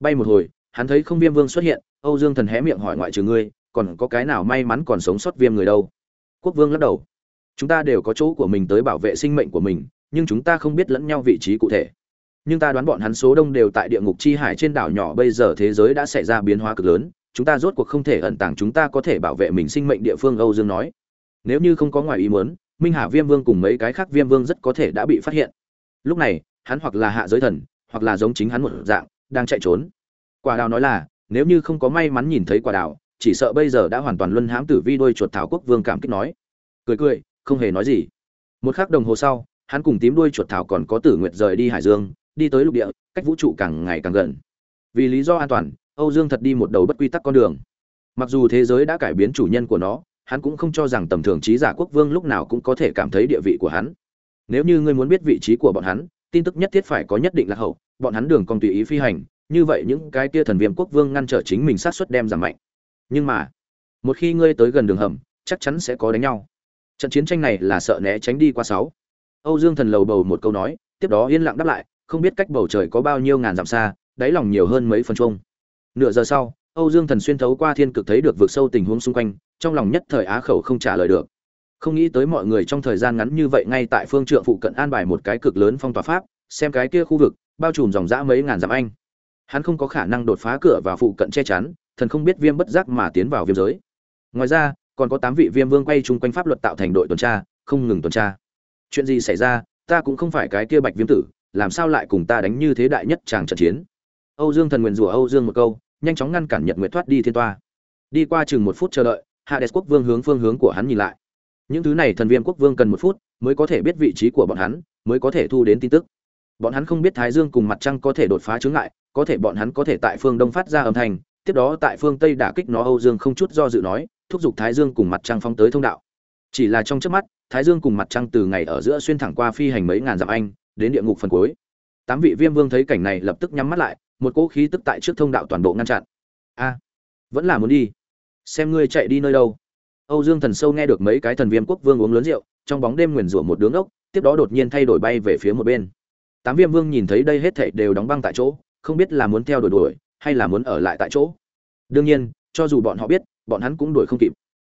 Bay một hồi, hắn thấy không viêm vương xuất hiện, âu dương thần hé miệng hỏi ngoại trừ ngươi, còn có cái nào may mắn còn sống sót viêm người đâu? Quốc vương lắc đầu. Chúng ta đều có chỗ của mình tới bảo vệ sinh mệnh của mình, nhưng chúng ta không biết lẫn nhau vị trí cụ thể. Nhưng ta đoán bọn hắn số đông đều tại địa ngục chi hải trên đảo nhỏ, bây giờ thế giới đã xảy ra biến hóa cực lớn, chúng ta rốt cuộc không thể ẩn tàng, chúng ta có thể bảo vệ mình sinh mệnh, địa phương âu dương nói. Nếu như không có ngoài ý muốn minh hà viêm vương cùng mấy cái khác viêm vương rất có thể đã bị phát hiện. Lúc này, hắn hoặc là hạ giới thần, hoặc là giống chính hắn một dạng, đang chạy trốn. Quả đào nói là, nếu như không có may mắn nhìn thấy quả đào, chỉ sợ bây giờ đã hoàn toàn luân hãm tử vi đôi chuột thảo quốc vương cảm kích nói. Cười cười, không hề nói gì. Một khắc đồng hồ sau, hắn cùng tím đuôi chuột thảo còn có tử nguyệt rời đi hải dương, đi tới lục địa, cách vũ trụ càng ngày càng gần. Vì lý do an toàn, âu dương thật đi một đầu bất quy tắc con đường. Mặc dù thế giới đã cải biến chủ nhân của nó hắn cũng không cho rằng tầm thường trí giả quốc vương lúc nào cũng có thể cảm thấy địa vị của hắn. Nếu như ngươi muốn biết vị trí của bọn hắn, tin tức nhất thiết phải có nhất định là hậu, bọn hắn đường còn tùy ý phi hành, như vậy những cái kia thần viêm quốc vương ngăn trở chính mình sát xuất đem giảm mạnh. Nhưng mà, một khi ngươi tới gần đường hầm, chắc chắn sẽ có đánh nhau. Trận chiến tranh này là sợ né tránh đi qua sáu. Âu dương thần lầu bầu một câu nói, tiếp đó yên lặng đáp lại, không biết cách bầu trời có bao nhiêu ngàn dặm xa, đáy lòng nhiều hơn mấy phần chung nửa giờ sau, âu dương thần xuyên thấu qua thiên cực thấy được vực sâu tình huống xung quanh trong lòng nhất thời á khẩu không trả lời được. Không nghĩ tới mọi người trong thời gian ngắn như vậy ngay tại phương trượng phụ cận an bài một cái cực lớn phong tỏa pháp, xem cái kia khu vực, bao trùm dòng dã mấy ngàn dặm anh. Hắn không có khả năng đột phá cửa vào phụ cận che chắn, thần không biết viêm bất giác mà tiến vào viêm giới. Ngoài ra, còn có tám vị viêm vương quay chung quanh pháp luật tạo thành đội tuần tra, không ngừng tuần tra. Chuyện gì xảy ra, ta cũng không phải cái kia bạch viêm tử, làm sao lại cùng ta đánh như thế đại nhất chàng trận chiến? Âu dương thần nguyền rủa âu dương một câu, nhanh chóng ngăn cản nhật nguyệt thoát đi thiên toa. Đi qua chừng một phút chờ đợi hades quốc vương hướng phương hướng của hắn nhìn lại. Những thứ này thần viêm quốc vương cần một phút mới có thể biết vị trí của bọn hắn, mới có thể thu đến tin tức. Bọn hắn không biết thái dương cùng mặt trăng có thể đột phá chướng ngại, có thể bọn hắn có thể tại phương đông phát ra âm thanh, tiếp đó tại phương tây đả kích nó âu dương không chút do dự nói, thúc giục thái dương cùng mặt trăng phóng tới thông đạo. Chỉ là trong chớp mắt, thái dương cùng mặt trăng từ ngày ở giữa xuyên thẳng qua phi hành mấy ngàn dặm anh, đến địa ngục phần cuối. Tám vị viêm vương thấy cảnh này lập tức nhắm mắt lại, một cỗ khí tức tại trước thông đạo toàn bộ ngăn chặn. A, vẫn là muốn đi xem ngươi chạy đi nơi đâu. Âu dương thần sâu nghe được mấy cái thần viêm quốc vương uống lớn rượu, trong bóng đêm nguyền rủa một đứa ốc tiếp đó đột nhiên thay đổi bay về phía một bên. Tám viêm vương nhìn thấy đây hết thảy đều đóng băng tại chỗ, không biết là muốn theo đuổi đuổi, hay là muốn ở lại tại chỗ. Đương nhiên, cho dù bọn họ biết, bọn hắn cũng đuổi không kịp.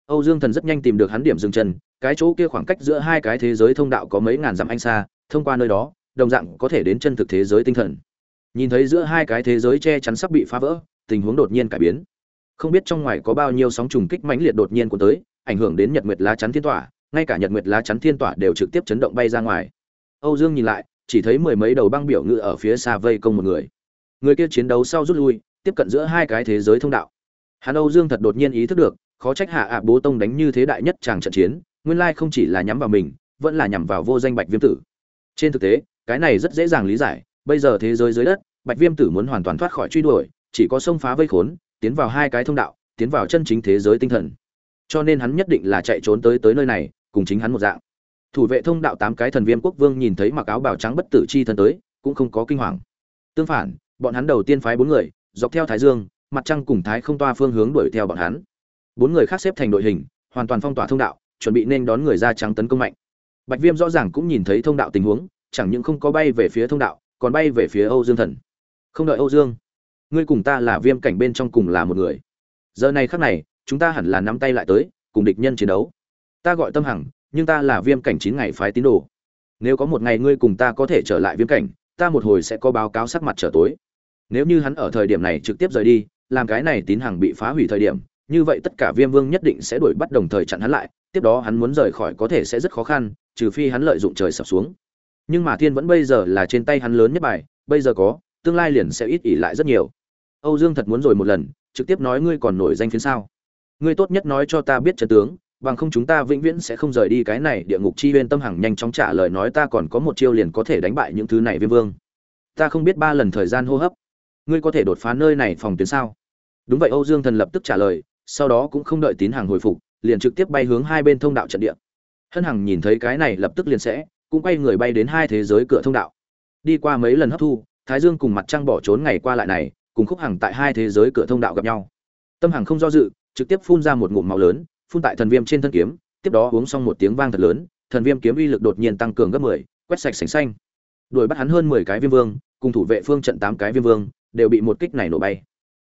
Âu dương thần rất nhanh tìm được hắn điểm dừng chân, cái chỗ kia khoảng cách giữa hai cái thế giới thông đạo có mấy ngàn dặm anh xa, thông qua nơi đó, đồng dạng có thể đến chân thực thế giới tinh thần. Nhìn thấy giữa hai cái thế giới che chắn sắp bị phá vỡ, tình huống đột nhiên cải biến không biết trong ngoài có bao nhiêu sóng trùng kích mãnh liệt đột nhiên của tới, ảnh hưởng đến nhật nguyệt lá chắn thiên tỏa, ngay cả nhật nguyệt lá chắn thiên tỏa đều trực tiếp chấn động bay ra ngoài. Âu dương nhìn lại, chỉ thấy mười mấy đầu băng biểu ngự ở phía xa vây công một người. Người kia chiến đấu sau rút lui, tiếp cận giữa hai cái thế giới thông đạo. Hắn âu dương thật đột nhiên ý thức được, khó trách hạ ạ bố tông đánh như thế đại nhất chàng trận chiến, nguyên lai không chỉ là nhắm vào mình, vẫn là nhằm vào vô danh bạch viêm tử. Trên thực tế, cái này rất dễ dàng lý giải, bây giờ thế giới dưới đất, bạch viêm tử muốn hoàn toàn thoát khỏi truy đuổi, chỉ có xông phá vây khốn tiến vào hai cái thông đạo, tiến vào chân chính thế giới tinh thần. Cho nên hắn nhất định là chạy trốn tới tới nơi này, cùng chính hắn một dạng. Thủ vệ thông đạo tám cái thần viêm quốc vương nhìn thấy mặc áo bào trắng bất tử chi thân tới, cũng không có kinh hoàng. Tương phản, bọn hắn đầu tiên phái bốn người, dọc theo thái dương, mặt trăng cùng thái không toa phương hướng đuổi theo bọn hắn. Bốn người khác xếp thành đội hình, hoàn toàn phong tỏa thông đạo, chuẩn bị nên đón người da trắng tấn công mạnh. Bạch viêm rõ ràng cũng nhìn thấy thông đạo tình huống, chẳng những không có bay về phía thông đạo, còn bay về phía âu dương thần. Không đợi âu dương ngươi cùng ta là viêm cảnh bên trong cùng là một người. Giờ này khắc này, chúng ta hẳn là nắm tay lại tới, cùng địch nhân chiến đấu. Ta gọi tâm hằng, nhưng ta là viêm cảnh chín ngày phái tín đồ. Nếu có một ngày ngươi cùng ta có thể trở lại viêm cảnh, ta một hồi sẽ có báo cáo sắc mặt trở tối. Nếu như hắn ở thời điểm này trực tiếp rời đi, làm cái này tín hằng bị phá hủy thời điểm, như vậy tất cả viêm vương nhất định sẽ đuổi bắt đồng thời chặn hắn lại, tiếp đó hắn muốn rời khỏi có thể sẽ rất khó khăn, trừ phi hắn lợi dụng trời sập xuống. Nhưng mà thiên vẫn bây giờ là trên tay hắn lớn nhất bài, bây giờ có, tương lai liền sẽ ít ỉ lại rất nhiều âu dương thật muốn rồi một lần, trực tiếp nói ngươi còn nổi danh phiến sao? Ngươi tốt nhất nói cho ta biết trận tướng, bằng không chúng ta vĩnh viễn sẽ không rời đi cái này địa ngục chi uyên tâm hằng nhanh chóng trả lời nói ta còn có một chiêu liền có thể đánh bại những thứ này viêm vương. Ta không biết ba lần thời gian hô hấp. Ngươi có thể đột phá nơi này phòng tuyến sao? Đúng vậy, âu dương thần lập tức trả lời, sau đó cũng không đợi tín hàng hồi phục, liền trực tiếp bay hướng hai bên thông đạo trận địa. Hân hằng nhìn thấy cái này lập tức liền sẽ, cũng quay người bay đến hai thế giới cửa thông đạo. Đi qua mấy lần hấp thu, thái dương cùng mặt trăng bỏ trốn ngày qua lại này cùng khúc hằng tại hai thế giới cửa thông đạo gặp nhau. Tâm hằng không do dự, trực tiếp phun ra một ngụm máu lớn, phun tại thần viêm trên thân kiếm, tiếp đó uống xong một tiếng vang thật lớn, thần viêm kiếm uy lực đột nhiên tăng cường gấp mười, quét sạch sành xanh. Đuổi bắt hắn hơn mười cái viêm vương, cùng thủ vệ phương trận tám cái viêm vương, đều bị một kích này nổ bay.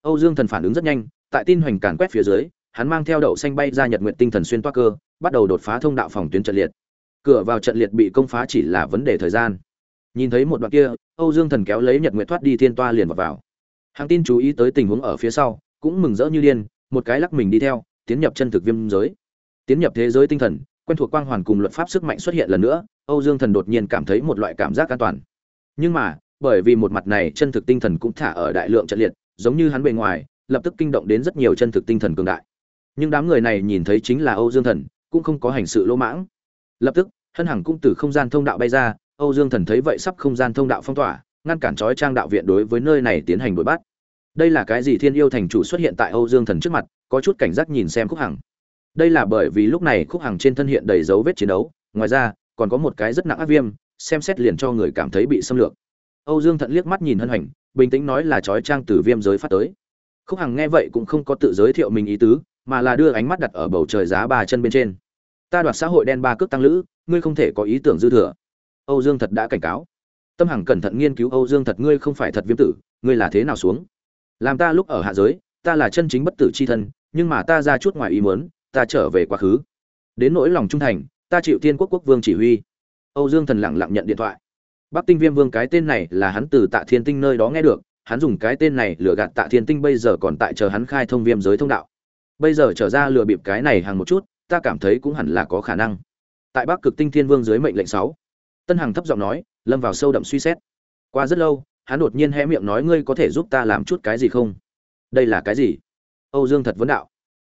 Âu dương thần phản ứng rất nhanh, tại tin hoành càn quét phía dưới, hắn mang theo đậu xanh bay ra nhật nguyện tinh thần xuyên toa cơ, bắt đầu đột phá thông đạo phòng tuyến trận liệt. Cửa vào trận liệt bị công phá chỉ là vấn đề thời gian. Nhìn thấy một đoạn kia, âu dương thần kéo lấy nhật nguyện thoát đi thiên toa liền vào vào hàng tin chú ý tới tình huống ở phía sau, cũng mừng rỡ như điên, một cái lắc mình đi theo, tiến nhập chân thực viêm giới. Tiến nhập thế giới tinh thần, quen thuộc quang hoàn cùng luật pháp sức mạnh xuất hiện lần nữa, âu dương thần đột nhiên cảm thấy một loại cảm giác an toàn. Nhưng mà, bởi vì một mặt này chân thực tinh thần cũng thả ở đại lượng trận liệt, giống như hắn bề ngoài, lập tức kinh động đến rất nhiều chân thực tinh thần cường đại. Nhưng đám người này nhìn thấy chính là âu dương thần, cũng không có hành sự lỗ mãng. Lập tức hân hằng cũng từ không gian thông đạo bay ra, âu dương thần thấy vậy sắp không gian thông đạo phong tỏa ngăn cản trói trang đạo viện đối với nơi này tiến hành đuổi bắt. Đây là cái gì thiên yêu thành chủ xuất hiện tại âu dương thần trước mặt, có chút cảnh giác nhìn xem khúc hằng. Đây là bởi vì lúc này khúc hằng trên thân hiện đầy dấu vết chiến đấu, ngoài ra, còn có một cái rất nặng ác viêm, xem xét liền cho người cảm thấy bị xâm lược. Âu dương thận liếc mắt nhìn hân hoành, bình tĩnh nói là trói trang từ viêm giới phát tới. Khúc hằng nghe vậy cũng không có tự giới thiệu mình ý tứ, mà là đưa ánh mắt đặt ở bầu trời giá ba chân bên trên. Ta đoạt xã hội đen ba cước tăng lữ, ngươi không thể có ý tưởng dư thừa. Âu dương thật đã cảnh cáo tâm hằng cẩn thận nghiên cứu âu dương thật ngươi không phải thật viêm tử, ngươi là thế nào xuống? Làm ta lúc ở hạ giới, ta là chân chính bất tử c h i thân, nhưng mà ta ra chút ngoài ý muốn, ta trở về quá khứ. Đến nỗi lòng trung thành, ta chịu tiên quốc quốc vương chỉ huy. Âu dương thần lặng lặng nhận điện thoại. Bắc tinh viêm vương cái tên này là hắn từ tạ thiên tinh nơi đó nghe được, hắn dùng cái tên này lừa gạt tạ thiên tinh bây giờ còn tại chờ hắn khai thông viêm giới thông đạo. Bây giờ trở ra lừa bịp cái này hàng một chút, ta cảm thấy cũng hẳn là có khả năng. Tại bắc cực tinh thiên vương dưới mệnh lệnh sáu, tân hằng thấp giọng nói lâm vào sâu đậm suy xét. Qua rất lâu, hắn đột nhiên hé miệng nói, ngươi có thể giúp ta làm chút cái gì không? Đây là cái gì? Âu dương thật vấn đạo.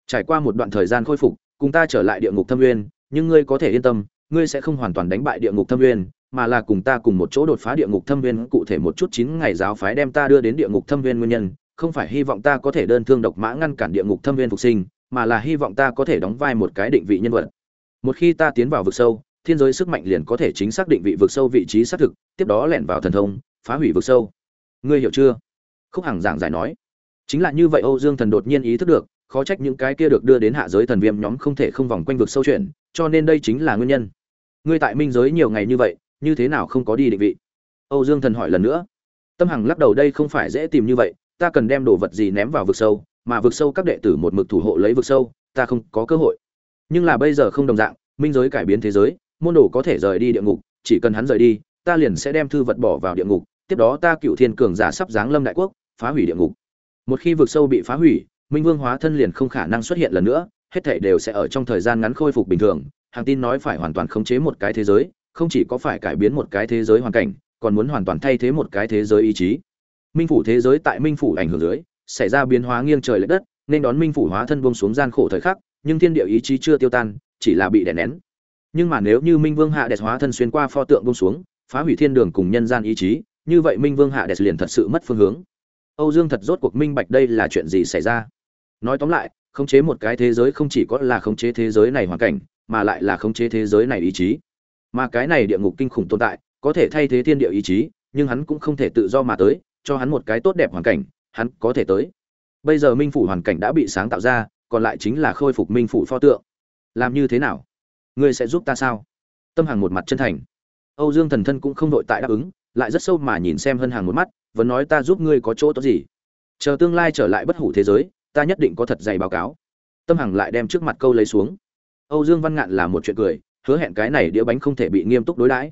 Trải qua một đoạn thời gian khôi phục, cùng ta trở lại địa ngục thâm nguyên nhưng ngươi có thể yên tâm, ngươi sẽ không hoàn toàn đánh bại địa ngục thâm nguyên mà là cùng ta cùng một chỗ đột phá địa ngục thâm nguyên cụ thể một chút chín ngày giáo phái đem ta đưa đến địa ngục thâm nguyên nguyên nhân, không phải hy vọng ta có thể đơn thương độc mã ngăn cản địa ngục thâm nguyên phục sinh, mà là hy vọng ta có thể đóng vai một cái định vị nhân vật. Một khi ta tiến vào vực sâu thiên giới sức mạnh liền có thể chính xác định vị vực sâu vị trí xác thực, tiếp đó lẻn vào thần thông, phá hủy vực sâu. Ngươi hiểu chưa? Khúc hằng giảng giải nói. Chính là như vậy âu dương thần đột nhiên ý thức được, khó trách những cái kia được đưa đến hạ giới thần viêm nhóm không thể không vòng quanh vực sâu chuyển cho nên đây chính là nguyên nhân. Ngươi tại minh giới nhiều ngày như vậy, như thế nào không có đi định vị? Âu dương thần hỏi lần nữa. Tâm hằng lắc đầu đây không phải dễ tìm như vậy, ta cần đem đồ vật gì ném vào vực sâu, mà vực sâu các đệ tử một mực thủ hộ lấy vực sâu, ta không có cơ hội. Nhưng là bây giờ không đồng dạng, minh giới cải biến thế giới môn đồ có thể rời đi địa ngục, chỉ cần hắn rời đi, ta liền sẽ đem thư vật bỏ vào địa ngục, tiếp đó ta cựu thiên cường giả sắp giáng lâm đại quốc, phá hủy địa ngục. Một khi vực sâu bị phá hủy, minh vương hóa thân liền không khả năng xuất hiện lần nữa, hết thảy đều sẽ ở trong thời gian ngắn khôi phục bình thường. Hàng tin nói phải hoàn toàn khống chế một cái thế giới, không chỉ có phải cải biến một cái thế giới hoàn cảnh, còn muốn hoàn toàn thay thế một cái thế giới ý chí. Minh phủ thế giới tại minh phủ ảnh hưởng dưới, xảy ra biến hóa nghiêng trời lệch đất, nên đón minh phủ hóa thân buông xuống gian khổ thời khắc, nhưng thiên địa ý chí chưa tiêu tan, chỉ là bị đè nén nhưng mà nếu như minh vương hạ đẹp hóa thân xuyên qua pho tượng buông xuống, phá hủy thiên đường cùng nhân gian ý chí, như vậy minh vương hạ đẹp liền thật sự mất phương hướng. Âu dương thật rốt cuộc minh bạch đây là chuyện gì xảy ra. Nói tóm lại, khống chế một cái thế giới không chỉ có là khống chế thế giới này hoàn cảnh, mà lại là khống chế thế giới này ý chí. Mà cái này địa ngục kinh khủng tồn tại, có thể thay thế thiên địa ý chí, nhưng hắn cũng không thể tự do mà tới, cho hắn một cái tốt đẹp hoàn cảnh, hắn có thể tới. Bây giờ minh phủ hoàn cảnh đã bị sáng tạo ra, còn lại chính là khôi phục minh phủ pho tượng. Làm như thế nào? Ngươi sẽ giúp ta sao? Tâm hàng một mặt chân thành. Âu dương thần thân cũng không đội tại đáp ứng, lại rất sâu mà nhìn xem hân hàng một mắt, vẫn nói ta giúp ngươi có chỗ tốt gì? Chờ tương lai trở lại bất hủ thế giới, ta nhất định có thật dày báo cáo. Tâm hằng lại đem trước mặt câu lấy xuống. Âu dương văn ngạn là một chuyện cười, hứa hẹn cái này đĩa bánh không thể bị nghiêm túc đối đãi.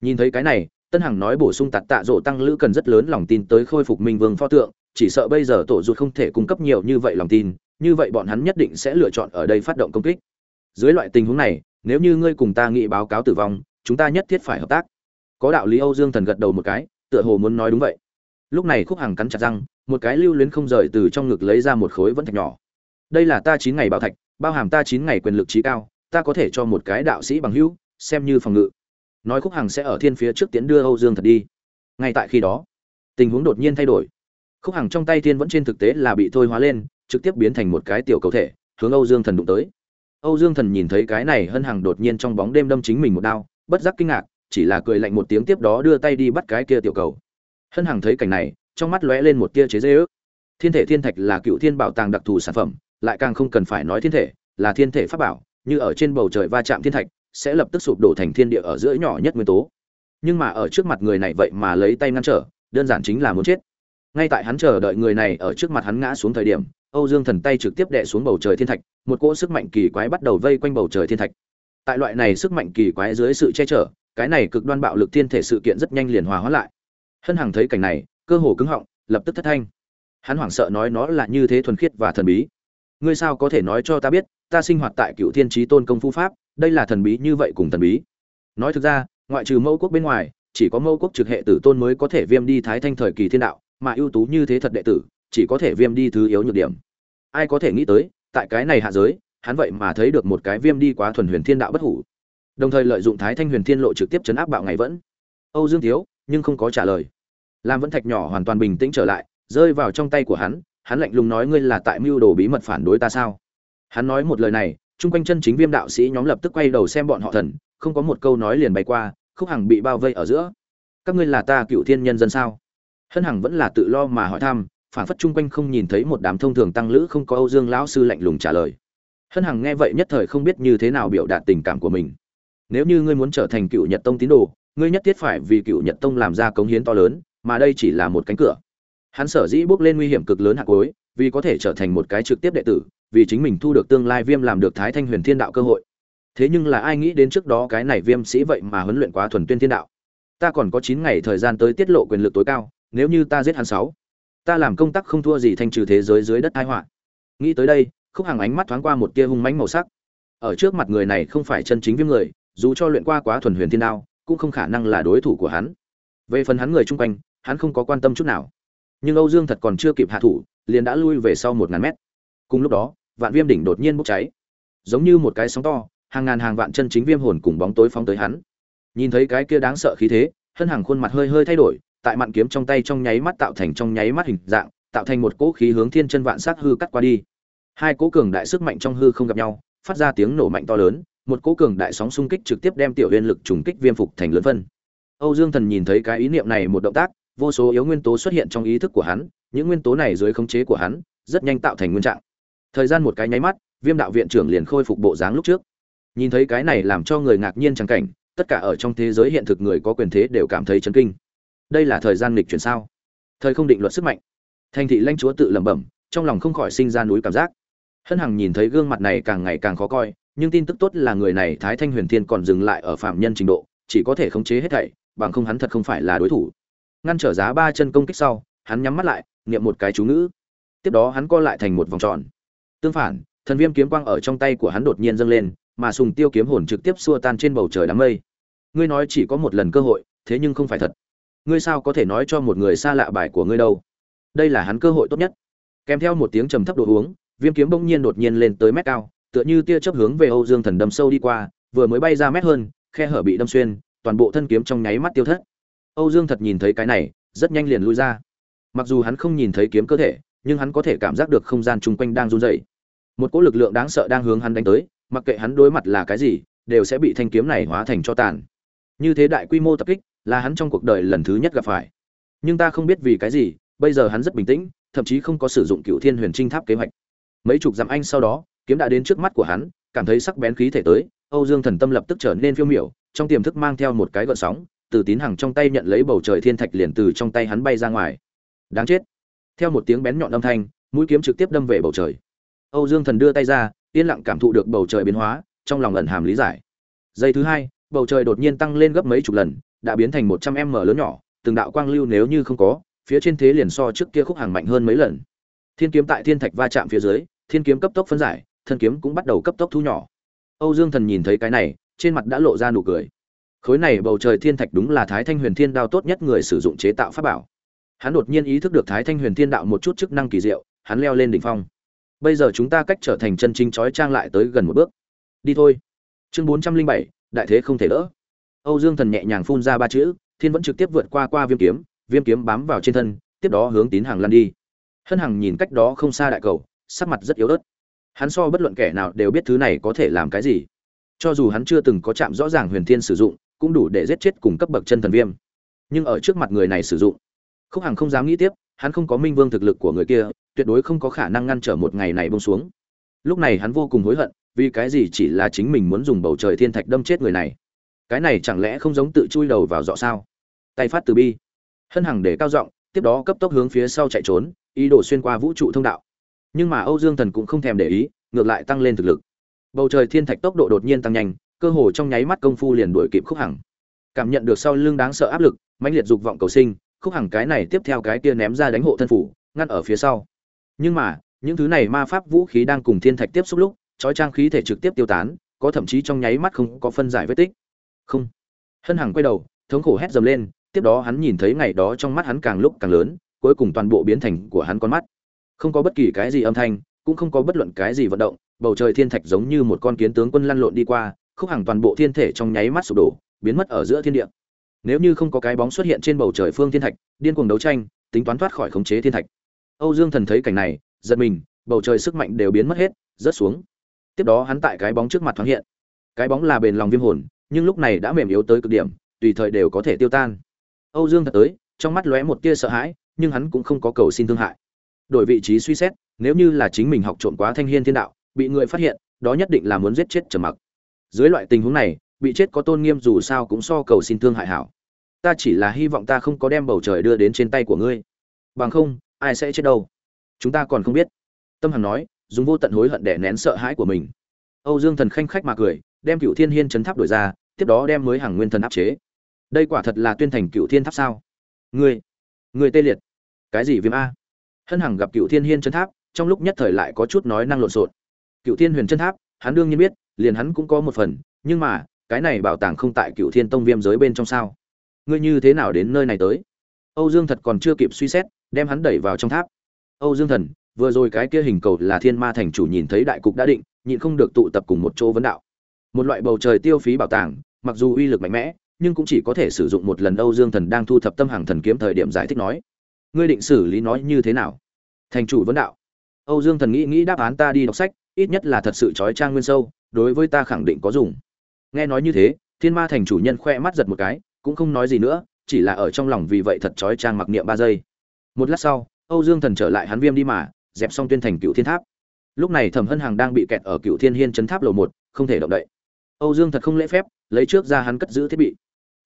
Nhìn thấy cái này, tân hằng nói bổ sung tạt tạ rộ tăng lữ cần rất lớn lòng tin tới khôi phục minh vương pho tượng, chỉ sợ bây giờ tổ rụt không thể cung cấp nhiều như vậy lòng tin, như vậy bọn hắn nhất định sẽ lựa chọn ở đây phát động công kích. Dưới loại tình huống này nếu như ngươi cùng ta nghị báo cáo tử vong, chúng ta nhất thiết phải hợp tác. Có đạo lý âu dương thần gật đầu một cái, tựa hồ muốn nói đúng vậy. Lúc này khúc hằng cắn chặt răng, một cái lưu luyến không rời từ trong ngực lấy ra một khối vẫn thạch nhỏ. Đây là ta chín ngày bảo thạch, bao hàm ta chín ngày quyền lực trí cao, ta có thể cho một cái đạo sĩ bằng hữu, xem như phòng ngự. Nói khúc hằng sẽ ở thiên phía trước tiến đưa âu dương thật đi. Ngay tại khi đó, tình huống đột nhiên thay đổi. Khúc hằng trong tay thiên vẫn trên thực tế là bị thôi hóa lên, trực tiếp biến thành một cái tiểu cầu thể, hướng âu dương thần đụng tới âu dương thần nhìn thấy cái này hân hằng đột nhiên trong bóng đêm đâm chính mình một đao, bất giác kinh ngạc, chỉ là cười lạnh một tiếng tiếp đó đưa tay đi bắt cái kia tiểu cầu. Hân hằng thấy cảnh này, trong mắt lóe lên một tia chế giễu. thiên thể thiên thạch là cựu thiên bảo tàng đặc thù sản phẩm, lại càng không cần phải nói thiên thể, là thiên thể pháp bảo, như ở trên bầu trời va chạm thiên thạch, sẽ lập tức sụp đổ thành thiên địa ở giữa nhỏ nhất nguyên tố. Nhưng mà ở trước mặt người này vậy mà lấy tay ngăn trở, đơn giản chính là muốn chết. Ngay tại hắn chờ đợi người này ở trước mặt hắn ngã xuống thời điểm âu dương thần tay trực tiếp đè xuống bầu trời thiên thạch, một cỗ sức mạnh kỳ quái bắt đầu vây quanh bầu trời thiên thạch. Tại loại này sức mạnh kỳ quái dưới sự che chở, cái này cực đoan bạo lực thiên thể sự kiện rất nhanh liền hòa hóa lại. Hân hằng thấy cảnh này, cơ hồ cứng họng, lập tức thất thanh. Hắn hoảng sợ nói nó là như thế thuần khiết và thần bí. Ngươi sao có thể nói cho ta biết, ta sinh hoạt tại cựu thiên trí tôn công phu pháp, đây là thần bí như vậy cùng thần bí. Nói thực ra, ngoại trừ mẫu quốc bên ngoài, chỉ có mẫu quốc trực hệ tử tôn mới có thể viêm đi thái thanh thời kỳ thiên đạo, mà ưu tú như thế thật đệ tử chỉ có thể viêm đi thứ yếu nhược điểm. Ai có thể nghĩ tới, tại cái này hạ giới, hắn vậy mà thấy được một cái viêm đi quá thuần huyền thiên đạo bất hủ. Đồng thời lợi dụng thái thanh huyền thiên lộ trực tiếp chấn áp bạo ngày vẫn. Âu dương thiếu, nhưng không có trả lời. Lam vẫn thạch nhỏ hoàn toàn bình tĩnh trở lại, rơi vào trong tay của hắn hắn lạnh lùng nói ngươi là tại mưu đồ bí mật phản đối ta sao? Hắn nói một lời này, chung quanh chân chính viêm đạo sĩ nhóm lập tức quay đầu xem bọn họ thần, không có một câu nói liền bay qua, khúc hằng bị bao vây ở giữa. Các ngươi là ta cựu thiên nhân dân sao? Hân hằng vẫn là tự lo mà hỏi thăm phản phất chung quanh không nhìn thấy một đám thông thường tăng lữ không có âu dương lão sư lạnh lùng trả lời. Hân hằng nghe vậy nhất thời không biết như thế nào biểu đạt tình cảm của mình. Nếu như ngươi muốn trở thành cựu nhật tông tín đồ, ngươi nhất thiết phải vì cựu nhật tông làm ra cống hiến to lớn, mà đây chỉ là một cánh cửa. Hắn sở dĩ bước lên nguy hiểm cực lớn hạng cuối vì có thể trở thành một cái trực tiếp đệ tử, vì chính mình thu được tương lai viêm làm được thái thanh huyền thiên đạo cơ hội. Thế nhưng là ai nghĩ đến trước đó cái này viêm sĩ vậy mà huấn luyện quá thuần tuyên thiên đạo. Ta còn có chín ngày thời gian tới tiết lộ quyền lực tối cao, nếu như ta giết hắn sáu ta làm công tác không thua gì thanh trừ thế giới dưới đất tai họa. Nghĩ tới đây, khúc hàng ánh mắt thoáng qua một tia hung mãnh màu sắc. Ở trước mặt người này không phải chân chính viêm người, dù cho luyện qua quá thuần huyền thiên đao, cũng không khả năng là đối thủ của hắn. Về phần hắn người chung quanh, hắn không có quan tâm chút nào. Nhưng âu dương thật còn chưa kịp hạ thủ, liền đã lui về sau một ngàn mét. Cùng lúc đó, vạn viêm đỉnh đột nhiên bốc cháy. Giống như một cái sóng to, hàng ngàn hàng vạn chân chính viêm hồn cùng bóng tối phóng tới hắn. Nhìn thấy cái kia đáng sợ khí thế, hân hàng khuôn mặt hơi hơi thay đổi tại mạn kiếm trong tay trong nháy mắt tạo thành trong nháy mắt hình dạng, tạo thành một cỗ khí hướng thiên chân vạn sát hư cắt qua đi. Hai cỗ cường đại sức mạnh trong hư không gặp nhau, phát ra tiếng nổ mạnh to lớn, một cỗ cường đại sóng xung kích trực tiếp đem tiểu uyên lực trùng kích viêm phục thành lớn vân. âu dương thần nhìn thấy cái ý niệm này một động tác, vô số yếu nguyên tố xuất hiện trong ý thức của hắn, những nguyên tố này dưới khống chế của hắn, rất nhanh tạo thành nguyên trạng. Thời gian một cái nháy mắt, viêm đạo viện trưởng liền khôi phục bộ dáng lúc trước. Nhìn thấy cái này làm cho người ngạc nhiên chẳng cảnh, tất cả ở trong thế giới hiện thực người có quyền thế đều cảm thấy chấn kinh đây là thời gian lịch chuyển sao? Thời không định luật sức mạnh. Thành thị lãnh chúa tự lẩm bẩm, trong lòng không khỏi sinh ra núi cảm giác. Hân hằng nhìn thấy gương mặt này càng ngày càng khó coi, nhưng tin tức tốt là người này thái thanh huyền thiên còn dừng lại ở phạm nhân trình độ, chỉ có thể khống chế hết thảy, bằng không hắn thật không phải là đối thủ. Ngăn trở giá ba chân công kích sau, hắn nhắm mắt lại, niệm một cái chú ngữ. Tiếp đó hắn co lại thành một vòng tròn. Tương phản, thần viêm kiếm quang ở trong tay của hắn đột nhiên dâng lên, mà sùng tiêu kiếm hồn trực tiếp xua tan trên bầu trời đám mây. Ngươi nói chỉ có một lần cơ hội, thế nhưng không phải thật ngươi sao có thể nói cho một người xa lạ bài của ngươi đâu? Đây là hắn cơ hội tốt nhất. Kèm theo một tiếng trầm thấp đồ uống, viêm kiếm bỗng nhiên đột nhiên lên tới mét cao, tựa như tia chớp hướng về âu dương thần đâm sâu đi qua, vừa mới bay ra mét hơn, khe hở bị đâm xuyên, toàn bộ thân kiếm trong nháy mắt tiêu thất. Âu dương thật nhìn thấy cái này, rất nhanh liền lui ra. Mặc dù hắn không nhìn thấy kiếm cơ thể, nhưng hắn có thể cảm giác được không gian chung quanh đang run rẩy. Một cỗ lực lượng đáng sợ đang hướng hắn đánh tới, mặc kệ hắn đối mặt là cái gì, đều sẽ bị thanh kiếm này hóa thành cho tàn. Như thế đại quy mô tập kích là hắn trong cuộc đời lần thứ nhất gặp phải. Nhưng ta không biết vì cái gì, bây giờ hắn rất bình tĩnh, thậm chí không có sử dụng cựu thiên huyền trinh tháp kế hoạch. Mấy chục dặm anh sau đó, kiếm đã đến trước mắt của hắn, cảm thấy sắc bén khí thể tới, âu dương thần tâm lập tức trở nên phiêu miểu, trong tiềm thức mang theo một cái gợn sóng, từ tín hằng trong tay nhận lấy bầu trời thiên thạch liền từ trong tay hắn bay ra ngoài. Đáng chết. Theo một tiếng bén nhọn âm thanh, mũi kiếm trực tiếp đâm về bầu trời. Âu dương thần đưa tay ra, yên lặng cảm thụ được bầu trời biến hóa, trong lòng ẩn hàm lý giải. Giây thứ hai, bầu trời đột nhiên tăng lên gấp mấy chục lần đã biến thành một trăm m lớn nhỏ, từng đạo quang lưu nếu như không có, phía trên thế liền so trước kia khúc hàng mạnh hơn mấy lần. Thiên kiếm tại thiên thạch va chạm phía dưới, thiên kiếm cấp tốc phân giải, thân kiếm cũng bắt đầu cấp tốc thu nhỏ. Âu dương thần nhìn thấy cái này, trên mặt đã lộ ra nụ cười. Khối này bầu trời thiên thạch đúng là thái thanh huyền thiên đao tốt nhất người sử dụng chế tạo pháp bảo. Hắn đột nhiên ý thức được thái thanh huyền thiên đạo một chút chức năng kỳ diệu, hắn leo lên đỉnh phong. Bây giờ chúng ta cách trở thành chân chính chói trang lại tới gần một bước. Đi thôi. Chương bốn trăm linh bảy, đại thế không thể đỡ âu dương thần nhẹ nhàng phun ra ba chữ, thiên vẫn trực tiếp vượt qua qua viêm kiếm viêm kiếm bám vào trên thân, tiếp đó hướng tín hàng lăn đi. Hân hằng nhìn cách đó không xa đại cầu, sắc mặt rất yếu ớt. Hắn so bất luận kẻ nào đều biết thứ này có thể làm cái gì. Cho dù hắn chưa từng có chạm rõ ràng huyền thiên sử dụng, cũng đủ để giết chết cùng cấp bậc chân thần viêm. Nhưng ở trước mặt người này sử dụng, khúc hằng không dám nghĩ tiếp, hắn không có minh vương thực lực của người kia, tuyệt đối không có khả năng ngăn trở một ngày này bông xuống. Lúc này hắn vô cùng hối hận, vì cái gì chỉ là chính mình muốn dùng bầu trời thiên thạch đâm chết người này? Cái này chẳng lẽ không giống tự chui đầu vào dọ sao? Tay phát từ bi. Hân hằng để cao giọng, tiếp đó cấp tốc hướng phía sau chạy trốn, ý đồ xuyên qua vũ trụ thông đạo. Nhưng mà âu dương thần cũng không thèm để ý, ngược lại tăng lên thực lực. Bầu trời thiên thạch tốc độ đột nhiên tăng nhanh, cơ hồ trong nháy mắt công phu liền đuổi kịp khúc hằng. Cảm nhận được sau lưng đáng sợ áp lực, mãnh liệt dục vọng cầu sinh, khúc hằng cái này tiếp theo cái kia ném ra đánh hộ thân phủ, ngăn ở phía sau. Nhưng mà, những thứ này ma pháp vũ khí đang cùng thiên thạch tiếp xúc lúc trói trang khí thể trực tiếp tiêu tán, có thậm chí trong nháy mắt không có phân giải vết tích không. Hân hằng quay đầu, thống khổ hét dầm lên, tiếp đó hắn nhìn thấy ngày đó trong mắt hắn càng lúc càng lớn, cuối cùng toàn bộ biến thành của hắn con mắt. Không có bất kỳ cái gì âm thanh, cũng không có bất luận cái gì vận động, bầu trời thiên thạch giống như một con kiến tướng quân lăn lộn đi qua, khúc hàng toàn bộ thiên thể trong nháy mắt sụp đổ, biến mất ở giữa thiên địa. Nếu như không có cái bóng xuất hiện trên bầu trời phương thiên thạch, điên cuồng đấu tranh, tính toán thoát khỏi khống chế thiên thạch. Âu dương thần thấy cảnh này, giật mình, bầu trời sức mạnh đều biến mất hết, rớt xuống. Tiếp đó hắn tại cái bóng trước mặt thoáng hiện. Cái bóng là bền lòng viêm hồn nhưng lúc này đã mềm yếu tới cực điểm, tùy thời đều có thể tiêu tan. Âu dương thật tới, trong mắt lóe một tia sợ hãi, nhưng hắn cũng không có cầu xin thương hại. Đổi vị trí suy xét, nếu như là chính mình học trộm quá thanh hiên thiên đạo, bị người phát hiện, đó nhất định là muốn giết chết trầm mặc. Dưới loại tình huống này, bị chết có tôn nghiêm dù sao cũng so cầu xin thương hại hảo. Ta chỉ là hy vọng ta không có đem bầu trời đưa đến trên tay của ngươi. Bằng không, ai sẽ chết đâu? Chúng ta còn không biết. Tâm hằng nói, dùng vô tận hối hận để nén sợ hãi của mình. Âu dương thần khanh khách mà cười đem cựu thiên hiên chấn tháp đổi ra tiếp đó đem mới hàng nguyên thần áp chế. Đây quả thật là tuyên thành cựu thiên tháp sao? Người, người tê liệt. Cái gì viêm a? Hân hằng gặp cựu thiên hiên chân tháp trong lúc nhất thời lại có chút nói năng lộn xộn. Cựu thiên huyền chân tháp hắn đương nhiên biết liền hắn cũng có một phần nhưng mà cái này bảo tàng không tại cựu thiên tông viêm giới bên trong sao? Ngươi như thế nào đến nơi này tới? Âu dương thật còn chưa kịp suy xét đem hắn đẩy vào trong tháp. Âu dương thần vừa rồi cái kia hình cầu là thiên ma thành chủ nhìn thấy đại cục đã định nhịn không được tụ tập cùng một chỗ vấn đạo một loại bầu trời tiêu phí bảo tàng, mặc dù uy lực mạnh mẽ, nhưng cũng chỉ có thể sử dụng một lần âu dương thần đang thu thập tâm hàng thần kiếm thời điểm giải thích nói, ngươi định xử lý nói như thế nào? Thành chủ vấn đạo, âu dương thần nghĩ nghĩ đáp án ta đi đọc sách, ít nhất là thật sự trói trang nguyên sâu, đối với ta khẳng định có dùng. Nghe nói như thế, thiên ma thành chủ nhân khoe mắt giật một cái, cũng không nói gì nữa, chỉ là ở trong lòng vì vậy thật trói trang mặc niệm ba giây. Một lát sau, âu dương thần trở lại hắn viêm đi mà, dẹp xong tuyên thành cựu thiên tháp. Lúc này thẩm hân hằng đang bị kẹt ở cựu thiên hiên chấn tháp lầu một, không thể động đậy âu dương thật không lễ phép, lấy trước ra hắn cất giữ thiết bị.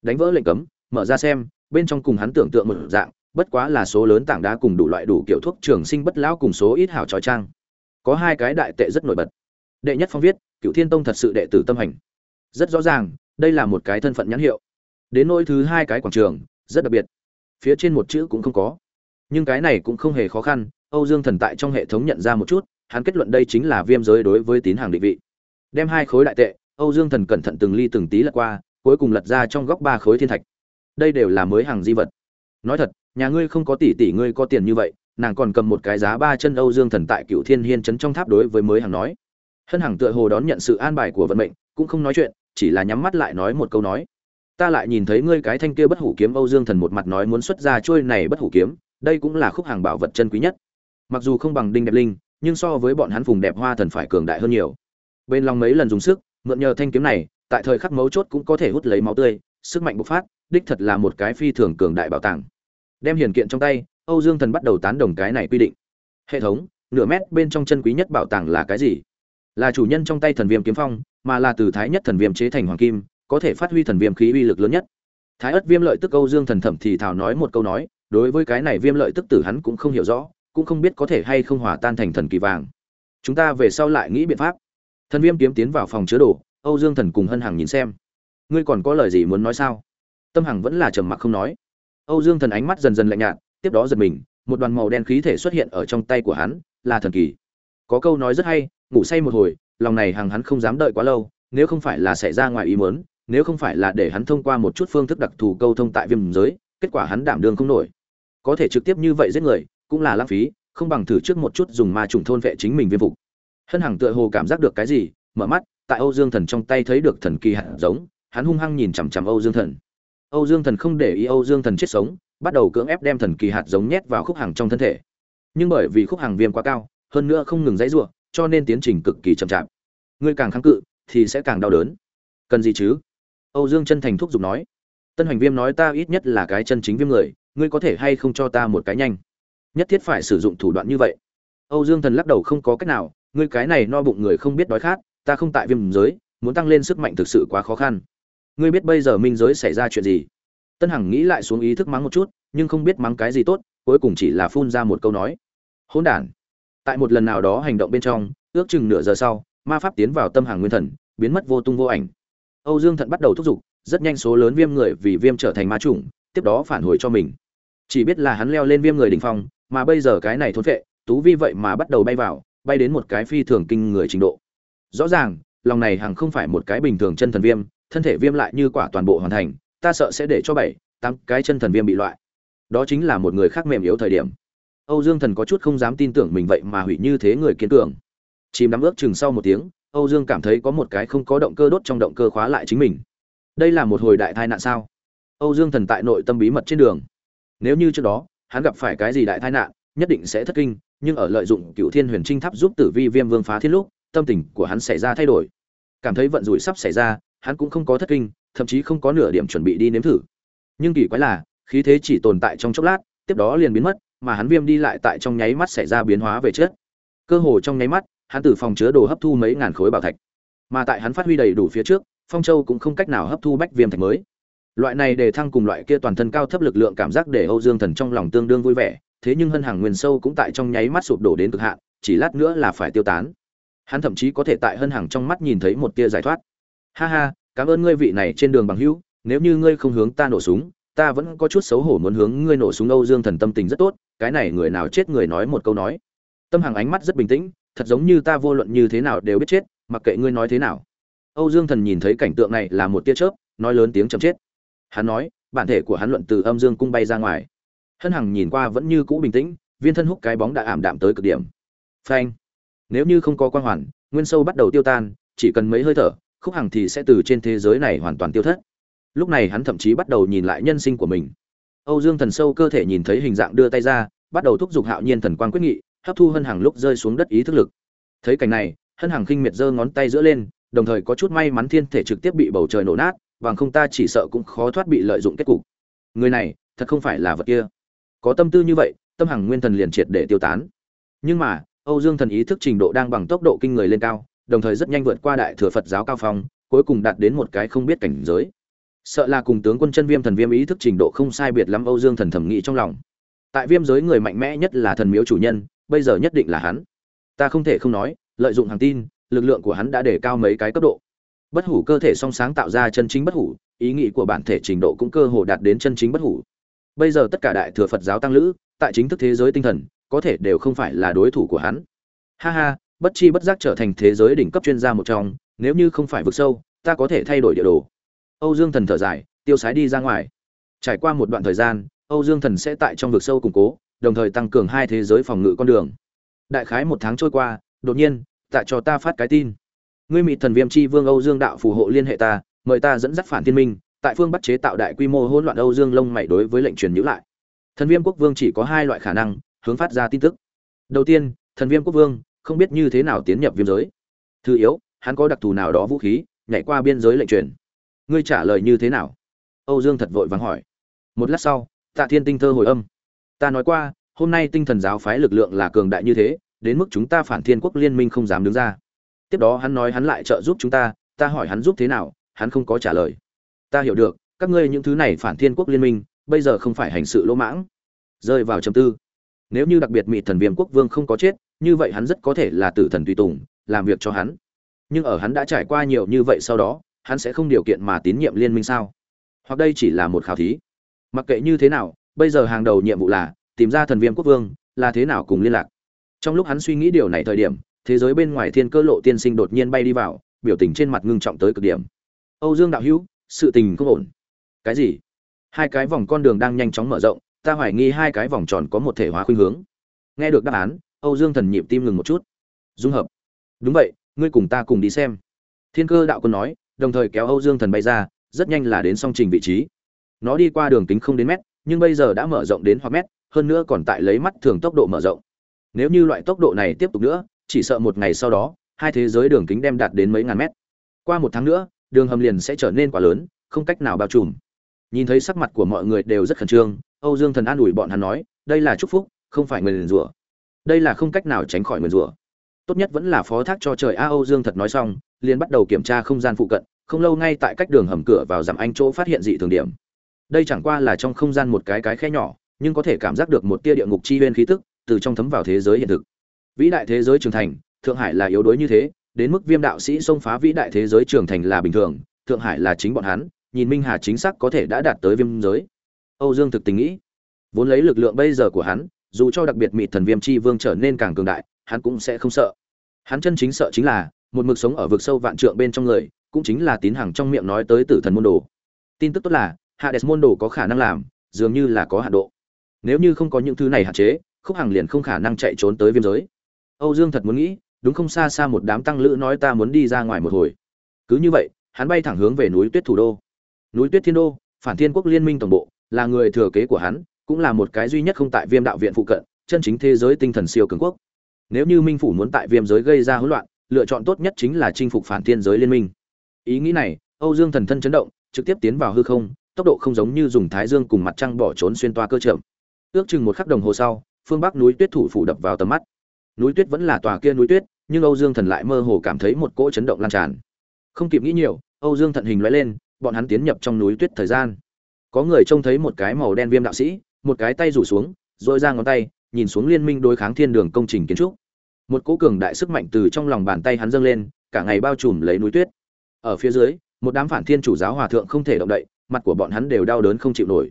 Đánh vỡ lệnh cấm, mở ra xem, bên trong cùng hắn tưởng tượng một dạng, bất quá là số lớn tảng đá cùng đủ loại đủ kiểu thuốc trường sinh bất lão cùng số ít hảo trói trang. Có hai cái đại tệ rất nổi bật. Đệ nhất phong viết cửu thiên tông thật sự đệ tử tâm hành. Rất rõ ràng, đây là một cái thân phận nhãn hiệu. Đến nỗi thứ hai cái quảng trường, rất đặc biệt. Phía trên một chữ cũng không có. Nhưng cái này cũng không hề khó khăn, âu dương thần tại trong hệ thống nhận ra một chút, hắn kết luận đây chính là viêm giới đối với tín hàng định vị. Đem hai khối đại tệ âu dương thần cẩn thận từng ly từng tí lật qua, cuối cùng lật ra trong góc ba khối thiên thạch. Đây đều là mới hàng di vật. Nói thật, nhà ngươi không có tỷ tỷ ngươi có tiền như vậy, nàng còn cầm một cái giá ba chân âu dương thần tại cựu thiên hiên trấn trong tháp đối với mới hàng nói. Hân hằng tựa hồ đón nhận sự an bài của vận mệnh, cũng không nói chuyện, chỉ là nhắm mắt lại nói một câu nói. Ta lại nhìn thấy ngươi cái thanh kia bất hủ kiếm, âu dương thần một mặt nói muốn xuất ra trôi này bất hủ kiếm, đây cũng là khúc hàng bảo vật chân quý nhất. Mặc dù không bằng đinh đẹp linh, nhưng so với bọn hắn vùng đẹp hoa thần phải cường đại hơn nhiều. Bên lòng mấy lần dùng sức mượn nhờ thanh kiếm này, tại thời khắc mấu chốt cũng có thể hút lấy máu tươi, sức mạnh bộc phát, đích thật là một cái phi thường cường đại bảo tàng. Đem hiển kiện trong tay, âu dương thần bắt đầu tán đồng cái này quy định. Hệ thống, nửa mét bên trong chân quý nhất bảo tàng là cái gì? Là chủ nhân trong tay thần viêm kiếm phong, mà là từ thái nhất thần viêm chế thành hoàng kim, có thể phát huy thần viêm khí uy lực lớn nhất. Thái ất viêm lợi tức âu dương thần thẩm thì thảo nói một câu nói, đối với cái này viêm lợi tức tử hắn cũng không hiểu rõ, cũng không biết có thể hay không hòa tan thành thần kỳ vàng. Chúng ta về sau lại nghĩ biện pháp thần viêm kiếm tiến vào phòng chứa đồ, âu dương thần cùng hân hằng nhìn xem. Ngươi còn có lời gì muốn nói sao? Tâm hằng vẫn là trầm mặc không nói. Âu dương thần ánh mắt dần dần lạnh nhạt, tiếp đó giật mình, một đoàn màu đen khí thể xuất hiện ở trong tay của hắn, là thần kỳ. Có câu nói rất hay, ngủ say một hồi, lòng này hằng hắn không dám đợi quá lâu, nếu không phải là xảy ra ngoài ý muốn, nếu không phải là để hắn thông qua một chút phương thức đặc thù câu thông tại viêm giới, kết quả hắn đảm đương không nổi. Có thể trực tiếp như vậy giết người, cũng là lãng phí, không bằng thử trước một chút dùng ma trùng thôn vệ chính mình viêm phục hân hằng tựa hồ cảm giác được cái gì, mở mắt, tại âu dương thần trong tay thấy được thần kỳ hạt giống, hắn hung hăng nhìn chằm chằm âu dương thần. Âu dương thần không để ý âu dương thần chết sống, bắt đầu cưỡng ép đem thần kỳ hạt giống nhét vào khúc hàng trong thân thể. Nhưng bởi vì khúc hàng viêm quá cao, hơn nữa không ngừng dãy ruộng, cho nên tiến trình cực kỳ chậm chạp. Ngươi càng kháng cự, thì sẽ càng đau đớn. Cần gì chứ? Âu dương chân thành thúc giục nói. Tân hoành viêm nói ta ít nhất là cái chân chính viêm người, ngươi có thể hay không cho ta một cái nhanh? Nhất thiết phải sử dụng thủ đoạn như vậy. Âu dương thần lắc đầu không có cách nào ngươi cái này no bụng người không biết đói khát, ta không tại viêm giới, muốn tăng lên sức mạnh thực sự quá khó khăn. Ngươi biết bây giờ minh giới xảy ra chuyện gì? Tân hằng nghĩ lại xuống ý thức mắng một chút, nhưng không biết mắng cái gì tốt, cuối cùng chỉ là phun ra một câu nói. Hỗn đản. Tại một lần nào đó hành động bên trong, ước chừng nửa giờ sau, ma pháp tiến vào tâm hàng nguyên thần, biến mất vô tung vô ảnh. Âu dương thận bắt đầu thúc giục, rất nhanh số lớn viêm người vì viêm trở thành ma chủng, tiếp đó phản hồi cho mình. Chỉ biết là hắn leo lên viêm người đỉnh phong, mà bây giờ cái này thốn vệ tú vi vậy mà bắt đầu bay vào bay đến một cái phi thường kinh người trình độ. Rõ ràng, lòng này hằng không phải một cái bình thường chân thần viêm, thân thể viêm lại như quả toàn bộ hoàn thành, ta sợ sẽ để cho bảy, tám cái chân thần viêm bị loại. Đó chính là một người khác mềm yếu thời điểm. Âu dương thần có chút không dám tin tưởng mình vậy mà hủy như thế người kiên cường. Chìm đắm ước chừng sau một tiếng, âu dương cảm thấy có một cái không có động cơ đốt trong động cơ khóa lại chính mình. Đây là một hồi đại tai nạn sao? Âu dương thần tại nội tâm bí mật trên đường. Nếu như trước đó, hắn gặp phải cái gì đại tai nạn, nhất định sẽ thất kinh nhưng ở lợi dụng cựu thiên huyền trinh tháp giúp tử vi viêm vương phá thiên lúc, tâm tình của hắn xảy ra thay đổi. Cảm thấy vận rủi sắp xảy ra, hắn cũng không có thất kinh, thậm chí không có nửa điểm chuẩn bị đi nếm thử. Nhưng kỳ quái là, khí thế chỉ tồn tại trong chốc lát, tiếp đó liền biến mất, mà hắn viêm đi lại tại trong nháy mắt xảy ra biến hóa về chết cơ hồ trong nháy mắt, hắn từ phòng chứa đồ hấp thu mấy ngàn khối bảo thạch. Mà tại hắn phát huy đầy đủ phía trước, phong châu cũng không cách nào hấp thu bách viêm thạch mới. Loại này để thăng cùng loại kia toàn thân cao thấp lực lượng cảm giác để âu dương thần trong lòng tương đương vui vẻ thế nhưng hân hàng nguyên sâu cũng tại trong nháy mắt sụp đổ đến cực hạn, chỉ lát nữa là phải tiêu tán. Hắn thậm chí có thể tại hân hàng trong mắt nhìn thấy một tia giải thoát. Ha ha, cảm ơn ngươi vị này trên đường bằng hữu, nếu như ngươi không hướng ta nổ súng, ta vẫn có chút xấu hổ muốn hướng ngươi nổ súng âu dương thần tâm tình rất tốt, cái này người nào chết người nói một câu nói. Tâm hàng ánh mắt rất bình tĩnh, thật giống như ta vô luận như thế nào đều biết chết, mặc kệ ngươi nói thế nào. Âu dương thần nhìn thấy cảnh tượng này là một tia chớp, nói lớn tiếng chấm chết. Hắn nói, bản thể của hắn luận từ âm dương cung bay ra ngoài hân hằng nhìn qua vẫn như cũ bình tĩnh, viên thân húc cái bóng đã ảm đạm tới cực điểm. Phanh. Nếu như không có quang hoàn, nguyên sâu bắt đầu tiêu tan, chỉ cần mấy hơi thở, khúc hằng thì sẽ từ trên thế giới này hoàn toàn tiêu thất. Lúc này hắn thậm chí bắt đầu nhìn lại nhân sinh của mình. Âu dương thần sâu cơ thể nhìn thấy hình dạng đưa tay ra, bắt đầu thúc giục hạo nhiên thần quang quyết nghị, hấp thu hân hằng lúc rơi xuống đất ý thức lực. Thấy cảnh này, hân hằng khinh miệt giơ ngón tay giữa lên, đồng thời có chút may mắn thiên thể trực tiếp bị bầu trời nổ nát, bằng không ta chỉ sợ cũng khó thoát bị lợi dụng kết cục. Người này, thật không phải là vật kia có tâm tư như vậy, tâm hằng nguyên thần liền triệt để tiêu tán. Nhưng mà, âu dương thần ý thức trình độ đang bằng tốc độ kinh người lên cao, đồng thời rất nhanh vượt qua đại thừa phật giáo cao phong, cuối cùng đạt đến một cái không biết cảnh giới. Sợ là cùng tướng quân chân viêm thần viêm ý thức trình độ không sai biệt lắm âu dương thần thẩm nghĩ trong lòng. Tại viêm giới người mạnh mẽ nhất là thần miếu chủ nhân, bây giờ nhất định là hắn. Ta không thể không nói, lợi dụng hàng tin, lực lượng của hắn đã để cao mấy cái cấp độ. Bất hủ cơ thể song sáng tạo ra chân chính bất hủ, ý nghĩ của bản thể trình độ cũng cơ hồ đạt đến chân chính bất hủ bây giờ tất cả đại thừa phật giáo tăng lữ, tại chính thức thế giới tinh thần, có thể đều không phải là đối thủ của hắn. Ha ha, bất chi bất giác trở thành thế giới đỉnh cấp chuyên gia một trong, nếu như không phải vực sâu, ta có thể thay đổi địa đồ. Âu dương thần thở dài, tiêu sái đi ra ngoài. Trải qua một đoạn thời gian, âu dương thần sẽ tại trong vực sâu củng cố, đồng thời tăng cường hai thế giới phòng ngự con đường. Đại khái một tháng trôi qua, đột nhiên tại cho ta phát cái tin. Ngươi mỹ thần viêm chi vương âu dương đạo phù hộ liên hệ ta, mời ta dẫn dắt phản thiên minh tại phương bắt chế tạo đại quy mô hỗn loạn âu dương lông mày đối với lệnh truyền nhữ lại. Thần viêm quốc vương chỉ có hai loại khả năng, hướng phát ra tin tức. Đầu tiên, thần viêm quốc vương không biết như thế nào tiến nhập viêm giới. Thứ yếu, hắn có đặc thù nào đó vũ khí, nhảy qua biên giới lệnh truyền. Ngươi trả lời như thế nào? Âu dương thật vội vàng hỏi. Một lát sau, tạ thiên tinh thơ hồi âm. Ta nói qua, hôm nay tinh thần giáo phái lực lượng là cường đại như thế, đến mức chúng ta phản thiên quốc liên minh không dám đứng ra. Tiếp đó hắn nói hắn lại trợ giúp chúng ta ta hỏi hắn giúp thế nào, hắn không có trả lời ta hiểu được, các ngươi những thứ này phản thiên quốc liên minh, bây giờ không phải hành sự lỗ mãng. Rơi vào trầm tư. Nếu như đặc biệt mị thần viêm quốc vương không có chết, như vậy hắn rất có thể là tử thần tùy tùng, làm việc cho hắn. Nhưng ở hắn đã trải qua nhiều như vậy sau đó, hắn sẽ không điều kiện mà tín nhiệm liên minh sao? Hoặc đây chỉ là một khảo thí. Mặc kệ như thế nào, bây giờ hàng đầu nhiệm vụ là tìm ra thần viêm quốc vương, là thế nào cùng liên lạc. Trong lúc hắn suy nghĩ điều này thời điểm, thế giới bên ngoài thiên cơ lộ tiên sinh đột nhiên bay đi vào, biểu tình trên mặt ngưng trọng tới cực điểm. Âu dương đạo hữu sự tình không ổn. Cái gì? Hai cái vòng con đường đang nhanh chóng mở rộng, ta hoài nghi hai cái vòng tròn có một thể hóa khuynh hướng. Nghe được đáp án, âu dương thần nhịp tim ngừng một chút. Dung hợp. Đúng vậy, ngươi cùng ta cùng đi xem. Thiên cơ đạo quân nói, đồng thời kéo âu dương thần bay ra, rất nhanh là đến song trình vị trí. Nó đi qua đường kính không đến mét, nhưng bây giờ đã mở rộng đến hoặc mét, hơn nữa còn tại lấy mắt thường tốc độ mở rộng. Nếu như loại tốc độ này tiếp tục nữa, chỉ sợ một ngày sau đó, hai thế giới đường kính đem đạt đến mấy ngàn mét. Qua một tháng nữa đường hầm liền sẽ trở nên quá lớn, không cách nào bao trùm. Nhìn thấy sắc mặt của mọi người đều rất khẩn trương, âu dương thần an ủi bọn hắn nói, đây là chúc phúc, không phải người liền rủa. Đây là không cách nào tránh khỏi người rủa. Tốt nhất vẫn là phó thác cho trời a âu dương thật nói xong, liền bắt đầu kiểm tra không gian phụ cận, không lâu ngay tại cách đường hầm cửa vào giảm anh chỗ phát hiện dị thường điểm. Đây chẳng qua là trong không gian một cái cái khe nhỏ, nhưng có thể cảm giác được một tia địa ngục chi bên khí tức từ trong thấm vào thế giới hiện thực. Vĩ đại thế giới trưởng thành, thượng hải là yếu đuối như thế đến mức viêm đạo sĩ xông phá vĩ đại thế giới trưởng thành là bình thường, thượng hải là chính bọn hắn, nhìn minh hà chính xác có thể đã đạt tới viêm giới. Âu dương thực tình nghĩ, vốn lấy lực lượng bây giờ của hắn, dù cho đặc biệt mị thần viêm chi vương trở nên càng cường đại, hắn cũng sẽ không sợ. Hắn chân chính sợ chính là, một mực sống ở vực sâu vạn trượng bên trong người, cũng chính là tín hằng trong miệng nói tới tử thần môn đồ. Tin tức tốt là hạ đès môn đồ có khả năng làm, dường như là có hạn độ. Nếu như không có những thứ này hạn chế, khúc hằng liền không khả năng chạy trốn tới viêm giới. Âu dương thật muốn nghĩ đúng không xa xa một đám tăng lữ nói ta muốn đi ra ngoài một hồi. Cứ như vậy, hắn bay thẳng hướng về núi tuyết thủ đô. Núi tuyết thiên đô, phản thiên quốc liên minh tổng bộ, là người thừa kế của hắn, cũng là một cái duy nhất không tại viêm đạo viện phụ cận, chân chính thế giới tinh thần siêu cường quốc. Nếu như minh phủ muốn tại viêm giới gây ra hỗn loạn, lựa chọn tốt nhất chính là chinh phục phản thiên giới liên minh. Ý nghĩ này, âu dương thần thân chấn động, trực tiếp tiến vào hư không, tốc độ không giống như dùng thái dương cùng mặt trăng bỏ trốn xuyên toa cơ chậm. Ước chừng một khắc đồng hồ sau, phương bắc núi tuyết thủ phủ đập vào tầm mắt núi tuyết vẫn là tòa kia núi tuyết, nhưng âu dương thần lại mơ hồ cảm thấy một cỗ chấn động lan tràn. Không kịp nghĩ nhiều, âu dương thận hình lóe lên, bọn hắn tiến nhập trong núi tuyết thời gian. Có người trông thấy một cái màu đen viêm đạo sĩ, một cái tay rủ xuống rồi ra ngón tay, nhìn xuống liên minh đối kháng thiên đường công trình kiến trúc. Một cỗ cường đại sức mạnh từ trong lòng bàn tay hắn dâng lên, cả ngày bao trùm lấy núi tuyết. Ở phía dưới, một đám phản thiên chủ giáo hòa thượng không thể động đậy, mặt của bọn hắn đều đau đớn không chịu nổi.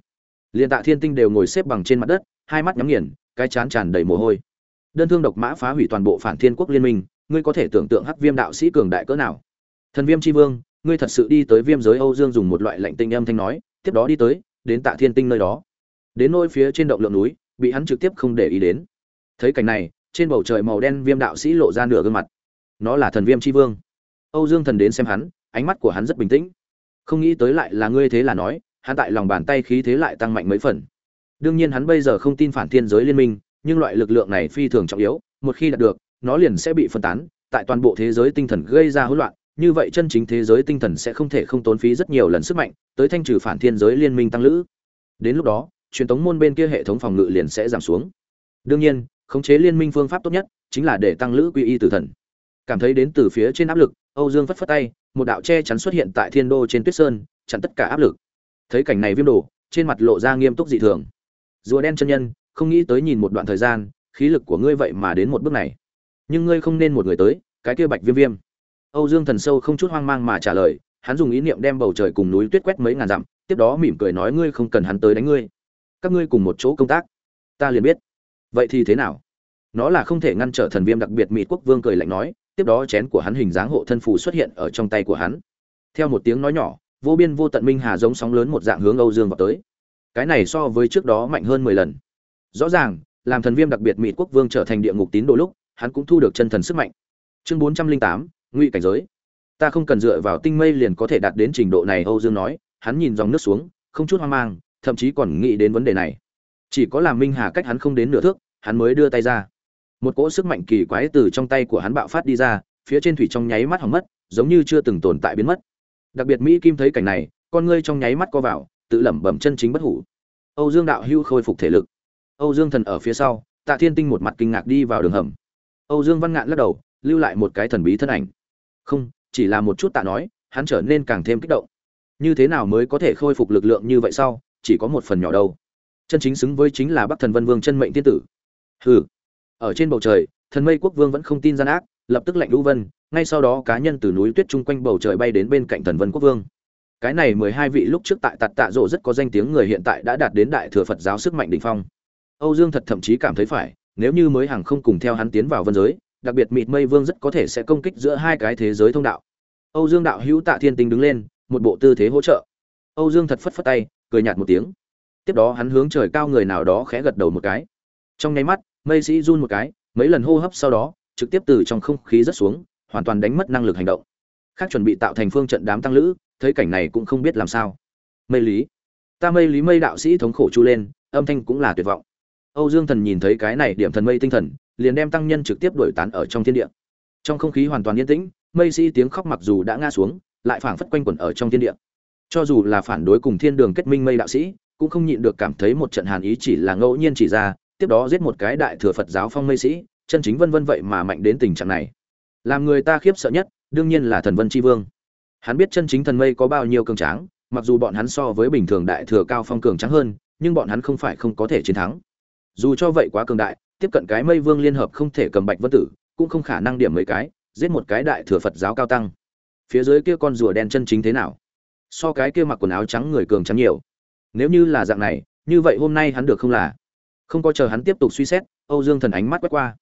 Liên tạ thiên tinh đều ngồi xếp bằng trên mặt đất, hai mắt nhắm nghiền, cái chán tràn đầy mồ hôi đơn thương độc mã phá hủy toàn bộ phản thiên quốc liên minh, ngươi có thể tưởng tượng hắc viêm đạo sĩ cường đại cỡ nào. Thần viêm tri vương, ngươi thật sự đi tới viêm giới âu dương dùng một loại lạnh tinh âm thanh nói, tiếp đó đi tới, đến tạ thiên tinh nơi đó. Đến nôi phía trên động lượng núi, bị hắn trực tiếp không để ý đến. Thấy cảnh này, trên bầu trời màu đen viêm đạo sĩ lộ ra nửa gương mặt. Nó là thần viêm tri vương. Âu dương thần đến xem hắn, ánh mắt của hắn rất bình tĩnh. Không nghĩ tới lại là ngươi thế là nói, hắn tại lòng bàn tay khí thế lại tăng mạnh mấy phần. Đương nhiên hắn bây giờ không tin phản thiên giới liên minh nhưng loại lực lượng này phi thường trọng yếu, một khi đạt được, nó liền sẽ bị phân tán, tại toàn bộ thế giới tinh thần gây ra hỗn loạn, như vậy chân chính thế giới tinh thần sẽ không thể không tốn phí rất nhiều lần sức mạnh, tới thanh trừ phản thiên giới liên minh tăng lữ. Đến lúc đó, truyền thống môn bên kia hệ thống phòng ngự liền sẽ giảm xuống. Đương nhiên, khống chế liên minh phương pháp tốt nhất chính là để tăng lữ quy y tử thần. Cảm thấy đến từ phía trên áp lực, âu dương phất phất tay, một đạo che chắn xuất hiện tại thiên đô trên tuyết sơn, chặn tất cả áp lực. Thấy cảnh này viêm đổ trên mặt lộ ra nghiêm túc dị thường. Rùa đen chân nhân không nghĩ tới nhìn một đoạn thời gian, khí lực của ngươi vậy mà đến một bước này. Nhưng ngươi không nên một người tới, cái kia bạch viêm viêm. Âu dương thần sâu không chút hoang mang mà trả lời, hắn dùng ý niệm đem bầu trời cùng núi tuyết quét mấy ngàn dặm, tiếp đó mỉm cười nói ngươi không cần hắn tới đánh ngươi. Các ngươi cùng một chỗ công tác. Ta liền biết. Vậy thì thế nào? Nó là không thể ngăn trở thần viêm đặc biệt mỹ quốc vương cười lạnh nói, tiếp đó chén của hắn hình dáng hộ thân phù xuất hiện ở trong tay của hắn. Theo một tiếng nói nhỏ, vô biên vô tận minh hà giống sóng lớn một dạng hướng âu dương vào tới. Cái này so với trước đó mạnh hơn mười lần rõ ràng, làm thần viêm đặc biệt mỹ quốc vương trở thành địa ngục tín đồ lúc, hắn cũng thu được chân thần sức mạnh. Chương bốn trăm linh tám, ngụy cảnh giới. Ta không cần dựa vào tinh mây liền có thể đạt đến trình độ này, âu dương nói, hắn nhìn dòng nước xuống, không chút hoang mang, thậm chí còn nghĩ đến vấn đề này. Chỉ có làm minh hà cách hắn không đến nửa thước, hắn mới đưa tay ra. Một cỗ sức mạnh kỳ quái từ trong tay của hắn bạo phát đi ra, phía trên thủy trong nháy mắt hỏng mất, giống như chưa từng tồn tại biến mất. Đặc biệt mỹ kim thấy cảnh này, con ngươi trong nháy mắt co vào, tự lẩm bẩm chân chính bất hủ. Âu dương đạo hưu khôi phục thể lực âu dương thần ở phía sau, tạ thiên tinh một mặt kinh ngạc đi vào đường hầm. Âu dương văn ngạn lắc đầu, lưu lại một cái thần bí thân ảnh. Không, chỉ là một chút tạ nói, hắn trở nên càng thêm kích động. Như thế nào mới có thể khôi phục lực lượng như vậy sau, chỉ có một phần nhỏ đâu. Chân chính xứng với chính là bắc thần vân vương chân mệnh tiên tử. Hừ. Ở trên bầu trời, thần mây quốc vương vẫn không tin gian ác, lập tức lệnh lũ vân, ngay sau đó cá nhân từ núi tuyết chung quanh bầu trời bay đến bên cạnh thần vân quốc vương. Cái này mười hai vị lúc trước tại tạt tạ rộ rất có danh tiếng người hiện tại đã đạt đến đại thừa phật giáo sức mạnh đỉnh phong âu dương thật thậm chí cảm thấy phải, nếu như mới hàng không cùng theo hắn tiến vào vân giới, đặc biệt mịt mây vương rất có thể sẽ công kích giữa hai cái thế giới thông đạo. Âu dương đạo hữu tạ thiên tinh đứng lên, một bộ tư thế hỗ trợ. Âu dương thật phất phất tay, cười nhạt một tiếng. Tiếp đó hắn hướng trời cao người nào đó khẽ gật đầu một cái. Trong nháy mắt, mây sĩ run một cái, mấy lần hô hấp sau đó, trực tiếp từ trong không khí rất xuống, hoàn toàn đánh mất năng lực hành động. Khác chuẩn bị tạo thành phương trận đám tăng lữ, thấy cảnh này cũng không biết làm sao. Mây lý. Ta mây lý mây đạo sĩ thống khổ chu lên, âm thanh cũng là tuyệt vọng âu dương thần nhìn thấy cái này điểm thần mây tinh thần, liền đem tăng nhân trực tiếp đuổi tán ở trong thiên địa. Trong không khí hoàn toàn yên tĩnh, mây sĩ tiếng khóc mặc dù đã ngã xuống, lại phảng phất quanh quẩn ở trong thiên địa. Cho dù là phản đối cùng thiên đường kết minh mây đạo sĩ, cũng không nhịn được cảm thấy một trận hàn ý chỉ là ngẫu nhiên chỉ ra, tiếp đó giết một cái đại thừa phật giáo phong mây sĩ, chân chính vân vân vậy mà mạnh đến tình trạng này. Làm người ta khiếp sợ nhất, đương nhiên là thần vân chi vương. Hắn biết chân chính thần mây có bao nhiêu cường tráng, mặc dù bọn hắn so với bình thường đại thừa cao phong cường tráng hơn, nhưng bọn hắn không phải không có thể chiến thắng dù cho vậy quá cường đại, tiếp cận cái mây vương liên hợp không thể cầm bạch vân tử, cũng không khả năng điểm mấy cái, giết một cái đại thừa phật giáo cao tăng. Phía dưới kia con rùa đen chân chính thế nào? So cái kia mặc quần áo trắng người cường trắng nhiều. Nếu như là dạng này, như vậy hôm nay hắn được không là? Không có chờ hắn tiếp tục suy xét, âu dương thần ánh mắt quét qua.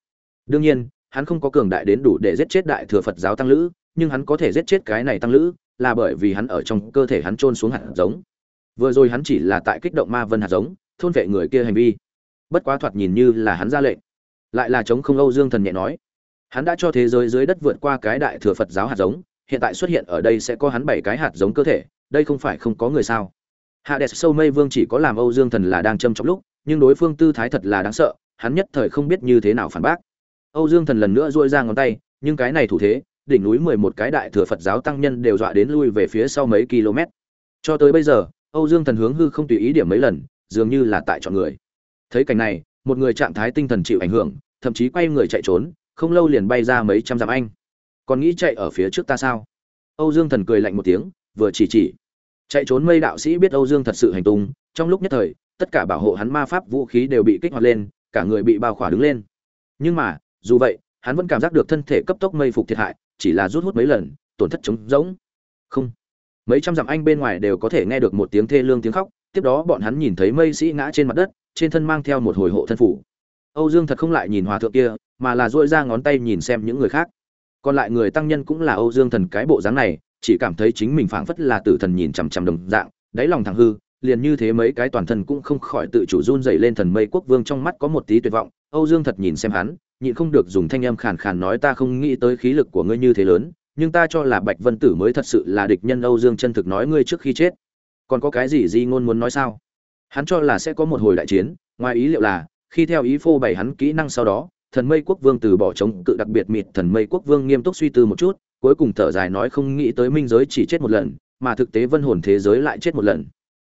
Đương nhiên, hắn không có cường đại đến đủ để giết chết đại thừa phật giáo tăng lữ, nhưng hắn có thể giết chết cái này tăng lữ, là bởi vì hắn ở trong cơ thể hắn trôn xuống hạt giống. Vừa rồi hắn chỉ là tại kích động ma vân hạt giống, thôn vệ người kia hành vi bất quá thoạt nhìn như là hắn ra lệnh. Lại là chống không âu dương thần nhẹ nói, hắn đã cho thế giới dưới đất vượt qua cái đại thừa phật giáo hạt giống, hiện tại xuất hiện ở đây sẽ có hắn bảy cái hạt giống cơ thể, đây không phải không có người sao? Hạ đẹp sâu mây vương chỉ có làm âu dương thần là đang châm trọng lúc, nhưng đối phương tư thái thật là đáng sợ, hắn nhất thời không biết như thế nào phản bác. Âu dương thần lần nữa duỗi ra ngón tay, nhưng cái này thủ thế, đỉnh núi mười một cái đại thừa phật giáo tăng nhân đều dọa đến lui về phía sau mấy km. Cho tới bây giờ, âu dương thần hướng hư không tùy ý điểm mấy lần, dường như là tại chọn người thấy cảnh này, một người trạng thái tinh thần chịu ảnh hưởng, thậm chí quay người chạy trốn, không lâu liền bay ra mấy trăm dặm anh. Còn nghĩ chạy ở phía trước ta sao? Âu dương thần cười lạnh một tiếng, vừa chỉ chỉ. Chạy trốn mây đạo sĩ biết âu dương thật sự hành tung, trong lúc nhất thời, tất cả bảo hộ hắn ma pháp vũ khí đều bị kích hoạt lên, cả người bị bao khỏa đứng lên. Nhưng mà, dù vậy, hắn vẫn cảm giác được thân thể cấp tốc mây phục thiệt hại, chỉ là rút hút mấy lần, tổn thất trống rỗng. Không. Mấy trăm dặm anh bên ngoài đều có thể nghe được một tiếng thê lương tiếng khóc, tiếp đó bọn hắn nhìn thấy mây sĩ ngã trên mặt đất trên thân mang theo một hồi hộ thân phủ. Âu dương thật không lại nhìn hòa thượng kia, mà là dội ra ngón tay nhìn xem những người khác. Còn lại người tăng nhân cũng là âu dương thần cái bộ dáng này, chỉ cảm thấy chính mình phảng phất là tử thần nhìn chằm chằm đồng dạng, đáy lòng thằng hư, liền như thế mấy cái toàn thân cũng không khỏi tự chủ run dậy lên thần mây quốc vương trong mắt có một tí tuyệt vọng. Âu dương thật nhìn xem hắn, nhịn không được dùng thanh âm khàn khàn nói ta không nghĩ tới khí lực của ngươi như thế lớn, nhưng ta cho là bạch vân tử mới thật sự là địch nhân âu dương chân thực nói ngươi trước khi chết. Còn có cái gì di ngôn muốn nói sao? Hắn cho là sẽ có một hồi đại chiến, ngoài ý liệu là, khi theo ý phô bày hắn kỹ năng sau đó, thần mây quốc vương từ bỏ chống cự đặc biệt mịt thần mây quốc vương nghiêm túc suy tư một chút, cuối cùng thở dài nói không nghĩ tới minh giới chỉ chết một lần, mà thực tế vân hồn thế giới lại chết một lần.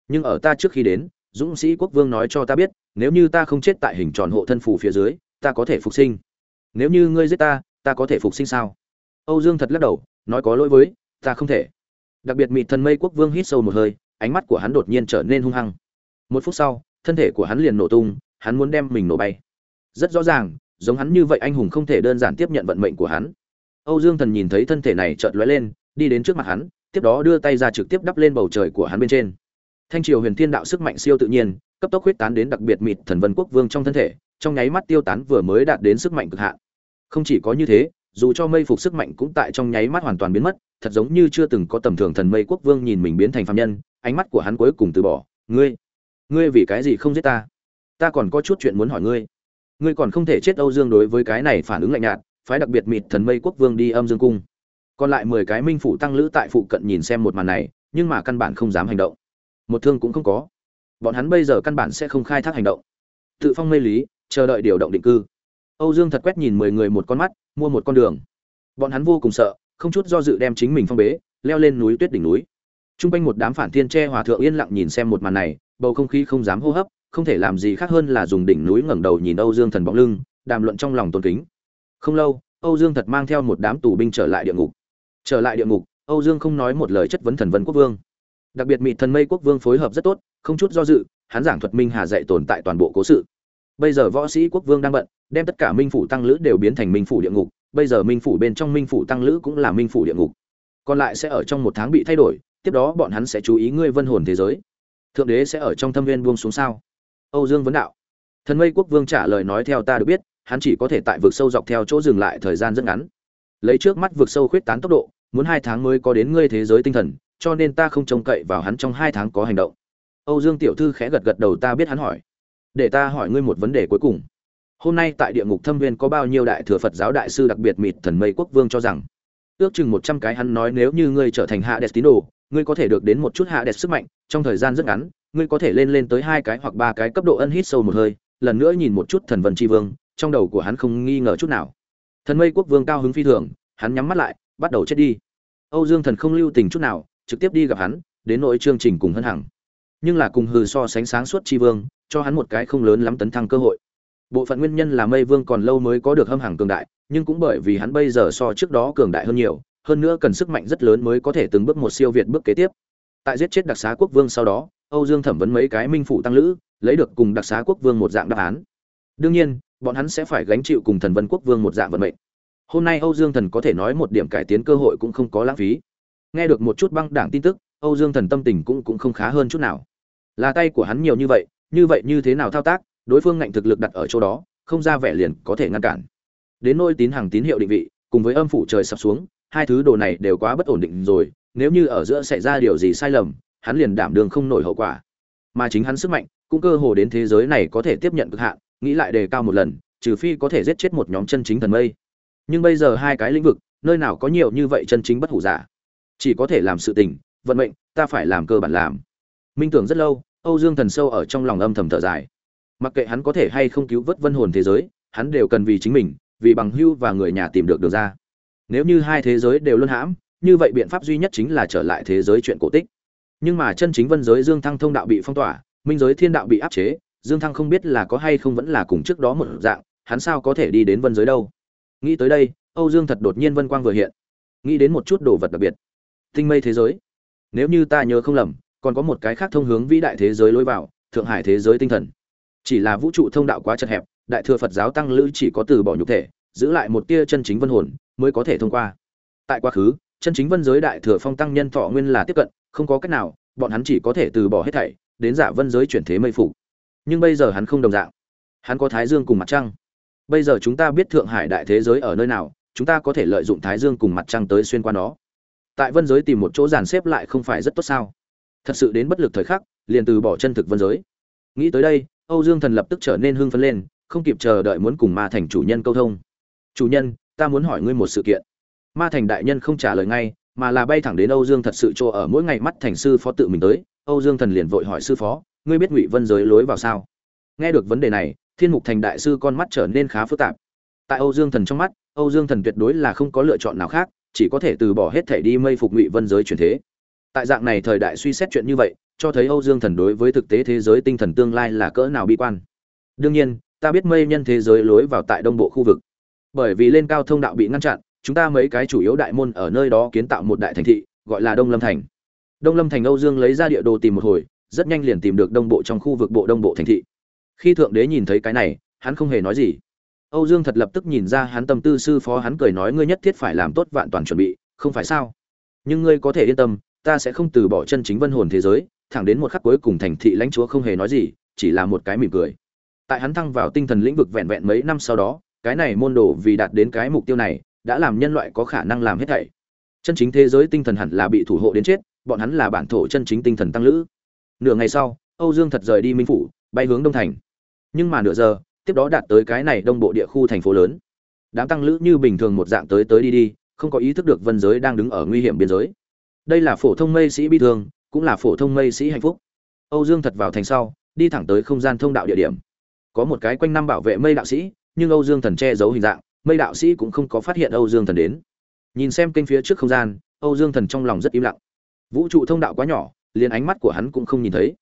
Nhưng ở ta trước khi đến, dũng sĩ quốc vương nói cho ta biết, nếu như ta không chết tại hình tròn hộ thân phù phía dưới, ta có thể phục sinh. Nếu như ngươi giết ta ta có thể phục sinh sao? Âu dương thật lắc đầu, nói có lỗi với, ta không thể. Đặc biệt mịt thần mây quốc vương hít sâu một hơi, ánh mắt của hắn đột nhiên trở nên hung hăng một phút sau, thân thể của hắn liền nổ tung, hắn muốn đem mình nổ bay. Rất rõ ràng, giống hắn như vậy anh hùng không thể đơn giản tiếp nhận vận mệnh của hắn. Âu dương thần nhìn thấy thân thể này chợt lóe lên, đi đến trước mặt hắn, tiếp đó đưa tay ra trực tiếp đắp lên bầu trời của hắn bên trên. Thanh triều huyền thiên đạo sức mạnh siêu tự nhiên, cấp tốc huyết tán đến đặc biệt mịt thần vân quốc vương trong thân thể, trong nháy mắt tiêu tán vừa mới đạt đến sức mạnh cực hạn. Không chỉ có như thế, dù cho mây phục sức mạnh cũng tại trong nháy mắt hoàn toàn biến mất, thật giống như chưa từng có tầm thường thần mây quốc vương nhìn mình biến thành phạm nhân, ánh mắt của hắn cuối cùng từ bỏ, ngươi ngươi vì cái gì không giết ta? Ta còn có chút chuyện muốn hỏi ngươi. Ngươi còn không thể chết âu dương đối với cái này phản ứng lạnh nhạt, phái đặc biệt mịt thần mây quốc vương đi âm dương cung. Còn lại mười cái minh phủ tăng lữ tại phụ cận nhìn xem một màn này, nhưng mà căn bản không dám hành động. Một thương cũng không có. Bọn hắn bây giờ căn bản sẽ không khai thác hành động. Tự phong mê lý, chờ đợi điều động định cư. Âu dương thật quét nhìn mười người một con mắt, mua một con đường. Bọn hắn vô cùng sợ, không chút do dự đem chính mình phong bế, leo lên núi tuyết đỉnh núi. T r u n g quanh một đám phản thiên tre hòa thượng yên lặng nhìn xem một màn này bầu không khí không dám hô hấp, không thể làm gì khác hơn là dùng đỉnh núi ngẩng đầu nhìn âu dương thần bóng lưng, đàm luận trong lòng tôn kính. Không lâu, âu dương thật mang theo một đám tù binh trở lại địa ngục. Trở lại địa ngục, âu dương không nói một lời chất vấn thần vân quốc vương. Đặc biệt mị thần mây quốc vương phối hợp rất tốt, không chút do dự, hắn giảng thuật minh hà dạy tồn tại toàn bộ cố sự. Bây giờ võ sĩ quốc vương đang bận, đem tất cả minh phủ tăng lữ đều biến thành minh phủ địa ngục, bây giờ minh phủ bên trong minh phủ tăng lữ cũng là minh phủ địa ngục. Còn lại sẽ ở trong một tháng bị thay đổi, tiếp đó bọn hắn sẽ chú ý ngươi vân hồn thế giới thượng đế sẽ ở trong thâm viên buông xuống sao? Âu dương vấn đạo. Thần mây quốc vương trả lời nói theo ta được biết, hắn chỉ có thể tại vực sâu dọc theo chỗ dừng lại thời gian rất ngắn. Lấy trước mắt vực sâu khuyết tán tốc độ, muốn hai tháng mới có đến ngươi thế giới tinh thần, cho nên ta không trông cậy vào hắn trong hai tháng có hành động. Âu dương tiểu thư khẽ gật gật đầu ta biết hắn hỏi. Để ta hỏi ngươi một vấn đề cuối cùng. Hôm nay tại địa ngục thâm viên có bao nhiêu đại thừa phật giáo đại sư đặc biệt mịt thần mây quốc vương cho rằng? Ước chừng một trăm cái hắn nói nếu như ngươi trở thành hạ đẹp tín đồ ngươi có thể được đến một chút hạ đẹp sức mạnh, trong thời gian rất ngắn, ngươi có thể lên lên tới hai cái hoặc ba cái cấp độ ân hít sâu một hơi, lần nữa nhìn một chút thần vân tri vương, trong đầu của hắn không nghi ngờ chút nào. Thần mây quốc vương cao hứng phi thường, hắn nhắm mắt lại, bắt đầu chết đi. Âu dương thần không lưu tình chút nào, trực tiếp đi gặp hắn, đến nội chương trình cùng hân hằng. Nhưng là cùng hừ so sánh sáng suốt tri vương, cho hắn một cái không lớn lắm tấn thăng cơ hội. Bộ phận nguyên nhân là mây vương còn lâu mới có được hâm hàng cường đại, nhưng cũng bởi vì hắn bây giờ so trước đó cường đại hơn nhiều hơn nữa cần sức mạnh rất lớn mới có thể từng bước một siêu việt bước kế tiếp. Tại giết chết đặc xá quốc vương sau đó, âu dương thẩm vấn mấy cái minh phụ tăng lữ, lấy được cùng đặc xá quốc vương một dạng đáp án. Đương nhiên, bọn hắn sẽ phải gánh chịu cùng thần vân quốc vương một dạng vận mệnh. Hôm nay âu dương thần có thể nói một điểm cải tiến cơ hội cũng không có lãng phí. Nghe được một chút băng đảng tin tức, âu dương thần tâm tình cũng cũng không khá hơn chút nào. Là tay của hắn nhiều như vậy như vậy như thế nào thao tác, đối phương ngạnh thực lực đặt ở chỗ đó, không ra vẻ liền có thể ngăn cản. Đến nôi tín hàng tín hiệu định vị, cùng với âm phủ trời sập xuống hai thứ đồ này đều quá bất ổn định rồi, nếu như ở giữa xảy ra điều gì sai lầm, hắn liền đảm đường không nổi hậu quả. Mà chính hắn sức mạnh, cũng cơ hồ đến thế giới này có thể tiếp nhận cực hạn, nghĩ lại đề cao một lần, trừ phi có thể giết chết một nhóm chân chính thần mây. Nhưng bây giờ hai cái lĩnh vực, nơi nào có nhiều như vậy chân chính bất hủ giả? Chỉ có thể làm sự tình, vận mệnh, ta phải làm cơ bản làm. Minh tưởng rất lâu, âu dương thần sâu ở trong lòng âm thầm thở dài. Mặc kệ hắn có thể hay không cứu vớt vân hồn thế giới, hắn đều cần vì chính mình, vì bằng hưu và người nhà tìm được đường ra nếu như hai thế giới đều luân hãm, như vậy biện pháp duy nhất chính là trở lại thế giới chuyện cổ tích. Nhưng mà chân chính vân giới dương thăng thông đạo bị phong tỏa, minh giới thiên đạo bị áp chế, dương thăng không biết là có hay không vẫn là cùng trước đó một dạng, hắn sao có thể đi đến vân giới đâu. Nghĩ tới đây, âu dương thật đột nhiên vân quang vừa hiện. Nghĩ đến một chút đồ vật đặc biệt. Tinh mây thế giới. Nếu như ta nhớ không lầm, còn có một cái khác thông hướng vĩ đại thế giới lối vào, thượng hải thế giới tinh thần. Chỉ là vũ trụ thông đạo quá chật hẹp, đại thừa phật giáo tăng lữ chỉ có từ bỏ nhục thể, giữ lại một tia chân chính vân hồn mới có thể thông qua. Tại quá khứ, chân chính vân giới đại thừa phong tăng nhân thọ nguyên là tiếp cận, không có cách nào, bọn hắn chỉ có thể từ bỏ hết thảy, đến giả vân giới chuyển thế mây phủ nhưng bây giờ hắn không đồng dạng. Hắn có thái dương cùng mặt trăng. Bây giờ chúng ta biết thượng hải đại thế giới ở nơi nào, chúng ta có thể lợi dụng thái dương cùng mặt trăng tới xuyên qua nó. Tại vân giới tìm một chỗ dàn xếp lại không phải rất tốt sao? Thật sự đến bất lực thời khắc, liền từ bỏ chân thực vân giới. Nghĩ tới đây, âu dương thần lập tức trở nên hưng phấn lên, không kịp chờ đợi muốn cùng ma thành chủ nhân câu thông. Chủ nhân ta muốn hỏi ngươi một sự kiện. Ma thành đại nhân không trả lời ngay, mà là bay thẳng đến âu dương thật sự chỗ ở mỗi ngày mắt thành sư phó tự mình tới. Âu dương thần liền vội hỏi sư phó, ngươi biết ngụy vân giới lối vào sao? Nghe được vấn đề này, thiên mục thành đại sư con mắt trở nên khá phức tạp. Tại âu dương thần trong mắt, âu dương thần tuyệt đối là không có lựa chọn nào khác, chỉ có thể từ bỏ hết thể đi mây phục ngụy vân giới chuyển thế. Tại dạng này thời đại suy xét chuyện như vậy, cho thấy âu dương thần đối với thực tế thế giới tinh thần tương lai là cỡ nào bi quan. Đương nhiên, ta biết mây nhân thế giới lối vào tại đông bộ khu vực bởi vì lên cao thông đạo bị ngăn chặn, chúng ta mấy cái chủ yếu đại môn ở nơi đó kiến tạo một đại thành thị, gọi là đông lâm thành. Đông lâm thành âu dương lấy ra địa đồ tìm một hồi, rất nhanh liền tìm được đông bộ trong khu vực bộ đông bộ thành thị. Khi thượng đế nhìn thấy cái này, hắn không hề nói gì. Âu dương thật lập tức nhìn ra hắn tâm tư sư phó hắn cười nói ngươi nhất thiết phải làm tốt vạn toàn chuẩn bị, không phải sao? Nhưng ngươi có thể yên tâm, ta sẽ không từ bỏ chân chính vân hồn thế giới, thẳng đến một khắc cuối cùng thành thị lãnh chúa không hề nói gì, chỉ là một cái mỉm cười. Tại hắn thăng vào tinh thần lĩnh vực vẹn vẹn mấy năm sau đó cái này môn đồ vì đạt đến cái mục tiêu này, đã làm nhân loại có khả năng làm hết thảy. Chân chính thế giới tinh thần hẳn là bị thủ hộ đến chết, bọn hắn là bản thổ chân chính tinh thần tăng lữ. Nửa ngày sau, âu dương thật rời đi minh phủ, bay hướng đông thành. Nhưng mà nửa giờ, tiếp đó đạt tới cái này đông bộ địa khu thành phố lớn. Đám tăng lữ như bình thường một dạng tới tới đi đi, không có ý thức được vân giới đang đứng ở nguy hiểm biên giới. Đây là phổ thông mây sĩ bi thương, cũng là phổ thông mây sĩ hạnh phúc. Âu dương thật vào thành sau, đi thẳng tới không gian thông đạo địa điểm. Có một cái quanh năm bảo vệ mây đạo sĩ nhưng âu dương thần che giấu hình dạng mây đạo sĩ cũng không có phát hiện âu dương thần đến. Nhìn xem kênh phía trước không gian, âu dương thần trong lòng rất im lặng. Vũ trụ thông đạo quá nhỏ, liền ánh mắt của hắn cũng không nhìn thấy.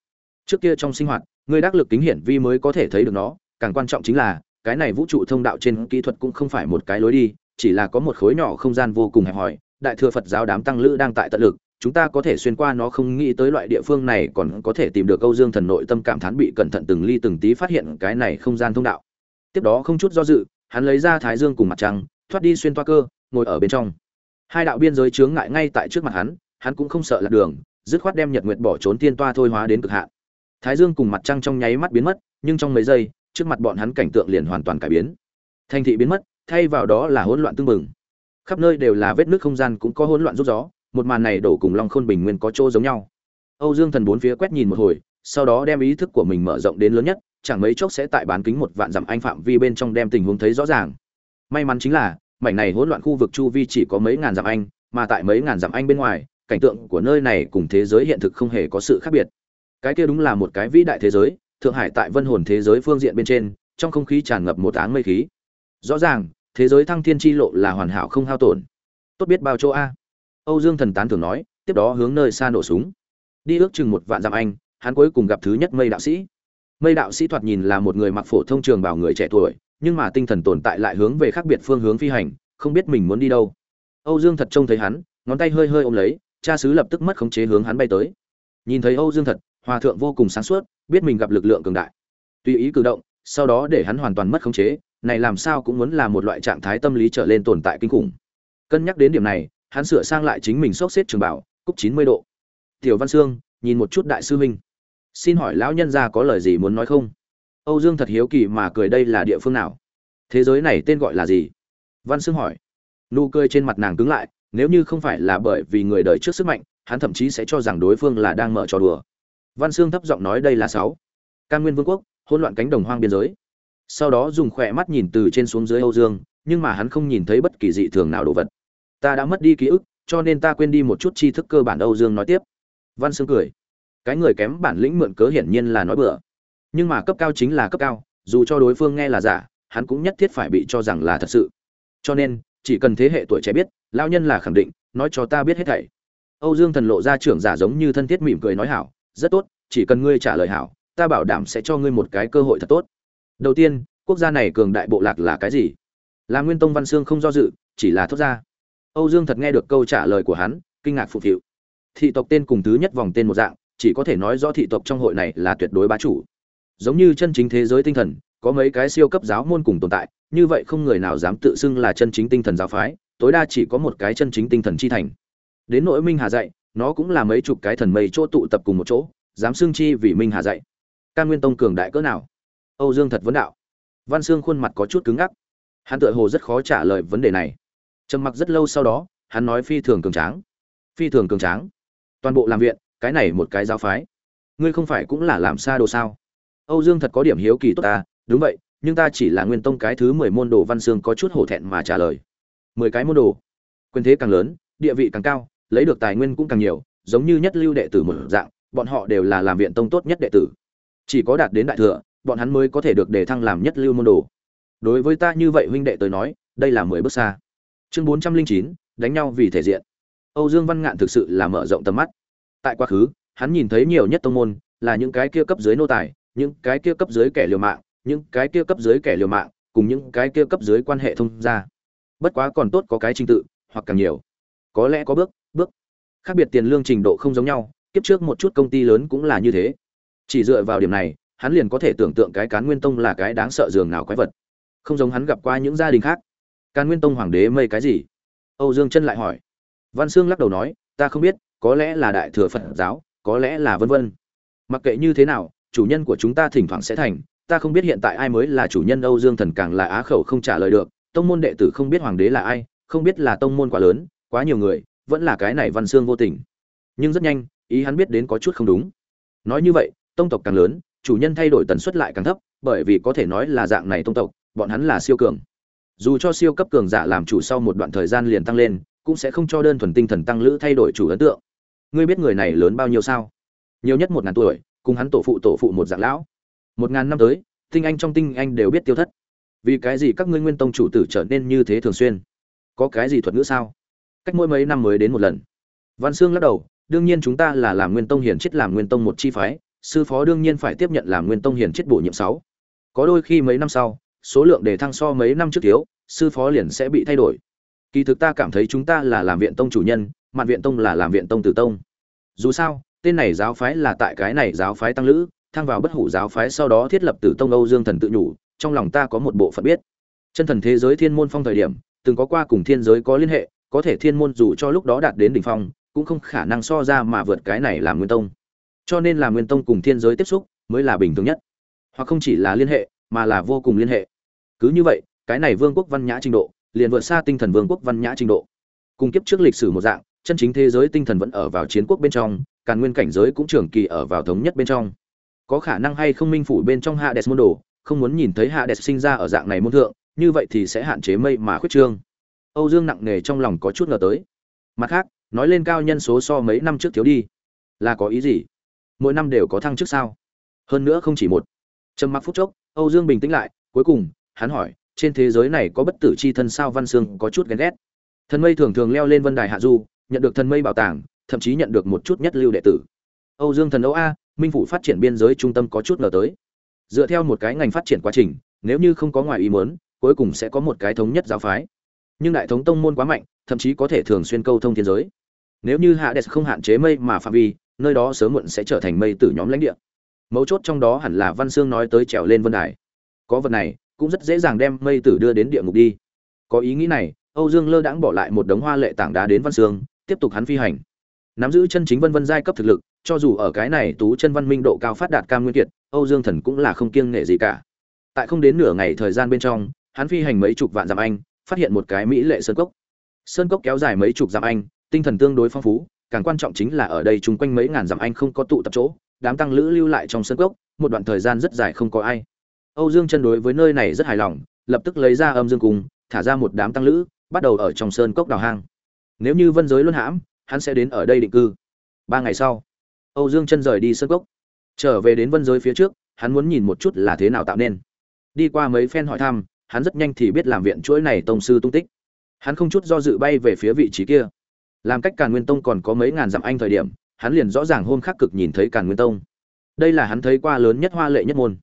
Trước kia trong sinh hoạt, người đắc lực kính hiển vi mới có thể thấy được nó, càng quan trọng chính là, cái này vũ trụ thông đạo trên kỹ thuật cũng không phải một cái lối đi, chỉ là có một khối nhỏ không gian vô cùng hẹp hòi, đại thừa phật giáo đám tăng lữ đang tại tận lực, chúng ta có thể xuyên qua nó không nghĩ tới loại địa phương này còn có thể tìm được Âu dương thần nội tâm cảm thán bị cẩn thận từng ly từng tí phát hiện cái này không gian thông đạo tiếp đó không chút do dự, hắn lấy ra thái dương cùng mặt trăng, thoát đi xuyên toa cơ, ngồi ở bên trong. Hai đạo biên giới chướng ngại ngay tại trước mặt hắn hắn cũng không sợ lạc đường, dứt khoát đem nhật nguyệt bỏ trốn tiên toa thôi hóa đến cực hạn. Thái dương cùng mặt trăng trong nháy mắt biến mất, nhưng trong mấy giây, trước mặt bọn hắn cảnh tượng liền hoàn toàn cải biến. Thành thị biến mất, thay vào đó là hỗn loạn tương mừng khắp nơi đều là vết nước không gian cũng có hỗn loạn rút gió, một màn này đổ cùng long khôn bình nguyên có chỗ giống nhau. Âu dương thần bốn phía quét nhìn một hồi sau đó đem ý thức của mình mở rộng đến lớn nhất, chẳng mấy chốc sẽ tại bán kính một vạn dặm anh phạm vi bên trong đem tình huống thấy rõ ràng. May mắn chính là, mảnh này hỗn loạn khu vực chu vi chỉ có mấy ngàn dặm anh, mà tại mấy ngàn dặm anh bên ngoài, cảnh tượng của nơi này cùng thế giới hiện thực không hề có sự khác biệt. Cái kia đúng là một cái vĩ đại thế giới, thượng hải tại vân hồn thế giới phương diện bên trên, trong không khí tràn ngập một áng mây khí. Rõ ràng, thế giới thăng thiên chi lộ là hoàn hảo không hao tổn. Tốt biết bao chỗ a. Âu dương thần tán thường nói, tiếp đó hướng nơi xa nổ súng. Đi ước chừng một vạn dặm anh hắn cuối cùng gặp thứ nhất mây đạo sĩ. Mây đạo sĩ thoạt nhìn là một người mặc phổ thông trường bảo người trẻ tuổi, nhưng mà tinh thần tồn tại lại hướng về khác biệt phương hướng phi hành, không biết mình muốn đi đâu. Âu dương thật trông thấy hắn, ngón tay hơi hơi ôm lấy, cha sứ lập tức mất khống chế hướng hắn bay tới. Nhìn thấy âu dương thật, hòa thượng vô cùng sáng suốt, biết mình gặp lực lượng cường đại. Tùy ý cử động, sau đó để hắn hoàn toàn mất khống chế, này làm sao cũng muốn là một loại trạng thái tâm lý trở lên tồn tại kinh khủng. Cân nhắc đến điểm này, hắn sửa sang lại chính mình xốc xếp trường bảo cúc chín mươi độ. Tiểu văn sương, nhìn một chút đại sư huynh xin hỏi lão nhân gia có lời gì muốn nói không? Âu dương thật hiếu kỳ mà cười đây là địa phương nào? Thế giới này tên gọi là gì? Văn sương hỏi. Nụ cười trên mặt nàng cứng lại, nếu như không phải là bởi vì người đời trước sức mạnh, hắn thậm chí sẽ cho rằng đối phương là đang mở trò đùa. Văn sương thấp giọng nói đây là sáu. Ca nguyên vương quốc, hỗn loạn cánh đồng hoang biên giới. Sau đó dùng khỏe mắt nhìn từ trên xuống dưới âu dương, nhưng mà hắn không nhìn thấy bất kỳ dị thường nào đồ vật. Ta đã mất đi ký ức, cho nên ta quên đi một chút tri thức cơ bản âu dương nói tiếp. Văn sương cười cái người kém bản lĩnh mượn cớ hiển nhiên là nói bừa. Nhưng mà cấp cao chính là cấp cao, dù cho đối phương nghe là giả, hắn cũng nhất thiết phải bị cho rằng là thật sự. Cho nên, chỉ cần thế hệ tuổi trẻ biết lao nhân là khẳng định, nói cho ta biết hết thảy. Âu dương thần lộ ra trưởng giả giống như thân thiết mỉm cười nói hảo, rất tốt, chỉ cần ngươi trả lời hảo, ta bảo đảm sẽ cho ngươi một cái cơ hội thật tốt. Đầu tiên, quốc gia này cường đại bộ lạc là cái gì? Là nguyên tông văn sương không do dự, chỉ là thốt ra. Âu dương thật nghe được câu trả lời của hắn, kinh ngạc phục hiệu. Thị tộc tên cùng thứ nhất vòng tên một dạng chỉ có thể nói rõ thị tộc trong hội này là tuyệt đối bá chủ. Giống như chân chính thế giới tinh thần, có mấy cái siêu cấp giáo môn cùng tồn tại, như vậy không người nào dám tự xưng là chân chính tinh thần giáo phái, tối đa chỉ có một cái chân chính tinh thần chi thành. Đến nội minh hà dạy, nó cũng là mấy chục cái thần mây chỗ tụ tập cùng một chỗ, dám xưng chi vì minh hà dạy. Can nguyên tông cường đại cỡ nào? Âu dương thật vấn đạo. Văn xương khuôn mặt có chút cứng ngắc. Hắn tựa hồ rất khó trả lời vấn đề này. Trầm mặc rất lâu sau đó, hắn nói phi thường cường tráng. Phi thường cường tráng. Toàn bộ làm viện cái này một cái giáo phái. Ngươi không phải cũng là làm xa đồ sao? Âu dương thật có điểm hiếu kỳ tốt ta, đúng vậy, nhưng ta chỉ là nguyên tông cái thứ mười môn đồ văn xương có chút hổ thẹn mà trả lời. Mười cái môn đồ. Quyền thế càng lớn, địa vị càng cao, lấy được tài nguyên cũng càng nhiều, giống như nhất lưu đệ tử một dạng, bọn họ đều là làm viện tông tốt nhất đệ tử. Chỉ có đạt đến đại thừa, bọn hắn mới có thể được đề thăng làm nhất lưu môn đồ. Đối với ta như vậy huynh đệ tới nói, đây là mười bước xa. Chương bốn trăm linh chín, đánh nhau vì thể diện. Âu dương văn ngạn thực sự là mở rộng tầm mắt tại quá khứ, hắn nhìn thấy nhiều nhất tông môn, là những cái kia cấp dưới nô tài, những cái kia cấp dưới kẻ liều mạng, những cái kia cấp dưới kẻ liều mạng, cùng những cái kia cấp dưới quan hệ thông gia. Bất quá còn tốt có cái trình tự, hoặc càng nhiều. Có lẽ có bước bước. Khác biệt tiền lương trình độ không giống nhau, kiếp trước một chút công ty lớn cũng là như thế. Chỉ dựa vào điểm này, hắn liền có thể tưởng tượng cái cán nguyên tông là cái đáng sợ giường nào quái vật. Không giống hắn gặp qua những gia đình khác. Cán nguyên tông hoàng đế mây cái gì? Âu dương chân lại hỏi văn sương lắc đầu nói, ta không biết, có lẽ là đại thừa phật giáo, có lẽ là vân vân. Mặc kệ như thế nào, chủ nhân của chúng ta thỉnh thoảng sẽ thành. Ta không biết hiện tại ai mới là chủ nhân âu dương thần càng là á khẩu không trả lời được. Tông môn đệ tử không biết hoàng đế là ai, không biết là tông môn quá lớn, quá nhiều người, vẫn là cái này văn xương vô tình. Nhưng rất nhanh, ý hắn biết đến có chút không đúng. Nói như vậy, tông tộc càng lớn, chủ nhân thay đổi tần suất lại càng thấp, bởi vì có thể nói là dạng này tông tộc, bọn hắn là siêu cường. Dù cho siêu cấp cường giả làm chủ sau một đoạn thời gian liền tăng lên cũng sẽ không cho đơn thuần tinh thần tăng lữ thay đổi chủ ấn tượng. Ngươi biết người này lớn bao nhiêu sao? Nhiều nhất một ngàn tuổi, cùng hắn tổ phụ tổ phụ một dạng lão. Một ngàn năm tới, tinh anh trong tinh anh đều biết tiêu thất. Vì cái gì các ngươi nguyên tông chủ tử trở nên như thế thường xuyên? Có cái gì thuật ngữ sao? Cách mỗi mấy năm mới đến một lần. Văn sương lắc đầu, đương nhiên chúng ta là làm nguyên tông hiển chết làm nguyên tông một chi phái, sư phó đương nhiên phải tiếp nhận làm nguyên tông hiển chết bổ nhiệm sáu. Có đôi khi mấy năm sau, số lượng đề thăng so mấy năm trước thiếu, sư phó liền sẽ bị thay đổi kỳ thực ta cảm thấy chúng ta là làm viện tông chủ nhân, mạn viện tông là làm viện tông tử tông. Dù sao, tên này giáo phái là tại cái này giáo phái tăng lữ, thăng vào bất hủ giáo phái sau đó thiết lập tử tông âu dương thần tự nhủ, trong lòng ta có một bộ phận biết. Chân thần thế giới thiên môn phong thời điểm, từng có qua cùng thiên giới có liên hệ, có thể thiên môn dù cho lúc đó đạt đến đỉnh phong, cũng không khả năng so ra mà vượt cái này làm nguyên tông. Cho nên làm nguyên tông cùng thiên giới tiếp xúc, mới là bình thường nhất. Hoặc không chỉ là liên hệ, mà là vô cùng liên hệ. Cứ như vậy, cái này vương quốc văn nhã trình độ liền vượt xa tinh thần vương quốc văn nhã trình độ. Cùng kiếp trước lịch sử một dạng, chân chính thế giới tinh thần vẫn ở vào chiến quốc bên trong càn nguyên cảnh giới cũng trường kỳ ở vào thống nhất bên trong. Có khả năng hay không minh phủ bên trong hạ hades môn đồ, không muốn nhìn thấy hạ hades sinh ra ở dạng này môn thượng, như vậy thì sẽ hạn chế mây mà khuyết trương. Âu dương nặng nề trong lòng có chút ngờ tới. Mặt khác, nói lên cao nhân số so mấy năm trước thiếu đi. Là có ý gì? Mỗi năm đều có thăng trước sao? Hơn nữa không chỉ một. Trầm mặc phút chốc, âu dương bình tĩnh lại, cuối cùng, hắn hỏi trên thế giới này có bất tử chi thân sao văn xương có chút ghen ghét. Thần mây thường thường leo lên vân đài hạ du, nhận được thần mây bảo tàng, thậm chí nhận được một chút nhất lưu đệ tử. Âu dương thần âu a, minh phủ phát triển biên giới trung tâm có chút ngờ tới. Dựa theo một cái ngành phát triển quá trình, nếu như không có ngoài ý muốn, cuối cùng sẽ có một cái thống nhất giáo phái. Nhưng đại thống tông môn quá mạnh, thậm chí có thể thường xuyên câu thông thiên giới. Nếu như hạ hades không hạn chế mây mà phạm vi, nơi đó sớm muộn sẽ trở thành mây tử nhóm lãnh địa. Mấu chốt trong đó hẳn là văn sương nói tới trèo lên vân đài. Có vật này cũng rất dễ dàng đem mây tử đưa đến địa ngục đi. Có ý nghĩ này, âu dương lơ đãng bỏ lại một đống hoa lệ tảng đá đến văn sương tiếp tục hắn phi hành. Nắm giữ chân chính vân vân giai cấp thực lực, cho dù ở cái này tú chân văn minh độ cao phát đạt cam nguyên kiệt, âu dương thần cũng là không kiêng nghệ gì cả. Tại không đến nửa ngày thời gian bên trong, hắn phi hành mấy chục vạn dặm anh, phát hiện một cái mỹ lệ sơn cốc. Sơn cốc kéo dài mấy chục dặm anh, tinh thần tương đối phong phú, càng quan trọng chính là ở đây chung quanh mấy ngàn dặm anh không có tụ tập chỗ, đám tăng lữ lưu lại trong sơn cốc, một đoạn thời gian rất dài không có ai âu dương chân đối với nơi này rất hài lòng, lập tức lấy ra âm dương cung thả ra một đám tăng lữ, bắt đầu ở trong sơn cốc đào hang. Nếu như vân giới luân hãm, hắn sẽ đến ở đây định cư. Ba ngày sau, âu dương chân rời đi sơn cốc. Trở về đến vân giới phía trước, hắn muốn nhìn một chút là thế nào tạo nên. Đi qua mấy phen hỏi thăm, hắn rất nhanh thì biết làm viện chuỗi này tông sư tung tích. Hắn không chút do dự bay về phía vị trí kia. Làm cách càn nguyên tông còn có mấy ngàn dặm anh thời điểm, hắn liền rõ ràng hôm khắc cực nhìn thấy càn nguyên tông. Đây là hắn thấy qua lớn nhất hoa lệ nhất môn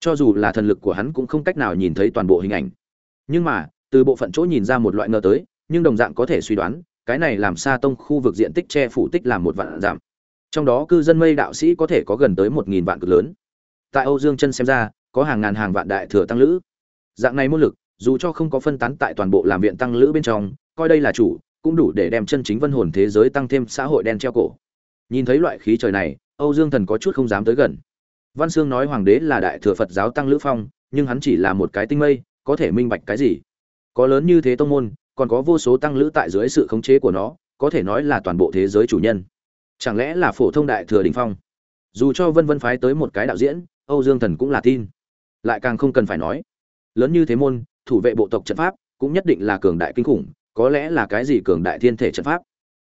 cho dù là thần lực của hắn cũng không cách nào nhìn thấy toàn bộ hình ảnh. Nhưng mà, từ bộ phận chỗ nhìn ra một loại ngờ tới, nhưng đồng dạng có thể suy đoán, cái này làm xa tông khu vực diện tích che phủ tích làm một vạn giảm trong đó cư dân mây đạo sĩ có thể có gần tới một nghìn vạn cực lớn. Tại âu dương chân xem ra, có hàng ngàn hàng vạn đại thừa tăng lữ. Dạng này môn lực, dù cho không có phân tán tại toàn bộ làm viện tăng lữ bên trong, coi đây là chủ, cũng đủ để đem chân chính vân hồn thế giới tăng thêm xã hội đen treo cổ. Nhìn thấy loại khí trời này, âu dương thần có chút không dám tới gần văn Xương nói hoàng đế là đại thừa phật giáo tăng lữ phong, nhưng hắn chỉ là một cái tinh mây, có thể minh bạch cái gì? Có lớn như thế tông môn, còn có vô số tăng lữ tại dưới sự khống chế của nó, có thể nói là toàn bộ thế giới chủ nhân. Chẳng lẽ là phổ thông đại thừa Đỉnh phong? Dù cho vân vân phái tới một cái đạo diễn, âu dương thần cũng là tin. Lại càng không cần phải nói. Lớn như thế môn, thủ vệ bộ tộc trận pháp, cũng nhất định là cường đại kinh khủng, có lẽ là cái gì cường đại thiên thể trận pháp?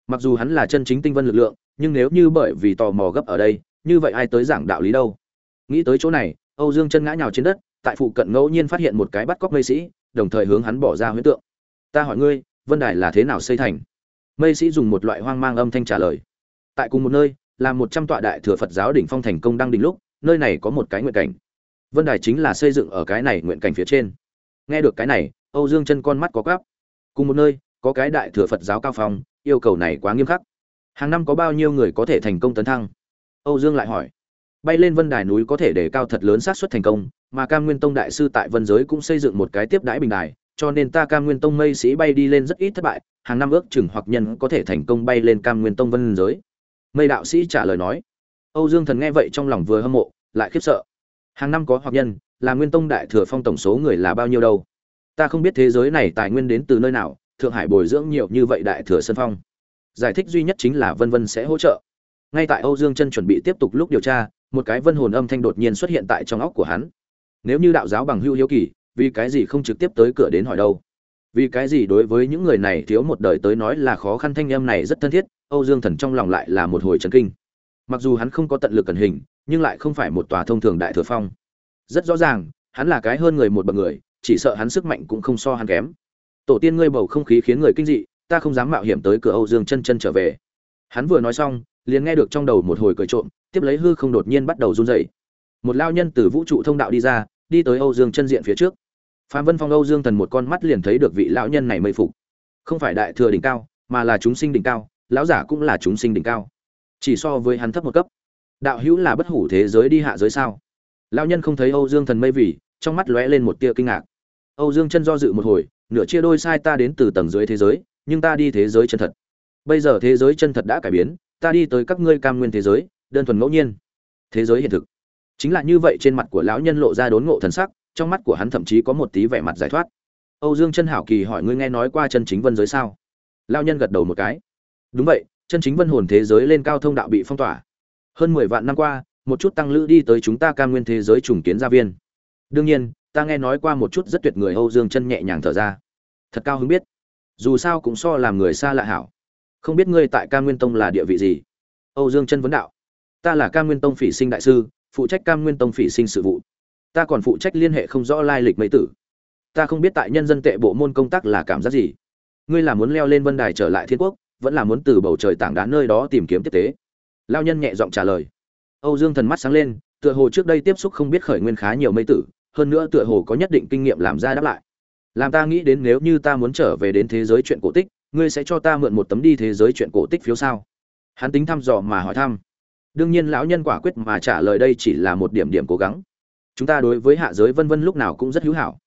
Mặc dù hắn là chân chính tinh vân lực lượng, nhưng nếu như bởi vì tò mò gấp ở đây, như vậy ai tới giảng đạo lý đâu? Nghĩ tới chỗ này, âu dương chân ngã nhào trên đất, tại phụ cận ngẫu nhiên phát hiện một cái bắt cóc mây sĩ, đồng thời hướng hắn bỏ ra huyễn tượng. Ta hỏi ngươi, vân đài là thế nào xây thành? Mây sĩ dùng một loại hoang mang âm thanh trả lời. Tại cùng một nơi, là một trăm tọa đại thừa phật giáo đỉnh phong thành công đang đỉnh lúc, nơi này có một cái nguyện cảnh. Vân đài chính là xây dựng ở cái này nguyện cảnh phía trên. Nghe được cái này, âu dương chân con mắt có gắp cùng một nơi, có cái đại thừa phật giáo cao phong, yêu cầu này quá nghiêm khắc. Hàng năm có bao nhiêu người có thể thành công tấn thăng? Âu dương lại hỏi bay lên vân đài núi có thể để cao thật lớn xác suất thành công, mà cam nguyên tông đại sư tại vân giới cũng xây dựng một cái tiếp đãi bình đài, cho nên ta cam nguyên tông mây sĩ bay đi lên rất ít thất bại, hàng năm ước chừng hoặc nhân có thể thành công bay lên cam nguyên tông vân giới. Mây đạo sĩ trả lời nói. Âu dương thần nghe vậy trong lòng vừa hâm mộ, lại khiếp sợ. Hàng năm có hoặc nhân, là nguyên tông đại thừa phong tổng số người là bao nhiêu đâu? Ta không biết thế giới này tài nguyên đến từ nơi nào, thượng hải bồi dưỡng nhiều như vậy đại thừa sân phong. Giải thích duy nhất chính là vân vân sẽ hỗ trợ. Ngay tại âu dương chân chuẩn bị tiếp tục lúc điều tra một cái vân hồn âm thanh đột nhiên xuất hiện tại trong óc của hắn. Nếu như đạo giáo bằng hưu hiếu kỳ, vì cái gì không trực tiếp tới cửa đến hỏi đâu? Vì cái gì đối với những người này thiếu một đời tới nói là khó khăn thanh âm này rất thân thiết, âu dương thần trong lòng lại là một hồi trấn kinh. Mặc dù hắn không có tận lực cẩn hình, nhưng lại không phải một tòa thông thường đại thừa phong. Rất rõ ràng, hắn là cái hơn người một bậc người, chỉ sợ hắn sức mạnh cũng không so hắn kém. Tổ tiên ngươi bầu không khí khiến người kinh dị, ta không dám mạo hiểm tới cửa âu dương chân chân trở về. Hắn vừa nói xong, liền nghe được trong đầu một hồi cười trộm tiếp lấy hư không đột nhiên bắt đầu run rẩy. Một lao nhân từ vũ trụ thông đạo đi ra, đi tới âu dương chân diện phía trước. Phạm vân phong âu dương thần một con mắt liền thấy được vị lão nhân này mây phục. Không phải đại thừa đỉnh cao, mà là chúng sinh đỉnh cao, lão giả cũng là chúng sinh đỉnh cao. Chỉ so với hắn thấp một cấp. Đạo hữu là bất hủ thế giới đi hạ giới sao? Lão nhân không thấy âu dương thần mây vì, trong mắt lóe lên một tia kinh ngạc. Âu dương chân do dự một hồi, nửa chia đôi sai ta đến từ tầng dưới thế giới, nhưng ta đi thế giới chân thật. Bây giờ thế giới chân thật đã cải biến, ta đi tới các ngươi cam nguyên thế giới đơn thuần ngẫu nhiên. Thế giới hiện thực. Chính là như vậy trên mặt của lão nhân lộ ra đốn ngộ thần sắc, trong mắt của hắn thậm chí có một tí vẻ mặt giải thoát. Âu dương chân hảo kỳ hỏi ngươi nghe nói qua chân chính vân giới sao? Lão nhân gật đầu một cái. Đúng vậy, chân chính vân hồn thế giới lên cao thông đạo bị phong tỏa. Hơn mười vạn năm qua, một chút tăng lữ đi tới chúng ta cam nguyên thế giới trùng kiến gia viên. Đương nhiên, ta nghe nói qua một chút rất tuyệt người âu dương chân nhẹ nhàng thở ra. Thật cao hứng biết. Dù sao cũng so làm người xa lạ hảo. Không biết ngươi tại cam nguyên tông là địa vị gì? Âu dương chân vấn đạo ta là cam nguyên tông phỉ sinh đại sư, phụ trách cam nguyên tông phỉ sinh sự vụ. Ta còn phụ trách liên hệ không rõ lai lịch mấy tử. Ta không biết tại nhân dân tệ bộ môn công tác là cảm giác gì. Ngươi là muốn leo lên vân đài trở lại thiên quốc, vẫn là muốn từ bầu trời tảng đá nơi đó tìm kiếm tiếp tế? Lao nhân nhẹ giọng trả lời. Âu dương thần mắt sáng lên, tựa hồ trước đây tiếp xúc không biết khởi nguyên khá nhiều mây tử, hơn nữa tựa hồ có nhất định kinh nghiệm làm ra đáp lại. Làm ta nghĩ đến nếu như ta muốn trở về đến thế giới chuyện cổ tích, ngươi sẽ cho ta mượn một tấm đi thế giới chuyện cổ tích phiếu sao? Hắn tính thăm dò mà hỏi thăm đương nhiên lão nhân quả quyết mà trả lời đây chỉ là một điểm điểm cố gắng. Chúng ta đối với hạ giới vân vân lúc nào cũng rất hữu hảo.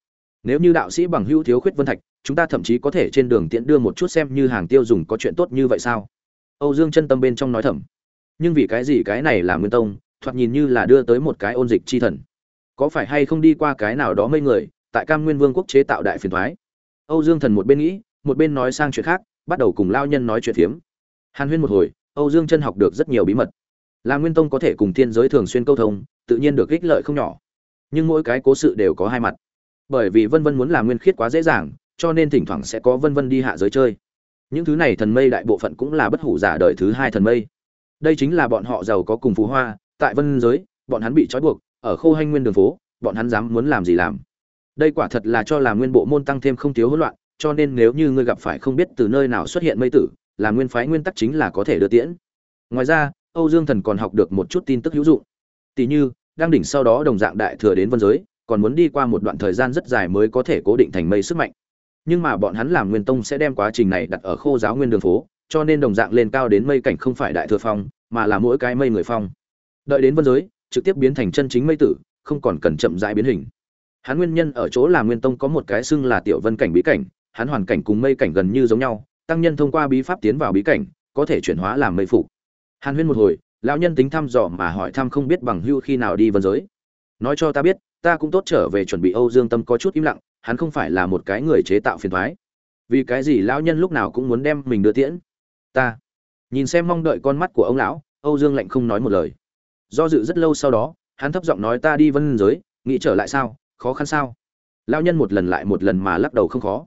Nếu như đạo sĩ bằng hữu thiếu khuyết vân thạch, chúng ta thậm chí có thể trên đường tiễn đưa một chút xem như hàng tiêu dùng có chuyện tốt như vậy sao? Âu dương chân tâm bên trong nói thầm. Nhưng vì cái gì cái này là nguyên tông, thoạt nhìn như là đưa tới một cái ôn dịch chi thần. Có phải hay không đi qua cái nào đó mấy người, tại cam nguyên vương quốc chế tạo đại phiền thoái? Âu dương thần một bên nghĩ, một bên nói sang chuyện khác, bắt đầu cùng lao nhân nói chuyện phiếm. Hàn huyên một hồi, âu dương chân học được rất nhiều bí mật là nguyên tông có thể cùng thiên giới thường xuyên câu thông, tự nhiên được ích lợi không nhỏ. Nhưng mỗi cái cố sự đều có hai mặt. Bởi vì vân vân muốn làm nguyên khiết quá dễ dàng, cho nên thỉnh thoảng sẽ có vân vân đi hạ giới chơi. Những thứ này thần mây đại bộ phận cũng là bất hủ giả đời thứ hai thần mây. Đây chính là bọn họ giàu có cùng phú hoa, tại vân giới, bọn hắn bị trói buộc, ở khô hanh nguyên đường phố, bọn hắn dám muốn làm gì làm. Đây quả thật là cho làm nguyên bộ môn tăng thêm không thiếu hỗn loạn, cho nên nếu như ngươi gặp phải không biết từ nơi nào xuất hiện mây tử, là nguyên phái nguyên tắc chính là có thể đưa tiễn. Ngoài ra âu dương thần còn học được một chút tin tức hữu dụng. Tỷ như, đang đỉnh sau đó đồng dạng đại thừa đến vân giới, còn muốn đi qua một đoạn thời gian rất dài mới có thể cố định thành mây sức mạnh. Nhưng mà bọn hắn làm nguyên tông sẽ đem quá trình này đặt ở khô giáo nguyên đường phố, cho nên đồng dạng lên cao đến mây cảnh không phải đại thừa phong, mà là mỗi cái mây người phong. Đợi đến vân giới, trực tiếp biến thành chân chính mây tử, không còn cần chậm rãi biến hình. Hắn nguyên nhân ở chỗ là nguyên tông có một cái xưng là tiểu vân cảnh bí cảnh, hắn hoàn cảnh cùng mây cảnh gần như giống nhau, tăng nhân thông qua bí pháp tiến vào bí cảnh, có thể chuyển hóa làm mây phục hàn huyên một hồi, lão nhân tính thăm dò mà hỏi thăm không biết bằng hưu khi nào đi vân giới. Nói cho ta biết, ta cũng tốt trở về chuẩn bị âu dương tâm có chút im lặng, hắn không phải là một cái người chế tạo phiền thoái. Vì cái gì lão nhân lúc nào cũng muốn đem mình đưa tiễn? Ta. Nhìn xem mong đợi con mắt của ông lão, âu dương lạnh không nói một lời. Do dự rất lâu sau đó, hắn thấp giọng nói ta đi vân giới, nghĩ trở lại sao, khó khăn sao? Lão nhân một lần lại một lần mà lắc đầu không khó.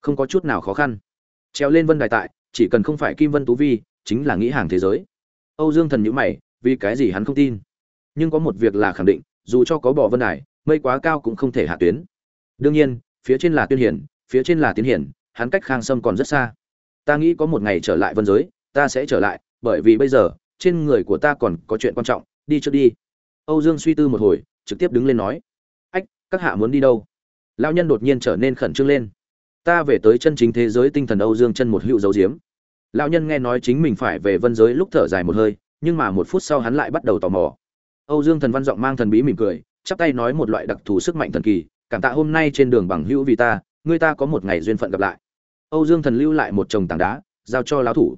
Không có chút nào khó khăn. Treo lên vân đài tại, chỉ cần không phải kim vân tú vi, chính là nghĩ hàng thế giới âu dương thần nhíu mày, vì cái gì hắn không tin? Nhưng có một việc là khẳng định, dù cho có bỏ vân đài, mây quá cao cũng không thể hạ tuyến. Đương nhiên, phía trên là tuyên hiển, phía trên là tiến hiển, hắn cách khang sâm còn rất xa. Ta nghĩ có một ngày trở lại vân giới, ta sẽ trở lại, bởi vì bây giờ, trên người của ta còn có chuyện quan trọng, đi trước đi. Âu dương suy tư một hồi, trực tiếp đứng lên nói. Ách, các hạ muốn đi đâu? Lão nhân đột nhiên trở nên khẩn trương lên. Ta về tới chân chính thế giới tinh thần âu dương chân một hữu dấu diếm lão nhân nghe nói chính mình phải về vân giới lúc thở dài một hơi, nhưng mà một phút sau hắn lại bắt đầu tò mò. Âu dương thần văn giọng mang thần bí mỉm cười, chắp tay nói một loại đặc thù sức mạnh thần kỳ, cảm tạ hôm nay trên đường bằng hữu vì ta, người ta có một ngày duyên phận gặp lại. Âu dương thần lưu lại một chồng tảng đá, giao cho lão thủ.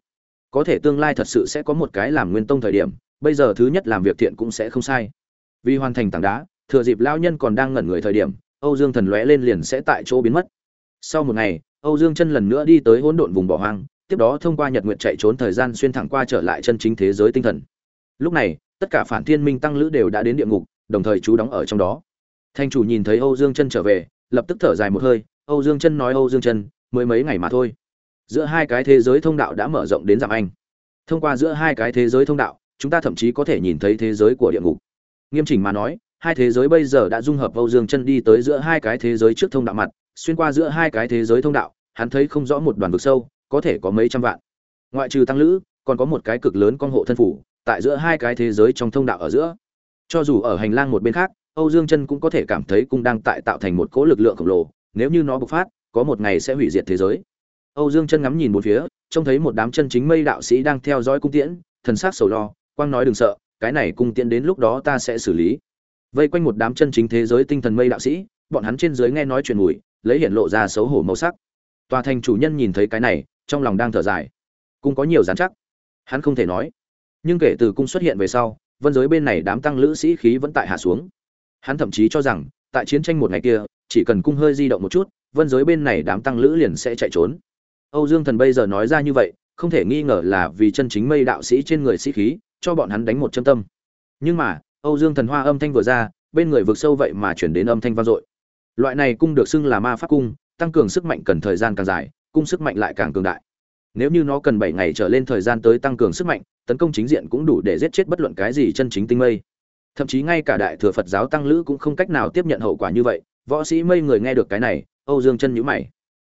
Có thể tương lai thật sự sẽ có một cái làm nguyên tông thời điểm, bây giờ thứ nhất làm việc thiện cũng sẽ không sai. Vì hoàn thành tảng đá, thừa dịp lão nhân còn đang ngẩn người thời điểm, âu dương thần lóe lên liền sẽ tại chỗ biến mất. Sau một ngày, âu dương chân lần nữa đi tới hỗn độn vùng bỏ hoang tiếp đó thông qua nhật nguyện chạy trốn thời gian xuyên thẳng qua trở lại chân chính thế giới tinh thần. Lúc này, tất cả phản thiên minh tăng lữ đều đã đến địa ngục, đồng thời trú đóng ở trong đó. Thanh chủ nhìn thấy âu dương chân trở về, lập tức thở dài một hơi, âu dương chân nói, âu dương chân, mới mấy ngày mà thôi. Giữa hai cái thế giới thông đạo đã mở rộng đến giảm anh. Thông qua giữa hai cái thế giới thông đạo, chúng ta thậm chí có thể nhìn thấy thế giới của địa ngục. Nghiêm chỉnh mà nói, hai thế giới bây giờ đã dung hợp âu dương chân đi tới giữa hai cái thế giới trước thông đạo mặt, xuyên qua giữa hai cái thế giới thông đạo, hắn thấy không rõ một đoàn vực sâu có thể có mấy trăm vạn. Ngoại trừ tăng lữ, còn có một cái cực lớn con hộ thân phủ, tại giữa hai cái thế giới trong thông đạo ở giữa. Cho dù ở hành lang một bên khác, âu dương chân cũng có thể cảm thấy cung đang tại tạo thành một cỗ lực lượng khổng lồ, nếu như nó bộc phát, có một ngày sẽ hủy diệt thế giới. Âu dương chân ngắm nhìn một phía, trông thấy một đám chân chính mây đạo sĩ đang theo dõi cung tiễn, thần sắc sầu lo, quang nói đừng sợ, cái này cung tiễn đến lúc đó ta sẽ xử lý. Vây quanh một đám chân chính thế giới tinh thần mây đạo sĩ, bọn hắn trên dưới nghe nói chuyện mùi, lấy hiện lộ ra xấu hổ màu sắc. Tòa thành chủ nhân nhìn thấy cái này trong lòng đang thở dài. Cung có nhiều dán chắc. Hắn không thể nói. Nhưng kể từ cung xuất hiện về sau, vân giới bên này đám tăng lữ sĩ khí vẫn tại hạ xuống. Hắn thậm chí cho rằng, tại chiến tranh một ngày kia, chỉ cần cung hơi di động một chút, vân giới bên này đám tăng lữ liền sẽ chạy trốn. Âu dương thần bây giờ nói ra như vậy, không thể nghi ngờ là vì chân chính mây đạo sĩ trên người sĩ khí, cho bọn hắn đánh một châm tâm. Nhưng mà, âu dương thần hoa âm thanh vừa ra, bên người vực sâu vậy mà chuyển đến âm thanh vang dội. Loại này cung được xưng là ma pháp cung, tăng cường sức mạnh cần thời gian càng dài cung sức mạnh lại càng cường đại. Nếu như nó cần bảy ngày trở lên thời gian tới tăng cường sức mạnh, tấn công chính diện cũng đủ để giết chết bất luận cái gì chân chính tinh mây. Thậm chí ngay cả đại thừa phật giáo tăng lữ cũng không cách nào tiếp nhận hậu quả như vậy. Võ sĩ mây người nghe được cái này, âu dương chân nhữ mày.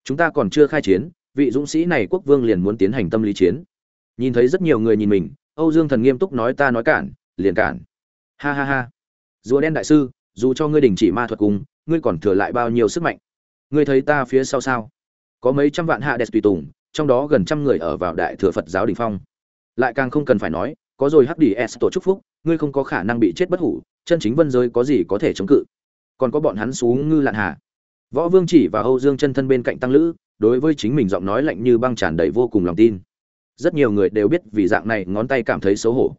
Chúng ta còn chưa khai chiến, vị dũng sĩ này quốc vương liền muốn tiến hành tâm lý chiến. Nhìn thấy rất nhiều người nhìn mình, âu dương thần nghiêm túc nói ta nói cản, liền cản. Ha ha ha. Rùa đen đại sư, dù cho ngươi đình chỉ ma thuật cùng, ngươi còn thừa lại bao nhiêu sức mạnh? Ngươi thấy ta phía sau sao? Có mấy trăm vạn hạ đẹp tùy tùng, trong đó gần trăm người ở vào đại thừa phật giáo đình phong. Lại càng không cần phải nói, có rồi hắc đi s tổ chúc phúc, ngươi không có khả năng bị chết bất hủ, chân chính vân giới có gì có thể chống cự. Còn có bọn hắn xú ngư lạn hà. Võ vương chỉ và âu dương chân thân bên cạnh tăng lữ, đối với chính mình giọng nói lạnh như băng tràn đầy vô cùng lòng tin. Rất nhiều người đều biết vì dạng này ngón tay cảm thấy xấu hổ.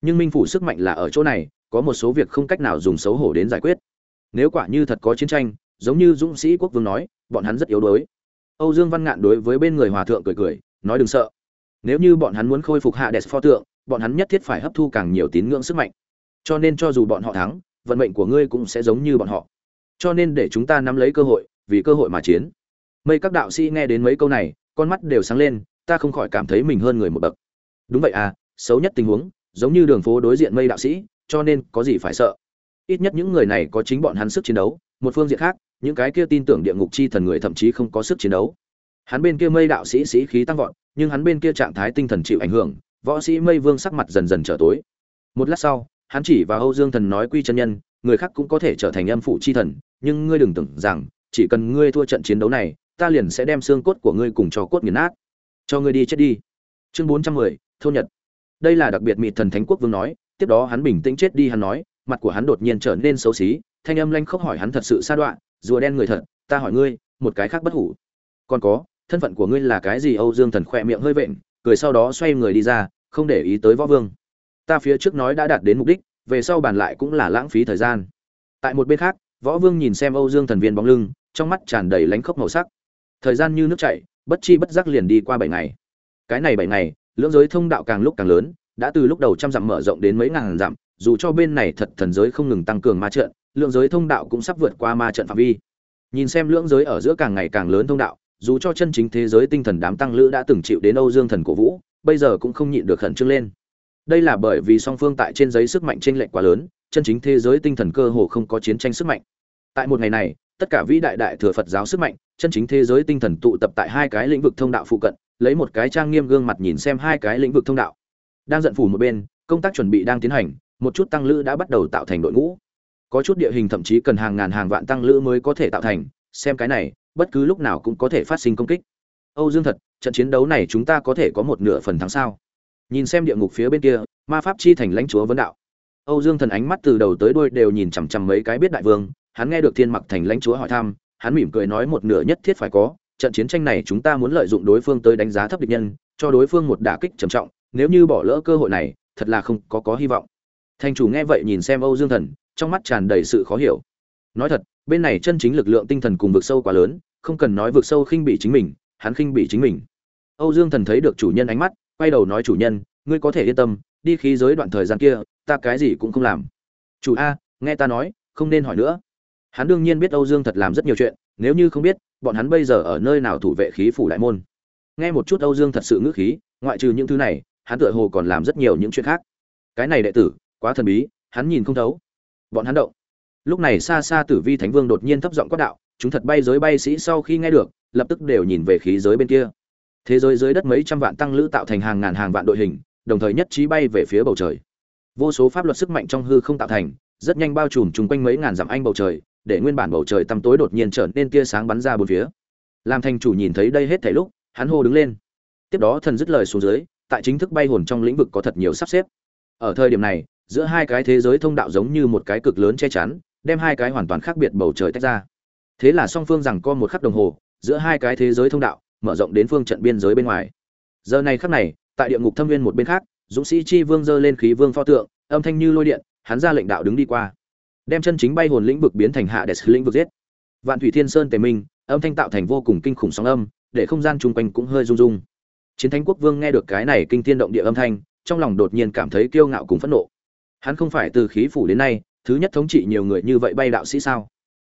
Nhưng minh phủ sức mạnh là ở chỗ này, có một số việc không cách nào dùng xấu hổ đến giải quyết. Nếu quả như thật có chiến tranh, giống như dũng sĩ quốc vương nói, bọn hắn rất yếu đuối âu dương văn ngạn đối với bên người hòa thượng cười cười, nói đừng sợ. Nếu như bọn hắn muốn khôi phục hạ đẹp pho tượng, bọn hắn nhất thiết phải hấp thu càng nhiều tín ngưỡng sức mạnh. Cho nên cho dù bọn họ thắng, vận mệnh của ngươi cũng sẽ giống như bọn họ. Cho nên để chúng ta nắm lấy cơ hội, vì cơ hội mà chiến. Mây các đạo sĩ nghe đến mấy câu này, con mắt đều sáng lên, ta không khỏi cảm thấy mình hơn người một bậc. Đúng vậy à xấu nhất tình huống, giống như đường phố đối diện mây đạo sĩ, cho nên có gì phải sợ. Ít nhất những người này có chính bọn hắn sức chiến đấu, một phương diện khác những cái kia tin tưởng địa ngục chi thần người thậm chí không có sức chiến đấu. Hắn bên kia mây đạo sĩ sĩ khí tăng vọt, nhưng hắn bên kia trạng thái tinh thần chịu ảnh hưởng, võ sĩ mây vương sắc mặt dần dần trở tối. Một lát sau, hắn chỉ vào âu dương thần nói quy chân nhân, người khác cũng có thể trở thành âm phụ chi thần, nhưng ngươi đừng tưởng rằng, chỉ cần ngươi thua trận chiến đấu này, ta liền sẽ đem xương cốt của ngươi cùng cho cốt nghiền nát. Cho ngươi đi chết đi. Chương bốn trăm mười, thôn nhật. Đây là đặc biệt Mị thần thánh quốc vương nói, tiếp đó hắn bình tĩnh chết đi, hắn nói, mặt của hắn đột nhiên trở nên xấu xí, thanh âm lanh khóc hỏi hắn thật sự xa đoạn rùa đen người thật, ta hỏi ngươi, một cái khác bất hủ. Còn có, thân phận của ngươi là cái gì? Âu dương thần khỏe miệng hơi vện, cười sau đó xoay người đi ra, không để ý tới võ vương. Ta phía trước nói đã đạt đến mục đích, về sau bàn lại cũng là lãng phí thời gian. Tại một bên khác, võ vương nhìn xem âu dương thần viên bóng lưng, trong mắt tràn đầy lánh khóc màu sắc. Thời gian như nước chảy, bất chi bất giác liền đi qua bảy ngày. Cái này bảy ngày, lưỡng giới thông đạo càng lúc càng lớn, đã từ lúc đầu trăm dặm mở rộng đến mấy ngàn dặm, dù cho bên này thật thần giới không ngừng tăng cường ma trận lượng giới thông đạo cũng sắp vượt qua ma trận phạm vi. Nhìn xem lưỡng giới ở giữa càng ngày càng lớn thông đạo, dù cho chân chính thế giới tinh thần đám tăng lữ đã từng chịu đến âu dương thần cổ vũ, bây giờ cũng không nhịn được khẩn trương lên. Đây là bởi vì song phương tại trên giấy sức mạnh chênh lệch quá lớn, chân chính thế giới tinh thần cơ hồ không có chiến tranh sức mạnh. Tại một ngày này, tất cả vĩ đại đại thừa phật giáo sức mạnh, chân chính thế giới tinh thần tụ tập tại hai cái lĩnh vực thông đạo phụ cận, lấy một cái trang nghiêm gương mặt nhìn xem hai cái lĩnh vực thông đạo. Đang giận phủ một bên, công tác chuẩn bị đang tiến hành, một chút tăng lữ đã bắt đầu tạo thành đội ngũ có chút địa hình thậm chí cần hàng ngàn hàng vạn tăng lữ mới có thể tạo thành, xem cái này, bất cứ lúc nào cũng có thể phát sinh công kích. Âu dương thật, trận chiến đấu này chúng ta có thể có một nửa phần thắng sao? Nhìn xem địa ngục phía bên kia, ma pháp chi thành lãnh chúa vấn đạo. Âu dương thần ánh mắt từ đầu tới đuôi đều nhìn chằm chằm mấy cái biết đại vương, hắn nghe được thiên mặc thành lãnh chúa hỏi thăm, hắn mỉm cười nói một nửa nhất thiết phải có, trận chiến tranh này chúng ta muốn lợi dụng đối phương tới đánh giá thấp địch nhân, cho đối phương một đả kích trầm trọng, nếu như bỏ lỡ cơ hội này, thật là không có có hy vọng. Thành chủ nghe vậy nhìn xem âu dương thần trong mắt tràn đầy sự khó hiểu. Nói thật, bên này chân chính lực lượng tinh thần cùng vực sâu quá lớn, không cần nói vực sâu khinh bị chính mình, hắn khinh bị chính mình. Âu dương thần thấy được chủ nhân ánh mắt, quay đầu nói chủ nhân, ngươi có thể yên tâm, đi khí giới đoạn thời gian kia, ta cái gì cũng không làm. Chủ a, nghe ta nói, không nên hỏi nữa. Hắn đương nhiên biết âu dương thật làm rất nhiều chuyện, nếu như không biết, bọn hắn bây giờ ở nơi nào thủ vệ khí phủ đại môn. Nghe một chút âu dương thật sự ngữ khí, ngoại trừ những thứ này, hắn tựa hồ còn làm rất nhiều những chuyện khác. Cái này đệ tử, quá thần bí, hắn nhìn không thấu bọn hắn động. Lúc này xa xa tử vi thánh vương đột nhiên thấp giọng quát đạo, chúng thật bay giới bay sĩ sau khi nghe được, lập tức đều nhìn về khí giới bên kia. Thế giới dưới đất mấy trăm vạn tăng lữ tạo thành hàng ngàn hàng vạn đội hình, đồng thời nhất trí bay về phía bầu trời. Vô số pháp luật sức mạnh trong hư không tạo thành, rất nhanh bao trùm chung quanh mấy ngàn dặm anh bầu trời, để nguyên bản bầu trời tăm tối đột nhiên trở nên tia sáng bắn ra bốn phía. Làm thành chủ nhìn thấy đây hết thảy lúc, hắn hô đứng lên. Tiếp đó thần dứt lời xuống dưới, tại chính thức bay hồn trong lĩnh vực có thật nhiều sắp xếp. Ở thời điểm này giữa hai cái thế giới thông đạo giống như một cái cực lớn che chắn, đem hai cái hoàn toàn khác biệt bầu trời tách ra. Thế là song phương rằng co một khắc đồng hồ, giữa hai cái thế giới thông đạo, mở rộng đến phương trận biên giới bên ngoài. Giờ này khắc này, tại địa ngục thâm viên một bên khác, dũng sĩ chi vương giơ lên khí vương pho tượng, âm thanh như lôi điện, hắn ra lệnh đạo đứng đi qua. Đem chân chính bay hồn lĩnh vực biến thành hạ đès lĩnh vực giết. Vạn thủy thiên sơn tề minh, âm thanh tạo thành vô cùng kinh khủng sóng âm, để không gian chung quanh cũng hơi rung rung. Chiến thánh quốc vương nghe được cái này kinh thiên động địa âm thanh, trong lòng đột nhiên cảm thấy kiêu ngạo cùng phẫn nộ hắn không phải từ khí phủ đến nay, thứ nhất thống trị nhiều người như vậy bay đạo sĩ sao?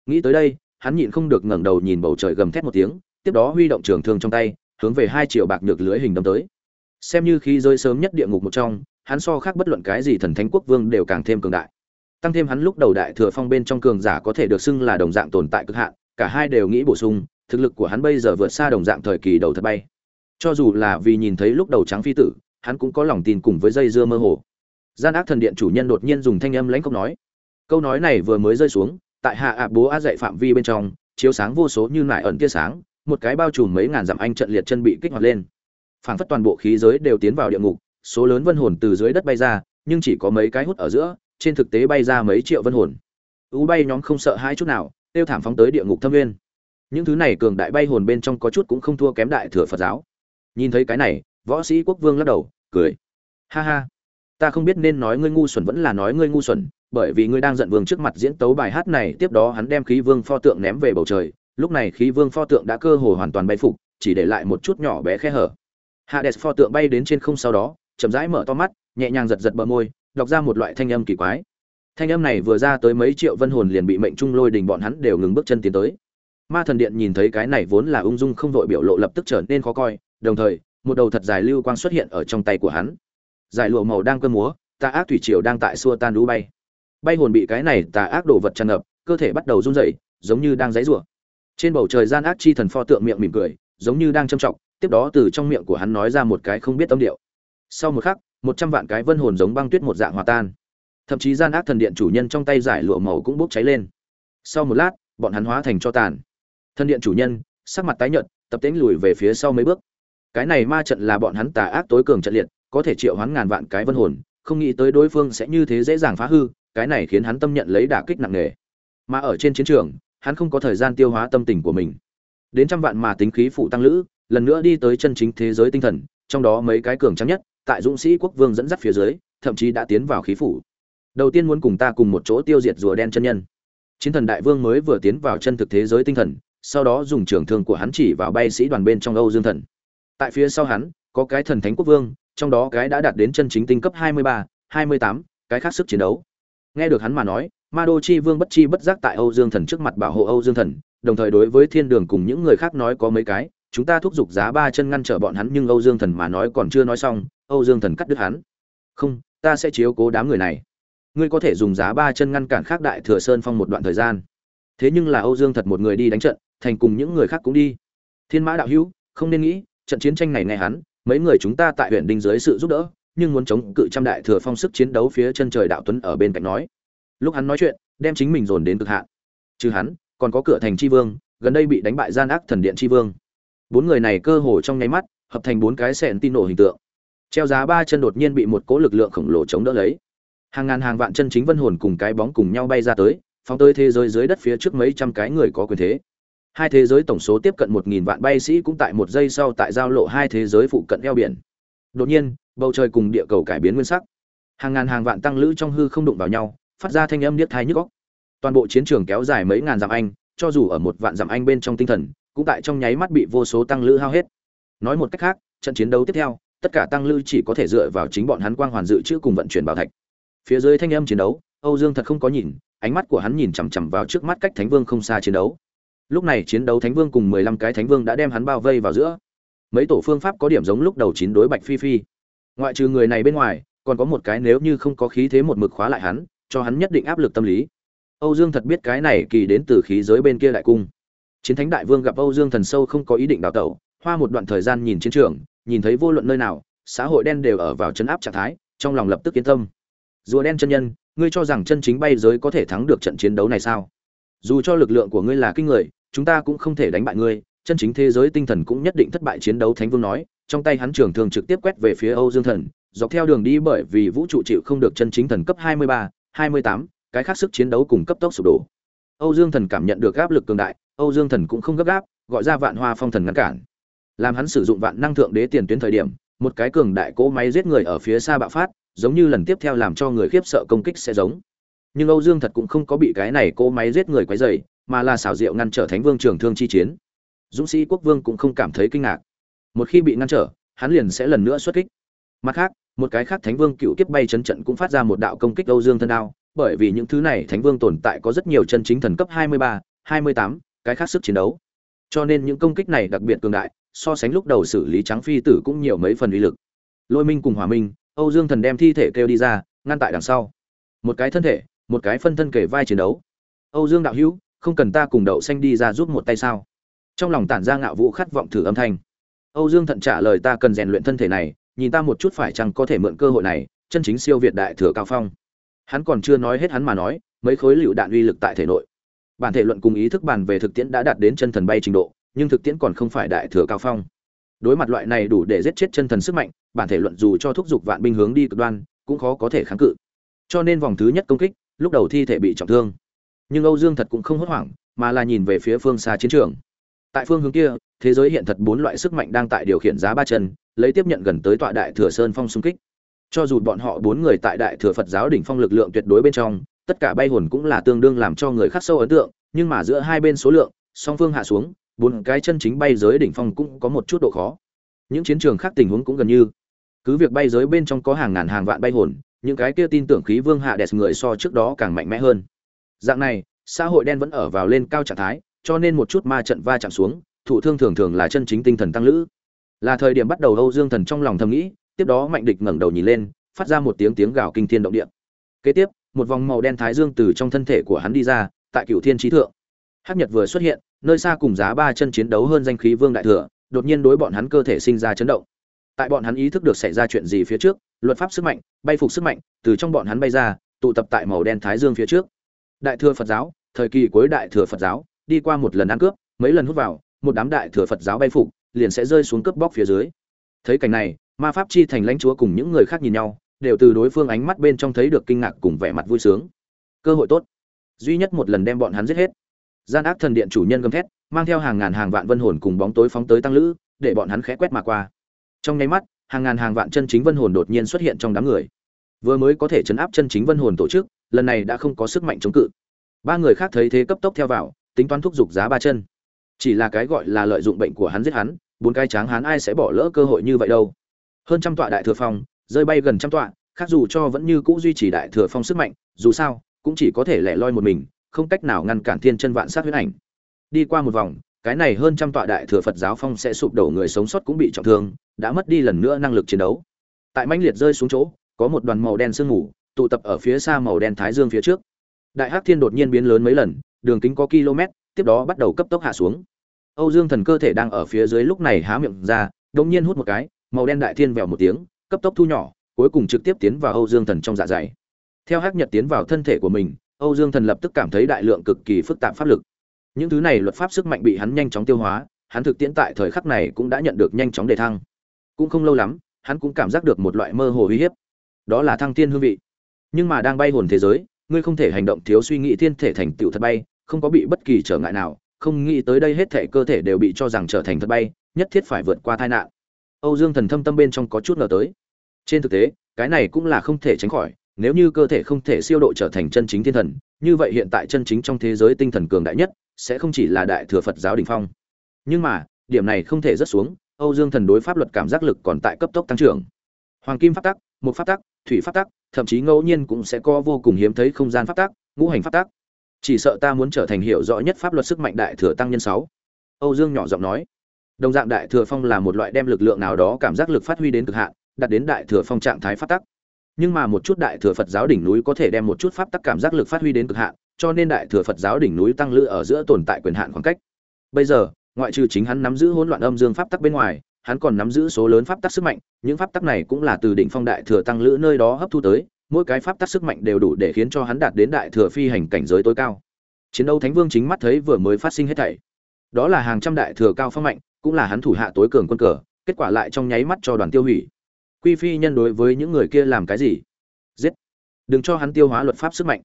Nghĩ tới đây, hắn nhịn không được ngẩng đầu nhìn bầu trời gầm thét một tiếng, tiếp đó huy động trường thương trong tay, hướng về hai triệu bạc nhược lưới hình đâm tới. Xem như khi rơi sớm nhất địa ngục một trong, hắn so khác bất luận cái gì thần thánh quốc vương đều càng thêm cường đại. Tăng thêm hắn lúc đầu đại thừa phong bên trong cường giả có thể được xưng là đồng dạng tồn tại cực hạn, cả hai đều nghĩ bổ sung, thực lực của hắn bây giờ vượt xa đồng dạng thời kỳ đầu thật bay. Cho dù là vì nhìn thấy lúc đầu trắng phi tử, hắn cũng có lòng tin cùng với dây dưa mơ hồ gian ác thần điện chủ nhân đột nhiên dùng thanh âm lãnh không nói, câu nói này vừa mới rơi xuống, tại hạ ạ bố á dạy phạm vi bên trong, chiếu sáng vô số như nải ẩn tia sáng, một cái bao trùm mấy ngàn dặm anh trận liệt chân bị kích hoạt lên. Phảng phất toàn bộ khí giới đều tiến vào địa ngục, số lớn vân hồn từ dưới đất bay ra, nhưng chỉ có mấy cái hút ở giữa, trên thực tế bay ra mấy triệu vân hồn. Ú bay nhóm không sợ hai chút nào, tiêu thảm phóng tới địa ngục thâm nguyên. Những thứ này cường đại bay hồn bên trong có chút cũng không thua kém đại thừa phật giáo. Nhìn thấy cái này, võ sĩ quốc vương lắc đầu, cười. Ha ha ta không biết nên nói ngươi ngu xuẩn vẫn là nói ngươi ngu xuẩn, bởi vì ngươi đang giận vương trước mặt diễn tấu bài hát này, tiếp đó hắn đem khí vương pho tượng ném về bầu trời, lúc này khí vương pho tượng đã cơ hồ hoàn toàn bay phục, chỉ để lại một chút nhỏ bé khe hở. Hades pho tượng bay đến trên không sau đó, chậm rãi mở to mắt, nhẹ nhàng giật giật bờ môi, đọc ra một loại thanh âm kỳ quái. Thanh âm này vừa ra tới mấy triệu vân hồn liền bị mệnh trung lôi đình bọn hắn đều ngừng bước chân tiến tới. Ma thần điện nhìn thấy cái này vốn là ung dung không vội biểu lộ lập tức trở nên khó coi, đồng thời, một đầu thật dài lưu quang xuất hiện ở trong tay của hắn giải lụa màu đang cơn múa, tà ác thủy triều đang tại xua tan đũ bay. Bay hồn bị cái này tà ác đổ vật tràn ngập, cơ thể bắt đầu run rẩy, giống như đang dãy rủa trên bầu trời gian ác chi thần pho tượng miệng mỉm cười, giống như đang châm trọng, tiếp đó từ trong miệng của hắn nói ra một cái không biết âm điệu. Sau một khắc, một trăm vạn cái vân hồn giống băng tuyết một dạng hòa tan. Thậm chí gian ác thần điện chủ nhân trong tay giải lụa màu cũng bốc cháy lên. Sau một lát, bọn hắn hóa thành cho tàn. Thần điện chủ nhân, sắc mặt tái nhợt, tập tễnh lùi về phía sau mấy bước. Cái này ma trận là bọn hắn tà ác tối cường trận liệt có thể triệu hoán ngàn vạn cái vân hồn, không nghĩ tới đối phương sẽ như thế dễ dàng phá hư, cái này khiến hắn tâm nhận lấy đả kích nặng nề. Mà ở trên chiến trường, hắn không có thời gian tiêu hóa tâm tình của mình. Đến trăm vạn mà tính khí phụ tăng lữ, lần nữa đi tới chân chính thế giới tinh thần, trong đó mấy cái cường trắng nhất, tại dũng sĩ quốc vương dẫn dắt phía dưới, thậm chí đã tiến vào khí phủ. Đầu tiên muốn cùng ta cùng một chỗ tiêu diệt rùa đen chân nhân. Chiến thần đại vương mới vừa tiến vào chân thực thế giới tinh thần, sau đó dùng trường thương của hắn chỉ vào bay sĩ đoàn bên trong âu dương thần. Tại phía sau hắn, có cái thần thánh quốc vương trong đó cái đã đạt đến chân chính tinh cấp 23, 28, cái khác sức chiến đấu. Nghe được hắn mà nói ma đô chi vương bất chi bất giác tại âu dương thần trước mặt bảo hộ âu dương thần đồng thời đối với thiên đường cùng những người khác nói có mấy cái chúng ta thúc giục giá ba chân ngăn trở bọn hắn nhưng âu dương thần mà nói còn chưa nói xong âu dương thần cắt đứt hắn. Không ta sẽ chiếu cố đám người này. Ngươi có thể dùng giá ba chân ngăn cản khác đại thừa sơn phong một đoạn thời gian. Thế nhưng là âu dương thật một người đi đánh trận thành cùng những người khác cũng đi. Thiên mã đạo hữu không nên nghĩ trận chiến tranh này nghe hắn mấy người chúng ta tại huyện đinh dưới sự giúp đỡ, nhưng muốn chống cự trăm đại thừa phong sức chiến đấu phía chân trời đạo tuấn ở bên cạnh nói. Lúc hắn nói chuyện, đem chính mình dồn đến cực hạn. Trừ hắn, còn có cửa thành tri vương, gần đây bị đánh bại gian ác thần điện tri vương. Bốn người này cơ hồ trong nháy mắt, hợp thành bốn cái sẹn tin nổ hình tượng. Treo giá ba chân đột nhiên bị một cỗ lực lượng khổng lồ chống đỡ lấy. Hàng ngàn hàng vạn chân chính vân hồn cùng cái bóng cùng nhau bay ra tới, phóng tới thế giới dưới đất phía trước mấy trăm cái người có quyền thế hai thế giới tổng số tiếp cận một nghìn vạn bay sĩ cũng tại một giây sau tại giao lộ hai thế giới phụ cận eo biển đột nhiên bầu trời cùng địa cầu cải biến nguyên sắc hàng ngàn hàng vạn tăng lữ trong hư không đụng vào nhau phát ra thanh âm niết thái nhức góc Toàn bộ chiến trường kéo dài mấy ngàn dặm anh, cho dù ở một vạn dặm anh bên trong tinh thần, cũng tại trong nháy mắt bị vô số tăng lữ hao hết. Nói một cách khác, trận chiến đấu tiếp theo, tất cả tăng lữ chỉ có thể dựa vào chính bọn hắn quang hoàn dự trữ cùng vận chuyển bảo thạch. Phía dưới thanh âm chiến đấu, Âu Dương thật không có nhìn, ánh mắt của hắn nhìn chằm chằm vào trước mắt cách Thánh Vương không xa chiến đấu. Lúc này chiến đấu Thánh Vương cùng 15 cái Thánh Vương đã đem hắn bao vây vào giữa. Mấy tổ phương pháp có điểm giống lúc đầu chín đối Bạch Phi Phi. Ngoại trừ người này bên ngoài, còn có một cái nếu như không có khí thế một mực khóa lại hắn, cho hắn nhất định áp lực tâm lý. Âu Dương thật biết cái này kỳ đến từ khí giới bên kia đại cung. Chiến Thánh Đại Vương gặp Âu Dương Thần sâu không có ý định đào tẩu, hoa một đoạn thời gian nhìn chiến trường, nhìn thấy vô luận nơi nào, xã hội đen đều ở vào chấn áp trạng thái, trong lòng lập tức yên tâm. Rùa đen chân nhân, ngươi cho rằng chân chính bay giới có thể thắng được trận chiến đấu này sao? Dù cho lực lượng của ngươi là kinh người, chúng ta cũng không thể đánh bại ngươi, chân chính thế giới tinh thần cũng nhất định thất bại chiến đấu Thánh Vương nói, trong tay hắn trường thường trực tiếp quét về phía Âu Dương Thần, dọc theo đường đi bởi vì vũ trụ chịu không được chân chính thần cấp 23, 28, cái khác sức chiến đấu cùng cấp tốc sụp đổ. Âu Dương Thần cảm nhận được áp lực cường đại, Âu Dương Thần cũng không gấp gáp, gọi ra Vạn Hoa Phong Thần ngăn cản. Làm hắn sử dụng Vạn Năng Thượng Đế tiền tuyến thời điểm, một cái cường đại cỗ máy giết người ở phía xa bạo phát, giống như lần tiếp theo làm cho người khiếp sợ công kích sẽ giống. Nhưng Âu Dương thật cũng không có bị cái này cỗ máy giết người quấy rầy, mà là xảo diệu ngăn trở Thánh Vương trường thương chi chiến. Dũng sĩ quốc vương cũng không cảm thấy kinh ngạc. Một khi bị ngăn trở, hắn liền sẽ lần nữa xuất kích. Mặt khác, một cái khác Thánh Vương cựu kiếp bay chấn trận cũng phát ra một đạo công kích Âu Dương thân đao, bởi vì những thứ này Thánh Vương tồn tại có rất nhiều chân chính thần cấp 23, 28, cái khác sức chiến đấu. Cho nên những công kích này đặc biệt cường đại, so sánh lúc đầu xử lý trắng phi tử cũng nhiều mấy phần uy lực. Lôi Minh cùng Hỏa Minh, Âu Dương Thần đem thi thể kêu đi ra, ngăn tại đằng sau. Một cái thân thể, một cái phân thân kể vai chiến đấu. Âu Dương đạo hữu, không cần ta cùng đậu xanh đi ra giúp một tay sao? Trong lòng tản ra ngạo vũ khát vọng thử âm thanh. Âu Dương Thận trả lời ta cần rèn luyện thân thể này, nhìn ta một chút phải chăng có thể mượn cơ hội này, chân chính siêu việt đại thừa cao phong. Hắn còn chưa nói hết hắn mà nói, mấy khối lựu đạn uy lực tại thể nội. Bản thể luận cùng ý thức bàn về thực tiễn đã đạt đến chân thần bay trình độ, nhưng thực tiễn còn không phải đại thừa cao phong. Đối mặt loại này đủ để giết chết chân thần sức mạnh, bản thể luận dù cho thúc giục vạn binh hướng đi cực đoan, cũng khó có thể kháng cự. Cho nên vòng thứ nhất công kích, lúc đầu thi thể bị trọng thương. Nhưng Âu Dương thật cũng không hốt hoảng, mà là nhìn về phía phương xa chiến trường. Tại phương hướng kia, thế giới hiện thật bốn loại sức mạnh đang tại điều khiển giá ba chân, lấy tiếp nhận gần tới tọa đại thừa sơn phong xung kích. Cho dù bọn họ bốn người tại đại thừa Phật giáo đỉnh phong lực lượng tuyệt đối bên trong, tất cả bay hồn cũng là tương đương làm cho người khác sâu ấn tượng, nhưng mà giữa hai bên số lượng, song phương hạ xuống, bốn cái chân chính bay giới đỉnh phong cũng có một chút độ khó. Những chiến trường khác tình huống cũng gần như. Cứ việc bay giới bên trong có hàng ngàn hàng vạn bay hồn, những cái kia tin tưởng khí vương hạ đẹp người so trước đó càng mạnh mẽ hơn. Dạng này, xã hội đen vẫn ở vào lên cao trạng thái, cho nên một chút ma trận va chạm xuống, thủ thương thường thường là chân chính tinh thần tăng lữ. Là thời điểm bắt đầu Âu Dương Thần trong lòng thầm nghĩ, tiếp đó Mạnh Địch ngẩng đầu nhìn lên, phát ra một tiếng tiếng gào kinh thiên động địa. Kế tiếp, một vòng màu đen thái dương từ trong thân thể của hắn đi ra, tại Cửu Thiên trí thượng. Hắc Nhật vừa xuất hiện, nơi xa cùng giá ba chân chiến đấu hơn danh khí Vương đại thừa, đột nhiên đối bọn hắn cơ thể sinh ra chấn động. Tại bọn hắn ý thức được xảy ra chuyện gì phía trước, luật pháp sức mạnh, bay phục sức mạnh, từ trong bọn hắn bay ra, tụ tập tại màu đen thái dương phía trước. Đại thừa Phật giáo, thời kỳ cuối đại thừa Phật giáo, đi qua một lần ăn cướp, mấy lần hút vào, một đám đại thừa Phật giáo bay phục, liền sẽ rơi xuống cướp bóc phía dưới. Thấy cảnh này, ma pháp chi thành lãnh chúa cùng những người khác nhìn nhau, đều từ đối phương ánh mắt bên trong thấy được kinh ngạc cùng vẻ mặt vui sướng. Cơ hội tốt, duy nhất một lần đem bọn hắn giết hết. Gian ác thần điện chủ nhân gầm thét, mang theo hàng ngàn hàng vạn vân hồn cùng bóng tối phóng tới tăng lữ, để bọn hắn khẽ quét mà qua. Trong nháy mắt, hàng ngàn hàng vạn chân chính vân hồn đột nhiên xuất hiện trong đám người. Vừa mới có thể chấn áp chân chính vân hồn tổ chức, lần này đã không có sức mạnh chống cự. Ba người khác thấy thế cấp tốc theo vào, tính toán thúc giục giá ba chân. Chỉ là cái gọi là lợi dụng bệnh của hắn giết hắn, bốn cái tráng hắn ai sẽ bỏ lỡ cơ hội như vậy đâu. Hơn trăm tọa đại thừa phong, rơi bay gần trăm tọa, khác dù cho vẫn như cũ duy trì đại thừa phong sức mạnh, dù sao, cũng chỉ có thể lẻ loi một mình, không cách nào ngăn cản thiên chân vạn sát huyết ảnh. Đi qua một vòng, cái này hơn trăm tọa đại thừa Phật giáo phong sẽ sụp đổ người sống sót cũng bị trọng thương, đã mất đi lần nữa năng lực chiến đấu. Tại mãnh liệt rơi xuống chỗ, có một đoàn màu đen sương mù tụ tập ở phía xa màu đen thái dương phía trước. Đại Hắc Thiên đột nhiên biến lớn mấy lần, đường kính có km, tiếp đó bắt đầu cấp tốc hạ xuống. Âu Dương Thần cơ thể đang ở phía dưới lúc này há miệng ra, đột nhiên hút một cái, màu đen đại thiên vèo một tiếng, cấp tốc thu nhỏ, cuối cùng trực tiếp tiến vào Âu Dương Thần trong dạ dày. Theo Hắc Nhật tiến vào thân thể của mình, Âu Dương Thần lập tức cảm thấy đại lượng cực kỳ phức tạp pháp lực. Những thứ này luật pháp sức mạnh bị hắn nhanh chóng tiêu hóa, hắn thực tiễn tại thời khắc này cũng đã nhận được nhanh chóng đề thăng. Cũng không lâu lắm, hắn cũng cảm giác được một loại mơ hồ uy hiếp. Đó là thăng thiên hương vị. Nhưng mà đang bay hồn thế giới, ngươi không thể hành động thiếu suy nghĩ thiên thể thành tựu thật bay, không có bị bất kỳ trở ngại nào, không nghĩ tới đây hết thể cơ thể đều bị cho rằng trở thành thật bay, nhất thiết phải vượt qua tai nạn. Âu Dương Thần thâm tâm bên trong có chút ngờ tới. Trên thực tế, cái này cũng là không thể tránh khỏi, nếu như cơ thể không thể siêu độ trở thành chân chính thiên thần như vậy hiện tại chân chính trong thế giới tinh thần cường đại nhất sẽ không chỉ là đại thừa phật giáo đỉnh phong. Nhưng mà, điểm này không thể rất xuống, âu dương thần đối pháp luật cảm giác lực còn tại cấp tốc tăng trưởng. Hoàng kim pháp tắc một pháp tắc, thủy pháp tắc, thậm chí ngẫu nhiên cũng sẽ có vô cùng hiếm thấy không gian pháp tắc, ngũ hành pháp tắc. Chỉ sợ ta muốn trở thành hiểu rõ nhất pháp luật sức mạnh đại thừa tăng nhân sáu. Âu dương nhỏ giọng nói. Đồng dạng đại thừa phong là một loại đem lực lượng nào đó cảm giác lực phát huy đến cực hạn, đạt đến đại thừa phong trạng thái pháp tắc nhưng mà một chút đại thừa phật giáo đỉnh núi có thể đem một chút pháp tắc cảm giác lực phát huy đến cực hạn, cho nên đại thừa phật giáo đỉnh núi tăng lữ ở giữa tồn tại quyền hạn khoảng cách. Bây giờ, ngoại trừ chính hắn nắm giữ hỗn loạn âm dương pháp tắc bên ngoài, hắn còn nắm giữ số lớn pháp tắc sức mạnh, những pháp tắc này cũng là từ đỉnh phong đại thừa tăng lữ nơi đó hấp thu tới, mỗi cái pháp tắc sức mạnh đều đủ để khiến cho hắn đạt đến đại thừa phi hành cảnh giới tối cao. Chiến đấu thánh vương chính mắt thấy vừa mới phát sinh hết thảy. Đó là hàng trăm đại thừa cao phong mạnh, cũng là hắn thủ hạ tối cường quân cờ, kết quả lại trong nháy mắt cho đoàn tiêu hủy quy phi nhân đối với những người kia làm cái gì? Giết! Đừng cho hắn tiêu hóa luật pháp sức mạnh.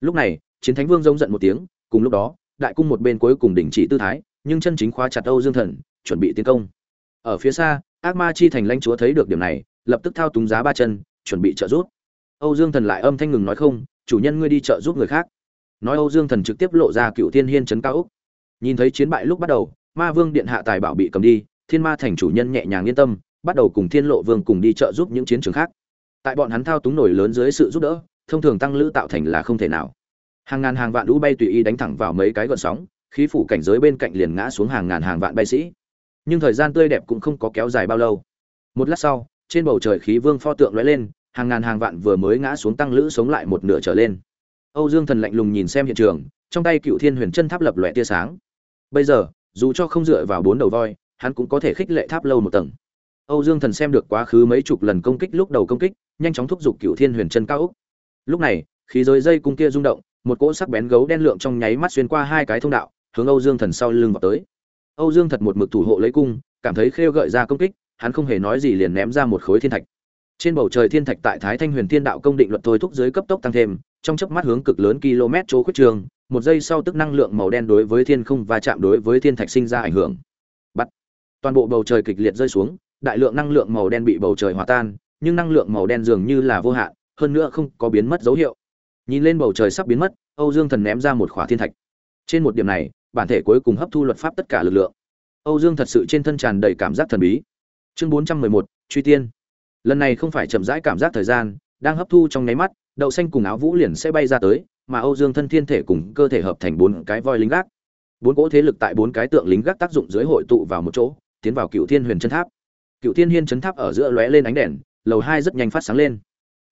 Lúc này, chiến thánh vương rông giận một tiếng, cùng lúc đó, đại cung một bên cuối cùng đình chỉ tư thái, nhưng chân chính khóa chặt âu dương thần, chuẩn bị tiến công. Ở phía xa, ác ma chi thành lãnh chúa thấy được điểm này, lập tức thao túng giá ba chân, chuẩn bị trợ giúp. Âu dương thần lại âm thanh ngừng nói không, chủ nhân ngươi đi trợ giúp người khác. Nói âu dương thần trực tiếp lộ ra cựu thiên hiên trấn cao úc nhìn thấy chiến bại lúc bắt đầu, ma vương điện hạ tài bảo bị cầm đi, thiên ma thành chủ nhân nhẹ nhàng yên tâm bắt đầu cùng thiên lộ vương cùng đi trợ giúp những chiến trường khác. Tại bọn hắn thao túng nổi lớn dưới sự giúp đỡ, thông thường tăng lữ tạo thành là không thể nào. Hàng ngàn hàng vạn lũ bay tùy ý đánh thẳng vào mấy cái gọn sóng, khí phủ cảnh giới bên cạnh liền ngã xuống hàng ngàn hàng vạn bay sĩ. Nhưng thời gian tươi đẹp cũng không có kéo dài bao lâu. Một lát sau, trên bầu trời khí vương pho tượng lóe lên, hàng ngàn hàng vạn vừa mới ngã xuống tăng lữ sống lại một nửa trở lên. Âu dương thần lạnh lùng nhìn xem hiện trường, trong tay cựu thiên huyền chân tháp lập lòe tia sáng. Bây giờ, dù cho không dựa vào bốn đầu voi, hắn cũng có thể khích lệ tháp lâu một tầng âu dương thần xem được quá khứ mấy chục lần công kích lúc đầu công kích, nhanh chóng thúc giục Cửu thiên huyền chân cao ốc. lúc này, khí giới dây cung kia rung động, một cỗ sắc bén gấu đen lượng trong nháy mắt xuyên qua hai cái thông đạo, hướng âu dương thần sau lưng vào tới. Âu dương thật một mực thủ hộ lấy cung, cảm thấy khêu gợi ra công kích, hắn không hề nói gì liền ném ra một khối thiên thạch. Trên bầu trời thiên thạch tại thái thanh huyền thiên đạo công định luật thôi thúc dưới cấp tốc tăng thêm, trong chớp mắt hướng cực lớn km chỗ khuyết trường, một giây sau tức năng lượng màu đen đối với thiên không và chạm đối với thiên thạch sinh ra ảnh hưởng. Bắt toàn bộ bầu trời kịch liệt rơi xuống đại lượng năng lượng màu đen bị bầu trời hòa tan, nhưng năng lượng màu đen dường như là vô hạn, hơn nữa không có biến mất dấu hiệu. Nhìn lên bầu trời sắp biến mất, âu dương thần ném ra một khỏa thiên thạch. Trên một điểm này, bản thể cuối cùng hấp thu luật pháp tất cả lực lượng. Âu dương thật sự trên thân tràn đầy cảm giác thần bí. Chương bốn trăm mười một, truy tiên. Lần này không phải chậm rãi cảm giác thời gian, đang hấp thu trong nháy mắt, đậu xanh cùng áo vũ liền sẽ bay ra tới, mà âu dương thân thiên thể cùng cơ thể hợp thành bốn cái voi lính gác. Bốn cỗ thế lực tại bốn cái tượng lính gác tác dụng dưới hội tụ vào một chỗ, tiến vào cựu thiên huyền chân tháp cựu thiên hiên chấn tháp ở giữa lóe lên ánh đèn, lầu hai rất nhanh phát sáng lên.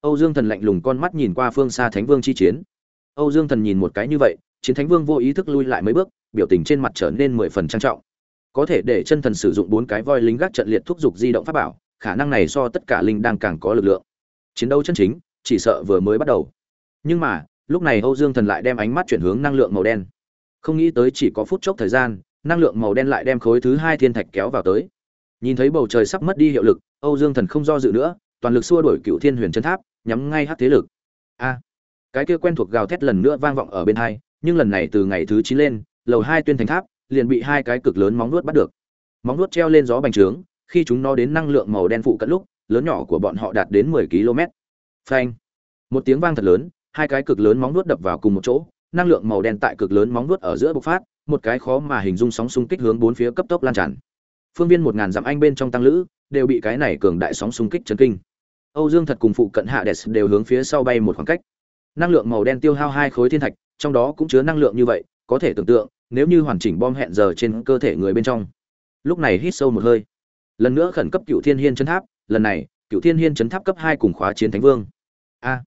Âu dương thần lạnh lùng con mắt nhìn qua phương xa thánh vương chi chiến. Âu dương thần nhìn một cái như vậy, chiến thánh vương vô ý thức lui lại mấy bước, biểu tình trên mặt trở nên mười phần trang trọng. Có thể để chân thần sử dụng bốn cái voi lính gác trận liệt thúc giục di động pháp bảo, khả năng này so tất cả linh đang càng có lực lượng. Chiến đấu chân chính, chỉ sợ vừa mới bắt đầu. Nhưng mà, lúc này âu dương thần lại đem ánh mắt chuyển hướng năng lượng màu đen. Không nghĩ tới chỉ có phút chốc thời gian, năng lượng màu đen lại đem khối thứ hai thiên thạch kéo vào tới nhìn thấy bầu trời sắp mất đi hiệu lực, âu dương thần không do dự nữa, toàn lực xua đổi cựu thiên huyền chân tháp, nhắm ngay hát thế lực. A! Cái kia quen thuộc gào thét lần nữa vang vọng ở bên hai, nhưng lần này từ ngày thứ chín lên, lầu hai tuyên thành tháp, liền bị hai cái cực lớn móng nuốt bắt được. Móng nuốt treo lên gió bành trướng, khi chúng nó đến năng lượng màu đen phụ cận lúc, lớn nhỏ của bọn họ đạt đến mười km. Phanh! Một tiếng vang thật lớn, hai cái cực lớn móng nuốt đập vào cùng một chỗ, năng lượng màu đen tại cực lớn móng nuốt ở giữa bộc phát, một cái khó mà hình dung sóng xung kích hướng bốn phía cấp tốc lan tràn phương viên một ngàn dặm anh bên trong tăng lữ, đều bị cái này cường đại sóng xung kích chấn kinh. Âu dương thật cùng phụ cận hạ đès đều hướng phía sau bay một khoảng cách. Năng lượng màu đen tiêu hao hai khối thiên thạch, trong đó cũng chứa năng lượng như vậy, có thể tưởng tượng, nếu như hoàn chỉnh bom hẹn giờ trên cơ thể người bên trong. Lúc này hít sâu một hơi. Lần nữa khẩn cấp cựu thiên hiên chấn tháp, lần này, cựu thiên hiên chấn tháp cấp hai cùng khóa chiến thánh vương. A.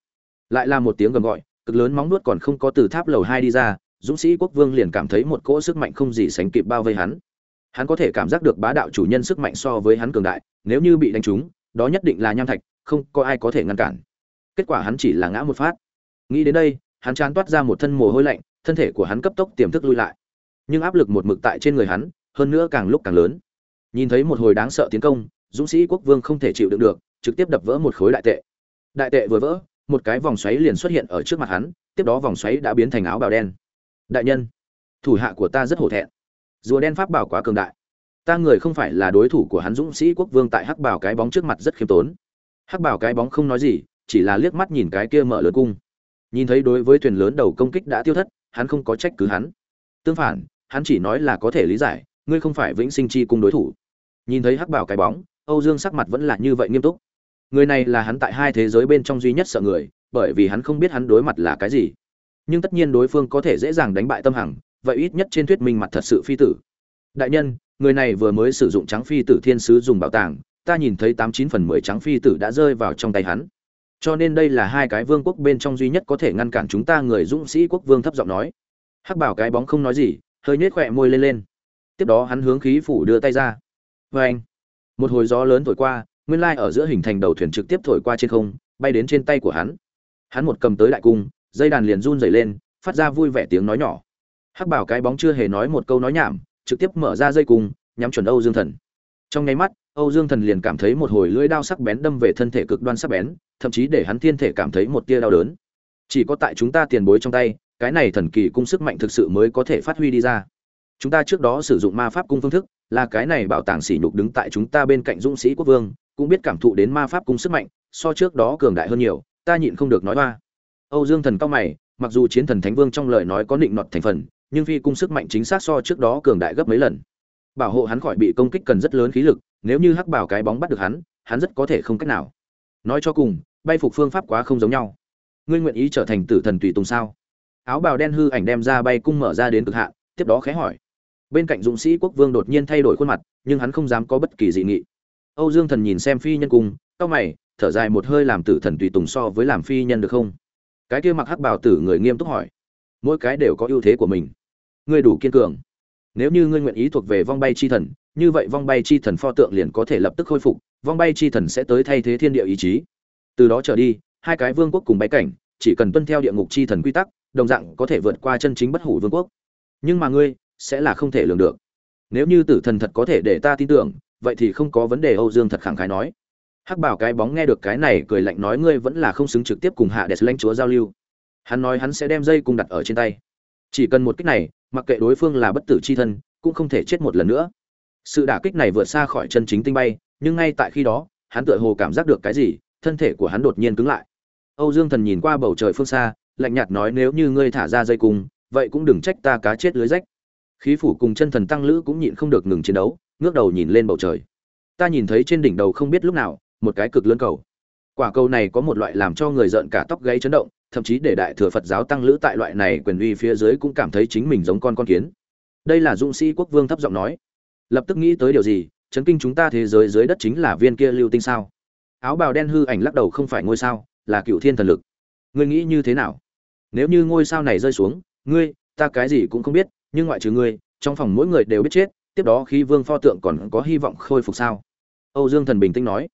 Lại là một tiếng gầm gọi, cực lớn móng nuốt còn không có từ tháp lầu hai đi ra, dũng sĩ quốc vương liền cảm thấy một cỗ sức mạnh không gì sánh kịp bao vây hắn hắn có thể cảm giác được bá đạo chủ nhân sức mạnh so với hắn cường đại, nếu như bị đánh trúng, đó nhất định là nham thạch, không có ai có thể ngăn cản. Kết quả hắn chỉ là ngã một phát. Nghĩ đến đây, hắn chán toát ra một thân mồ hôi lạnh, thân thể của hắn cấp tốc tiềm thức lui lại. Nhưng áp lực một mực tại trên người hắn, hơn nữa càng lúc càng lớn. Nhìn thấy một hồi đáng sợ tiến công, dũng sĩ quốc vương không thể chịu đựng được, trực tiếp đập vỡ một khối đại tệ. Đại tệ vừa vỡ, một cái vòng xoáy liền xuất hiện ở trước mặt hắn, tiếp đó vòng xoáy đã biến thành áo bào đen. Đại nhân, thủ hạ của ta rất hổ thẹn rùa đen pháp bảo quá cường đại. Ta người không phải là đối thủ của hắn dũng sĩ quốc vương tại hắc bảo cái bóng trước mặt rất khiêm tốn. Hắc bảo cái bóng không nói gì, chỉ là liếc mắt nhìn cái kia mở lớn cung. Nhìn thấy đối với thuyền lớn đầu công kích đã tiêu thất, hắn không có trách cứ hắn. Tương phản, hắn chỉ nói là có thể lý giải, ngươi không phải vĩnh sinh chi cung đối thủ. Nhìn thấy hắc bảo cái bóng, âu dương sắc mặt vẫn là như vậy nghiêm túc. Người này là hắn tại hai thế giới bên trong duy nhất sợ người, bởi vì hắn không biết hắn đối mặt là cái gì. Nhưng tất nhiên đối phương có thể dễ dàng đánh bại tâm hằng vậy ít nhất trên thuyết minh mặt thật sự phi tử. Đại nhân, người này vừa mới sử dụng trắng phi tử thiên sứ dùng bảo tàng, ta nhìn thấy tám chín phần mười trắng phi tử đã rơi vào trong tay hắn. Cho nên đây là hai cái vương quốc bên trong duy nhất có thể ngăn cản chúng ta, người dũng sĩ quốc vương thấp giọng nói. Hắc bảo cái bóng không nói gì, hơi nhếch khỏe môi lên lên. Tiếp đó hắn hướng khí phủ đưa tay ra. Vê anh. Một hồi gió lớn thổi qua, nguyên lai ở giữa hình thành đầu thuyền trực tiếp thổi qua trên không, bay đến trên tay của hắn. Hắn một cầm tới đại cung, dây đàn liền run rẩy lên, phát ra vui vẻ tiếng nói nhỏ hắc bảo cái bóng chưa hề nói một câu nói nhảm, trực tiếp mở ra dây cung, nhắm chuẩn âu dương thần. Trong nháy mắt, âu dương thần liền cảm thấy một hồi lưỡi đao sắc bén đâm về thân thể cực đoan sắc bén, thậm chí để hắn thiên thể cảm thấy một tia đau đớn. Chỉ có tại chúng ta tiền bối trong tay, cái này thần kỳ cung sức mạnh thực sự mới có thể phát huy đi ra. Chúng ta trước đó sử dụng ma pháp cung phương thức, là cái này bảo tàng sỉ nhục đứng tại chúng ta bên cạnh dũng sĩ quốc vương, cũng biết cảm thụ đến ma pháp cung sức mạnh, so trước đó cường đại hơn nhiều, ta nhịn không được nói hoa. Âu dương thần cao mày, mặc dù chiến thần thánh vương trong lời nói có định nọt thành phần nhưng phi cung sức mạnh chính xác so trước đó cường đại gấp mấy lần. Bảo hộ hắn khỏi bị công kích cần rất lớn khí lực, nếu như hắc bảo cái bóng bắt được hắn hắn rất có thể không cách nào. Nói cho cùng, bay phục phương pháp quá không giống nhau. Ngươi nguyện ý trở thành tử thần tùy tùng sao? Áo bào đen hư ảnh đem ra bay cung mở ra đến cực hạn, tiếp đó khẽ hỏi. Bên cạnh dũng sĩ quốc vương đột nhiên thay đổi khuôn mặt, nhưng hắn không dám có bất kỳ dị nghị. Âu dương thần nhìn xem phi nhân cung, cau mày, thở dài một hơi làm tử thần tùy tùng so với làm phi nhân được không? Cái kia mặc hắc bào tử người nghiêm túc hỏi. Mỗi cái đều có ưu thế của mình ngươi đủ kiên cường. Nếu như ngươi nguyện ý thuộc về vong bay chi thần, như vậy vong bay chi thần pho tượng liền có thể lập tức khôi phục, vong bay chi thần sẽ tới thay thế thiên địa ý chí. Từ đó trở đi, hai cái vương quốc cùng bay cảnh, chỉ cần tuân theo địa ngục chi thần quy tắc, đồng dạng có thể vượt qua chân chính bất hủ vương quốc. Nhưng mà ngươi sẽ là không thể lường được. Nếu như tử thần thật có thể để ta tin tưởng, vậy thì không có vấn đề, âu dương thật khẳng khái nói. Hắc bảo cái bóng nghe được cái này cười lạnh nói ngươi vẫn là không xứng trực tiếp cùng hạ đẹp lãnh chúa giao lưu. Hắn nói hắn sẽ đem dây cung đặt ở trên tay. Chỉ cần một kích này mặc kệ đối phương là bất tử c h i thân, cũng không thể chết một lần nữa. Sự đả kích này vượt xa khỏi chân chính tinh bay, nhưng ngay tại khi đó, hắn tựa hồ cảm giác được cái gì, thân thể của hắn đột nhiên cứng lại. Âu dương thần nhìn qua bầu trời phương xa, lạnh nhạt nói nếu như ngươi thả ra dây cung, vậy cũng đừng trách ta cá chết lưới rách. Khí phủ cùng chân thần tăng lữ cũng nhịn không được ngừng chiến đấu, ngước đầu nhìn lên bầu trời. Ta nhìn thấy trên đỉnh đầu không biết lúc nào, một cái cực lớn cầu. Quả cầu này có một loại làm cho người giận cả tóc gáy chấn động thậm chí để đại thừa phật giáo tăng lữ tại loại này quyền uy phía dưới cũng cảm thấy chính mình giống con con kiến. Đây là dũng sĩ quốc vương thấp giọng nói. Lập tức nghĩ tới điều gì, chấn kinh chúng ta thế giới dưới đất chính là viên kia lưu tinh sao? Áo bào đen hư ảnh lắc đầu không phải ngôi sao, là cựu thiên thần lực. Ngươi nghĩ như thế nào? Nếu như ngôi sao này rơi xuống, ngươi, ta cái gì cũng không biết, nhưng ngoại trừ ngươi, trong phòng mỗi người đều biết chết, tiếp đó khi vương pho tượng còn có hy vọng khôi phục sao? Âu dương thần bình tĩnh nói.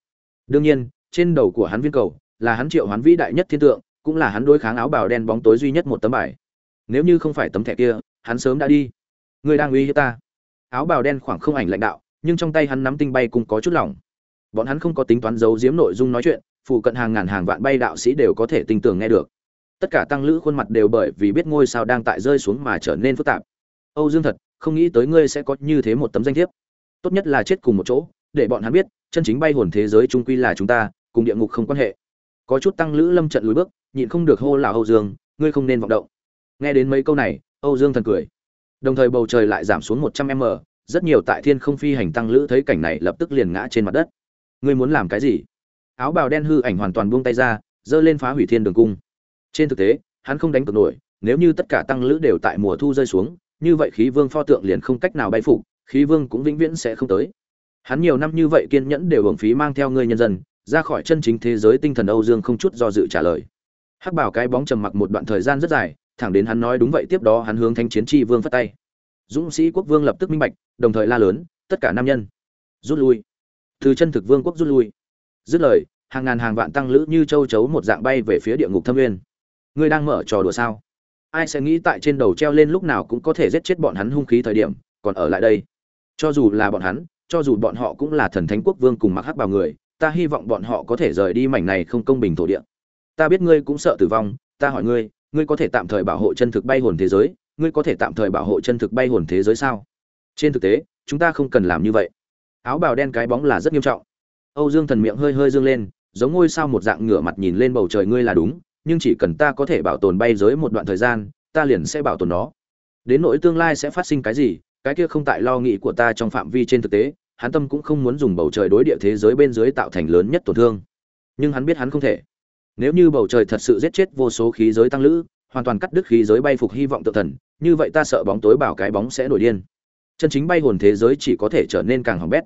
Đương nhiên, trên đầu của hắn viên cầu là hắn triệu hoán vĩ đại nhất thiên tượng cũng là hắn đối kháng áo bào đen bóng tối duy nhất một tấm bài. Nếu như không phải tấm thẻ kia, hắn sớm đã đi. Người đang uy hiếp ta. Áo bào đen khoảng không ảnh lãnh đạo, nhưng trong tay hắn nắm tinh bay cũng có chút lỏng. Bọn hắn không có tính toán giấu giếm nội dung nói chuyện phụ cận hàng ngàn hàng vạn bay đạo sĩ đều có thể tình tưởng nghe được. Tất cả tăng lữ khuôn mặt đều bởi vì biết ngôi sao đang tại rơi xuống mà trở nên phức tạp. Âu dương thật, không nghĩ tới ngươi sẽ có như thế một tấm danh thiếp. Tốt nhất là chết cùng một chỗ, để bọn hắn biết, chân chính bay hồn thế giới trung quy là chúng ta, cùng địa ngục không quan hệ có chút tăng lữ lâm trận lùi bước, nhịn không được hô là âu dương, ngươi không nên vọng động. Nghe đến mấy câu này, âu dương thần cười. Đồng thời bầu trời lại giảm xuống một trăm m, rất nhiều tại thiên không phi hành tăng lữ thấy cảnh này lập tức liền ngã trên mặt đất. Ngươi muốn làm cái gì? Áo bào đen hư ảnh hoàn toàn buông tay ra, giơ lên phá hủy thiên đường cung. Trên thực tế, hắn không đánh cược nổi, nếu như tất cả tăng lữ đều tại mùa thu rơi xuống, như vậy khí vương pho tượng liền không cách nào bay phục, khí vương cũng vĩnh viễn sẽ không tới. Hắn nhiều năm như vậy kiên nhẫn đều hưởng phí mang theo ngươi nhân dân ra khỏi chân chính thế giới tinh thần âu dương không chút do dự trả lời. Hắc bảo cái bóng trầm mặc một đoạn thời gian rất dài, thẳng đến hắn nói đúng vậy tiếp đó hắn hướng thanh chiến tri vương phất tay. Dũng sĩ quốc vương lập tức minh bạch, đồng thời la lớn, tất cả nam nhân, rút lui. Từ chân thực vương quốc rút lui. Dứt lời, hàng ngàn hàng vạn tăng lữ như châu chấu một dạng bay về phía địa ngục thâm nguyên. Ngươi đang mở trò đùa sao? Ai sẽ nghĩ tại trên đầu treo lên lúc nào cũng có thể giết chết bọn hắn hung khí thời điểm, còn ở lại đây. Cho dù là bọn hắn, cho dù bọn họ cũng là thần thánh quốc vương cùng mặc hắc bào người ta hy vọng bọn họ có thể rời đi mảnh này không công bình thổ địa. Ta biết ngươi cũng sợ tử vong, ta hỏi ngươi ngươi có thể tạm thời bảo hộ chân thực bay hồn thế giới, ngươi có thể tạm thời bảo hộ chân thực bay hồn thế giới sao? Trên thực tế, chúng ta không cần làm như vậy. Áo bào đen cái bóng là rất nghiêm trọng. Âu dương thần miệng hơi hơi dương lên, giống ngôi sao một dạng ngửa mặt nhìn lên bầu trời ngươi là đúng, nhưng chỉ cần ta có thể bảo tồn bay giới một đoạn thời gian, ta liền sẽ bảo tồn nó. Đến nỗi tương lai sẽ phát sinh cái gì, cái kia không tại lo nghĩ của ta trong phạm vi trên thực tế hắn tâm cũng không muốn dùng bầu trời đối địa thế giới bên dưới tạo thành lớn nhất tổn thương. Nhưng hắn biết hắn không thể. Nếu như bầu trời thật sự giết chết vô số khí giới tăng lữ, hoàn toàn cắt đứt khí giới bay phục hy vọng tự thần, như vậy ta sợ bóng tối bảo cái bóng sẽ nổi điên. Chân chính bay hồn thế giới chỉ có thể trở nên càng hỏng bét.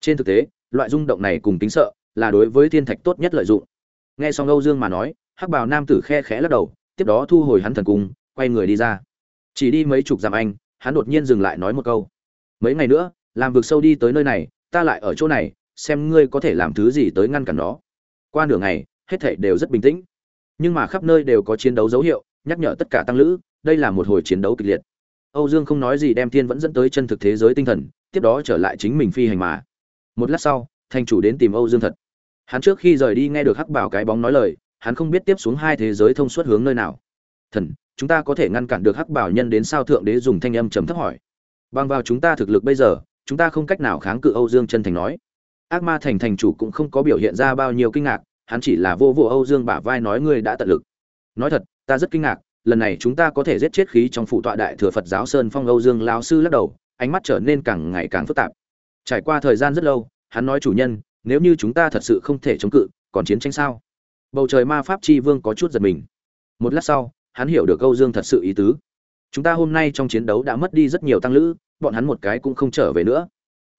Trên thực tế, loại rung động này cùng tính sợ là đối với thiên thạch tốt nhất lợi dụng. Nghe xong âu dương mà nói, hắc bào nam tử khe khẽ lắc đầu, tiếp đó thu hồi hắn thần cung, quay người đi ra. Chỉ đi mấy chục dặm anh, hắn đột nhiên dừng lại nói một câu. Mấy ngày nữa làm vực sâu đi tới nơi này, ta lại ở chỗ này, xem ngươi có thể làm thứ gì tới ngăn cản nó. Qua nửa ngày, hết thảy đều rất bình tĩnh. Nhưng mà khắp nơi đều có chiến đấu dấu hiệu, nhắc nhở tất cả tăng lữ, đây là một hồi chiến đấu kịch liệt. Âu dương không nói gì đem thiên vẫn dẫn tới chân thực thế giới tinh thần, tiếp đó trở lại chính mình phi hành mà. Một lát sau, thành chủ đến tìm âu dương thật. Hắn trước khi rời đi nghe được hắc bảo cái bóng nói lời, hắn không biết tiếp xuống hai thế giới thông suốt hướng nơi nào. Thần, chúng ta có thể ngăn cản được hắc bảo nhân đến sao thượng đế dùng thanh âm trầm thấp hỏi. Bằng vào chúng ta thực lực bây giờ chúng ta không cách nào kháng cự âu dương chân thành nói. Ác ma thành thành chủ cũng không có biểu hiện ra bao nhiêu kinh ngạc, hắn chỉ là vô vô âu dương bả vai nói ngươi đã tận lực. Nói thật, ta rất kinh ngạc, lần này chúng ta có thể giết chết khí trong phụ tọa đại thừa phật giáo sơn phong âu dương Lão sư lắc đầu, ánh mắt trở nên càng ngày càng phức tạp. Trải qua thời gian rất lâu, hắn nói chủ nhân, nếu như chúng ta thật sự không thể chống cự, còn chiến tranh sao? Bầu trời ma pháp chi vương có chút giật mình. Một lát sau, hắn hiểu được âu dương thật sự ý tứ. Chúng ta hôm nay trong chiến đấu đã mất đi rất nhiều tăng lữ bọn hắn một cái cũng không trở về nữa.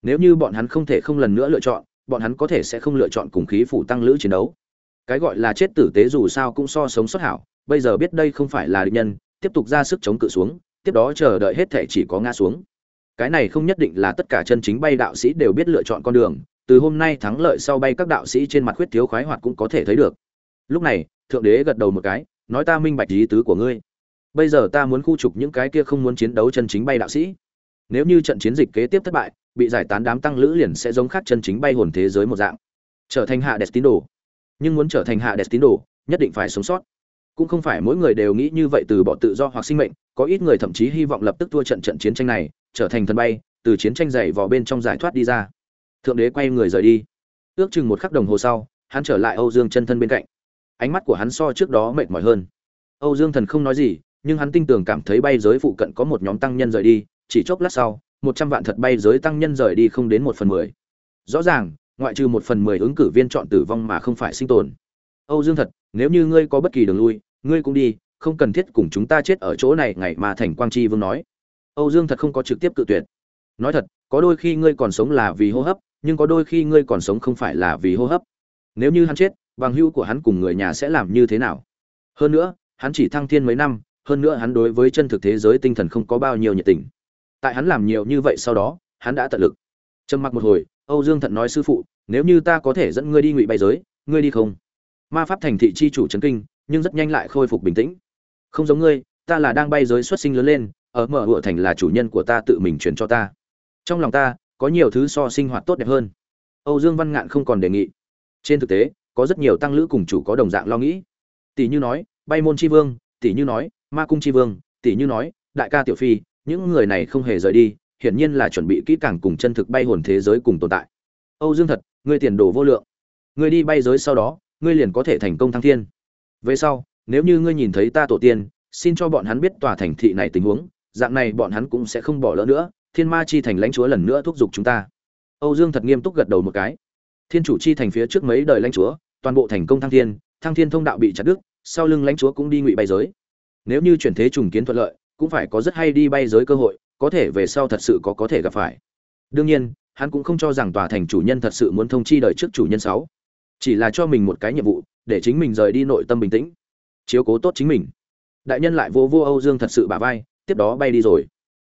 Nếu như bọn hắn không thể không lần nữa lựa chọn, bọn hắn có thể sẽ không lựa chọn cùng khí phủ tăng lữ chiến đấu. Cái gọi là chết tử tế dù sao cũng so sống xuất hảo, bây giờ biết đây không phải là địch nhân, tiếp tục ra sức chống cự xuống, tiếp đó chờ đợi hết thể chỉ có ngã xuống. Cái này không nhất định là tất cả chân chính bay đạo sĩ đều biết lựa chọn con đường, từ hôm nay thắng lợi sau bay các đạo sĩ trên mặt khuyết thiếu khoái hoạt cũng có thể thấy được. Lúc này, thượng đế gật đầu một cái, nói ta minh bạch ý tứ của ngươi. Bây giờ ta muốn khu trục những cái kia không muốn chiến đấu chân chính bay đạo sĩ nếu như trận chiến dịch kế tiếp thất bại, bị giải tán đám tăng lữ liền sẽ giống khác chân chính bay hồn thế giới một dạng. Trở thành hạ destino. Nhưng muốn trở thành hạ destino, nhất định phải sống sót. Cũng không phải mỗi người đều nghĩ như vậy từ bỏ tự do hoặc sinh mệnh, có ít người thậm chí hy vọng lập tức thua trận trận chiến tranh này, trở thành thần bay, từ chiến tranh dày vào bên trong giải thoát đi ra. Thượng đế quay người rời đi. Ước chừng một khắc đồng hồ sau, hắn trở lại âu dương chân thân bên cạnh. Ánh mắt của hắn so trước đó mệt mỏi hơn. Âu dương thần không nói gì, nhưng hắn tin tưởng cảm thấy bay giới phụ cận có một nhóm tăng nhân rời đi chỉ chốc lát sau, một trăm vạn thật bay giới tăng nhân rời đi không đến một phần mười. Rõ ràng, ngoại trừ một phần mười ứng cử viên chọn tử vong mà không phải sinh tồn. Âu dương thật, nếu như ngươi có bất kỳ đường lui, ngươi cũng đi, không cần thiết cùng chúng ta chết ở chỗ này, ngày mà thành quang chi vương nói. Âu dương thật không có trực tiếp cự tuyệt. Nói thật, có đôi khi ngươi còn sống là vì hô hấp, nhưng có đôi khi ngươi còn sống không phải là vì hô hấp. Nếu như hắn chết, bằng hữu của hắn cùng người nhà sẽ làm như thế nào? Hơn nữa, hắn chỉ thăng thiên mấy năm, hơn nữa hắn đối với chân thực thế giới tinh thần không có bao nhiêu nhiệt tình tại hắn làm nhiều như vậy sau đó, hắn đã tận lực. Trầm mặc một hồi, âu dương thận nói, sư phụ, nếu như ta có thể dẫn ngươi đi ngụy bay giới, ngươi đi không? Ma pháp thành thị chi chủ trấn kinh, nhưng rất nhanh lại khôi phục bình tĩnh. Không giống ngươi, ta là đang bay giới xuất sinh lớn lên, ở mở hựa thành là chủ nhân của ta tự mình truyền cho ta. Trong lòng ta, có nhiều thứ so sinh hoạt tốt đẹp hơn. Âu dương văn ngạn không còn đề nghị. Trên thực tế, có rất nhiều tăng lữ cùng chủ có đồng dạng lo nghĩ. Tỷ như nói, bay môn chi vương, tỷ như nói, ma cung chi vương, tỷ như nói, đại ca tiểu phi những người này không hề rời đi, hiển nhiên là chuẩn bị kỹ càng cùng chân thực bay hồn thế giới cùng tồn tại. Âu dương thật, ngươi tiền đồ vô lượng. Ngươi đi bay giới sau đó, ngươi liền có thể thành công thăng thiên. Về sau, nếu như ngươi nhìn thấy ta tổ tiên, xin cho bọn hắn biết tòa thành thị này tình huống, dạng này bọn hắn cũng sẽ không bỏ lỡ nữa, thiên ma chi thành lãnh chúa lần nữa thúc giục chúng ta. Âu dương thật nghiêm túc gật đầu một cái. Thiên chủ chi thành phía trước mấy đời lãnh chúa, toàn bộ thành công thăng thiên thăng thiên thông đạo bị chặt đứt, sau lưng lãnh chúa cũng đi ngụy bay giới. Nếu như chuyển thế trùng kiến thuận lợi cũng phải có rất hay đi bay giới cơ hội, có thể về sau thật sự có có thể gặp phải. Đương nhiên, hắn cũng không cho rằng tòa thành chủ nhân thật sự muốn thông chi đời trước chủ nhân sáu. Chỉ là cho mình một cái nhiệm vụ, để chính mình rời đi nội tâm bình tĩnh. Chiếu cố tốt chính mình. Đại nhân lại vô vô âu dương thật sự bả vai, tiếp đó bay đi rồi.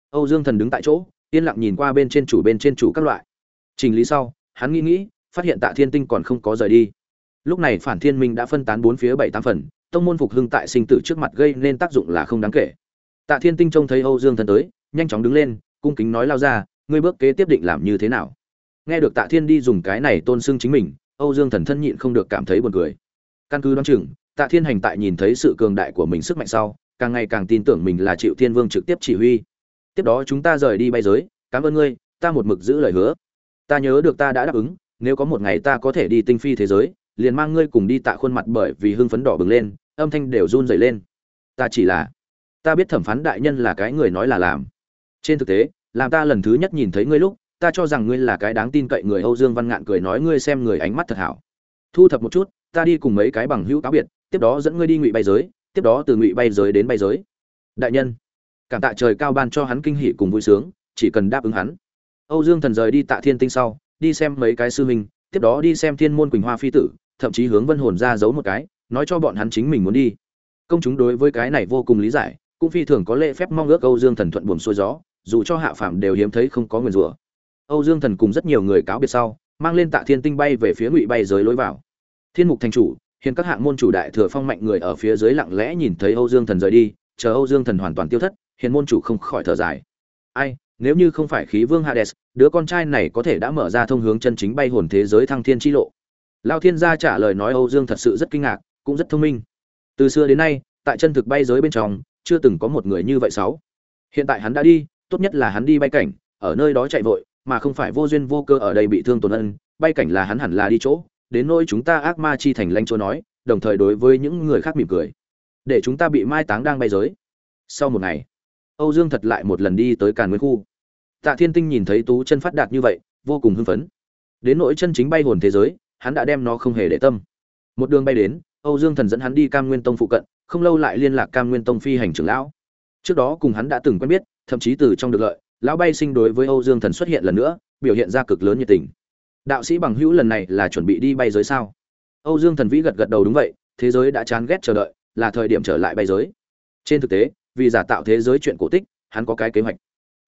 Âu dương thần đứng tại chỗ, yên lặng nhìn qua bên trên chủ bên trên chủ các loại. Trình lý sau, hắn nghĩ nghĩ, phát hiện tạ thiên tinh còn không có rời đi. Lúc này phản thiên minh đã phân tán bốn phía bảy tám phần, tông môn phục hưng tại sinh tử trước mặt gây nên tác dụng là không đáng kể tạ thiên tinh trông thấy âu dương thần tới, nhanh chóng đứng lên, cung kính nói lao ra, ngươi bước kế tiếp định làm như thế nào? Nghe được tạ thiên đi dùng cái này tôn sưng chính mình, âu dương thần thân nhịn không được cảm thấy buồn cười. Căn cứ đoán chừng, tạ thiên hành tại nhìn thấy sự cường đại của mình sức mạnh sau, càng ngày càng tin tưởng mình là triệu thiên vương trực tiếp chỉ huy. Tiếp đó chúng ta rời đi bay giới, cảm ơn ngươi, ta một mực giữ lời hứa. Ta nhớ được ta đã đáp ứng, nếu có một ngày ta có thể đi tinh phi thế giới, liền mang ngươi cùng đi tạ khuôn mặt bởi vì hưng phấn đỏ bừng lên, âm thanh đều run rẩy lên. Ta chỉ là ta biết thẩm phán đại nhân là cái người nói là làm. Trên thực tế, làm ta lần thứ nhất nhìn thấy ngươi lúc, ta cho rằng ngươi là cái đáng tin cậy người âu dương văn ngạn cười nói ngươi xem người ánh mắt thật hảo. Thu thập một chút, ta đi cùng mấy cái bằng hữu cáo biệt, tiếp đó dẫn ngươi đi ngụy bay giới, tiếp đó từ ngụy bay giới đến bay giới. Đại nhân, cảm tạ trời cao ban cho hắn kinh hỉ cùng vui sướng, chỉ cần đáp ứng hắn. Âu dương thần rời đi tạ thiên tinh sau, đi xem mấy cái sư huynh, tiếp đó đi xem thiên môn quỳnh hoa phi tử, thậm chí hướng vân hồn ra giấu một cái, nói cho bọn hắn chính mình muốn đi. Công chúng đối với cái này vô cùng lý giải cũng phi thường có lễ phép mong ước âu dương thần thuận buồm xuôi gió, dù cho hạ phàm đều hiếm thấy không có nguyên rủa. Âu dương thần cùng rất nhiều người cáo biệt sau, mang lên tạ thiên tinh bay về phía ngụy bay giới lối vào. Thiên mục thành chủ, hiện các hạng môn chủ đại thừa phong mạnh người ở phía dưới lặng lẽ nhìn thấy âu dương thần rời đi, chờ âu dương thần hoàn toàn tiêu thất hiền môn chủ không khỏi thở dài. Ai, nếu như không phải khí vương hades, đứa con trai này có thể đã mở ra thông hướng chân chính bay hồn thế giới thăng thiên chi lộ. Lão thiên gia trả lời nói âu dương thật sự rất kinh ngạc, cũng rất thông minh. Từ xưa đến nay, tại chân thực bay giới bên trong chưa từng có một người như vậy sáu. Hiện tại hắn đã đi, tốt nhất là hắn đi bay cảnh, ở nơi đó chạy vội, mà không phải vô duyên vô cơ ở đây bị thương tổn ân, bay cảnh là hắn hẳn là đi chỗ. Đến nỗi chúng ta ác ma chi thành lanh chỗ nói, đồng thời đối với những người khác mỉm cười. Để chúng ta bị mai táng đang bay giới. Sau một ngày, âu dương thật lại một lần đi tới càn nguyên khu. Tạ thiên tinh nhìn thấy tú chân phát đạt như vậy, vô cùng hưng phấn. Đến nỗi chân chính bay hồn thế giới, hắn đã đem nó không hề để tâm. Một đường bay đến, âu dương thần dẫn hắn đi cam nguyên tông phụ cận không lâu lại liên lạc cam nguyên tông phi hành trưởng lão. Trước đó cùng hắn đã từng quen biết, thậm chí từ trong được lợi, lão bay sinh đối với âu dương thần xuất hiện lần nữa, biểu hiện ra cực lớn nhiệt tình. Đạo sĩ bằng hữu lần này là chuẩn bị đi bay giới sao? Âu dương thần vĩ gật gật đầu đúng vậy, thế giới đã chán ghét chờ đợi, là thời điểm trở lại bay giới. Trên thực tế, vì giả tạo thế giới chuyện cổ tích, hắn có cái kế hoạch.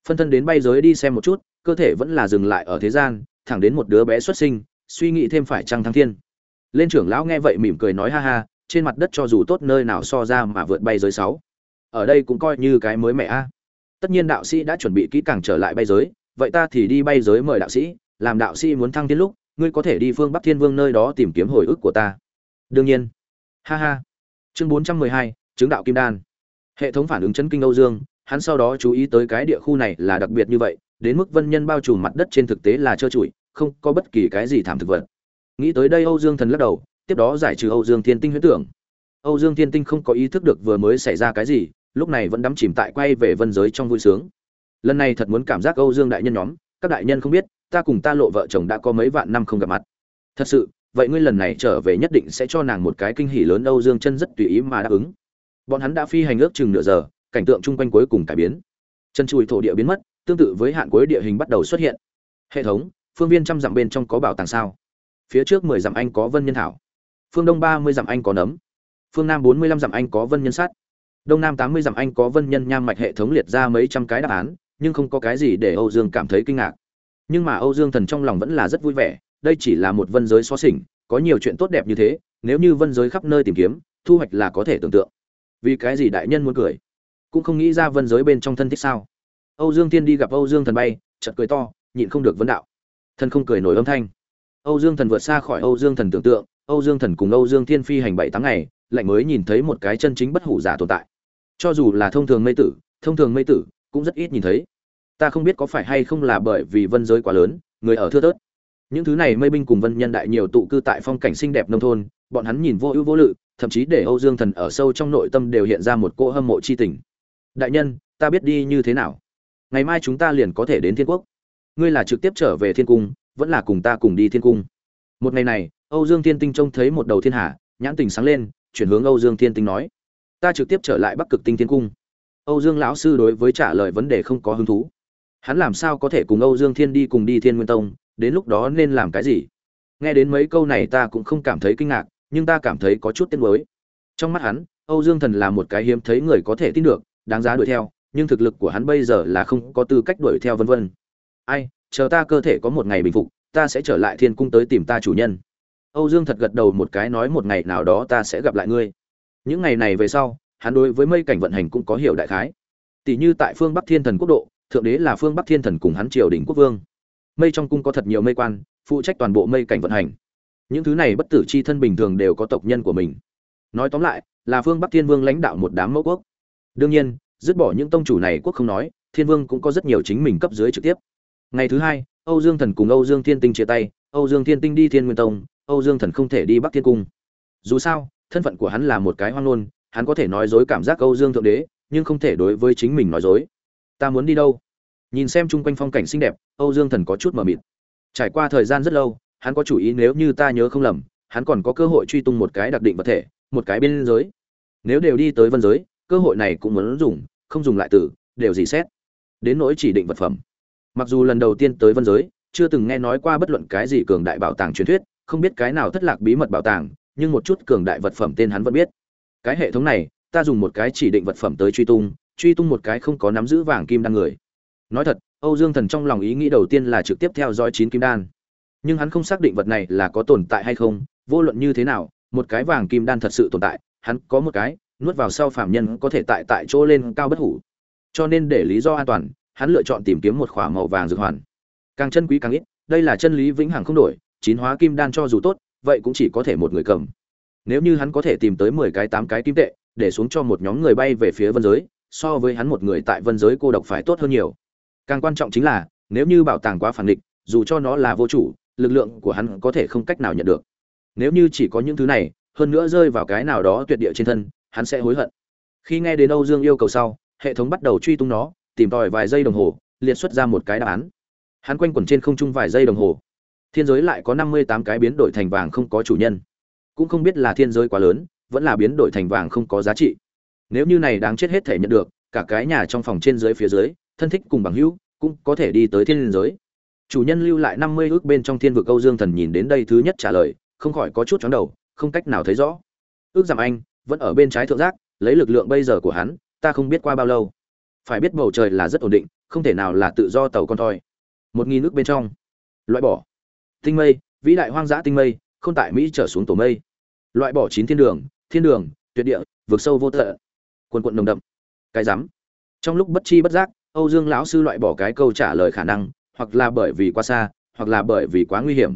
Phân thân đến bay giới đi xem một chút, cơ thể vẫn là dừng lại ở thế gian, thẳng đến một đứa bé xuất sinh, suy nghĩ thêm phải trăng thăng thiên. Lên trưởng lão nghe vậy mỉm cười nói ha ha trên mặt đất cho dù tốt nơi nào so ra mà vượt bay giới sáu. Ở đây cũng coi như cái mới mẹ a. Tất nhiên đạo sĩ đã chuẩn bị kỹ càng trở lại bay giới, vậy ta thì đi bay giới mời đạo sĩ, làm đạo sĩ muốn thăng thiên lúc, ngươi có thể đi phương bắc thiên vương nơi đó tìm kiếm hồi ức của ta. Đương nhiên. Ha ha. Chương bốn trăm mười hai, chứng đạo kim đan. Hệ thống phản ứng chấn kinh âu dương, hắn sau đó chú ý tới cái địa khu này là đặc biệt như vậy, đến mức vân nhân bao trùm mặt đất trên thực tế là trơ trụi, không có bất kỳ cái gì thảm thực vật. Nghĩ tới đây âu dương thần lắc đầu tiếp đó giải trừ âu dương thiên tinh huyễn tưởng. Âu dương thiên tinh không có ý thức được vừa mới xảy ra cái gì, lúc này vẫn đắm chìm tại quay về vân giới trong vui sướng. Lần này thật muốn cảm giác âu dương đại nhân nhóm, các đại nhân không biết, ta cùng ta lộ vợ chồng đã có mấy vạn năm không gặp mặt. Thật sự, vậy ngươi lần này trở về nhất định sẽ cho nàng một cái kinh hỉ lớn âu dương chân rất tùy ý mà đáp ứng. Bọn hắn đã phi hành ước chừng nửa giờ, cảnh tượng chung quanh cuối cùng cải biến. Chân chùi thổ địa biến mất, tương tự với hạn cuối địa hình bắt đầu xuất hiện. Hệ thống, phương viên trăm dặm bên trong có bảo tàng sao? Phía trước mười dặm anh có vân nhân thảo phương đông ba mươi dặm anh có nấm. Phương nam bốn mươi lăm dặm anh có vân nhân sắt đông nam tám mươi dặm anh có vân nhân nham mạch hệ thống liệt ra mấy trăm cái đáp án, nhưng không có cái gì để âu dương cảm thấy kinh ngạc. Nhưng mà âu dương thần trong lòng vẫn là rất vui vẻ, đây chỉ là một vân giới xó xỉnh, có nhiều chuyện tốt đẹp như thế, nếu như vân giới khắp nơi tìm kiếm, thu hoạch là có thể tưởng tượng. Vì cái gì đại nhân muốn cười? Cũng không nghĩ ra vân giới bên trong thân thích sao? Âu dương tiên đi gặp âu dương thần bay, chợt cười to, nhịn không được vấn đạo. Thần không cười nổi âm thanh. Âu dương thần vượt xa khỏi âu dương thần tưởng tượng âu dương thần cùng âu dương thiên phi hành bảy tháng ngày lạnh mới nhìn thấy một cái chân chính bất hủ giả tồn tại. Cho dù là thông thường mây tử, thông thường mây tử cũng rất ít nhìn thấy. Ta không biết có phải hay không là bởi vì vân giới quá lớn, người ở thưa thớt. Những thứ này mây binh cùng vân nhân đại nhiều tụ cư tại phong cảnh xinh đẹp nông thôn, bọn hắn nhìn vô ưu vô lự, thậm chí để âu dương thần ở sâu trong nội tâm đều hiện ra một cỗ hâm mộ chi tình. Đại nhân, ta biết đi như thế nào? Ngày mai chúng ta liền có thể đến thiên quốc. Ngươi là trực tiếp trở về thiên cung, vẫn là cùng ta cùng đi thiên cung. Một ngày này âu dương thiên tinh trông thấy một đầu thiên hà, nhãn tình sáng lên, chuyển hướng âu dương thiên tinh nói, ta trực tiếp trở lại bắc cực tinh thiên cung. Âu dương lão sư đối với trả lời vấn đề không có hứng thú. Hắn làm sao có thể cùng âu dương thiên đi cùng đi thiên nguyên tông, đến lúc đó nên làm cái gì? Nghe đến mấy câu này ta cũng không cảm thấy kinh ngạc, nhưng ta cảm thấy có chút tiếc nuối. Trong mắt hắn, âu dương thần là một cái hiếm thấy người có thể tin được, đáng giá đuổi theo, nhưng thực lực của hắn bây giờ là không có tư cách đuổi theo vân vân. Ai, chờ ta cơ thể có một ngày bình phục, ta sẽ trở lại thiên cung tới tìm ta chủ nhân âu dương thật gật đầu một cái nói một ngày nào đó ta sẽ gặp lại ngươi. Những ngày này về sau, hắn đối với mây cảnh vận hành cũng có hiểu đại khái. Tỷ như tại phương bắc thiên thần quốc độ, thượng đế là phương bắc thiên thần cùng hắn triều đình quốc vương. Mây trong cung có thật nhiều mây quan, phụ trách toàn bộ mây cảnh vận hành. Những thứ này bất tử chi thân bình thường đều có tộc nhân của mình. Nói tóm lại, là phương bắc thiên vương lãnh đạo một đám mẫu quốc. Đương nhiên, dứt bỏ những tông chủ này quốc không nói, thiên vương cũng có rất nhiều chính mình cấp dưới trực tiếp. Ngày thứ hai, âu dương thần cùng âu dương thiên tinh chia tay, âu dương thiên tinh đi thiên nguyên tông âu dương thần không thể đi bắc thiên cung. Dù sao thân phận của hắn là một cái hoang luôn, hắn có thể nói dối cảm giác âu dương thượng đế nhưng không thể đối với chính mình nói dối. Ta muốn đi đâu? Nhìn xem chung quanh phong cảnh xinh đẹp âu dương thần có chút mờ mịt. Trải qua thời gian rất lâu hắn có chủ ý nếu như ta nhớ không lầm hắn còn có cơ hội truy tung một cái đặc định vật thể một cái biên giới. Nếu đều đi tới vân giới cơ hội này cũng muốn dùng không dùng lại từ đều gì xét. Đến nỗi chỉ định vật phẩm. Mặc dù lần đầu tiên tới vân giới chưa từng nghe nói qua bất luận cái gì cường đại bảo tàng truyền thuyết không biết cái nào thất lạc bí mật bảo tàng, nhưng một chút cường đại vật phẩm tên hắn vẫn biết. Cái hệ thống này, ta dùng một cái chỉ định vật phẩm tới truy tung truy tung một cái không có nắm giữ vàng kim đan người. Nói thật, âu dương thần trong lòng ý nghĩ đầu tiên là trực tiếp theo dõi chín kim đan. Nhưng hắn không xác định vật này là có tồn tại hay không, vô luận như thế nào, một cái vàng kim đan thật sự tồn tại, hắn có một cái, nuốt vào sau phạm nhân có thể tại tại chỗ lên cao bất hủ. Cho nên để lý do an toàn, hắn lựa chọn tìm kiếm một khỏa màu vàng dược hoàn. Càng chân quý càng ít, đây là chân lý vĩnh hằng không đổi chín hóa kim đan cho dù tốt, vậy cũng chỉ có thể một người cầm. Nếu như hắn có thể tìm tới mười cái tám cái kim tệ, để xuống cho một nhóm người bay về phía vân giới, so với hắn một người tại vân giới cô độc phải tốt hơn nhiều. Càng quan trọng chính là, nếu như bảo tàng quá phản địch, dù cho nó là vô chủ, lực lượng của hắn có thể không cách nào nhận được. Nếu như chỉ có những thứ này, hơn nữa rơi vào cái nào đó tuyệt địa trên thân, hắn sẽ hối hận. Khi nghe đến âu dương yêu cầu sau, hệ thống bắt đầu truy tung nó, tìm tòi vài giây đồng hồ, liệt xuất ra một cái đáp án. Hắn quanh quẩn trên không trung vài giây đồng hồ thiên giới lại có năm mươi tám cái biến đổi thành vàng không có chủ nhân. Cũng không biết là thiên giới quá lớn, vẫn là biến đổi thành vàng không có giá trị. Nếu như này đáng chết hết thể nhận được, cả cái nhà trong phòng trên dưới phía dưới, thân thích cùng bằng hữu, cũng có thể đi tới thiên giới. Chủ nhân lưu lại năm mươi ước bên trong thiên vực âu dương thần nhìn đến đây thứ nhất trả lời, không khỏi có chút chóng đầu, không cách nào thấy rõ. Ước giảm anh, vẫn ở bên trái thượng giác, lấy lực lượng bây giờ của hắn, ta không biết qua bao lâu. Phải biết bầu trời là rất ổn định, không thể nào là tự do tàu con thoi. Một nghìn nước bên trong. Loại bỏ tinh mây, vĩ đại hoang dã tinh mây, không tại mỹ trở xuống tổ mây. Loại bỏ chín thiên đường thiên đường, tuyệt địa vượt sâu vô tận. Quần quận nồng đậm. Cái rắm. Trong lúc bất chi bất giác, âu dương lão sư loại bỏ cái câu trả lời khả năng, hoặc là bởi vì quá xa, hoặc là bởi vì quá nguy hiểm.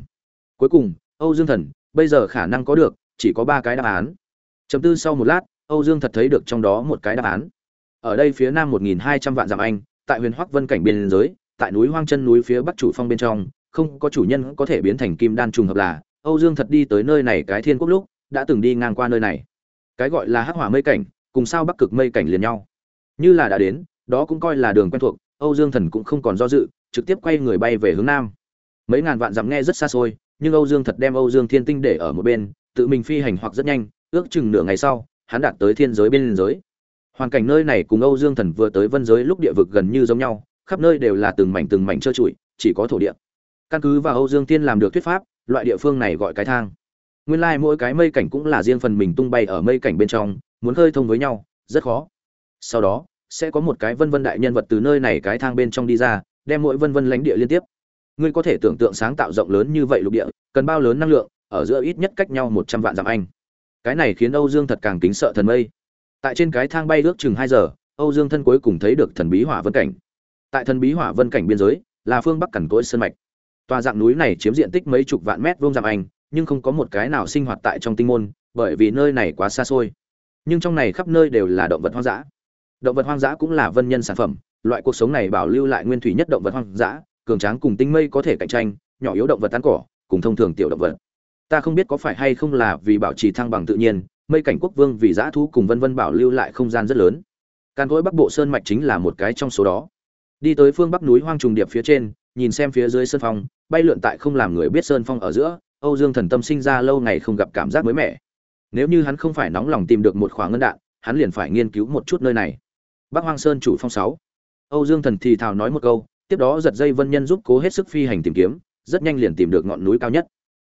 Cuối cùng, âu dương thần, bây giờ khả năng có được, chỉ có ba cái đáp án. Chấm tư sau một lát, âu dương thật thấy được trong đó một cái đáp án. Ở đây phía nam một nghìn hai trăm vạn dặm anh, tại huyền hoắc vân cảnh biên giới, tại núi hoang chân núi phía bắc chủ phong bên trong không có chủ nhân có thể biến thành kim đan trùng hợp là, âu dương thật đi tới nơi này cái thiên quốc lúc, đã từng đi ngang qua nơi này. Cái gọi là hắc hỏa mây cảnh, cùng sao bắc cực mây cảnh liền nhau. Như là đã đến, đó cũng coi là đường quen thuộc, âu dương thần cũng không còn do dự, trực tiếp quay người bay về hướng nam. Mấy ngàn vạn dặm nghe rất xa xôi, nhưng âu dương thật đem âu dương thiên tinh để ở một bên, tự mình phi hành hoặc rất nhanh, ước chừng nửa ngày sau, hắn đạt tới thiên giới bên giới. Hoàn cảnh nơi này cùng âu dương thần vừa tới vân giới lúc địa vực gần như giống nhau, khắp nơi đều là từng mảnh từng mảnh trơ trụi, chỉ có thổ địa căn cứ vào âu dương tiên làm được thuyết pháp, loại địa phương này gọi cái thang. Nguyên lai mỗi cái mây cảnh cũng là riêng phần mình tung bay ở mây cảnh bên trong, muốn hơi thông với nhau, rất khó. Sau đó, sẽ có một cái vân vân đại nhân vật từ nơi này cái thang bên trong đi ra, đem mỗi vân vân lãnh địa liên tiếp. Ngươi có thể tưởng tượng sáng tạo rộng lớn như vậy lục địa, cần bao lớn năng lượng, ở giữa ít nhất cách nhau một trăm vạn dặm anh. Cái này khiến âu dương thật càng kính sợ thần mây. Tại trên cái thang bay ước chừng hai giờ, âu dương thân cuối cùng thấy được thần bí hỏa vân cảnh. Tại thần bí hỏa vân cảnh biên giới, là phương bắc cẩn cỗi sơn mạch tòa dạng núi này chiếm diện tích mấy chục vạn mét vuông dặm anh, nhưng không có một cái nào sinh hoạt tại trong tinh môn, bởi vì nơi này quá xa xôi. Nhưng trong này khắp nơi đều là động vật hoang dã. Động vật hoang dã cũng là vân nhân sản phẩm, loại cuộc sống này bảo lưu lại nguyên thủy nhất động vật hoang dã, cường tráng cùng tinh mây có thể cạnh tranh, nhỏ yếu động vật tán cỏ, cùng thông thường tiểu động vật. Ta không biết có phải hay không là vì bảo trì thăng bằng tự nhiên, mây cảnh quốc vương vì dã thú cùng vân vân bảo lưu lại không gian rất lớn. Càn cối bắc bộ sơn mạch chính là một cái trong số đó. Đi tới phương bắc núi hoang trùng điệp phía trên nhìn xem phía dưới sơn phong, bay lượn tại không làm người biết sơn phong ở giữa, âu dương thần tâm sinh ra lâu ngày không gặp cảm giác mới mẻ. Nếu như hắn không phải nóng lòng tìm được một khoảng ngân đạn, hắn liền phải nghiên cứu một chút nơi này. Bắc hoang sơn chủ phong sáu. Âu dương thần thì thào nói một câu, tiếp đó giật dây vân nhân giúp cố hết sức phi hành tìm kiếm, rất nhanh liền tìm được ngọn núi cao nhất.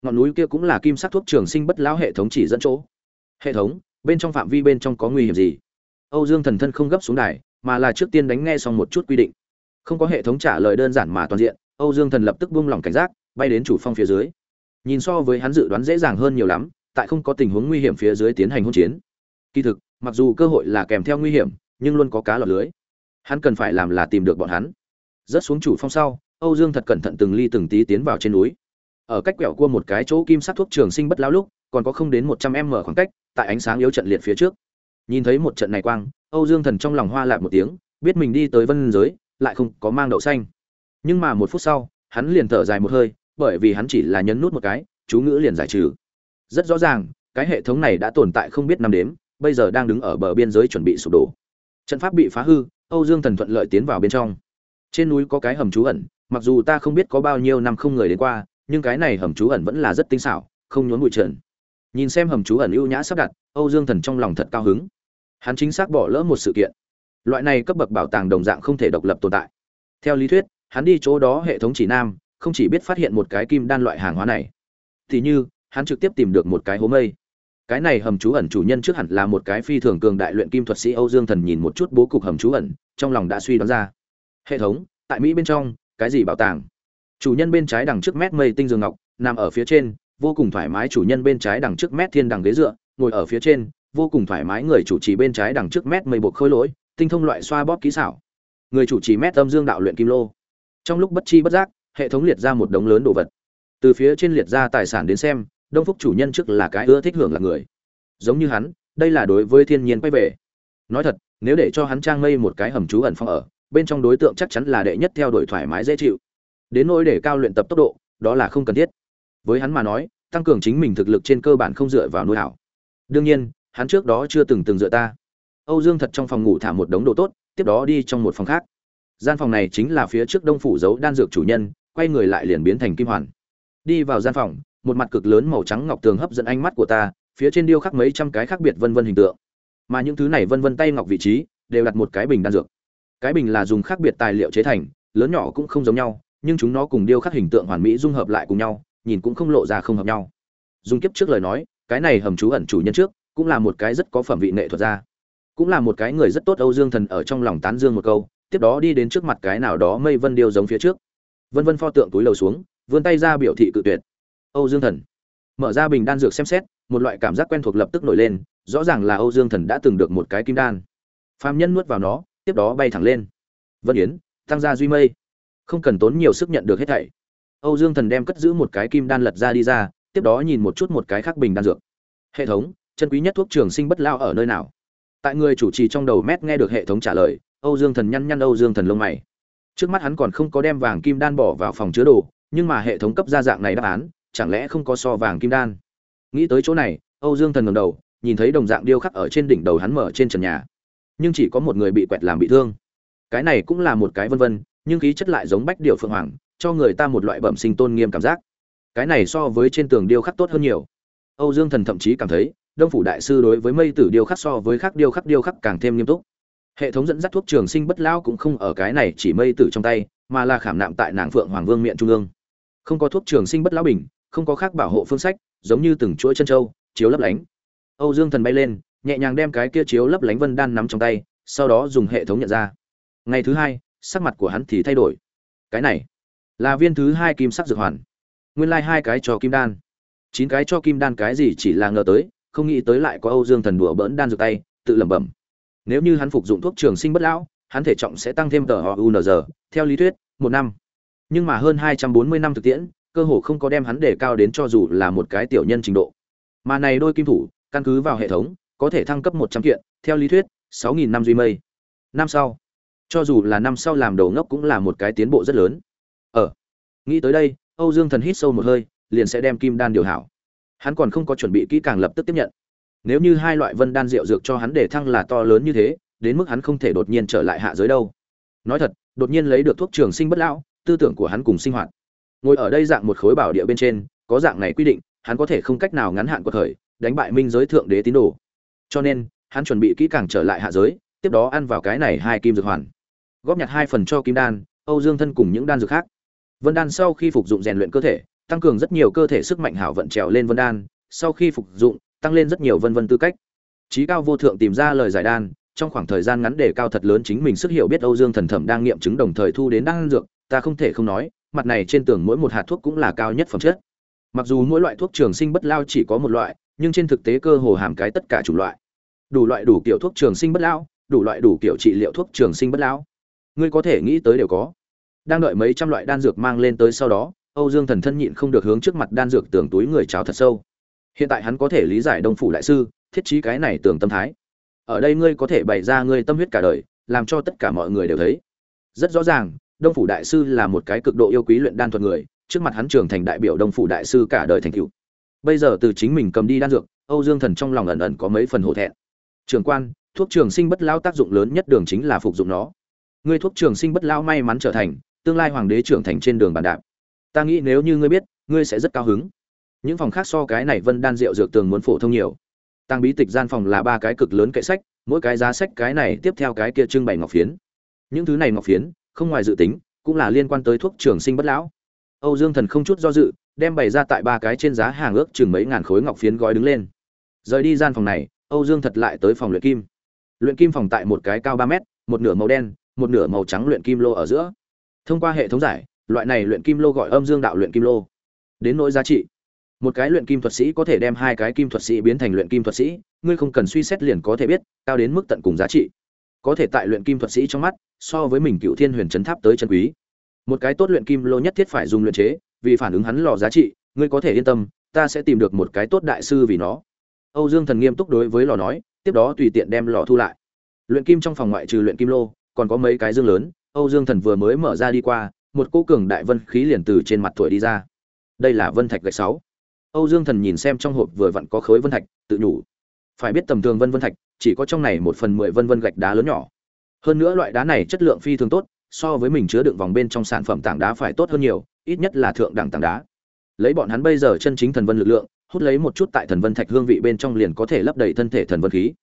Ngọn núi kia cũng là kim sắc thuốc trường sinh bất lão hệ thống chỉ dẫn chỗ. Hệ thống, bên trong phạm vi bên trong có nguy hiểm gì? Âu dương thần thân không gấp xuống đài, mà là trước tiên đánh nghe xong một chút quy định không có hệ thống trả lời đơn giản mà toàn diện, âu dương thần lập tức buông lỏng cảnh giác, bay đến chủ phong phía dưới. Nhìn so với hắn dự đoán dễ dàng hơn nhiều lắm, tại không có tình huống nguy hiểm phía dưới tiến hành hỗn chiến. Kỳ thực, mặc dù cơ hội là kèm theo nguy hiểm, nhưng luôn có cá lọt lưới. Hắn cần phải làm là tìm được bọn hắn. Rớt xuống chủ phong sau, âu dương thật cẩn thận từng ly từng tí tiến vào trên núi. Ở cách quẹo cua một cái chỗ kim sắc thuốc trường sinh bất lão lúc, còn có không đến một trăm m khoảng cách, tại ánh sáng yếu trận liệt phía trước. Nhìn thấy một trận này quang, âu dương thần trong lòng hoa lạc một tiếng, biết mình đi tới vân giới lại không có mang đậu xanh. Nhưng mà một phút sau, hắn liền thở dài một hơi, bởi vì hắn chỉ là nhấn nút một cái, chú ngữ liền giải trừ. Rất rõ ràng, cái hệ thống này đã tồn tại không biết năm đếm, bây giờ đang đứng ở bờ biên giới chuẩn bị sụp đổ. Trận pháp bị phá hư, âu dương thần thuận lợi tiến vào bên trong. Trên núi có cái hầm trú ẩn, mặc dù ta không biết có bao nhiêu năm không người đến qua, nhưng cái này hầm trú ẩn vẫn là rất tinh xảo, không nhốn bụi trần. Nhìn xem hầm trú ẩn ưu nhã sắp đặt, âu dương thần trong lòng thật cao hứng. Hắn chính xác bỏ lỡ một sự kiện loại này cấp bậc bảo tàng đồng dạng không thể độc lập tồn tại. Theo lý thuyết, hắn đi chỗ đó hệ thống chỉ nam, không chỉ biết phát hiện một cái kim đan loại hàng hóa này. Thì như, hắn trực tiếp tìm được một cái hố mây. Cái này hầm trú ẩn chủ nhân trước hẳn là một cái phi thường cường đại luyện kim thuật sĩ âu dương thần nhìn một chút bố cục hầm trú ẩn, trong lòng đã suy đoán ra. Hệ thống, tại mỹ bên trong, cái gì bảo tàng? Chủ nhân bên trái đằng trước mét mây tinh dương ngọc, nằm ở phía trên, vô cùng thoải mái chủ nhân bên trái đằng trước mét thiên đằng ghế dựa, ngồi ở phía trên, vô cùng thoải mái người chủ trì bên trái đằng trước mét mây buộc khôi lỗi tinh thông loại xoa bóp kỹ xảo. Người chủ trì mét âm dương đạo luyện kim lô. Trong lúc bất chi bất giác, hệ thống liệt ra một đống lớn đồ vật. Từ phía trên liệt ra tài sản đến xem, đông phúc chủ nhân trước là cái ưa thích hưởng là người. Giống như hắn, đây là đối với thiên nhiên quay về. Nói thật, nếu để cho hắn trang mây một cái hầm trú ẩn phong ở, bên trong đối tượng chắc chắn là đệ nhất theo đuổi thoải mái dễ chịu. Đến nỗi để cao luyện tập tốc độ, đó là không cần thiết. Với hắn mà nói, tăng cường chính mình thực lực trên cơ bản không dựa vào nuôi hảo đương nhiên, hắn trước đó chưa từng từng dựa ta âu dương thật trong phòng ngủ thả một đống đồ tốt, tiếp đó đi trong một phòng khác. Gian phòng này chính là phía trước đông phủ giấu đan dược chủ nhân, quay người lại liền biến thành kim hoàn. Đi vào gian phòng, một mặt cực lớn màu trắng ngọc tường hấp dẫn ánh mắt của ta, phía trên điêu khắc mấy trăm cái khác biệt vân vân hình tượng. Mà những thứ này vân vân tay ngọc vị trí, đều đặt một cái bình đan dược. Cái bình là dùng khác biệt tài liệu chế thành, lớn nhỏ cũng không giống nhau, nhưng chúng nó cùng điêu khắc hình tượng hoàn mỹ dung hợp lại cùng nhau, nhìn cũng không lộ ra không hợp nhau. Dùng kiếp trước lời nói, cái này hầm trú ẩn chủ nhân trước, cũng là một cái rất có phẩm vị nghệ thuật ra cũng là một cái người rất tốt âu dương thần ở trong lòng tán dương một câu, tiếp đó đi đến trước mặt cái nào đó mây vân điêu giống phía trước. Vân vân pho tượng túi lầu xuống, vươn tay ra biểu thị cự tuyệt. Âu dương thần. Mở ra bình đan dược xem xét, một loại cảm giác quen thuộc lập tức nổi lên, rõ ràng là âu dương thần đã từng được một cái kim đan. Phàm nhân nuốt vào nó, tiếp đó bay thẳng lên. Vân yến, tăng gia duy mây. Không cần tốn nhiều sức nhận được hết thảy. Âu dương thần đem cất giữ một cái kim đan lật ra đi ra, tiếp đó nhìn một chút một cái khác bình đan dược. Hệ thống, chân quý nhất thuốc trường sinh bất lao ở nơi nào? Tại người chủ trì trong đầu mét nghe được hệ thống trả lời, âu dương thần nhăn nhăn âu dương thần lông mày. Trước mắt hắn còn không có đem vàng kim đan bỏ vào phòng chứa đồ, nhưng mà hệ thống cấp ra dạng này đáp án, chẳng lẽ không có so vàng kim đan? Nghĩ tới chỗ này, âu dương thần ngầm đầu, nhìn thấy đồng dạng điêu khắc ở trên đỉnh đầu hắn mở trên trần nhà. Nhưng chỉ có một người bị quẹt làm bị thương. Cái này cũng là một cái vân vân, nhưng khí chất lại giống bách điệu phượng hoàng, cho người ta một loại bẩm sinh tôn nghiêm cảm giác. Cái này so với trên tường điêu khắc tốt hơn nhiều. Âu dương thần thậm chí cảm thấy đông phủ đại sư đối với mây tử điêu khắc so với khắc điêu khắc điêu khắc càng thêm nghiêm túc. Hệ thống dẫn dắt thuốc trường sinh bất lão cũng không ở cái này chỉ mây tử trong tay, mà là khảm nạm tại nàng phượng hoàng vương miện trung ương. Không có thuốc trường sinh bất lão bình, không có khác bảo hộ phương sách, giống như từng chuỗi chân trâu chiếu lấp lánh. Âu dương thần bay lên, nhẹ nhàng đem cái kia chiếu lấp lánh vân đan nắm trong tay, sau đó dùng hệ thống nhận ra. Ngày thứ hai, sắc mặt của hắn thì thay đổi. Cái này là viên thứ hai kim sắc dược hoàn. Nguyên lai hai cái cho kim đan. Chín cái cho kim đan cái gì chỉ là ngờ tới không nghĩ tới lại có âu dương thần đùa bỡn đan dược tay tự lẩm bẩm. Nếu như hắn phục dụng thuốc trường sinh bất lão hắn thể trọng sẽ tăng thêm tờ họ theo lý thuyết một năm. Nhưng mà hơn hai trăm bốn mươi năm thực tiễn cơ hồ không có đem hắn để cao đến cho dù là một cái tiểu nhân trình độ. Mà này đôi kim thủ căn cứ vào hệ thống có thể thăng cấp một trăm kiện theo lý thuyết sáu nghìn năm duy mây. Năm sau. Cho dù là năm sau làm đầu ngốc cũng là một cái tiến bộ rất lớn. Ở ờ, nghĩ tới đây âu dương thần hít sâu một hơi liền sẽ đem kim đan điều hảo hắn còn không có chuẩn bị kỹ càng lập tức tiếp nhận. Nếu như hai loại vân đan rượu dược cho hắn để thăng là to lớn như thế, đến mức hắn không thể đột nhiên trở lại hạ giới đâu. Nói thật, đột nhiên lấy được thuốc trường sinh bất lão, tư tưởng của hắn cùng sinh hoạt. Ngồi ở đây dạng một khối bảo địa bên trên, có dạng này quy định, hắn có thể không cách nào ngắn hạn của thời đánh bại minh giới thượng đế tín đồ. Cho nên, hắn chuẩn bị kỹ càng trở lại hạ giới, tiếp đó ăn vào cái này hai kim dược hoàn. Góp nhặt hai phần cho kim đan, âu dương thân cùng những đan dược khác. Vân đan sau khi phục dụng rèn luyện cơ thể tăng cường rất nhiều cơ thể sức mạnh hảo vận trèo lên vân đan, sau khi phục dụng, tăng lên rất nhiều vân vân tư cách. Trí cao vô thượng tìm ra lời giải đan, trong khoảng thời gian ngắn để cao thật lớn chính mình sức hiểu biết âu dương thần thẩm đang nghiệm chứng đồng thời thu đến đan dược, ta không thể không nói, mặt này trên tường mỗi một hạt thuốc cũng là cao nhất phẩm chất. Mặc dù mỗi loại thuốc trường sinh bất lao chỉ có một loại, nhưng trên thực tế cơ hồ hàm cái tất cả chủng loại. Đủ loại đủ kiểu thuốc trường sinh bất lão đủ loại đủ kiểu trị liệu thuốc trường sinh bất lão ngươi có thể nghĩ tới đều có. Đang đợi mấy trăm loại đan dược mang lên tới sau đó âu dương thần thân nhịn không được hướng trước mặt đan dược tưởng túi người cháo thật sâu. Hiện tại hắn có thể lý giải đông phủ đại sư, thiết trí cái này tưởng tâm thái. Ở đây ngươi có thể bày ra ngươi tâm huyết cả đời, làm cho tất cả mọi người đều thấy. Rất rõ ràng, đông phủ đại sư là một cái cực độ yêu quý luyện đan thuật người, trước mặt hắn trưởng thành đại biểu đông phủ đại sư cả đời thành tựu. bây giờ từ chính mình cầm đi đan dược, âu dương thần trong lòng ẩn ẩn có mấy phần hổ thẹn. Trường quan, thuốc trường sinh bất lao tác dụng lớn nhất đường chính là phục dụng nó. Ngươi thuốc trường sinh bất lao may mắn trở thành, tương lai hoàng đế trưởng thành trên đường bàn đạp ta nghĩ nếu như ngươi biết, ngươi sẽ rất cao hứng. Những phòng khác so cái này vân đan rượu dược tường muốn phổ thông nhiều. Tăng bí tịch gian phòng là ba cái cực lớn kệ sách, mỗi cái giá sách cái này tiếp theo cái kia trưng bày ngọc phiến. Những thứ này ngọc phiến, không ngoài dự tính, cũng là liên quan tới thuốc trường sinh bất lão. Âu dương thần không chút do dự, đem bày ra tại ba cái trên giá hàng ước chừng mấy ngàn khối ngọc phiến gói đứng lên. Rời đi gian phòng này, âu dương thật lại tới phòng luyện kim. Luyện kim phòng tại một cái cao ba mét, một nửa màu đen, một nửa màu trắng luyện kim lô ở giữa. Thông qua hệ thống giải loại này luyện kim lô gọi âm dương đạo luyện kim lô. Đến nỗi giá trị, một cái luyện kim thuật sĩ có thể đem hai cái kim thuật sĩ biến thành luyện kim thuật sĩ, ngươi không cần suy xét liền có thể biết, cao đến mức tận cùng giá trị. Có thể tại luyện kim thuật sĩ trong mắt, so với mình cựu thiên huyền chấn tháp tới chân quý. Một cái tốt luyện kim lô nhất thiết phải dùng luyện chế, vì phản ứng hắn lò giá trị, ngươi có thể yên tâm, ta sẽ tìm được một cái tốt đại sư vì nó. Âu dương thần nghiêm túc đối với lò nói, tiếp đó tùy tiện đem lò thu lại. Luyện kim trong phòng ngoại trừ luyện kim lô, còn có mấy cái dương lớn, âu dương thần vừa mới mở ra đi qua một cô cường đại vân khí liền từ trên mặt thổi đi ra. Đây là vân thạch gạch sáu. Âu dương thần nhìn xem trong hộp vừa vặn có khối vân thạch, tự nhủ. Phải biết tầm thường vân vân thạch, chỉ có trong này một phần mười vân vân gạch đá lớn nhỏ. Hơn nữa loại đá này chất lượng phi thường tốt, so với mình chứa đựng vòng bên trong sản phẩm tảng đá phải tốt hơn nhiều, ít nhất là thượng đẳng tảng đá. Lấy bọn hắn bây giờ chân chính thần vân lực lượng, hút lấy một chút tại thần vân thạch hương vị bên trong liền có thể lấp đầy thân thể thần vân khí.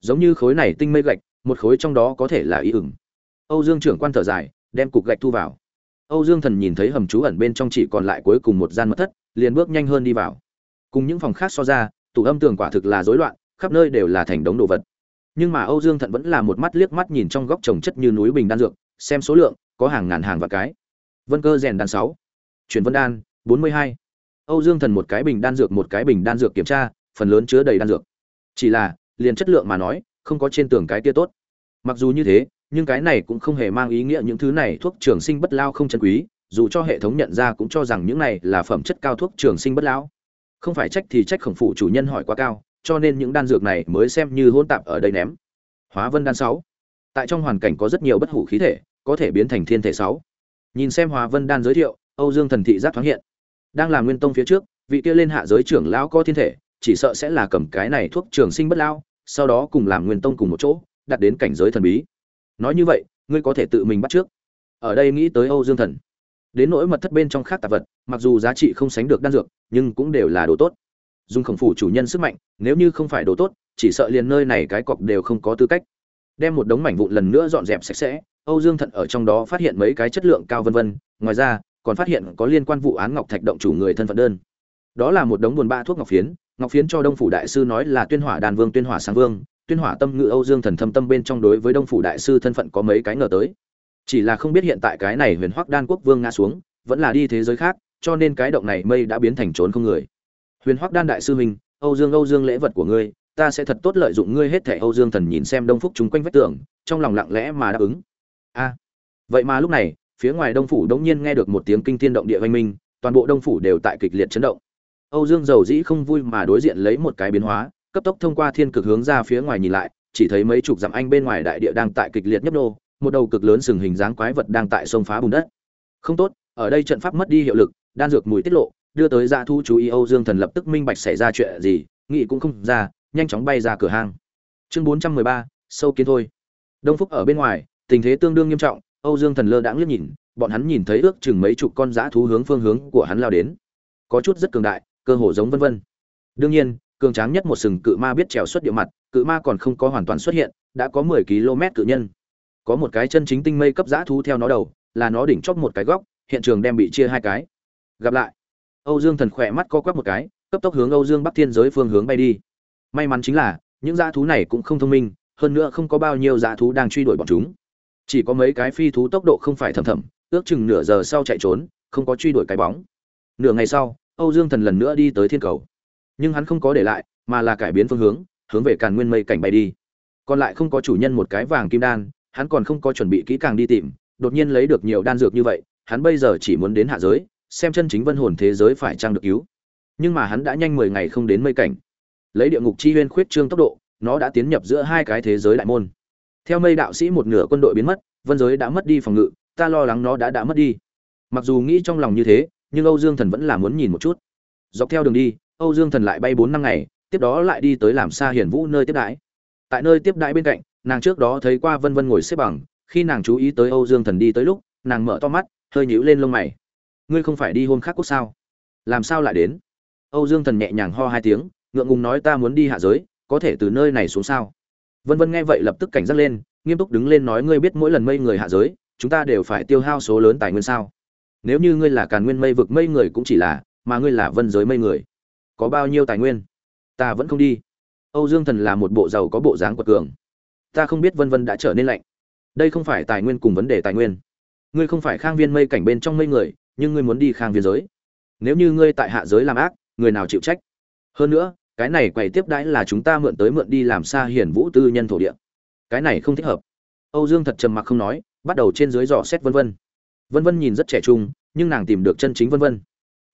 Giống như khối này tinh mây gạch, một khối trong đó có thể là ý ửng. Âu dương trưởng quan thở dài, đem cục gạch thu vào âu dương thần nhìn thấy hầm trú ẩn bên trong chỉ còn lại cuối cùng một gian mật thất, liền bước nhanh hơn đi vào. Cùng những phòng khác so ra tủ âm tường quả thực là rối loạn, khắp nơi đều là thành đống đồ vật. Nhưng mà âu dương thận vẫn là một mắt liếc mắt nhìn trong góc trồng chất như núi bình đan dược, xem số lượng, có hàng ngàn hàng và cái. Vân cơ rèn đan sáu, chuyển vân đan, bốn mươi hai. Âu dương thần một cái bình đan dược, một cái bình đan dược kiểm tra, phần lớn chứa đầy đan dược. Chỉ là, liền chất lượng mà nói, không có trên tường cái kia tốt. Mặc dù như thế nhưng cái này cũng không hề mang ý nghĩa những thứ này thuốc trường sinh bất lao không chân quý, dù cho hệ thống nhận ra cũng cho rằng những này là phẩm chất cao thuốc trường sinh bất lão không phải trách thì trách khổng phụ chủ nhân hỏi quá cao, cho nên những đan dược này mới xem như hôn tạp ở đây ném. Hóa vân đan sáu. Tại trong hoàn cảnh có rất nhiều bất hủ khí thể, có thể biến thành thiên thể sáu. Nhìn xem hóa vân đan giới thiệu, âu dương thần thị giác thoáng hiện. Đang làm nguyên tông phía trước, vị kia lên hạ giới trưởng lão có thiên thể, chỉ sợ sẽ là cầm cái này thuốc trường sinh bất lao, sau đó cùng làm nguyên tông cùng một chỗ, đặt đến cảnh giới thần bí nói như vậy, ngươi có thể tự mình bắt trước. Ở đây nghĩ tới âu dương thần. Đến nỗi mật thất bên trong khác tạp vật, mặc dù giá trị không sánh được đan dược, nhưng cũng đều là đồ tốt. Dùng khổng phủ chủ nhân sức mạnh, nếu như không phải đồ tốt, chỉ sợ liền nơi này cái cọc đều không có tư cách. Đem một đống mảnh vụn lần nữa dọn dẹp sạch sẽ, âu dương thận ở trong đó phát hiện mấy cái chất lượng cao vân vân, ngoài ra, còn phát hiện có liên quan vụ án ngọc thạch động chủ người thân phận đơn. Đó là một đống buồn ba thuốc ngọc phiến ngọc phiến cho đông phủ đại sư nói là tuyên hỏa đàn vương, tuyên hỏa sáng vương tuyên hỏa tâm ngự âu dương thần thâm tâm bên trong đối với đông phủ đại sư thân phận có mấy cái ngờ tới. Chỉ là không biết hiện tại cái này huyền hoắc đan quốc vương ngã xuống, vẫn là đi thế giới khác, cho nên cái động này mây đã biến thành trốn không người. Huyền hoắc đan đại sư huynh, âu dương âu dương lễ vật của ngươi, ta sẽ thật tốt lợi dụng ngươi hết thảy âu dương thần nhìn xem đông phúc chúng quanh vách tường, trong lòng lặng lẽ mà đáp ứng. A. Vậy mà lúc này, phía ngoài đông phủ đống nhiên nghe được một tiếng kinh thiên động địa vang minh, toàn bộ đông phủ đều tại kịch liệt chấn động. Âu dương giàu dĩ không vui mà đối diện lấy một cái biến hóa cấp tốc thông qua thiên cực hướng ra phía ngoài nhìn lại, chỉ thấy mấy chục dặm anh bên ngoài đại địa đang tại kịch liệt nhấp nô, một đầu cực lớn sừng hình dáng quái vật đang tại sông phá bùn đất. Không tốt, ở đây trận pháp mất đi hiệu lực, đan dược mùi tiết lộ, đưa tới dạ thu chú ý âu dương thần lập tức minh bạch xảy ra chuyện gì, nghĩ cũng không ra, nhanh chóng bay ra cửa hang. Chương bốn trăm mười ba, sâu kiến thôi. Đông phúc ở bên ngoài, tình thế tương đương nghiêm trọng, âu dương thần lơ đãng liếc nhìn, bọn hắn nhìn thấy ước chừng mấy chục con dã thú hướng phương hướng của hắn lao đến. Có chút rất cường đại, cơ hồ giống vân vân. Đương nhiên cường tráng nhất một sừng cự ma biết trèo xuất địa mặt, cự ma còn không có hoàn toàn xuất hiện, đã có mười km cự nhân. Có một cái chân chính tinh mây cấp dã thú theo nó đầu, là nó đỉnh chóp một cái góc, hiện trường đem bị chia hai cái. Gặp lại. Âu dương thần khỏe mắt co quắp một cái, cấp tốc hướng âu dương bắc thiên giới phương hướng bay đi. May mắn chính là, những dã thú này cũng không thông minh, hơn nữa không có bao nhiêu dã thú đang truy đuổi bọn chúng. Chỉ có mấy cái phi thú tốc độ không phải thầm thầm, ước chừng nửa giờ sau chạy trốn, không có truy đuổi cái bóng. Nửa ngày sau, âu dương thần lần nữa đi tới thiên cầu nhưng hắn không có để lại, mà là cải biến phương hướng hướng về càn nguyên mây cảnh bay đi. Còn lại không có chủ nhân một cái vàng kim đan, hắn còn không có chuẩn bị kỹ càng đi tìm, đột nhiên lấy được nhiều đan dược như vậy, hắn bây giờ chỉ muốn đến hạ giới, xem chân chính vân hồn thế giới phải trang được cứu. Nhưng mà hắn đã nhanh mười ngày không đến mây cảnh. Lấy địa ngục chi huyên khuyết trương tốc độ, nó đã tiến nhập giữa hai cái thế giới đại môn. Theo mây đạo sĩ một nửa quân đội biến mất, vân giới đã mất đi phòng ngự, ta lo lắng nó đã đã mất đi. Mặc dù nghĩ trong lòng như thế, nhưng âu dương thần vẫn là muốn nhìn một chút. Dọc theo đường đi âu dương thần lại bay bốn năm ngày, tiếp đó lại đi tới làm xa hiển vũ nơi tiếp đãi. Tại nơi tiếp đãi bên cạnh, nàng trước đó thấy qua vân vân ngồi xếp bằng, khi nàng chú ý tới âu dương thần đi tới lúc, nàng mở to mắt, hơi nhíu lên lông mày. Ngươi không phải đi hôm khác quốc sao? Làm sao lại đến? Âu dương thần nhẹ nhàng ho hai tiếng, ngượng ngùng nói ta muốn đi hạ giới, có thể từ nơi này xuống sao? Vân vân nghe vậy lập tức cảnh giác lên, nghiêm túc đứng lên nói ngươi biết mỗi lần mây người hạ giới, chúng ta đều phải tiêu hao số lớn tài nguyên sao? Nếu như ngươi là càn nguyên mây vực mây người cũng chỉ là, mà ngươi là vân giới mây người có bao nhiêu tài nguyên? Ta vẫn không đi. Âu dương thần là một bộ giàu có bộ dáng quật cường. Ta không biết vân vân đã trở nên lạnh. Đây không phải tài nguyên cùng vấn đề tài nguyên. Ngươi không phải khang viên mây cảnh bên trong mây người, nhưng ngươi muốn đi khang viên giới. Nếu như ngươi tại hạ giới làm ác, người nào chịu trách? Hơn nữa, cái này quầy tiếp đãi là chúng ta mượn tới mượn đi làm xa hiển vũ tư nhân thổ địa. Cái này không thích hợp. Âu dương thật trầm mặc không nói, bắt đầu trên dưới dò xét vân vân. Vân vân nhìn rất trẻ trung, nhưng nàng tìm được chân chính vân vân.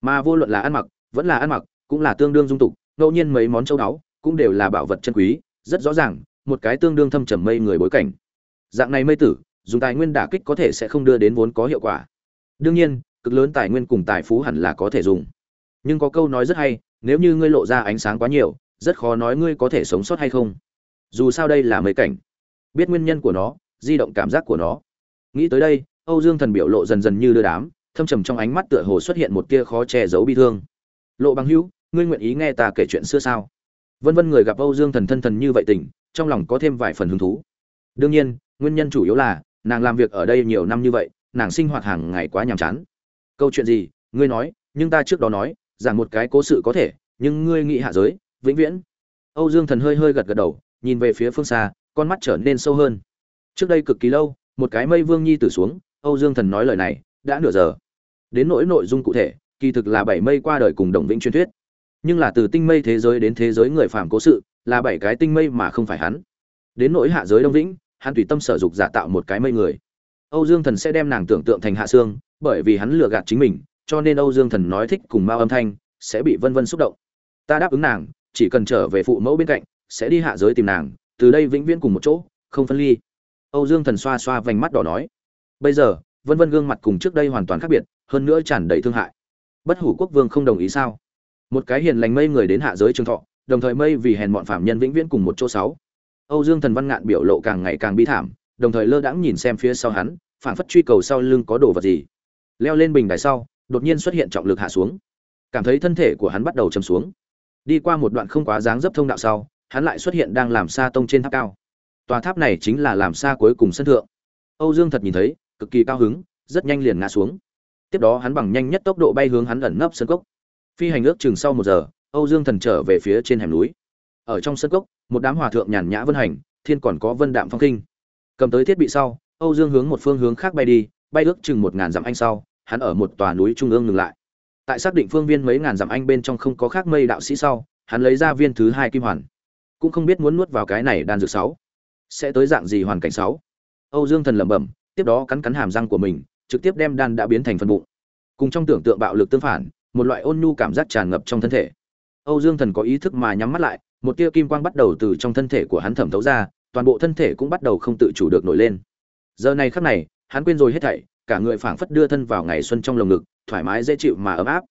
Mà vô luận là ăn mặc, vẫn là ăn mặc cũng là tương đương dung tục, ngẫu nhiên mấy món châu đáo cũng đều là bảo vật chân quý, rất rõ ràng, một cái tương đương thâm trầm mây người bối cảnh. Dạng này mây tử, dùng tài nguyên đả kích có thể sẽ không đưa đến vốn có hiệu quả. Đương nhiên, cực lớn tài nguyên cùng tài phú hẳn là có thể dùng. Nhưng có câu nói rất hay, nếu như ngươi lộ ra ánh sáng quá nhiều, rất khó nói ngươi có thể sống sót hay không. Dù sao đây là mây cảnh. Biết nguyên nhân của nó, di động cảm giác của nó. Nghĩ tới đây, âu dương thần biểu lộ dần dần như đưa đám, thâm trầm trong ánh mắt tựa hồ xuất hiện một tia khó che giấu bi thương lộ bằng hữu, ngươi nguyện ý nghe ta kể chuyện xưa sao? Vân vân người gặp âu dương thần thân thần như vậy tình, trong lòng có thêm vài phần hứng thú. Đương nhiên, nguyên nhân chủ yếu là, nàng làm việc ở đây nhiều năm như vậy, nàng sinh hoạt hàng ngày quá nhàm chán. Câu chuyện gì? Ngươi nói, nhưng ta trước đó nói rằng một cái cố sự có thể, nhưng ngươi nghĩ hạ giới, vĩnh viễn. Âu dương thần hơi hơi gật gật đầu, nhìn về phía phương xa, con mắt trở nên sâu hơn. Trước đây cực kỳ lâu, một cái mây vương nhi tử xuống, âu dương thần nói lời này, đã nửa giờ. Đến nỗi nội dung cụ thể kỳ thực là bảy mây qua đời cùng đồng vĩnh truyền thuyết. Nhưng là từ tinh mây thế giới đến thế giới người phàm cố sự, là bảy cái tinh mây mà không phải hắn. Đến nỗi hạ giới đông vĩnh, hắn tùy tâm sở dục giả tạo một cái mây người. Âu dương thần sẽ đem nàng tưởng tượng thành hạ xương, bởi vì hắn lừa gạt chính mình, cho nên âu dương thần nói thích cùng mao âm thanh sẽ bị vân vân xúc động. Ta đáp ứng nàng, chỉ cần trở về phụ mẫu bên cạnh, sẽ đi hạ giới tìm nàng, từ đây vĩnh viễn cùng một chỗ, không phân ly. Âu dương thần xoa xoa vành mắt đỏ nói. Bây giờ, vân vân gương mặt cùng trước đây hoàn toàn khác biệt, hơn nữa tràn đầy thương hại bất hủ quốc vương không đồng ý sao? Một cái hiền lành mây người đến hạ giới trường thọ, đồng thời mây vì hèn bọn phạm nhân vĩnh viễn cùng một chỗ sáu. Âu dương thần văn ngạn biểu lộ càng ngày càng bi thảm, đồng thời lơ đãng nhìn xem phía sau hắn phản phất truy cầu sau lưng có đồ vật gì. Leo lên bình đài sau, đột nhiên xuất hiện trọng lực hạ xuống. Cảm thấy thân thể của hắn bắt đầu chầm xuống. Đi qua một đoạn không quá dáng dấp thông đạo sau, hắn lại xuất hiện đang làm xa tông trên tháp cao. Tòa tháp này chính là làm xa cuối cùng sân thượng. Âu dương thật nhìn thấy, cực kỳ cao hứng, rất nhanh liền ngã xuống tiếp đó hắn bằng nhanh nhất tốc độ bay hướng hắn ẩn nấp sân cốc. Phi hành ước chừng sau một giờ, âu dương thần trở về phía trên hẻm núi. Ở trong sân cốc, một đám hòa thượng nhàn nhã vân hành, thiên còn có vân đạm phong kinh. Cầm tới thiết bị sau, âu dương hướng một phương hướng khác bay đi, bay ước chừng một ngàn dặm anh sau, hắn ở một tòa núi trung ương ngừng lại. Tại xác định phương viên mấy ngàn dặm anh bên trong không có khác mây đạo sĩ sau, hắn lấy ra viên thứ hai kim hoàn. Cũng không biết muốn nuốt vào cái này đan dược sáu, sẽ tới dạng gì hoàn cảnh sáu. Âu dương thần lẩm bẩm, tiếp đó cắn cắn hàm răng của mình trực tiếp đem đan đã biến thành phần bụng. Cùng trong tưởng tượng bạo lực tương phản một loại ôn nhu cảm giác tràn ngập trong thân thể. Âu dương thần có ý thức mà nhắm mắt lại một tia kim quang bắt đầu từ trong thân thể của hắn thẩm thấu ra toàn bộ thân thể cũng bắt đầu không tự chủ được nổi lên. Giờ này khắc này hắn quên rồi hết thảy cả người phảng phất đưa thân vào ngày xuân trong lồng ngực thoải mái dễ chịu mà ấm áp.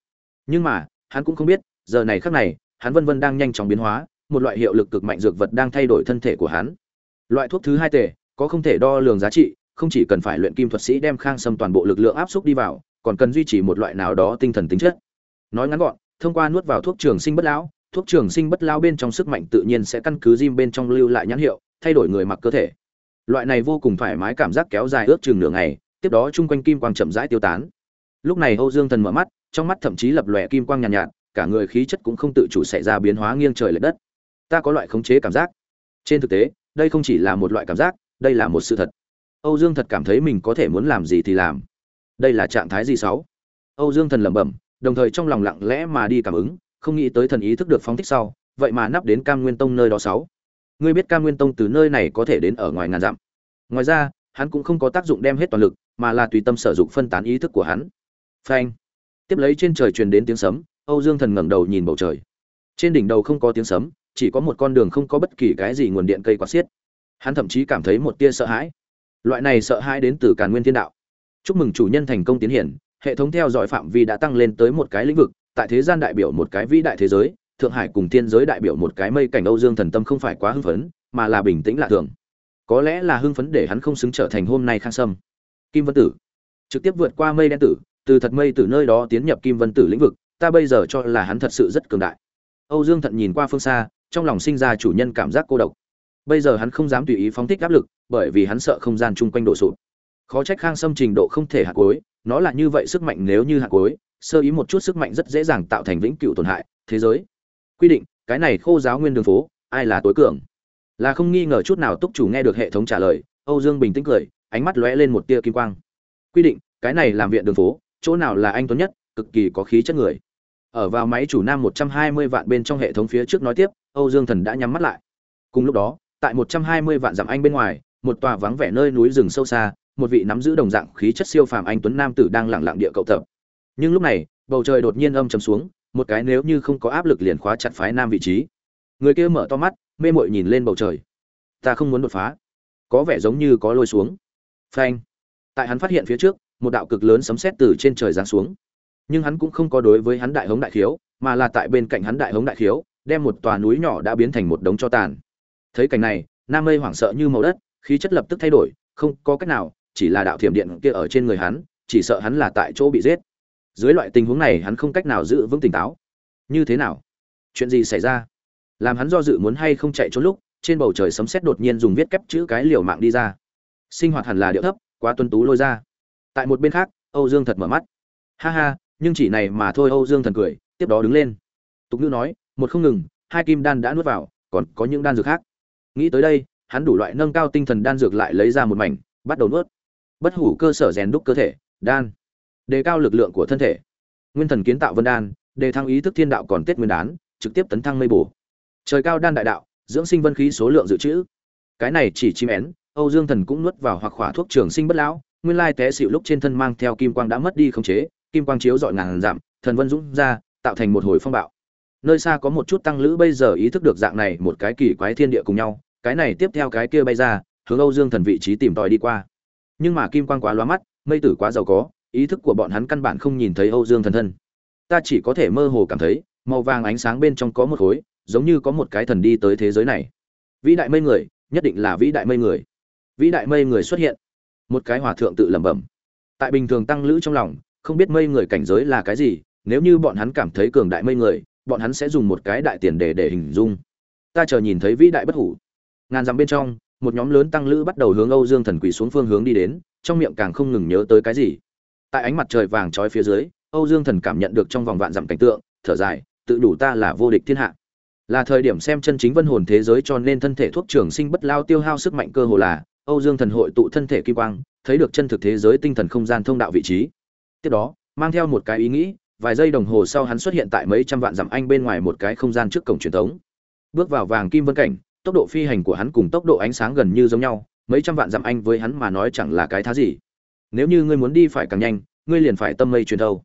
Nhưng mà hắn cũng không biết giờ này khắc này hắn vân vân đang nhanh chóng biến hóa một loại hiệu lực cực mạnh dược vật đang thay đổi thân thể của hắn. Loại thuốc thứ hai tể, có không thể đo lường giá trị không chỉ cần phải luyện kim thuật sĩ đem khang xâm toàn bộ lực lượng áp xúc đi vào còn cần duy trì một loại nào đó tinh thần tính chất. Nói ngắn gọn thông qua nuốt vào thuốc trường sinh bất lão thuốc trường sinh bất lão bên trong sức mạnh tự nhiên sẽ căn cứ diêm bên trong lưu lại nhãn hiệu thay đổi người mặc cơ thể. Loại này vô cùng thoải mái cảm giác kéo dài ước chừng nửa ngày tiếp đó chung quanh kim quang chậm rãi tiêu tán. Lúc này âu dương thần mở mắt trong mắt thậm chí lập lòe kim quang nhàn nhạt, nhạt cả người khí chất cũng không tự chủ xảy ra biến hóa nghiêng trời lệch đất. Ta có loại khống chế cảm giác. Trên thực tế đây không chỉ là một loại cảm giác đây là một sự thật âu dương thật cảm thấy mình có thể muốn làm gì thì làm. Đây là trạng thái gì sáu? Âu dương thần lẩm bẩm, đồng thời trong lòng lặng lẽ mà đi cảm ứng, không nghĩ tới thần ý thức được phóng thích sau, vậy mà nắp đến cam nguyên tông nơi đó sáu. Ngươi biết cam nguyên tông từ nơi này có thể đến ở ngoài ngàn dặm. Ngoài ra, hắn cũng không có tác dụng đem hết toàn lực, mà là tùy tâm sở dụng phân tán ý thức của hắn. Phanh. Tiếp lấy trên trời truyền đến tiếng sấm, âu dương thần ngẩng đầu nhìn bầu trời. Trên đỉnh đầu không có tiếng sấm, chỉ có một con đường không có bất kỳ cái gì nguồn điện cây quạt xiết. Hắn thậm chí cảm thấy một tia sợ hãi loại này sợ hãi đến từ càn nguyên thiên đạo. Chúc mừng chủ nhân thành công tiến hiển, hệ thống theo dõi phạm vi đã tăng lên tới một cái lĩnh vực, tại thế gian đại biểu một cái vĩ đại thế giới, thượng hải cùng thiên giới đại biểu một cái mây cảnh âu dương thần tâm không phải quá hưng phấn, mà là bình tĩnh lạ thường. Có lẽ là hưng phấn để hắn không xứng trở thành hôm nay khang sâm. Kim vân tử. Trực tiếp vượt qua mây đen tử, từ thật mây từ nơi đó tiến nhập kim vân tử lĩnh vực, ta bây giờ cho là hắn thật sự rất cường đại. Âu dương thận nhìn qua phương xa, trong lòng sinh ra chủ nhân cảm giác cô độc bây giờ hắn không dám tùy ý phóng thích áp lực, bởi vì hắn sợ không gian chung quanh đổ sụp. Khó trách khang sâm trình độ không thể hạ cối nó là như vậy sức mạnh nếu như hạ cối sơ ý một chút sức mạnh rất dễ dàng tạo thành vĩnh cửu tổn hại, thế giới. Quy định, cái này khô giáo nguyên đường phố, ai là tối cường? Là không nghi ngờ chút nào túc chủ nghe được hệ thống trả lời, âu dương bình tĩnh cười, ánh mắt lóe lên một tia kim quang. Quy định, cái này làm viện đường phố, chỗ nào là anh tuấn nhất, cực kỳ có khí chất người. Ở vào máy chủ nam một trăm hai mươi vạn bên trong hệ thống phía trước nói tiếp, âu dương thần đã nhắm mắt lại. Cùng lúc đó tại một trăm hai mươi vạn dặm anh bên ngoài, một tòa vắng vẻ nơi núi rừng sâu xa, một vị nắm giữ đồng dạng khí chất siêu phàm anh tuấn nam tử đang lặng lặng địa cậu tập. Nhưng lúc này, bầu trời đột nhiên âm trầm xuống, một cái nếu như không có áp lực liền khóa chặt phái nam vị trí. Người kia mở to mắt, mê mội nhìn lên bầu trời. Ta không muốn đột phá. Có vẻ giống như có lôi xuống. Phanh. Tại hắn phát hiện phía trước, một đạo cực lớn sấm sét từ trên trời giáng xuống. Nhưng hắn cũng không có đối với hắn đại hống đại khiếu, mà là tại bên cạnh hắn đại hống đại khiếu, đem một tòa núi nhỏ đã biến thành một đống cho tàn thấy cảnh này, nam mây hoảng sợ như màu đất, khí chất lập tức thay đổi, không có cách nào, chỉ là đạo thiểm điện kia ở trên người hắn, chỉ sợ hắn là tại chỗ bị giết. Dưới loại tình huống này hắn không cách nào giữ vững tỉnh táo. Như thế nào? Chuyện gì xảy ra? Làm hắn do dự muốn hay không chạy trốn lúc, trên bầu trời sấm sét đột nhiên dùng viết kép chữ cái liều mạng đi ra. Sinh hoạt hẳn là điệu thấp, quá tuân tú lôi ra. Tại một bên khác, âu dương thật mở mắt. Ha ha, nhưng chỉ này mà thôi âu dương thần cười, tiếp đó đứng lên. Tục ngữ nói, một không ngừng, hai kim đan đã nuốt vào, còn có những đan dược khác nghĩ tới đây, hắn đủ loại nâng cao tinh thần đan dược lại lấy ra một mảnh, bắt đầu nuốt. Bất hủ cơ sở rèn đúc cơ thể, đan. Đề cao lực lượng của thân thể. Nguyên thần kiến tạo vân đan, đề thăng ý thức thiên đạo còn tết nguyên đán, trực tiếp tấn thăng mây bổ. Trời cao đan đại đạo, dưỡng sinh vân khí số lượng dự trữ. Cái này chỉ chim én, âu dương thần cũng nuốt vào hoặc khỏa thuốc trường sinh bất lão, nguyên lai té xịu lúc trên thân mang theo kim quang đã mất đi khống chế, kim quang chiếu dọi ngàn giảm, thần vân dũng ra, tạo thành một hồi phong bạo nơi xa có một chút tăng lữ bây giờ ý thức được dạng này một cái kỳ quái thiên địa cùng nhau, cái này tiếp theo cái kia bay ra, hướng âu dương thần vị trí tìm tòi đi qua. Nhưng mà kim quang quá loa mắt, mây tử quá giàu có, ý thức của bọn hắn căn bản không nhìn thấy âu dương thần thân. Ta chỉ có thể mơ hồ cảm thấy, màu vàng ánh sáng bên trong có một khối, giống như có một cái thần đi tới thế giới này. Vĩ đại mây người, nhất định là vĩ đại mây người. Vĩ đại mây người xuất hiện. Một cái hòa thượng tự lẩm bẩm. Tại bình thường tăng lữ trong lòng, không biết mây người cảnh giới là cái gì, nếu như bọn hắn cảm thấy cường đại mây người bọn hắn sẽ dùng một cái đại tiền đề để hình dung. Ta chờ nhìn thấy vĩ đại bất hủ. Ngàn dặm bên trong, một nhóm lớn tăng lữ bắt đầu hướng âu dương thần quỷ xuống phương hướng đi đến, trong miệng càng không ngừng nhớ tới cái gì. Tại ánh mặt trời vàng trói phía dưới, âu dương thần cảm nhận được trong vòng vạn dặm cảnh tượng, thở dài, tự đủ ta là vô địch thiên hạ. Là thời điểm xem chân chính vân hồn thế giới cho nên thân thể thuốc trường sinh bất lao tiêu hao sức mạnh cơ hồ là, âu dương thần hội tụ thân thể kim quang, thấy được chân thực thế giới tinh thần không gian thông đạo vị trí. Tiếp đó, mang theo một cái ý nghĩ vài giây đồng hồ sau hắn xuất hiện tại mấy trăm vạn dặm anh bên ngoài một cái không gian trước cổng truyền thống. Bước vào vàng kim vân cảnh, tốc độ phi hành của hắn cùng tốc độ ánh sáng gần như giống nhau, mấy trăm vạn dặm anh với hắn mà nói chẳng là cái thá gì. Nếu như ngươi muốn đi phải càng nhanh, ngươi liền phải tâm mây truyền thâu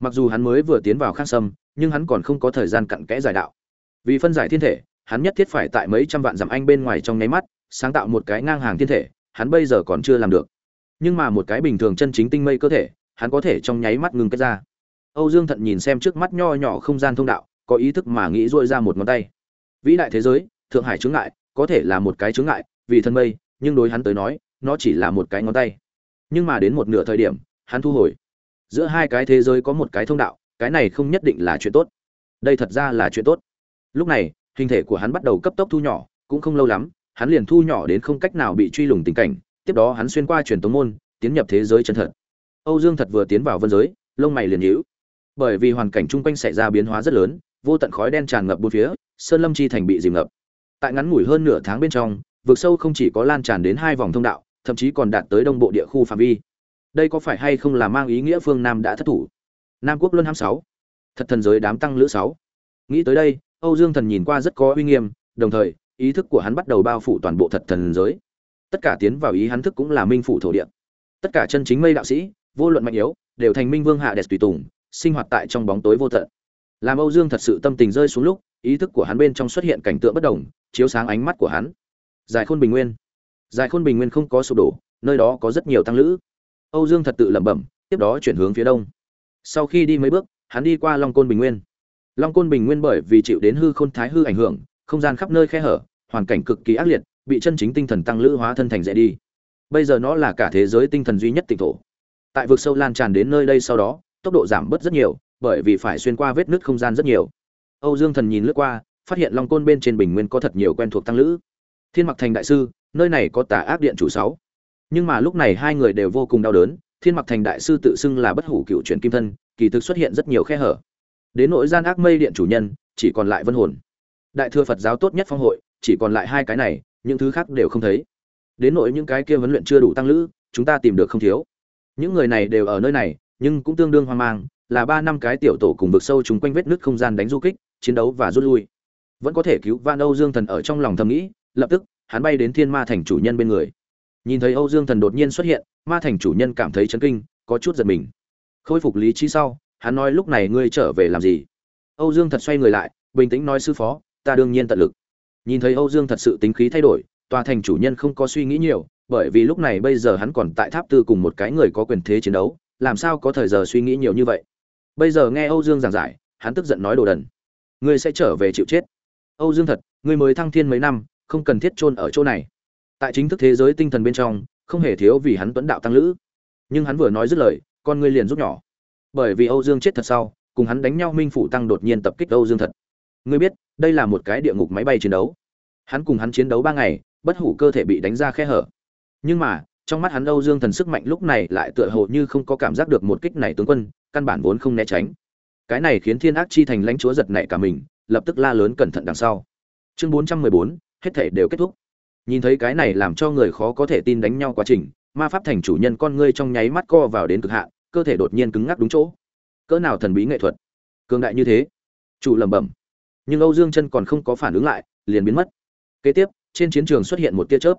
mặc dù hắn mới vừa tiến vào khang sâm, nhưng hắn còn không có thời gian cặn kẽ giải đạo. Vì phân giải thiên thể, hắn nhất thiết phải tại mấy trăm vạn dặm anh bên ngoài trong nháy mắt, sáng tạo một cái ngang hàng thiên thể, hắn bây giờ còn chưa làm được. Nhưng mà một cái bình thường chân chính tinh mây cơ thể, hắn có thể trong nháy mắt ngừng kết ra âu dương thận nhìn xem trước mắt nho nhỏ không gian thông đạo, có ý thức mà nghĩ duỗi ra một ngón tay. Vĩ đại thế giới, thượng hải chướng ngại, có thể là một cái chướng ngại, vì thân mây, nhưng đối hắn tới nói, nó chỉ là một cái ngón tay. Nhưng mà đến một nửa thời điểm, hắn thu hồi. Giữa hai cái thế giới có một cái thông đạo, cái này không nhất định là chuyện tốt. Đây thật ra là chuyện tốt. Lúc này, hình thể của hắn bắt đầu cấp tốc thu nhỏ, cũng không lâu lắm, hắn liền thu nhỏ đến không cách nào bị truy lùng tình cảnh. Tiếp đó hắn xuyên qua truyền tống môn, tiến nhập thế giới chân thật. Âu dương thật vừa tiến vào vân giới, lông mày liền nhíu bởi vì hoàn cảnh chung quanh xảy ra biến hóa rất lớn, vô tận khói đen tràn ngập bốn phía, sơn lâm chi thành bị dìm ngập. Tại ngắn ngủi hơn nửa tháng bên trong, vực sâu không chỉ có lan tràn đến hai vòng thông đạo, thậm chí còn đạt tới đông bộ địa khu phạm vi. Đây có phải hay không là mang ý nghĩa phương nam đã thất thủ? Nam quốc luân hãm sáu. Thật thần giới đám tăng lữ sáu. Nghĩ tới đây, âu dương thần nhìn qua rất có uy nghiêm, đồng thời, ý thức của hắn bắt đầu bao phủ toàn bộ thật thần giới. Tất cả tiến vào ý hắn thức cũng là minh phủ thổ địa. Tất cả chân chính mây đạo sĩ, vô luận mạnh yếu, đều thành minh vương hạ đẹp tùy tùng sinh hoạt tại trong bóng tối vô tận. Làm âu dương thật sự tâm tình rơi xuống lúc, ý thức của hắn bên trong xuất hiện cảnh tượng bất đồng, chiếu sáng ánh mắt của hắn. Giải khôn bình nguyên. Giải khôn bình nguyên không có sụp đổ, nơi đó có rất nhiều tăng lữ. Âu dương thật tự lẩm bẩm, tiếp đó chuyển hướng phía đông. Sau khi đi mấy bước, hắn đi qua long côn bình nguyên. Long côn bình nguyên bởi vì chịu đến hư khôn thái hư ảnh hưởng, không gian khắp nơi khe hở, hoàn cảnh cực kỳ ác liệt, bị chân chính tinh thần tăng lữ hóa thân thành dễ đi. Bây giờ nó là cả thế giới tinh thần duy nhất tỉnh thổ. Tại vực sâu lan tràn đến nơi đây sau đó tốc độ giảm bớt rất nhiều, bởi vì phải xuyên qua vết nứt không gian rất nhiều. Âu dương thần nhìn lướt qua, phát hiện long côn bên trên bình nguyên có thật nhiều quen thuộc tăng lữ. Thiên mặc thành đại sư, nơi này có tà ác điện chủ sáu. Nhưng mà lúc này hai người đều vô cùng đau đớn, thiên mặc thành đại sư tự xưng là bất hủ cựu chuyển kim thân, kỳ thực xuất hiện rất nhiều khe hở. Đến nội gian ác mây điện chủ nhân, chỉ còn lại vân hồn. Đại thừa phật giáo tốt nhất phong hội, chỉ còn lại hai cái này, những thứ khác đều không thấy. Đến nội những cái kia vấn luyện chưa đủ tăng lữ, chúng ta tìm được không thiếu. Những người này đều ở nơi này nhưng cũng tương đương hoang mang, là ba năm cái tiểu tổ cùng vực sâu chúng quanh vết nứt không gian đánh du kích, chiến đấu và rút lui. Vẫn có thể cứu van âu dương thần ở trong lòng thầm nghĩ, lập tức, hắn bay đến thiên ma thành chủ nhân bên người. Nhìn thấy âu dương thần đột nhiên xuất hiện, ma thành chủ nhân cảm thấy chấn kinh, có chút giật mình. Khôi phục lý trí sau, hắn nói lúc này ngươi trở về làm gì? Âu dương thật xoay người lại, bình tĩnh nói sư phó, ta đương nhiên tận lực. Nhìn thấy âu dương thật sự tính khí thay đổi, tòa thành chủ nhân không có suy nghĩ nhiều, bởi vì lúc này bây giờ hắn còn tại tháp tư cùng một cái người có quyền thế chiến đấu làm sao có thời giờ suy nghĩ nhiều như vậy? Bây giờ nghe âu dương giảng giải, hắn tức giận nói đồ đần. Ngươi sẽ trở về chịu chết. Âu dương thật, ngươi mới thăng thiên mấy năm, không cần thiết chôn ở chỗ này. Tại chính thức thế giới tinh thần bên trong, không hề thiếu vì hắn tuấn đạo tăng lữ. Nhưng hắn vừa nói dứt lời, con ngươi liền rút nhỏ. Bởi vì âu dương chết thật sau, cùng hắn đánh nhau minh phủ tăng đột nhiên tập kích âu dương thật. Ngươi biết, đây là một cái địa ngục máy bay chiến đấu. Hắn cùng hắn chiến đấu ba ngày, bất hủ cơ thể bị đánh ra khe hở. Nhưng mà trong mắt hắn âu dương thần sức mạnh lúc này lại tựa hồ như không có cảm giác được một kích này tướng quân, căn bản vốn không né tránh. Cái này khiến thiên ác chi thành lãnh chúa giật nảy cả mình, lập tức la lớn cẩn thận đằng sau. Chương bốn trăm mười bốn, hết thảy đều kết thúc. Nhìn thấy cái này làm cho người khó có thể tin đánh nhau quá trình, ma pháp thành chủ nhân con ngươi trong nháy mắt co vào đến cực hạn, cơ thể đột nhiên cứng ngắc đúng chỗ. Cỡ nào thần bí nghệ thuật? Cường đại như thế. Chủ lẩm bẩm. Nhưng âu dương chân còn không có phản ứng lại, liền biến mất. Kế tiếp, trên chiến trường xuất hiện một tia chớp.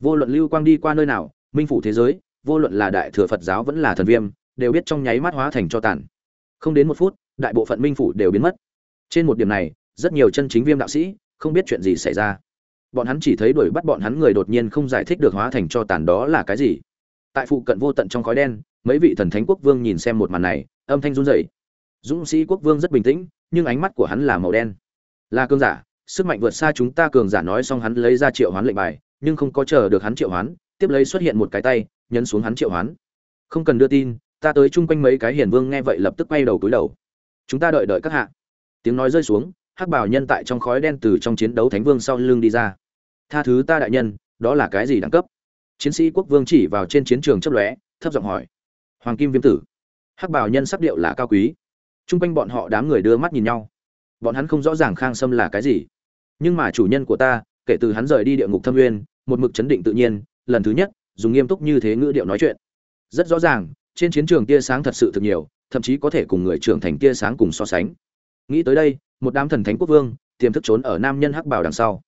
Vô luận lưu quang đi qua nơi nào minh phủ thế giới, vô luận là đại thừa phật giáo vẫn là thần viêm, đều biết trong nháy mắt hóa thành cho tàn. Không đến một phút, đại bộ phận minh phủ đều biến mất. Trên một điểm này, rất nhiều chân chính viêm đạo sĩ không biết chuyện gì xảy ra. Bọn hắn chỉ thấy đuổi bắt bọn hắn người đột nhiên không giải thích được hóa thành cho tàn đó là cái gì. Tại phụ cận vô tận trong khói đen, mấy vị thần thánh quốc vương nhìn xem một màn này, âm thanh run rẩy. Dũng sĩ quốc vương rất bình tĩnh, nhưng ánh mắt của hắn là màu đen. Là cường giả, sức mạnh vượt xa chúng ta cường giả nói xong hắn lấy ra triệu hoán lệnh bài, nhưng không có chờ được hắn triệu hoán tiếp lấy xuất hiện một cái tay, nhấn xuống hắn triệu hoán. Không cần đưa tin, ta tới chung quanh mấy cái hiền vương nghe vậy lập tức quay đầu túi đầu. Chúng ta đợi đợi các hạ. Tiếng nói rơi xuống, hắc bảo nhân tại trong khói đen từ trong chiến đấu thánh vương sau lưng đi ra. Tha thứ ta đại nhân, đó là cái gì đẳng cấp? Chiến sĩ quốc vương chỉ vào trên chiến trường chấp lóe, thấp giọng hỏi. Hoàng kim viêm tử. Hắc bảo nhân sắc điệu là cao quý. Chung quanh bọn họ đám người đưa mắt nhìn nhau. Bọn hắn không rõ ràng khang sâm là cái gì. Nhưng mà chủ nhân của ta, kể từ hắn rời đi địa ngục thâm nguyên, một mực chấn định tự nhiên lần thứ nhất, dùng nghiêm túc như thế ngữ điệu nói chuyện. Rất rõ ràng, trên chiến trường tia sáng thật sự thực nhiều, thậm chí có thể cùng người trưởng thành tia sáng cùng so sánh. Nghĩ tới đây, một đám thần thánh quốc vương, tiềm thức trốn ở nam nhân hắc bảo đằng sau.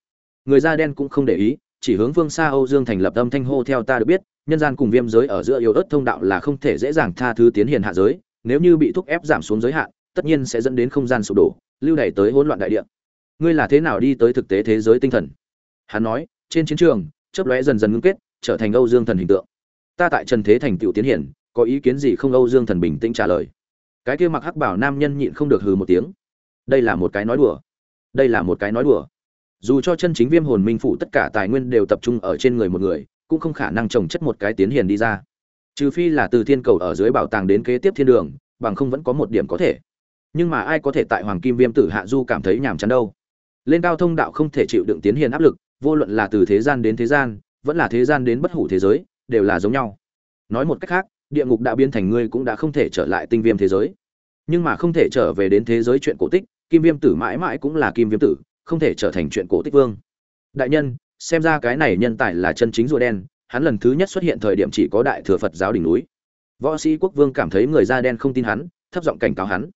Người da đen cũng không để ý, chỉ hướng phương xa âu dương thành lập âm thanh hô theo ta được biết, nhân gian cùng viêm giới ở giữa yếu ớt thông đạo là không thể dễ dàng tha thứ tiến hiền hạ giới, nếu như bị thúc ép giảm xuống giới hạn, tất nhiên sẽ dẫn đến không gian sụp đổ, lưu đẩy tới hỗn loạn đại địa. Ngươi là thế nào đi tới thực tế thế giới tinh thần? Hắn nói, trên chiến trường, chớp lóe dần dần ngưng kết trở thành âu dương thần hình tượng. Ta tại trần thế thành tựu tiến hiển, có ý kiến gì không âu dương thần bình tĩnh trả lời. Cái kia mặc hắc bảo nam nhân nhịn không được hừ một tiếng. Đây là một cái nói đùa. Đây là một cái nói đùa. Dù cho chân chính viêm hồn minh phụ tất cả tài nguyên đều tập trung ở trên người một người, cũng không khả năng trồng chất một cái tiến hiền đi ra. Trừ phi là từ thiên cầu ở dưới bảo tàng đến kế tiếp thiên đường, bằng không vẫn có một điểm có thể. Nhưng mà ai có thể tại hoàng kim viêm tử hạ du cảm thấy nhàm chán đâu. Lên cao thông đạo không thể chịu đựng tiến hiền áp lực, vô luận là từ thế gian đến thế gian vẫn là thế gian đến bất hủ thế giới, đều là giống nhau. Nói một cách khác, địa ngục đã biến thành ngươi cũng đã không thể trở lại tinh viêm thế giới. Nhưng mà không thể trở về đến thế giới chuyện cổ tích, kim viêm tử mãi mãi cũng là kim viêm tử, không thể trở thành chuyện cổ tích vương. Đại nhân, xem ra cái này nhân tài là chân chính rùa đen, hắn lần thứ nhất xuất hiện thời điểm chỉ có đại thừa phật giáo đỉnh núi. Võ sĩ quốc vương cảm thấy người da đen không tin hắn, thấp giọng cảnh cáo hắn.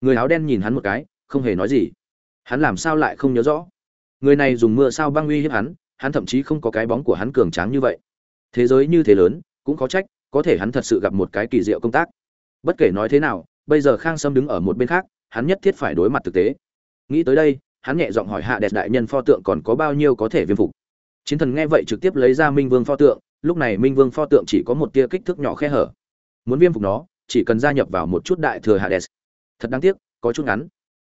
Người áo đen nhìn hắn một cái, không hề nói gì. Hắn làm sao lại không nhớ rõ? Người này dùng mưa sao băng uy hiếp hắn hắn thậm chí không có cái bóng của hắn cường tráng như vậy. Thế giới như thế lớn, cũng có trách, có thể hắn thật sự gặp một cái kỳ diệu công tác. Bất kể nói thế nào, bây giờ khang sâm đứng ở một bên khác, hắn nhất thiết phải đối mặt thực tế. Nghĩ tới đây, hắn nhẹ giọng hỏi hạ đẹp đại nhân pho tượng còn có bao nhiêu có thể viêm phục. Chiến thần nghe vậy trực tiếp lấy ra minh vương pho tượng, lúc này minh vương pho tượng chỉ có một tia kích thước nhỏ khe hở. Muốn viêm phục nó, chỉ cần gia nhập vào một chút đại thừa hades thật đáng tiếc, có chút ngắn.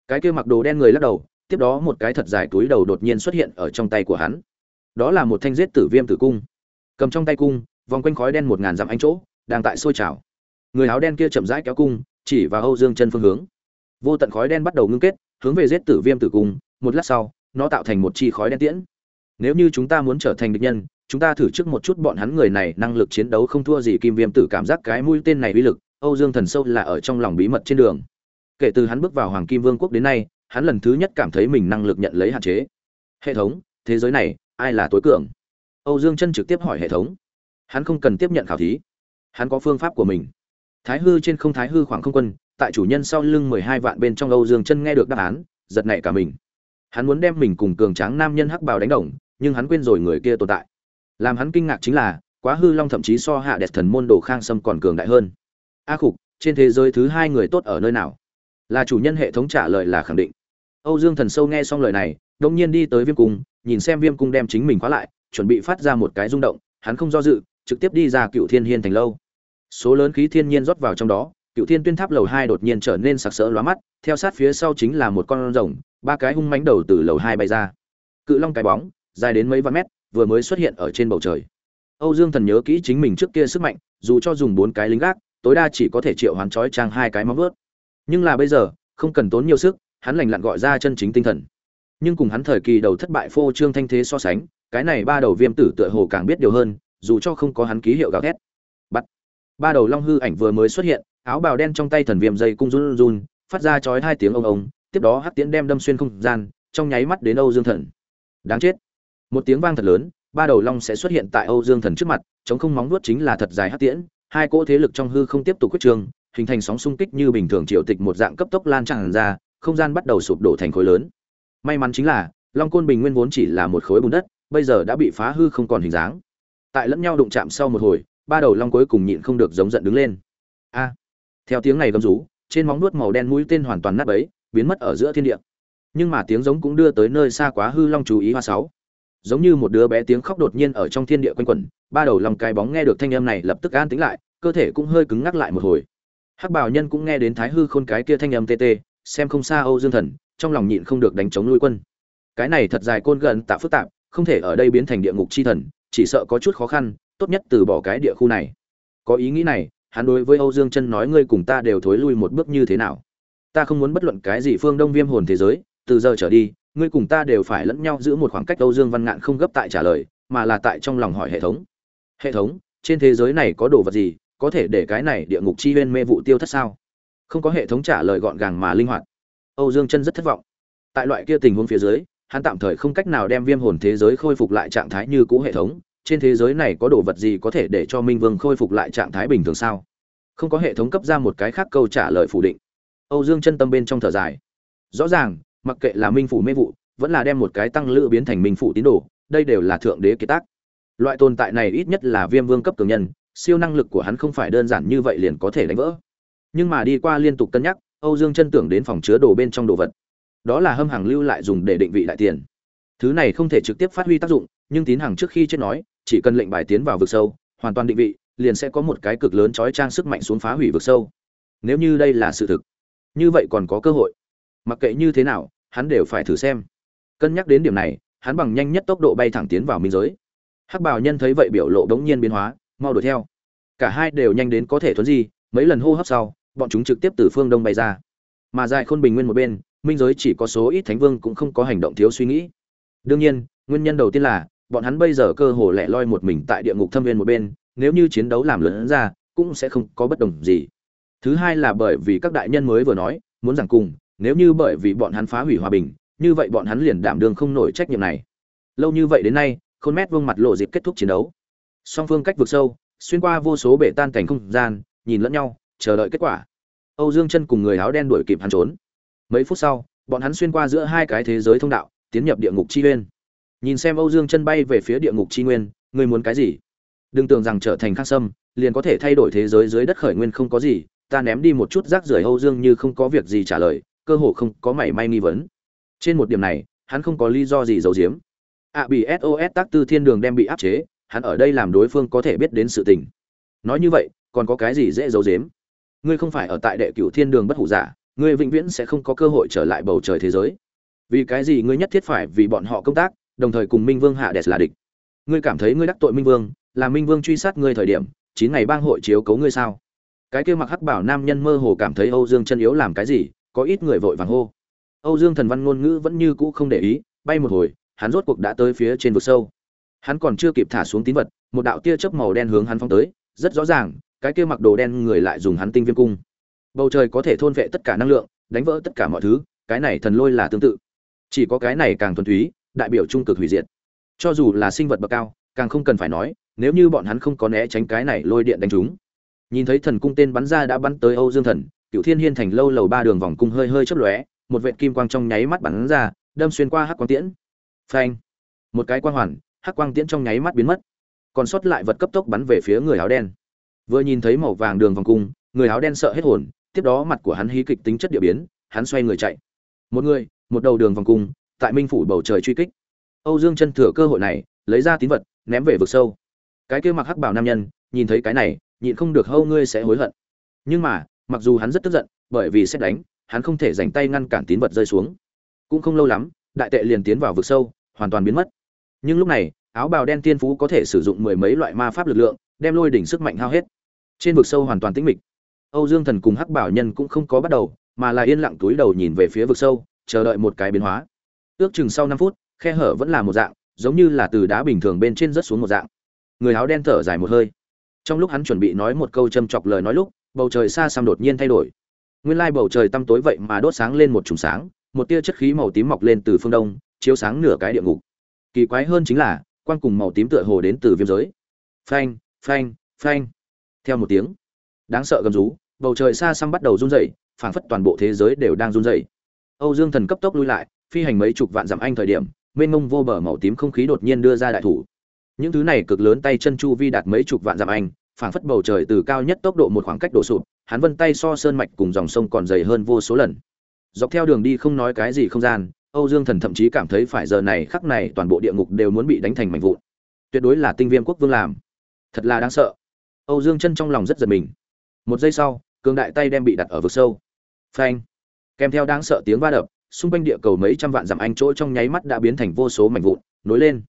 Cái kia mặc đồ đen người lắc đầu, tiếp đó một cái thật dài túi đầu đột nhiên xuất hiện ở trong tay của hắn đó là một thanh giết tử viêm tử cung. Cầm trong tay cung, vòng quanh khói đen một ngàn dặm ánh chỗ, đang tại sôi trào. Người áo đen kia chậm rãi kéo cung, chỉ vào âu dương chân phương hướng. Vô tận khói đen bắt đầu ngưng kết, hướng về giết tử viêm tử cung, một lát sau, nó tạo thành một chi khói đen tiễn. Nếu như chúng ta muốn trở thành địch nhân, chúng ta thử trước một chút bọn hắn người này năng lực chiến đấu không thua gì kim viêm tử cảm giác cái mũi tên này uy lực, âu dương thần sâu là ở trong lòng bí mật trên đường. Kể từ hắn bước vào hoàng kim vương quốc đến nay, hắn lần thứ nhất cảm thấy mình năng lực nhận lấy hạn chế. Hệ thống, thế giới này ai là tối cường? Âu dương chân trực tiếp hỏi hệ thống. Hắn không cần tiếp nhận khảo thí. Hắn có phương pháp của mình. Thái hư trên không thái hư khoảng không quân, tại chủ nhân sau lưng mười hai vạn bên trong âu dương chân nghe được đáp án, giật nảy cả mình. Hắn muốn đem mình cùng cường tráng nam nhân hắc bào đánh đồng, nhưng hắn quên rồi người kia tồn tại. Làm hắn kinh ngạc chính là, quá hư long thậm chí so hạ đẹp thần môn đồ khang sâm còn cường đại hơn. A khục, trên thế giới thứ hai người tốt ở nơi nào? Là chủ nhân hệ thống trả lời là khẳng định. Âu dương thần sâu nghe xong lời này đông nhiên đi tới viêm cung nhìn xem viêm cung đem chính mình khóa lại, chuẩn bị phát ra một cái rung động, hắn không do dự, trực tiếp đi ra cựu thiên hiên thành lâu. Số lớn khí thiên nhiên rót vào trong đó cựu thiên tuyên tháp lầu hai đột nhiên trở nên sặc sỡ lóa mắt, theo sát phía sau chính là một con rồng, ba cái hung mánh đầu từ lầu hai bay ra. Cự long cái bóng, dài đến mấy vạn mét, vừa mới xuất hiện ở trên bầu trời. Âu dương thần nhớ kỹ chính mình trước kia sức mạnh, dù cho dùng bốn cái lính gác, tối đa chỉ có thể triệu hoán trói trang hai cái móng vớt nhưng là bây giờ, không cần tốn nhiều sức, hắn lành lặn gọi ra chân chính tinh thần nhưng cùng hắn thời kỳ đầu thất bại phô trương thanh thế so sánh, cái này ba đầu viêm tử tựa hồ càng biết điều hơn, dù cho không có hắn ký hiệu gào thét. Bắt ba đầu long hư ảnh vừa mới xuất hiện, áo bào đen trong tay thần viêm dây cung run run, phát ra chói hai tiếng ông ông, tiếp đó hắc tiễn đem đâm xuyên không gian, trong nháy mắt đến âu dương thần. Đáng chết. Một tiếng vang thật lớn, ba đầu long sẽ xuất hiện tại âu dương thần trước mặt, chống không móng nuốt chính là thật dài hắc tiễn, hai cỗ thế lực trong hư không tiếp tục quyết trường, hình thành sóng xung kích như bình thường triệu tịch một dạng cấp tốc lan tràn ra, không gian bắt đầu sụp đổ thành khối lớn may mắn chính là, long côn bình nguyên vốn chỉ là một khối bùn đất, bây giờ đã bị phá hư không còn hình dáng. Tại lẫn nhau đụng chạm sau một hồi, ba đầu long cuối cùng nhịn không được giống giận đứng lên. A! Theo tiếng này gầm rú, trên móng nuốt màu đen mũi tên hoàn toàn nát bấy, biến mất ở giữa thiên địa. Nhưng mà tiếng giống cũng đưa tới nơi xa quá hư long chú ý hoa sáu. Giống như một đứa bé tiếng khóc đột nhiên ở trong thiên địa quanh quẩn, ba đầu long cái bóng nghe được thanh âm này lập tức an tĩnh lại, cơ thể cũng hơi cứng ngắc lại một hồi. Hắc bảo nhân cũng nghe đến thái hư khôn cái kia thanh âm tê tê, xem không xa âu dương thần trong lòng nhịn không được đánh chống lui quân. Cái này thật dài côn gần tạ phức tạp, không thể ở đây biến thành địa ngục chi thần, chỉ sợ có chút khó khăn, tốt nhất từ bỏ cái địa khu này. Có ý nghĩ này, hắn đối với âu dương chân nói, ngươi cùng ta đều thối lui một bước như thế nào? Ta không muốn bất luận cái gì phương đông viêm hồn thế giới, từ giờ trở đi, ngươi cùng ta đều phải lẫn nhau giữ một khoảng cách. Âu dương văn ngạn không gấp tại trả lời, mà là tại trong lòng hỏi hệ thống. Hệ thống, trên thế giới này có đồ vật gì, có thể để cái này địa ngục chi huyên mê vụ tiêu thất sao? Không có hệ thống trả lời gọn gàng mà linh hoạt âu dương chân rất thất vọng. Tại loại kia tình huống phía dưới, hắn tạm thời không cách nào đem viêm hồn thế giới khôi phục lại trạng thái như cũ hệ thống. Trên thế giới này có đồ vật gì có thể để cho minh vương khôi phục lại trạng thái bình thường sao? Không có hệ thống cấp ra một cái khác câu trả lời phủ định. Âu dương chân tâm bên trong thở dài. Rõ ràng, mặc kệ là minh phủ mê vụ, vẫn là đem một cái tăng lữ biến thành minh phủ tín đồ, đây đều là thượng đế kỳ tác. Loại tồn tại này ít nhất là viêm vương cấp cường nhân, siêu năng lực của hắn không phải đơn giản như vậy liền có thể đánh vỡ. Nhưng mà đi qua liên tục cân nhắc âu dương chân tưởng đến phòng chứa đồ bên trong đồ vật. Đó là hâm hàng lưu lại dùng để định vị đại tiền. Thứ này không thể trực tiếp phát huy tác dụng, nhưng tín hàng trước khi chết nói, chỉ cần lệnh bài tiến vào vực sâu, hoàn toàn định vị, liền sẽ có một cái cực lớn chói trang sức mạnh xuống phá hủy vực sâu. Nếu như đây là sự thực, như vậy còn có cơ hội. Mặc kệ như thế nào, hắn đều phải thử xem. Cân nhắc đến điểm này, hắn bằng nhanh nhất tốc độ bay thẳng tiến vào minh giới. Hắc bảo nhân thấy vậy biểu lộ đống nhiên biến hóa, mau đuổi theo. Cả hai đều nhanh đến có thể thuấn di, mấy lần hô hấp sau bọn chúng trực tiếp từ phương đông bay ra. Mà dài khôn bình nguyên một bên, minh giới chỉ có số ít thánh vương cũng không có hành động thiếu suy nghĩ. Đương nhiên, nguyên nhân đầu tiên là, bọn hắn bây giờ cơ hồ lẻ loi một mình tại địa ngục thâm viên một bên, nếu như chiến đấu làm lớn ra, cũng sẽ không có bất đồng gì. Thứ hai là bởi vì các đại nhân mới vừa nói, muốn giảng cùng, nếu như bởi vì bọn hắn phá hủy hòa bình, như vậy bọn hắn liền đảm đương không nổi trách nhiệm này. Lâu như vậy đến nay, khôn mét vương mặt lộ dịp kết thúc chiến đấu. Song phương cách vực sâu, xuyên qua vô số bể tan cảnh không gian, nhìn lẫn nhau, chờ đợi kết quả âu dương chân cùng người áo đen đuổi kịp hắn trốn. Mấy phút sau bọn hắn xuyên qua giữa hai cái thế giới thông đạo tiến nhập địa ngục chi nguyên. Nhìn xem âu dương chân bay về phía địa ngục chi nguyên ngươi muốn cái gì? Đừng tưởng rằng trở thành khắc sâm liền có thể thay đổi thế giới dưới đất khởi nguyên không có gì ta ném đi một chút rác rưởi âu dương như không có việc gì trả lời cơ hồ không có mảy may nghi vấn. Trên một điểm này hắn không có lý do gì giấu giếm. À, bị sos tác tư thiên đường đem bị áp chế hắn ở đây làm đối phương có thể biết đến sự tình. Nói như vậy còn có cái gì dễ giấu giếm? Ngươi không phải ở tại đệ cửu thiên đường bất hủ giả, ngươi vĩnh viễn sẽ không có cơ hội trở lại bầu trời thế giới. Vì cái gì ngươi nhất thiết phải vì bọn họ công tác, đồng thời cùng minh vương hạ đẹp là địch? Ngươi cảm thấy ngươi đắc tội minh vương, là minh vương truy sát ngươi thời điểm, chín ngày bang hội chiếu cấu ngươi sao? Cái kia mặc hắc bảo nam nhân mơ hồ cảm thấy âu dương chân yếu làm cái gì, có ít người vội vàng hô. Âu dương thần văn ngôn ngữ vẫn như cũ không để ý, bay một hồi, hắn rốt cuộc đã tới phía trên vực sâu. Hắn còn chưa kịp thả xuống tín vật, một đạo tia chớp màu đen hướng hắn phong tới, rất rõ ràng cái kia mặc đồ đen người lại dùng hắn tinh viêm cung. Bầu trời có thể thôn vệ tất cả năng lượng, đánh vỡ tất cả mọi thứ, cái này thần lôi là tương tự. Chỉ có cái này càng thuần túy, đại biểu trung cực hủy diệt. Cho dù là sinh vật bậc cao, càng không cần phải nói, nếu như bọn hắn không có né tránh cái này lôi điện đánh chúng. Nhìn thấy thần cung tên bắn ra đã bắn tới âu dương thần cựu thiên hiên thành lâu lầu ba đường vòng cung hơi hơi chớp lóe, một vệt kim quang trong nháy mắt bắn ra, đâm xuyên qua hắc quang tiễn. Phanh! Một cái quang hoàn, hắc quang tiễn trong nháy mắt biến mất. Còn sót lại vật cấp tốc bắn về phía người áo đen vừa nhìn thấy màu vàng đường vòng cung, người áo đen sợ hết hồn, tiếp đó mặt của hắn hí kịch tính chất địa biến, hắn xoay người chạy. Một người, một đầu đường vòng cung, tại minh phủ bầu trời truy kích. Âu dương chân thừa cơ hội này, lấy ra tín vật, ném về vực sâu. Cái kia mặc hắc bảo nam nhân, nhìn thấy cái này, nhịn không được hâu ngươi sẽ hối hận. Nhưng mà, mặc dù hắn rất tức giận, bởi vì xét đánh, hắn không thể dành tay ngăn cản tín vật rơi xuống. Cũng không lâu lắm, đại tệ liền tiến vào vực sâu, hoàn toàn biến mất. Nhưng lúc này, áo bào đen tiên phú có thể sử dụng mười mấy loại ma pháp lực lượng, đem lôi đỉnh sức mạnh hao hết trên vực sâu hoàn toàn tĩnh mịch. Âu dương thần cùng hắc bảo nhân cũng không có bắt đầu, mà là yên lặng túi đầu nhìn về phía vực sâu, chờ đợi một cái biến hóa. Ước chừng sau năm phút, khe hở vẫn là một dạng, giống như là từ đá bình thường bên trên rớt xuống một dạng. Người áo đen thở dài một hơi. Trong lúc hắn chuẩn bị nói một câu châm chọc lời nói lúc, bầu trời xa xăm đột nhiên thay đổi. Nguyên lai bầu trời tăm tối vậy mà đốt sáng lên một trùng sáng, một tia chất khí màu tím mọc lên từ phương đông, chiếu sáng nửa cái địa ngục. Kỳ quái hơn chính là quan cùng màu tím tựa hồ đến từ viêm giới. Phanh phanh phanh theo một tiếng, đáng sợ gầm rú, bầu trời xa xăm bắt đầu run rẩy, phảng phất toàn bộ thế giới đều đang run rẩy. Âu dương thần cấp tốc lui lại, phi hành mấy chục vạn dặm anh thời điểm, mênh mông vô bờ màu tím không khí đột nhiên đưa ra đại thủ. Những thứ này cực lớn tay chân chu vi đạt mấy chục vạn dặm anh, phảng phất bầu trời từ cao nhất tốc độ một khoảng cách đổ sụp, hắn vân tay so sơn mạch cùng dòng sông còn dày hơn vô số lần. Dọc theo đường đi không nói cái gì không gian, âu dương thần thậm chí cảm thấy phải giờ này khắc này toàn bộ địa ngục đều muốn bị đánh thành mảnh vụn. Tuyệt đối là tinh viêm quốc vương làm. Thật là đáng sợ âu dương chân trong lòng rất giật mình. Một giây sau, cường đại tay đem bị đặt ở vực sâu. Phanh. Kèm theo đáng sợ tiếng va đập, xung quanh địa cầu mấy trăm vạn dặm anh chỗ trong nháy mắt đã biến thành vô số mảnh vụn, nối lên.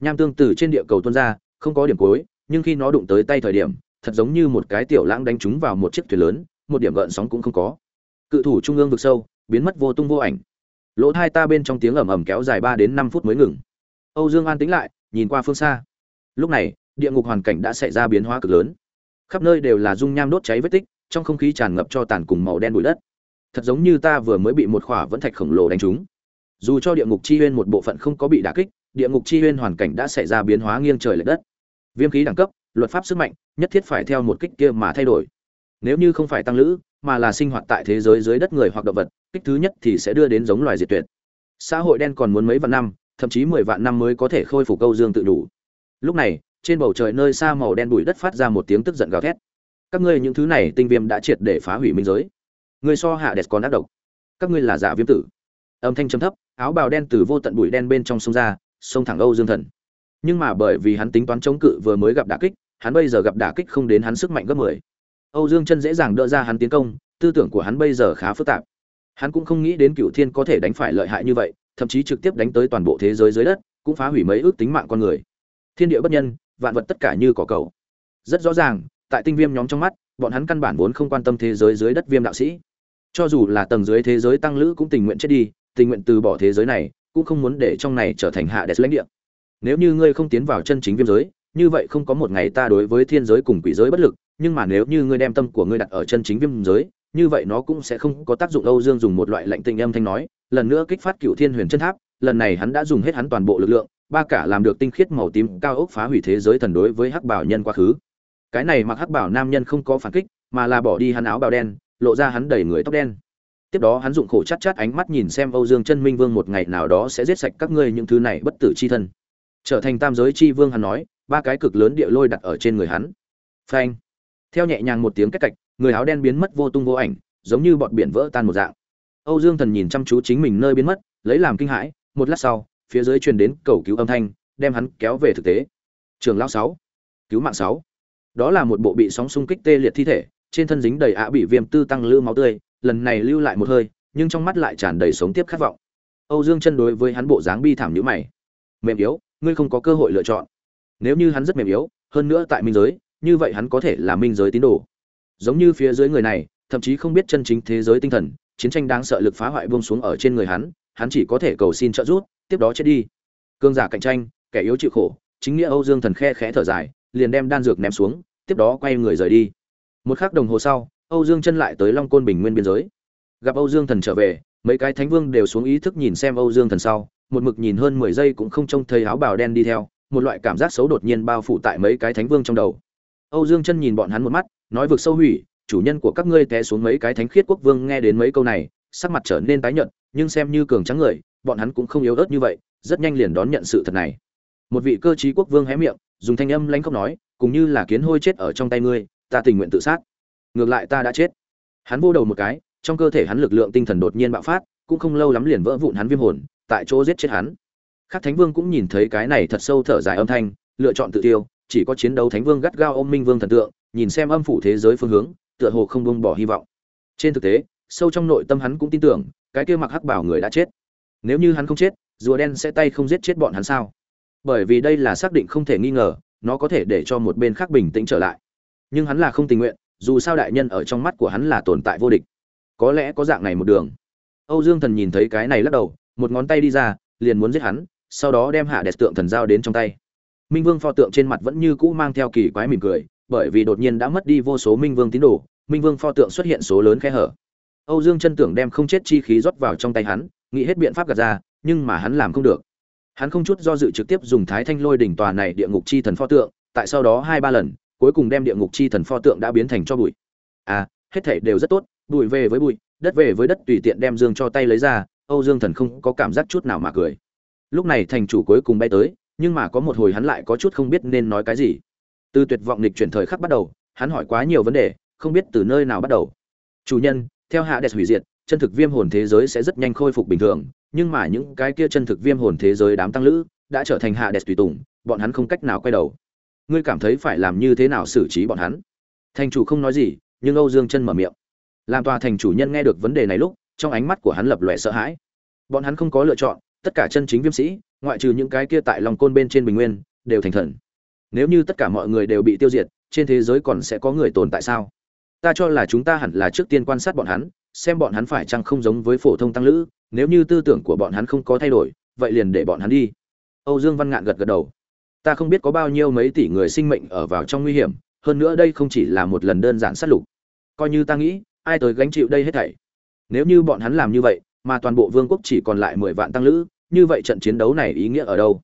Nham tương từ trên địa cầu tuôn ra, không có điểm cuối, nhưng khi nó đụng tới tay thời điểm, thật giống như một cái tiểu lãng đánh trúng vào một chiếc thuyền lớn, một điểm gợn sóng cũng không có. Cự thủ trung ương vực sâu, biến mất vô tung vô ảnh. Lỗ hai ta bên trong tiếng ầm ầm kéo dài ba đến năm phút mới ngừng. Âu dương an tĩnh lại, nhìn qua phương xa. Lúc này, địa ngục hoàn cảnh đã xảy ra biến hóa cực lớn khắp nơi đều là dung nham đốt cháy vết tích, trong không khí tràn ngập cho tàn cùng màu đen bụi đất. Thật giống như ta vừa mới bị một khỏa vẫn thạch khổng lồ đánh trúng. Dù cho địa ngục chi huyên một bộ phận không có bị đả kích, địa ngục chi huyên hoàn cảnh đã xảy ra biến hóa nghiêng trời lệch đất. Viêm khí đẳng cấp, luật pháp sức mạnh, nhất thiết phải theo một kích kia mà thay đổi. Nếu như không phải tăng lữ, mà là sinh hoạt tại thế giới dưới đất người hoặc động vật, kích thứ nhất thì sẽ đưa đến giống loài diệt tuyệt. Xã hội đen còn muốn mấy vạn năm, thậm chí mười vạn năm mới có thể khôi phục câu dương tự đủ. Lúc này trên bầu trời nơi xa màu đen bụi đất phát ra một tiếng tức giận gào thét. Các ngươi những thứ này tinh viêm đã triệt để phá hủy minh giới. Người so hạ đẹp còn ác độc. Các ngươi là giả viêm tử. Âm thanh trầm thấp, áo bào đen từ vô tận bụi đen bên trong sông ra sông thẳng âu dương thần. Nhưng mà bởi vì hắn tính toán chống cự vừa mới gặp đả kích, hắn bây giờ gặp đả kích không đến hắn sức mạnh gấp mười. Âu dương chân dễ dàng đỡ ra hắn tiến công, tư tưởng của hắn bây giờ khá phức tạp. Hắn cũng không nghĩ đến cựu thiên có thể đánh phải lợi hại như vậy, thậm chí trực tiếp đánh tới toàn bộ thế giới dưới đất, cũng phá hủy mấy ước tính mạng con người. Thiên địa bất nhân vạn vật tất cả như cỏ cầu. Rất rõ ràng, tại tinh viêm nhóm trong mắt, bọn hắn căn bản vốn không quan tâm thế giới dưới đất viêm đạo sĩ. Cho dù là tầng dưới thế giới tăng lữ cũng tình nguyện chết đi, tình nguyện từ bỏ thế giới này, cũng không muốn để trong này trở thành hạ đẹp lãnh địa. Nếu như ngươi không tiến vào chân chính viêm giới, như vậy không có một ngày ta đối với thiên giới cùng quỷ giới bất lực, nhưng mà nếu như ngươi đem tâm của ngươi đặt ở chân chính viêm giới, như vậy nó cũng sẽ không có tác dụng. Âu dương dùng một loại lệnh tình âm thanh nói, lần nữa kích phát cửu thiên huyền chân tháp, lần này hắn đã dùng hết hắn toàn bộ lực lượng ba cả làm được tinh khiết màu tím cao ốc phá hủy thế giới thần đối với hắc bảo nhân quá khứ. Cái này mặc hắc bảo nam nhân không có phản kích, mà là bỏ đi hắn áo bào đen, lộ ra hắn đầy người tóc đen. Tiếp đó hắn dụng khổ chát chát ánh mắt nhìn xem âu dương chân minh vương một ngày nào đó sẽ giết sạch các ngươi những thứ này bất tử chi thân. Trở thành tam giới chi vương hắn nói, ba cái cực lớn địa lôi đặt ở trên người hắn. Phanh. Theo nhẹ nhàng một tiếng cách cạch, người áo đen biến mất vô tung vô ảnh, giống như bọn biển vỡ tan một dạng. Âu dương thần nhìn chăm chú chính mình nơi biến mất, lấy làm kinh hãi, một lát sau phía dưới truyền đến cầu cứu âm thanh, đem hắn kéo về thực tế. Trường lão sáu, cứu mạng sáu. Đó là một bộ bị sóng xung kích tê liệt thi thể, trên thân dính đầy ạ bị viêm tư tăng lưu máu tươi, lần này lưu lại một hơi, nhưng trong mắt lại tràn đầy sống tiếp khát vọng. Âu dương chân đối với hắn bộ dáng bi thảm nhữ mày. Mềm yếu, ngươi không có cơ hội lựa chọn. Nếu như hắn rất mềm yếu, hơn nữa tại minh giới, như vậy hắn có thể là minh giới tín đồ. Giống như phía dưới người này, thậm chí không biết chân chính thế giới tinh thần, chiến tranh đáng sợ lực phá hoại buông xuống ở trên người hắn hắn chỉ có thể cầu xin trợ giúp tiếp đó chết đi. Cương giả cạnh tranh, kẻ yếu chịu khổ, chính nghĩa âu dương thần khe khẽ thở dài, liền đem đan dược ném xuống, tiếp đó quay người rời đi. Một khắc đồng hồ sau, âu dương chân lại tới long côn bình nguyên biên giới. Gặp âu dương thần trở về, mấy cái thánh vương đều xuống ý thức nhìn xem âu dương thần sau, một mực nhìn hơn mười giây cũng không trông thấy áo bào đen đi theo, một loại cảm giác xấu đột nhiên bao phủ tại mấy cái thánh vương trong đầu. Âu dương chân nhìn bọn hắn một mắt, nói vực sâu hủy, chủ nhân của các ngươi té xuống mấy cái thánh khiết quốc vương nghe đến mấy câu này, sắc mặt trở nên tái nhợt, nhưng xem như cường trắng người bọn hắn cũng không yếu ớt như vậy, rất nhanh liền đón nhận sự thật này. Một vị cơ trí quốc vương hé miệng, dùng thanh âm lãnh khóc nói, cùng như là kiến hôi chết ở trong tay ngươi, ta tình nguyện tự sát. Ngược lại ta đã chết. Hắn vô đầu một cái, trong cơ thể hắn lực lượng tinh thần đột nhiên bạo phát, cũng không lâu lắm liền vỡ vụn hắn viêm hồn, tại chỗ giết chết hắn. Khác thánh vương cũng nhìn thấy cái này thật sâu thở dài âm thanh, lựa chọn tự tiêu, chỉ có chiến đấu thánh vương gắt gao ôm minh vương thần tượng, nhìn xem âm phủ thế giới phương hướng, tựa hồ không buông bỏ hy vọng. Trên thực tế, sâu trong nội tâm hắn cũng tin tưởng, cái kia mặc hắc bảo người đã chết nếu như hắn không chết, rùa đen sẽ tay không giết chết bọn hắn sao? Bởi vì đây là xác định không thể nghi ngờ, nó có thể để cho một bên khác bình tĩnh trở lại. Nhưng hắn là không tình nguyện, dù sao đại nhân ở trong mắt của hắn là tồn tại vô địch. Có lẽ có dạng này một đường. Âu dương thần nhìn thấy cái này lắc đầu, một ngón tay đi ra, liền muốn giết hắn, sau đó đem hạ đẹp tượng thần giao đến trong tay. Minh vương pho tượng trên mặt vẫn như cũ mang theo kỳ quái mỉm cười, bởi vì đột nhiên đã mất đi vô số minh vương tín đồ, minh vương pho tượng xuất hiện số lớn khe hở. Âu dương chân tưởng đem không chết chi khí rót vào trong tay hắn nghĩ hết biện pháp gạt ra, nhưng mà hắn làm không được. Hắn không chút do dự trực tiếp dùng thái thanh lôi đỉnh tòa này địa ngục chi thần pho tượng, tại sau đó hai ba lần, cuối cùng đem địa ngục chi thần pho tượng đã biến thành cho bụi. À hết thảy đều rất tốt, bụi về với bụi, đất về với đất tùy tiện đem dương cho tay lấy ra, âu dương thần không có cảm giác chút nào mà cười. Lúc này thành chủ cuối cùng bay tới, nhưng mà có một hồi hắn lại có chút không biết nên nói cái gì. Từ tuyệt vọng lịch chuyển thời khắc bắt đầu, hắn hỏi quá nhiều vấn đề, không biết từ nơi nào bắt đầu. Chủ nhân, theo hạ đẹp hủy diệt chân thực viêm hồn thế giới sẽ rất nhanh khôi phục bình thường, nhưng mà những cái kia chân thực viêm hồn thế giới đám tăng lữ đã trở thành hạ đẹp tùy tùng, bọn hắn không cách nào quay đầu. Ngươi cảm thấy phải làm như thế nào xử trí bọn hắn? Thành chủ không nói gì, nhưng âu dương chân mở miệng. Làm tòa thành chủ nhân nghe được vấn đề này lúc, trong ánh mắt của hắn lập lòe sợ hãi. Bọn hắn không có lựa chọn, tất cả chân chính viêm sĩ, ngoại trừ những cái kia tại lòng côn bên trên bình nguyên, đều thành thần. Nếu như tất cả mọi người đều bị tiêu diệt, trên thế giới còn sẽ có người tồn tại sao? Ta cho là chúng ta hẳn là trước tiên quan sát bọn hắn xem bọn hắn phải chăng không giống với phổ thông tăng lữ, nếu như tư tưởng của bọn hắn không có thay đổi, vậy liền để bọn hắn đi. Âu dương văn ngạn gật gật đầu. Ta không biết có bao nhiêu mấy tỷ người sinh mệnh ở vào trong nguy hiểm, hơn nữa đây không chỉ là một lần đơn giản sát lục. Coi như ta nghĩ, ai tới gánh chịu đây hết thảy? Nếu như bọn hắn làm như vậy, mà toàn bộ vương quốc chỉ còn lại mười vạn tăng lữ, như vậy trận chiến đấu này ý nghĩa ở đâu?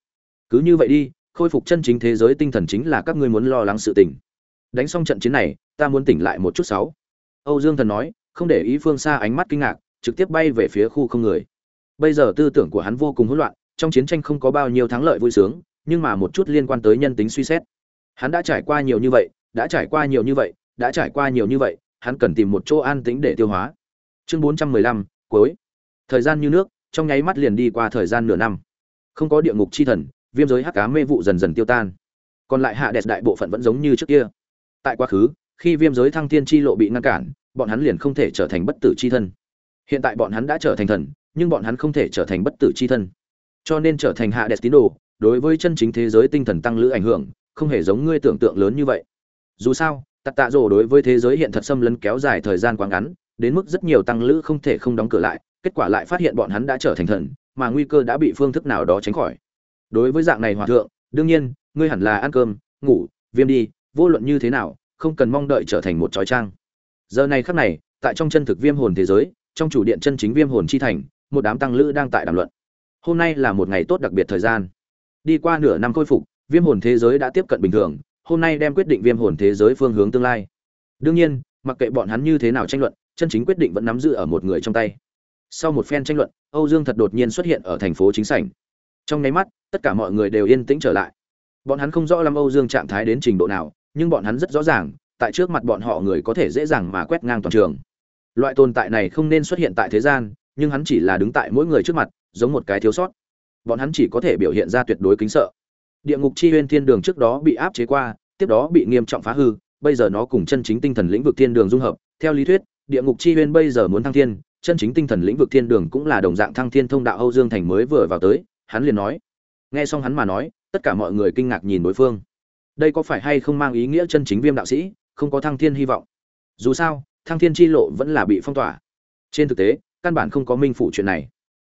Cứ như vậy đi, khôi phục chân chính thế giới tinh thần chính là các ngươi muốn lo lắng sự tình. Đánh xong trận chiến này, ta muốn tỉnh lại một chút sáu. Âu dương thần nói không để ý phương xa ánh mắt kinh ngạc, trực tiếp bay về phía khu không người. Bây giờ tư tưởng của hắn vô cùng hỗn loạn, trong chiến tranh không có bao nhiêu thắng lợi vui sướng, nhưng mà một chút liên quan tới nhân tính suy xét. Hắn đã trải qua nhiều như vậy, đã trải qua nhiều như vậy, đã trải qua nhiều như vậy, hắn cần tìm một chỗ an tĩnh để tiêu hóa. Chương bốn trăm mười lăm, cuối. Thời gian như nước, trong nháy mắt liền đi qua thời gian nửa năm. Không có địa ngục chi thần, viêm giới hắc cá mê vụ dần dần tiêu tan. Còn lại hạ đẹp đại bộ phận vẫn giống như trước kia. Tại quá khứ, khi viêm giới thăng thiên chi lộ bị ngăn cản bọn hắn liền không thể trở thành bất tử chi thân. Hiện tại bọn hắn đã trở thành thần, nhưng bọn hắn không thể trở thành bất tử chi thân. Cho nên trở thành hạ đẹp tín đồ, đối với chân chính thế giới tinh thần tăng lữ ảnh hưởng, không hề giống ngươi tưởng tượng lớn như vậy. Dù sao, tặc tạ rồ đối với thế giới hiện thật xâm lấn kéo dài thời gian quá ngắn, đến mức rất nhiều tăng lữ không thể không đóng cửa lại, kết quả lại phát hiện bọn hắn đã trở thành thần, mà nguy cơ đã bị phương thức nào đó tránh khỏi. Đối với dạng này hòa thượng, đương nhiên, ngươi hẳn là ăn cơm, ngủ, viêm đi, vô luận như thế nào, không cần mong đợi trở thành một trói trang giờ này khắc này, tại trong chân thực viêm hồn thế giới, trong chủ điện chân chính viêm hồn chi thành, một đám tăng lữ đang tại đàm luận. Hôm nay là một ngày tốt đặc biệt thời gian. Đi qua nửa năm khôi phục, viêm hồn thế giới đã tiếp cận bình thường, hôm nay đem quyết định viêm hồn thế giới phương hướng tương lai. Đương nhiên, mặc kệ bọn hắn như thế nào tranh luận, chân chính quyết định vẫn nắm giữ ở một người trong tay. Sau một phen tranh luận, âu dương thật đột nhiên xuất hiện ở thành phố chính sảnh. Trong nháy mắt, tất cả mọi người đều yên tĩnh trở lại. Bọn hắn không rõ lắm âu dương trạng thái đến trình độ nào, nhưng bọn hắn rất rõ ràng tại trước mặt bọn họ người có thể dễ dàng mà quét ngang toàn trường. Loại tồn tại này không nên xuất hiện tại thế gian, nhưng hắn chỉ là đứng tại mỗi người trước mặt, giống một cái thiếu sót. Bọn hắn chỉ có thể biểu hiện ra tuyệt đối kính sợ. Địa ngục chi huyên thiên đường trước đó bị áp chế qua, tiếp đó bị nghiêm trọng phá hư, bây giờ nó cùng chân chính tinh thần lĩnh vực thiên đường dung hợp. Theo lý thuyết, địa ngục chi huyên bây giờ muốn thăng thiên, chân chính tinh thần lĩnh vực thiên đường cũng là đồng dạng thăng thiên thông đạo âu dương thành mới vừa vào tới, hắn liền nói. Nghe xong hắn mà nói, tất cả mọi người kinh ngạc nhìn đối phương. Đây có phải hay không mang ý nghĩa chân chính viêm đạo sĩ? Không có thăng thiên hy vọng. Dù sao, thăng thiên chi lộ vẫn là bị phong tỏa. Trên thực tế, căn bản không có minh phủ chuyện này.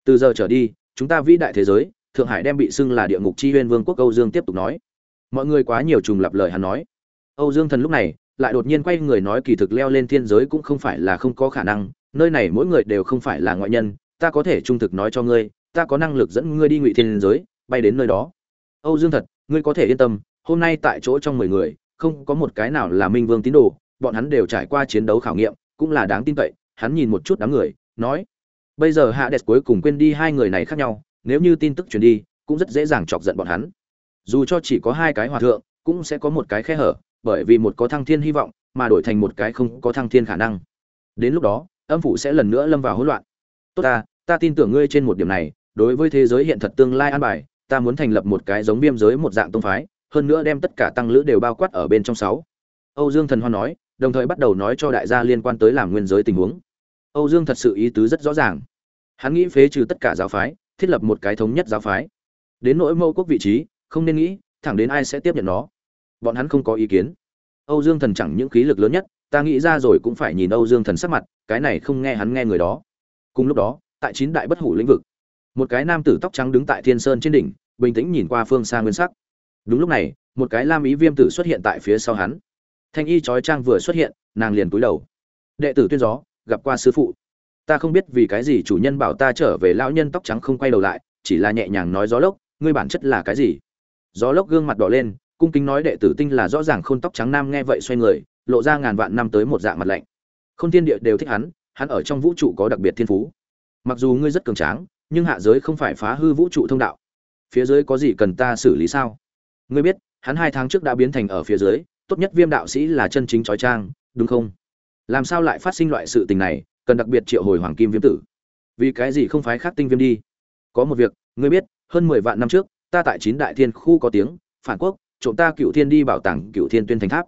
Từ giờ trở đi, chúng ta vĩ đại thế giới, thượng hải đem bị xưng là địa ngục chi huyên vương quốc âu dương tiếp tục nói. Mọi người quá nhiều trùng lặp lời hắn nói. Âu dương thần lúc này, lại đột nhiên quay người nói kỳ thực leo lên thiên giới cũng không phải là không có khả năng, nơi này mỗi người đều không phải là ngoại nhân, ta có thể trung thực nói cho ngươi, ta có năng lực dẫn ngươi đi ngụy thiên giới, bay đến nơi đó. Âu dương thật, ngươi có thể yên tâm, hôm nay tại chỗ trong mười người không có một cái nào là minh vương tín đồ, bọn hắn đều trải qua chiến đấu khảo nghiệm, cũng là đáng tin cậy, hắn nhìn một chút đám người, nói, bây giờ hạ đẹp cuối cùng quên đi hai người này khác nhau, nếu như tin tức truyền đi, cũng rất dễ dàng chọc giận bọn hắn. Dù cho chỉ có hai cái hòa thượng, cũng sẽ có một cái khe hở, bởi vì một có thăng thiên hy vọng, mà đổi thành một cái không có thăng thiên khả năng. Đến lúc đó, âm phủ sẽ lần nữa lâm vào hỗn loạn. Tốt ta ta tin tưởng ngươi trên một điểm này, đối với thế giới hiện thật tương lai an bài, ta muốn thành lập một cái giống viêm giới một dạng tông phái hơn nữa đem tất cả tăng lữ đều bao quát ở bên trong sáu. Âu dương thần Hoan nói, đồng thời bắt đầu nói cho đại gia liên quan tới làm nguyên giới tình huống. Âu dương thật sự ý tứ rất rõ ràng. Hắn nghĩ phế trừ tất cả giáo phái, thiết lập một cái thống nhất giáo phái. Đến nỗi mâu quốc vị trí, không nên nghĩ, thẳng đến ai sẽ tiếp nhận nó. Bọn hắn không có ý kiến. Âu dương thần chẳng những khí lực lớn nhất, ta nghĩ ra rồi cũng phải nhìn âu dương thần sắc mặt, cái này không nghe hắn nghe người đó. Cùng lúc đó, tại chín đại bất hủ lĩnh vực, một cái nam tử tóc trắng đứng tại thiên sơn trên đỉnh, bình tĩnh nhìn qua phương xa nguyên sắc đúng lúc này, một cái lam ý viêm tử xuất hiện tại phía sau hắn. Thanh y trói trang vừa xuất hiện, nàng liền cúi đầu. Đệ tử tuyên gió, gặp qua sư phụ. Ta không biết vì cái gì chủ nhân bảo ta trở về lão nhân tóc trắng không quay đầu lại, chỉ là nhẹ nhàng nói gió lốc, ngươi bản chất là cái gì? Gió lốc gương mặt đỏ lên, cung kính nói đệ tử tinh là rõ ràng khôn tóc trắng nam nghe vậy xoay người, lộ ra ngàn vạn năm tới một dạng mặt lạnh. Khôn thiên địa đều thích hắn hắn ở trong vũ trụ có đặc biệt thiên phú. Mặc dù ngươi rất cường tráng, nhưng hạ giới không phải phá hư vũ trụ thông đạo. Phía dưới có gì cần ta xử lý sao? Ngươi biết, hắn hai tháng trước đã biến thành ở phía dưới, tốt nhất viêm đạo sĩ là chân chính trói trang, đúng không? Làm sao lại phát sinh loại sự tình này, cần đặc biệt triệu hồi hoàng kim viêm tử? Vì cái gì không phái khác tinh viêm đi? Có một việc, ngươi biết, hơn mười vạn năm trước, ta tại chín đại thiên khu có tiếng, phản quốc, trộm ta cựu thiên đi bảo tàng cựu thiên tuyên thành tháp.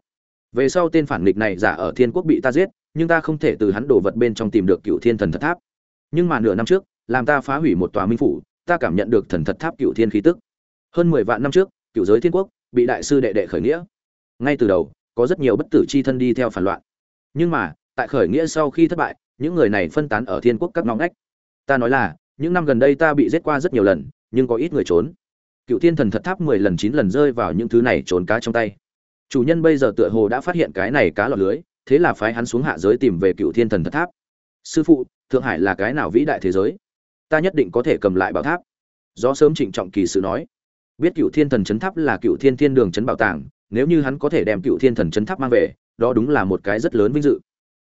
Về sau tên phản nghịch này giả ở thiên quốc bị ta giết, nhưng ta không thể từ hắn đổ vật bên trong tìm được cựu thiên thần thật tháp. Nhưng mà nửa năm trước, làm ta phá hủy một tòa minh phủ, ta cảm nhận được thần thật tháp cựu thiên khí tức. Hơn mười vạn năm trước cựu giới thiên quốc, bị đại sư đệ đệ khởi nghĩa. Ngay từ đầu, có rất nhiều bất tử chi thân đi theo phản loạn. Nhưng mà, tại khởi nghĩa sau khi thất bại, những người này phân tán ở thiên quốc các ngõ ngách. Ta nói là, những năm gần đây ta bị giết qua rất nhiều lần, nhưng có ít người trốn. Cựu thiên thần thật tháp mười lần chín lần rơi vào những thứ này trốn cá trong tay. Chủ nhân bây giờ tựa hồ đã phát hiện cái này cá lọt lưới, thế là phái hắn xuống hạ giới tìm về cựu thiên thần thật tháp. Sư phụ, thượng hải là cái nào vĩ đại thế giới? Ta nhất định có thể cầm lại bảo tháp. Do sớm trịnh trọng kỳ sự nói biết cựu thiên thần chấn tháp là cựu thiên thiên đường chấn bảo tàng, nếu như hắn có thể đem cựu thiên thần chấn tháp mang về, đó đúng là một cái rất lớn vinh dự.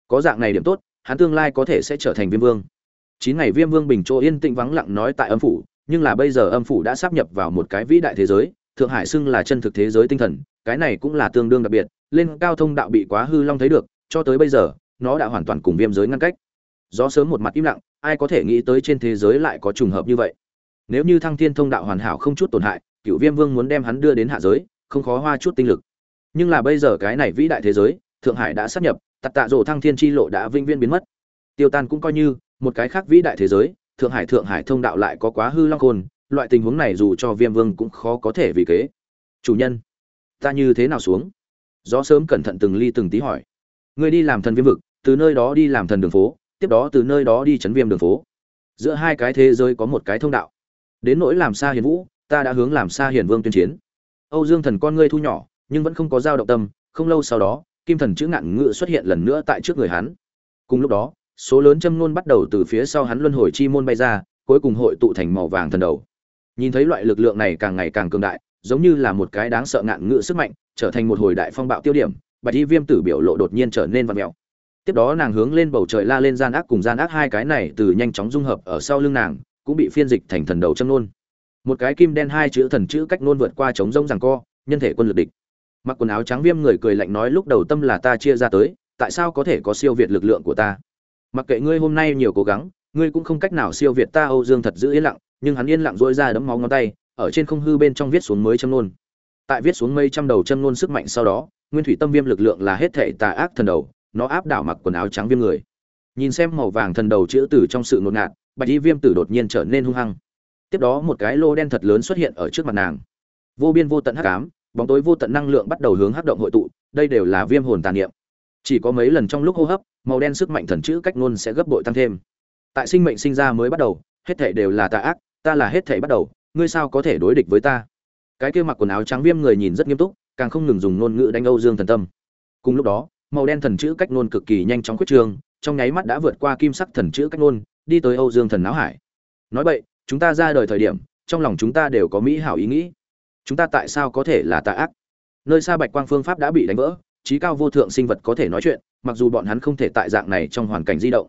Có dạng này điểm tốt, hắn tương lai có thể sẽ trở thành viêm vương. Chín ngày viêm vương bình chỗ yên tĩnh vắng lặng nói tại âm phủ, nhưng là bây giờ âm phủ đã sắp nhập vào một cái vĩ đại thế giới, thượng hải xưng là chân thực thế giới tinh thần, cái này cũng là tương đương đặc biệt, lên cao thông đạo bị quá hư long thấy được, cho tới bây giờ, nó đã hoàn toàn cùng viêm giới ngăn cách. Gió sớm một mặt im lặng, ai có thể nghĩ tới trên thế giới lại có trùng hợp như vậy. Nếu như thăng thiên thông đạo hoàn hảo không chút tổn hại cựu viêm vương muốn đem hắn đưa đến hạ giới, không khó hoa chút tinh lực. Nhưng là bây giờ cái này vĩ đại thế giới, thượng hải đã sắp nhập tặc tạ rổ thăng thiên chi lộ đã vĩnh viễn biến mất. Tiêu tan cũng coi như, một cái khác vĩ đại thế giới, thượng hải thượng hải thông đạo lại có quá hư long khôn, loại tình huống này dù cho viêm vương cũng khó có thể vì kế. Chủ nhân, ta như thế nào xuống? Gió sớm cẩn thận từng ly từng tí hỏi. Người đi làm thần viêm vực, từ nơi đó đi làm thần đường phố, tiếp đó từ nơi đó đi chấn viêm đường phố. Giữa hai cái thế giới có một cái thông đạo. Đến nỗi làm xa hiền vũ ta đã hướng làm xa hiền vương tuyên chiến. Âu dương thần con ngươi thu nhỏ, nhưng vẫn không có dao động tâm, không lâu sau đó, kim thần chữ ngạn ngự xuất hiện lần nữa tại trước người hắn. Cùng lúc đó, số lớn châm nôn bắt đầu từ phía sau hắn luân hồi chi môn bay ra, cuối cùng hội tụ thành màu vàng thần đầu. Nhìn thấy loại lực lượng này càng ngày càng cường đại, giống như là một cái đáng sợ ngạn ngự sức mạnh, trở thành một hồi đại phong bạo tiêu điểm, bạch y viêm tử biểu lộ đột nhiên trở nên vặn mèo tiếp đó nàng hướng lên bầu trời la lên gian ác cùng gian ác hai cái này từ nhanh chóng dung hợp ở sau lưng nàng, cũng bị phiên dịch thành thần đầu châm nôn một cái kim đen hai chữ thần chữ cách nôn vượt qua chống rông rằng co, nhân thể quân lực địch. Mặc quần áo trắng viêm người cười lạnh nói lúc đầu tâm là ta chia ra tới, tại sao có thể có siêu việt lực lượng của ta? Mặc kệ ngươi hôm nay nhiều cố gắng, ngươi cũng không cách nào siêu việt ta, âu dương thật giữ yên lặng, nhưng hắn yên lặng dỗi ra đấm máu ngón tay, ở trên không hư bên trong viết xuống mới châm nôn. Tại viết xuống mây trăm đầu châm nôn sức mạnh sau đó, nguyên thủy tâm viêm lực lượng là hết thể tà ác thần đầu, nó áp đảo mặc quần áo trắng viêm người. Nhìn xem màu vàng thần đầu chữ tử trong sự ngột ngạt, bạch y viêm tử đột nhiên trở nên hung hăng tiếp đó một cái lô đen thật lớn xuất hiện ở trước mặt nàng. Vô biên vô tận hắc ám, bóng tối vô tận năng lượng bắt đầu hướng hắc động hội tụ, đây đều là viêm hồn tàn niệm. Chỉ có mấy lần trong lúc hô hấp, màu đen sức mạnh thần chữ cách ngôn sẽ gấp bội tăng thêm. Tại sinh mệnh sinh ra mới bắt đầu, hết thể đều là tà ác, ta là hết thể bắt đầu, ngươi sao có thể đối địch với ta? Cái kia mặc quần áo trắng viêm người nhìn rất nghiêm túc, càng không ngừng dùng ngôn ngữ đánh âu dương thần tâm. Cùng lúc đó, màu đen thần chữ cách ngôn cực kỳ nhanh chóng quyết trường trong nháy mắt đã vượt qua kim sắc thần chữ cách ngôn, đi tới âu dương thần não hải. Nói vậy chúng ta ra đời thời điểm, trong lòng chúng ta đều có mỹ hảo ý nghĩ. Chúng ta tại sao có thể là tà ác? Nơi xa bạch quang phương pháp đã bị đánh vỡ, trí cao vô thượng sinh vật có thể nói chuyện, mặc dù bọn hắn không thể tại dạng này trong hoàn cảnh di động.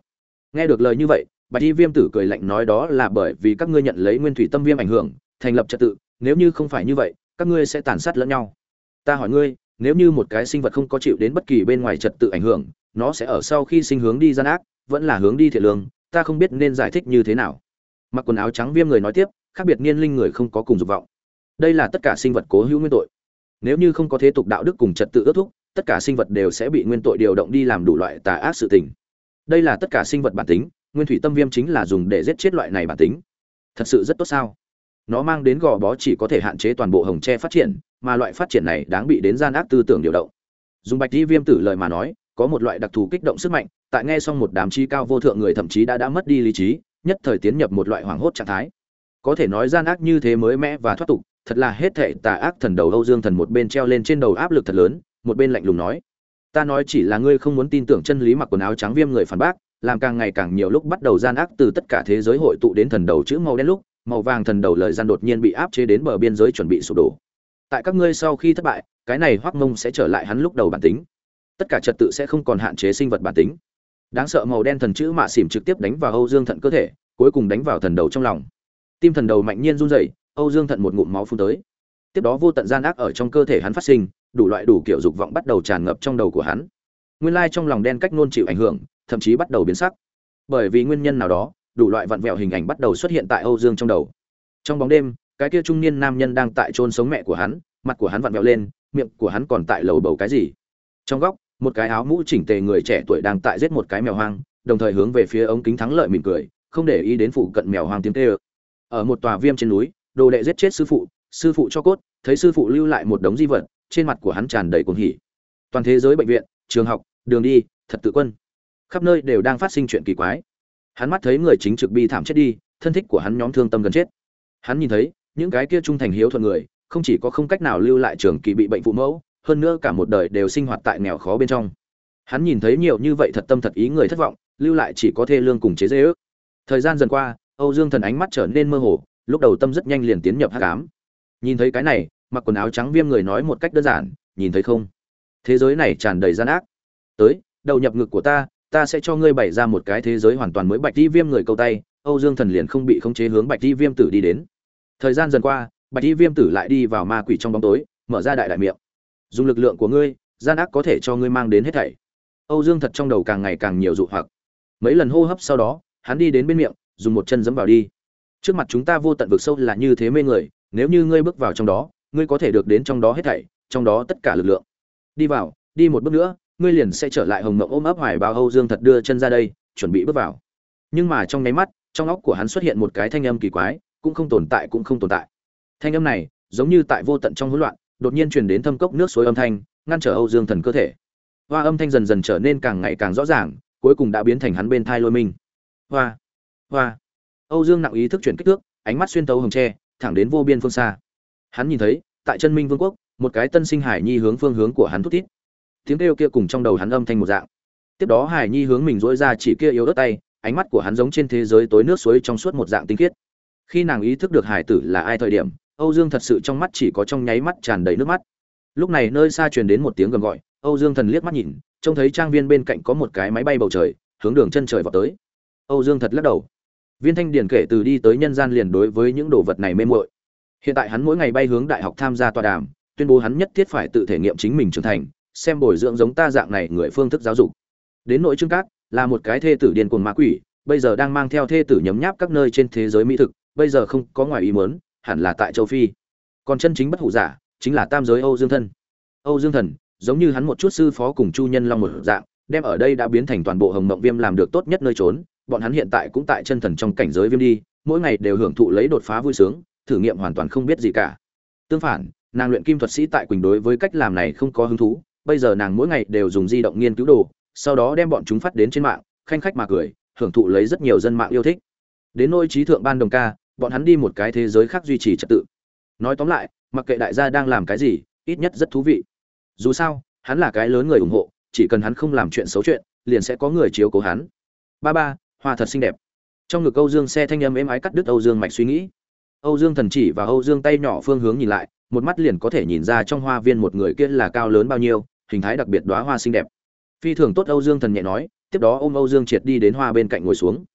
Nghe được lời như vậy, bạch y viêm tử cười lạnh nói đó là bởi vì các ngươi nhận lấy nguyên thủy tâm viêm ảnh hưởng, thành lập trật tự, nếu như không phải như vậy, các ngươi sẽ tàn sát lẫn nhau. Ta hỏi ngươi, nếu như một cái sinh vật không có chịu đến bất kỳ bên ngoài trật tự ảnh hưởng, nó sẽ ở sau khi sinh hướng đi gian ác, vẫn là hướng đi thiện lương, ta không biết nên giải thích như thế nào mặc quần áo trắng viêm người nói tiếp, khác biệt niên linh người không có cùng dục vọng. Đây là tất cả sinh vật cố hữu nguyên tội. Nếu như không có thế tục đạo đức cùng trật tự ước thúc, tất cả sinh vật đều sẽ bị nguyên tội điều động đi làm đủ loại tà ác sự tình. Đây là tất cả sinh vật bản tính, nguyên thủy tâm viêm chính là dùng để giết chết loại này bản tính. Thật sự rất tốt sao? Nó mang đến gò bó chỉ có thể hạn chế toàn bộ hồng tre phát triển, mà loại phát triển này đáng bị đến gian ác tư tưởng điều động. Dùng bạch di viêm tử lời mà nói, có một loại đặc thù kích động sức mạnh, tại nghe xong một đám chi cao vô thượng người thậm chí đã đã mất đi lý trí nhất thời tiến nhập một loại hoảng hốt trạng thái. Có thể nói gian ác như thế mới mẽ và thoát tục, thật là hết thệ tà ác thần đầu âu dương thần một bên treo lên trên đầu áp lực thật lớn, một bên lạnh lùng nói, ta nói chỉ là ngươi không muốn tin tưởng chân lý mặc quần áo trắng viêm người phản bác, làm càng ngày càng nhiều lúc bắt đầu gian ác từ tất cả thế giới hội tụ đến thần đầu chữ màu đen lúc, màu vàng thần đầu lời gian đột nhiên bị áp chế đến bờ biên giới chuẩn bị sụp đổ. Tại các ngươi sau khi thất bại, cái này hoắc mông sẽ trở lại hắn lúc đầu bản tính. Tất cả trật tự sẽ không còn hạn chế sinh vật bản tính đáng sợ màu đen thần chữ mạ xỉm trực tiếp đánh vào âu dương thận cơ thể, cuối cùng đánh vào thần đầu trong lòng. Tim thần đầu mạnh nhiên run rẩy, âu dương thận một ngụm máu phun tới. Tiếp đó vô tận gian ác ở trong cơ thể hắn phát sinh, đủ loại đủ kiểu dục vọng bắt đầu tràn ngập trong đầu của hắn. Nguyên lai trong lòng đen cách nôn chịu ảnh hưởng, thậm chí bắt đầu biến sắc. Bởi vì nguyên nhân nào đó, đủ loại vặn vẹo hình ảnh bắt đầu xuất hiện tại âu dương trong đầu. Trong bóng đêm, cái kia trung niên nam nhân đang tại chôn sống mẹ của hắn, mặt của hắn vặn vẹo lên, miệng của hắn còn tại lầu bầu cái gì. Trong góc một cái áo mũ chỉnh tề người trẻ tuổi đang tại giết một cái mèo hoang, đồng thời hướng về phía ống kính thắng lợi mỉm cười, không để ý đến phụ cận mèo hoang tiếng kêu. Ở một tòa viêm trên núi, đồ đệ giết chết sư phụ sư phụ cho cốt, thấy sư phụ lưu lại một đống di vật, trên mặt của hắn tràn đầy cuồng hỉ. Toàn thế giới bệnh viện, trường học, đường đi, thật tự quân. Khắp nơi đều đang phát sinh chuyện kỳ quái. Hắn mắt thấy người chính trực bi thảm chết đi, thân thích của hắn nhóm thương tâm gần chết. Hắn nhìn thấy, những cái kia trung thành hiếu thuận người, không chỉ có không cách nào lưu lại trường kỳ bị bệnh phụ mẫu hơn nữa cả một đời đều sinh hoạt tại nghèo khó bên trong. Hắn nhìn thấy nhiều như vậy thật tâm thật ý người thất vọng, lưu lại chỉ có thê lương cùng chế dễ ước. Thời gian dần qua, âu dương thần ánh mắt trở nên mơ hồ, lúc đầu tâm rất nhanh liền tiến nhập hát cám nhìn thấy cái này, mặc quần áo trắng viêm người nói một cách đơn giản, nhìn thấy không? Thế giới này tràn đầy gian ác. Tới, đầu nhập ngực của ta ta sẽ cho ngươi bày ra một cái thế giới hoàn toàn mới bạch di viêm người câu tay, âu dương thần liền không bị khống chế hướng bạch di viêm tử đi đến. Thời gian dần qua, bạch di viêm tử lại đi vào ma quỷ trong bóng tối, mở ra đại đại miệng dùng lực lượng của ngươi, gian ác có thể cho ngươi mang đến hết thảy. Âu dương thật trong đầu càng ngày càng nhiều dụ hoặc. Mấy lần hô hấp sau đó, hắn đi đến bên miệng, dùng một chân dẫm vào đi. Trước mặt chúng ta vô tận vực sâu là như thế mê người, nếu như ngươi bước vào trong đó, ngươi có thể được đến trong đó hết thảy, trong đó tất cả lực lượng. Đi vào, đi một bước nữa, ngươi liền sẽ trở lại hồng mộng ôm ấp hoài bao âu dương thật đưa chân ra đây, chuẩn bị bước vào. Nhưng mà trong nháy mắt, trong óc của hắn xuất hiện một cái thanh âm kỳ quái, cũng không tồn tại, cũng không tồn tại. Thanh âm này, giống như tại vô tận trong hỗn loạn đột nhiên truyền đến thâm cốc nước suối âm thanh, ngăn trở âu dương thần cơ thể. Hoa âm thanh dần dần trở nên càng ngày càng rõ ràng, cuối cùng đã biến thành hắn bên thai lôi minh. Hoa hoa. Âu dương nặng ý thức chuyển kích thước, ánh mắt xuyên tấu hồng tre, thẳng đến vô biên phương xa. Hắn nhìn thấy, tại chân minh vương quốc, một cái tân sinh hải nhi hướng phương hướng của hắn thút thít. Tiếng kêu kia cùng trong đầu hắn âm thanh một dạng. Tiếp đó hải nhi hướng mình dỗi ra chỉ kia yếu ớt tay, ánh mắt của hắn giống trên thế giới tối nước suối trong suốt một dạng tinh khiết. Khi nàng ý thức được hải tử là ai thời điểm âu dương thật sự trong mắt chỉ có trong nháy mắt tràn đầy nước mắt. Lúc này nơi xa truyền đến một tiếng gầm gọi, âu dương thần liếc mắt nhìn, trông thấy trang viên bên cạnh có một cái máy bay bầu trời, hướng đường chân trời vọt tới. Âu dương thật lắc đầu. Viên thanh điển kể từ đi tới nhân gian liền đối với những đồ vật này mê muội. Hiện tại hắn mỗi ngày bay hướng đại học tham gia tọa đàm, tuyên bố hắn nhất thiết phải tự thể nghiệm chính mình trưởng thành, xem bồi dưỡng giống ta dạng này người phương thức giáo dục. Đến nội trương cát, là một cái thê tử điên cuồng ma quỷ, bây giờ đang mang theo thê tử nhấm nháp các nơi trên thế giới mỹ thực, bây giờ không có ngoài ý muốn hẳn là tại châu phi. Còn chân chính bất hủ giả chính là tam giới âu dương thân âu dương thần, giống như hắn một chút sư phó cùng chu nhân long một dạng, đem ở đây đã biến thành toàn bộ hồng mộng viêm làm được tốt nhất nơi trốn, bọn hắn hiện tại cũng tại chân thần trong cảnh giới viêm đi, mỗi ngày đều hưởng thụ lấy đột phá vui sướng, thử nghiệm hoàn toàn không biết gì cả. Tương phản, nàng luyện kim thuật sĩ tại quỳnh đối với cách làm này không có hứng thú, bây giờ nàng mỗi ngày đều dùng di động nghiên cứu đồ, sau đó đem bọn chúng phát đến trên mạng, khanh khách mà cười, hưởng thụ lấy rất nhiều dân mạng yêu thích. Đến nôi trí thượng ban đồng ca bọn hắn đi một cái thế giới khác duy trì trật tự. Nói tóm lại, mặc kệ đại gia đang làm cái gì, ít nhất rất thú vị. Dù sao, hắn là cái lớn người ủng hộ, chỉ cần hắn không làm chuyện xấu chuyện, liền sẽ có người chiếu cố hắn. Ba ba, hoa thật xinh đẹp. Trong ngực âu dương xe thanh âm êm ái cắt đứt âu dương mạch suy nghĩ. Âu dương thần chỉ và âu dương tay nhỏ phương hướng nhìn lại, một mắt liền có thể nhìn ra trong hoa viên một người kia là cao lớn bao nhiêu, hình thái đặc biệt đóa hoa xinh đẹp. Phi thường tốt âu dương thần nhẹ nói, tiếp đó ôm âu dương triệt đi đến hoa bên cạnh ngồi xuống.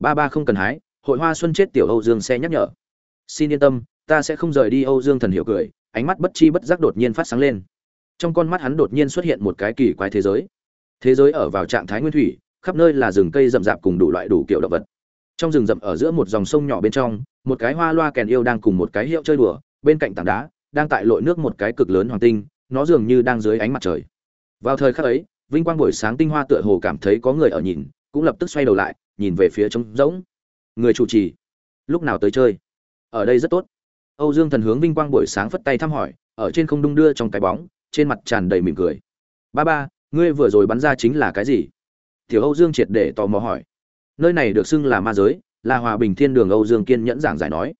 Ba ba không cần hái hội hoa xuân chết tiểu âu dương xe nhắc nhở. Xin yên tâm, ta sẽ không rời đi âu dương thần hiểu cười, ánh mắt bất chi bất giác đột nhiên phát sáng lên. Trong con mắt hắn đột nhiên xuất hiện một cái kỳ quái thế giới. Thế giới ở vào trạng thái nguyên thủy, khắp nơi là rừng cây rậm rạp cùng đủ loại đủ kiểu động vật. Trong rừng rậm ở giữa một dòng sông nhỏ bên trong, một cái hoa loa kèn yêu đang cùng một cái hiệu chơi đùa, bên cạnh tảng đá, đang tại lội nước một cái cực lớn hoàng tinh, nó dường như đang dưới ánh mặt trời. Vào thời khắc ấy, vinh quang buổi sáng tinh hoa tựa hồ cảm thấy có người ở nhìn, cũng lập tức xoay đầu lại, nhìn về phía trống rỗng người chủ trì. Lúc nào tới chơi? Ở đây rất tốt. Âu dương thần hướng vinh quang buổi sáng phất tay thăm hỏi, ở trên không đung đưa trong cái bóng, trên mặt tràn đầy mỉm cười. Ba ba, ngươi vừa rồi bắn ra chính là cái gì? Tiểu âu dương triệt để tò mò hỏi. Nơi này được xưng là ma giới, là hòa bình thiên đường âu dương kiên nhẫn giảng giải nói.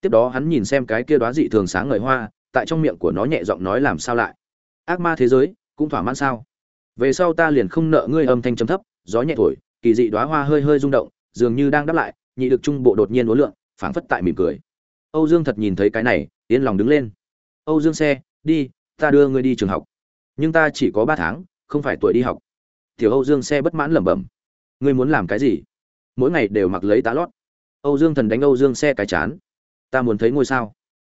Tiếp đó hắn nhìn xem cái kia đoá dị thường sáng ngời hoa, tại trong miệng của nó nhẹ giọng nói làm sao lại? Ác ma thế giới, cũng thỏa mãn sao? Về sau ta liền không nợ ngươi âm thanh trầm thấp, gió nhẹ thổi, kỳ dị đoá hoa hơi hơi rung động, dường như đang đáp lại nhị được trung bộ đột nhiên uốn lượn, phảng phất tại mỉm cười. Âu dương thật nhìn thấy cái này, yên lòng đứng lên. Âu dương xe, đi, ta đưa ngươi đi trường học. Nhưng ta chỉ có ba tháng, không phải tuổi đi học. Tiểu âu dương xe bất mãn lẩm bẩm. Ngươi muốn làm cái gì? Mỗi ngày đều mặc lấy tá lót. Âu dương thần đánh âu dương xe cái chán. Ta muốn thấy ngôi sao.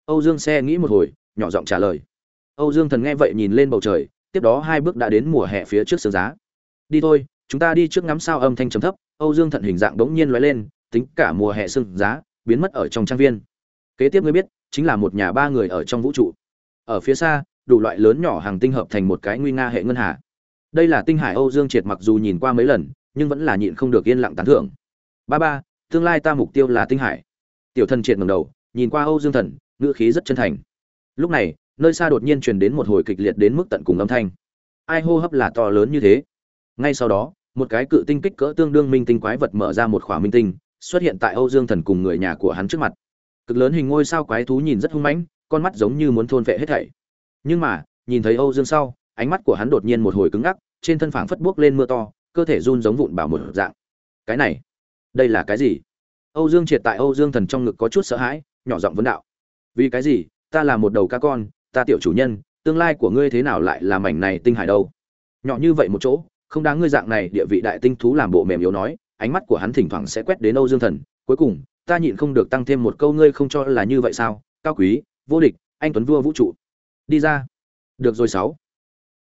Âu dương xe nghĩ một hồi, nhỏ giọng trả lời. Âu dương thần nghe vậy nhìn lên bầu trời, tiếp đó hai bước đã đến mùa hè phía trước sương giá. Đi thôi, chúng ta đi trước ngắm sao âm thanh trầm thấp. Âu dương thận hình dạng bỗng nhiên lóe lên tính cả mùa hè sương giá biến mất ở trong trang viên. Kế tiếp ngươi biết, chính là một nhà ba người ở trong vũ trụ. Ở phía xa, đủ loại lớn nhỏ hàng tinh hợp thành một cái nguy nga hệ ngân hà. Đây là tinh hải âu dương triệt mặc dù nhìn qua mấy lần, nhưng vẫn là nhịn không được yên lặng tán thưởng. Ba ba, tương lai ta mục tiêu là tinh hải. Tiểu thần triệt ngầm đầu, nhìn qua âu dương thần, ngữ khí rất chân thành. Lúc này, nơi xa đột nhiên truyền đến một hồi kịch liệt đến mức tận cùng âm thanh. Ai hô hấp là to lớn như thế? Ngay sau đó, một cái cự tinh kích cỡ tương đương minh tinh quái vật mở ra một khỏa minh tinh xuất hiện tại âu dương thần cùng người nhà của hắn trước mặt. Cực lớn hình ngôi sao quái thú nhìn rất hung mãnh, con mắt giống như muốn thôn vệ hết thảy. Nhưng mà, nhìn thấy âu dương sau, ánh mắt của hắn đột nhiên một hồi cứng ngắc, trên thân phảng phất buốc lên mưa to, cơ thể run giống vụn bảo một dạng. Cái này, đây là cái gì? Âu dương triệt tại âu dương thần trong ngực có chút sợ hãi, nhỏ giọng vấn đạo. Vì cái gì? Ta là một đầu cá con, ta tiểu chủ nhân, tương lai của ngươi thế nào lại là mảnh này tinh hải đâu? Nhỏ như vậy một chỗ, không đáng ngươi dạng này địa vị đại tinh thú làm bộ mềm yếu nói ánh mắt của hắn thỉnh thoảng sẽ quét đến âu dương thần, cuối cùng, ta nhịn không được tăng thêm một câu, ngươi không cho là như vậy sao? Cao quý, vô địch, anh tuấn vua vũ trụ. Đi ra. Được rồi, sáu.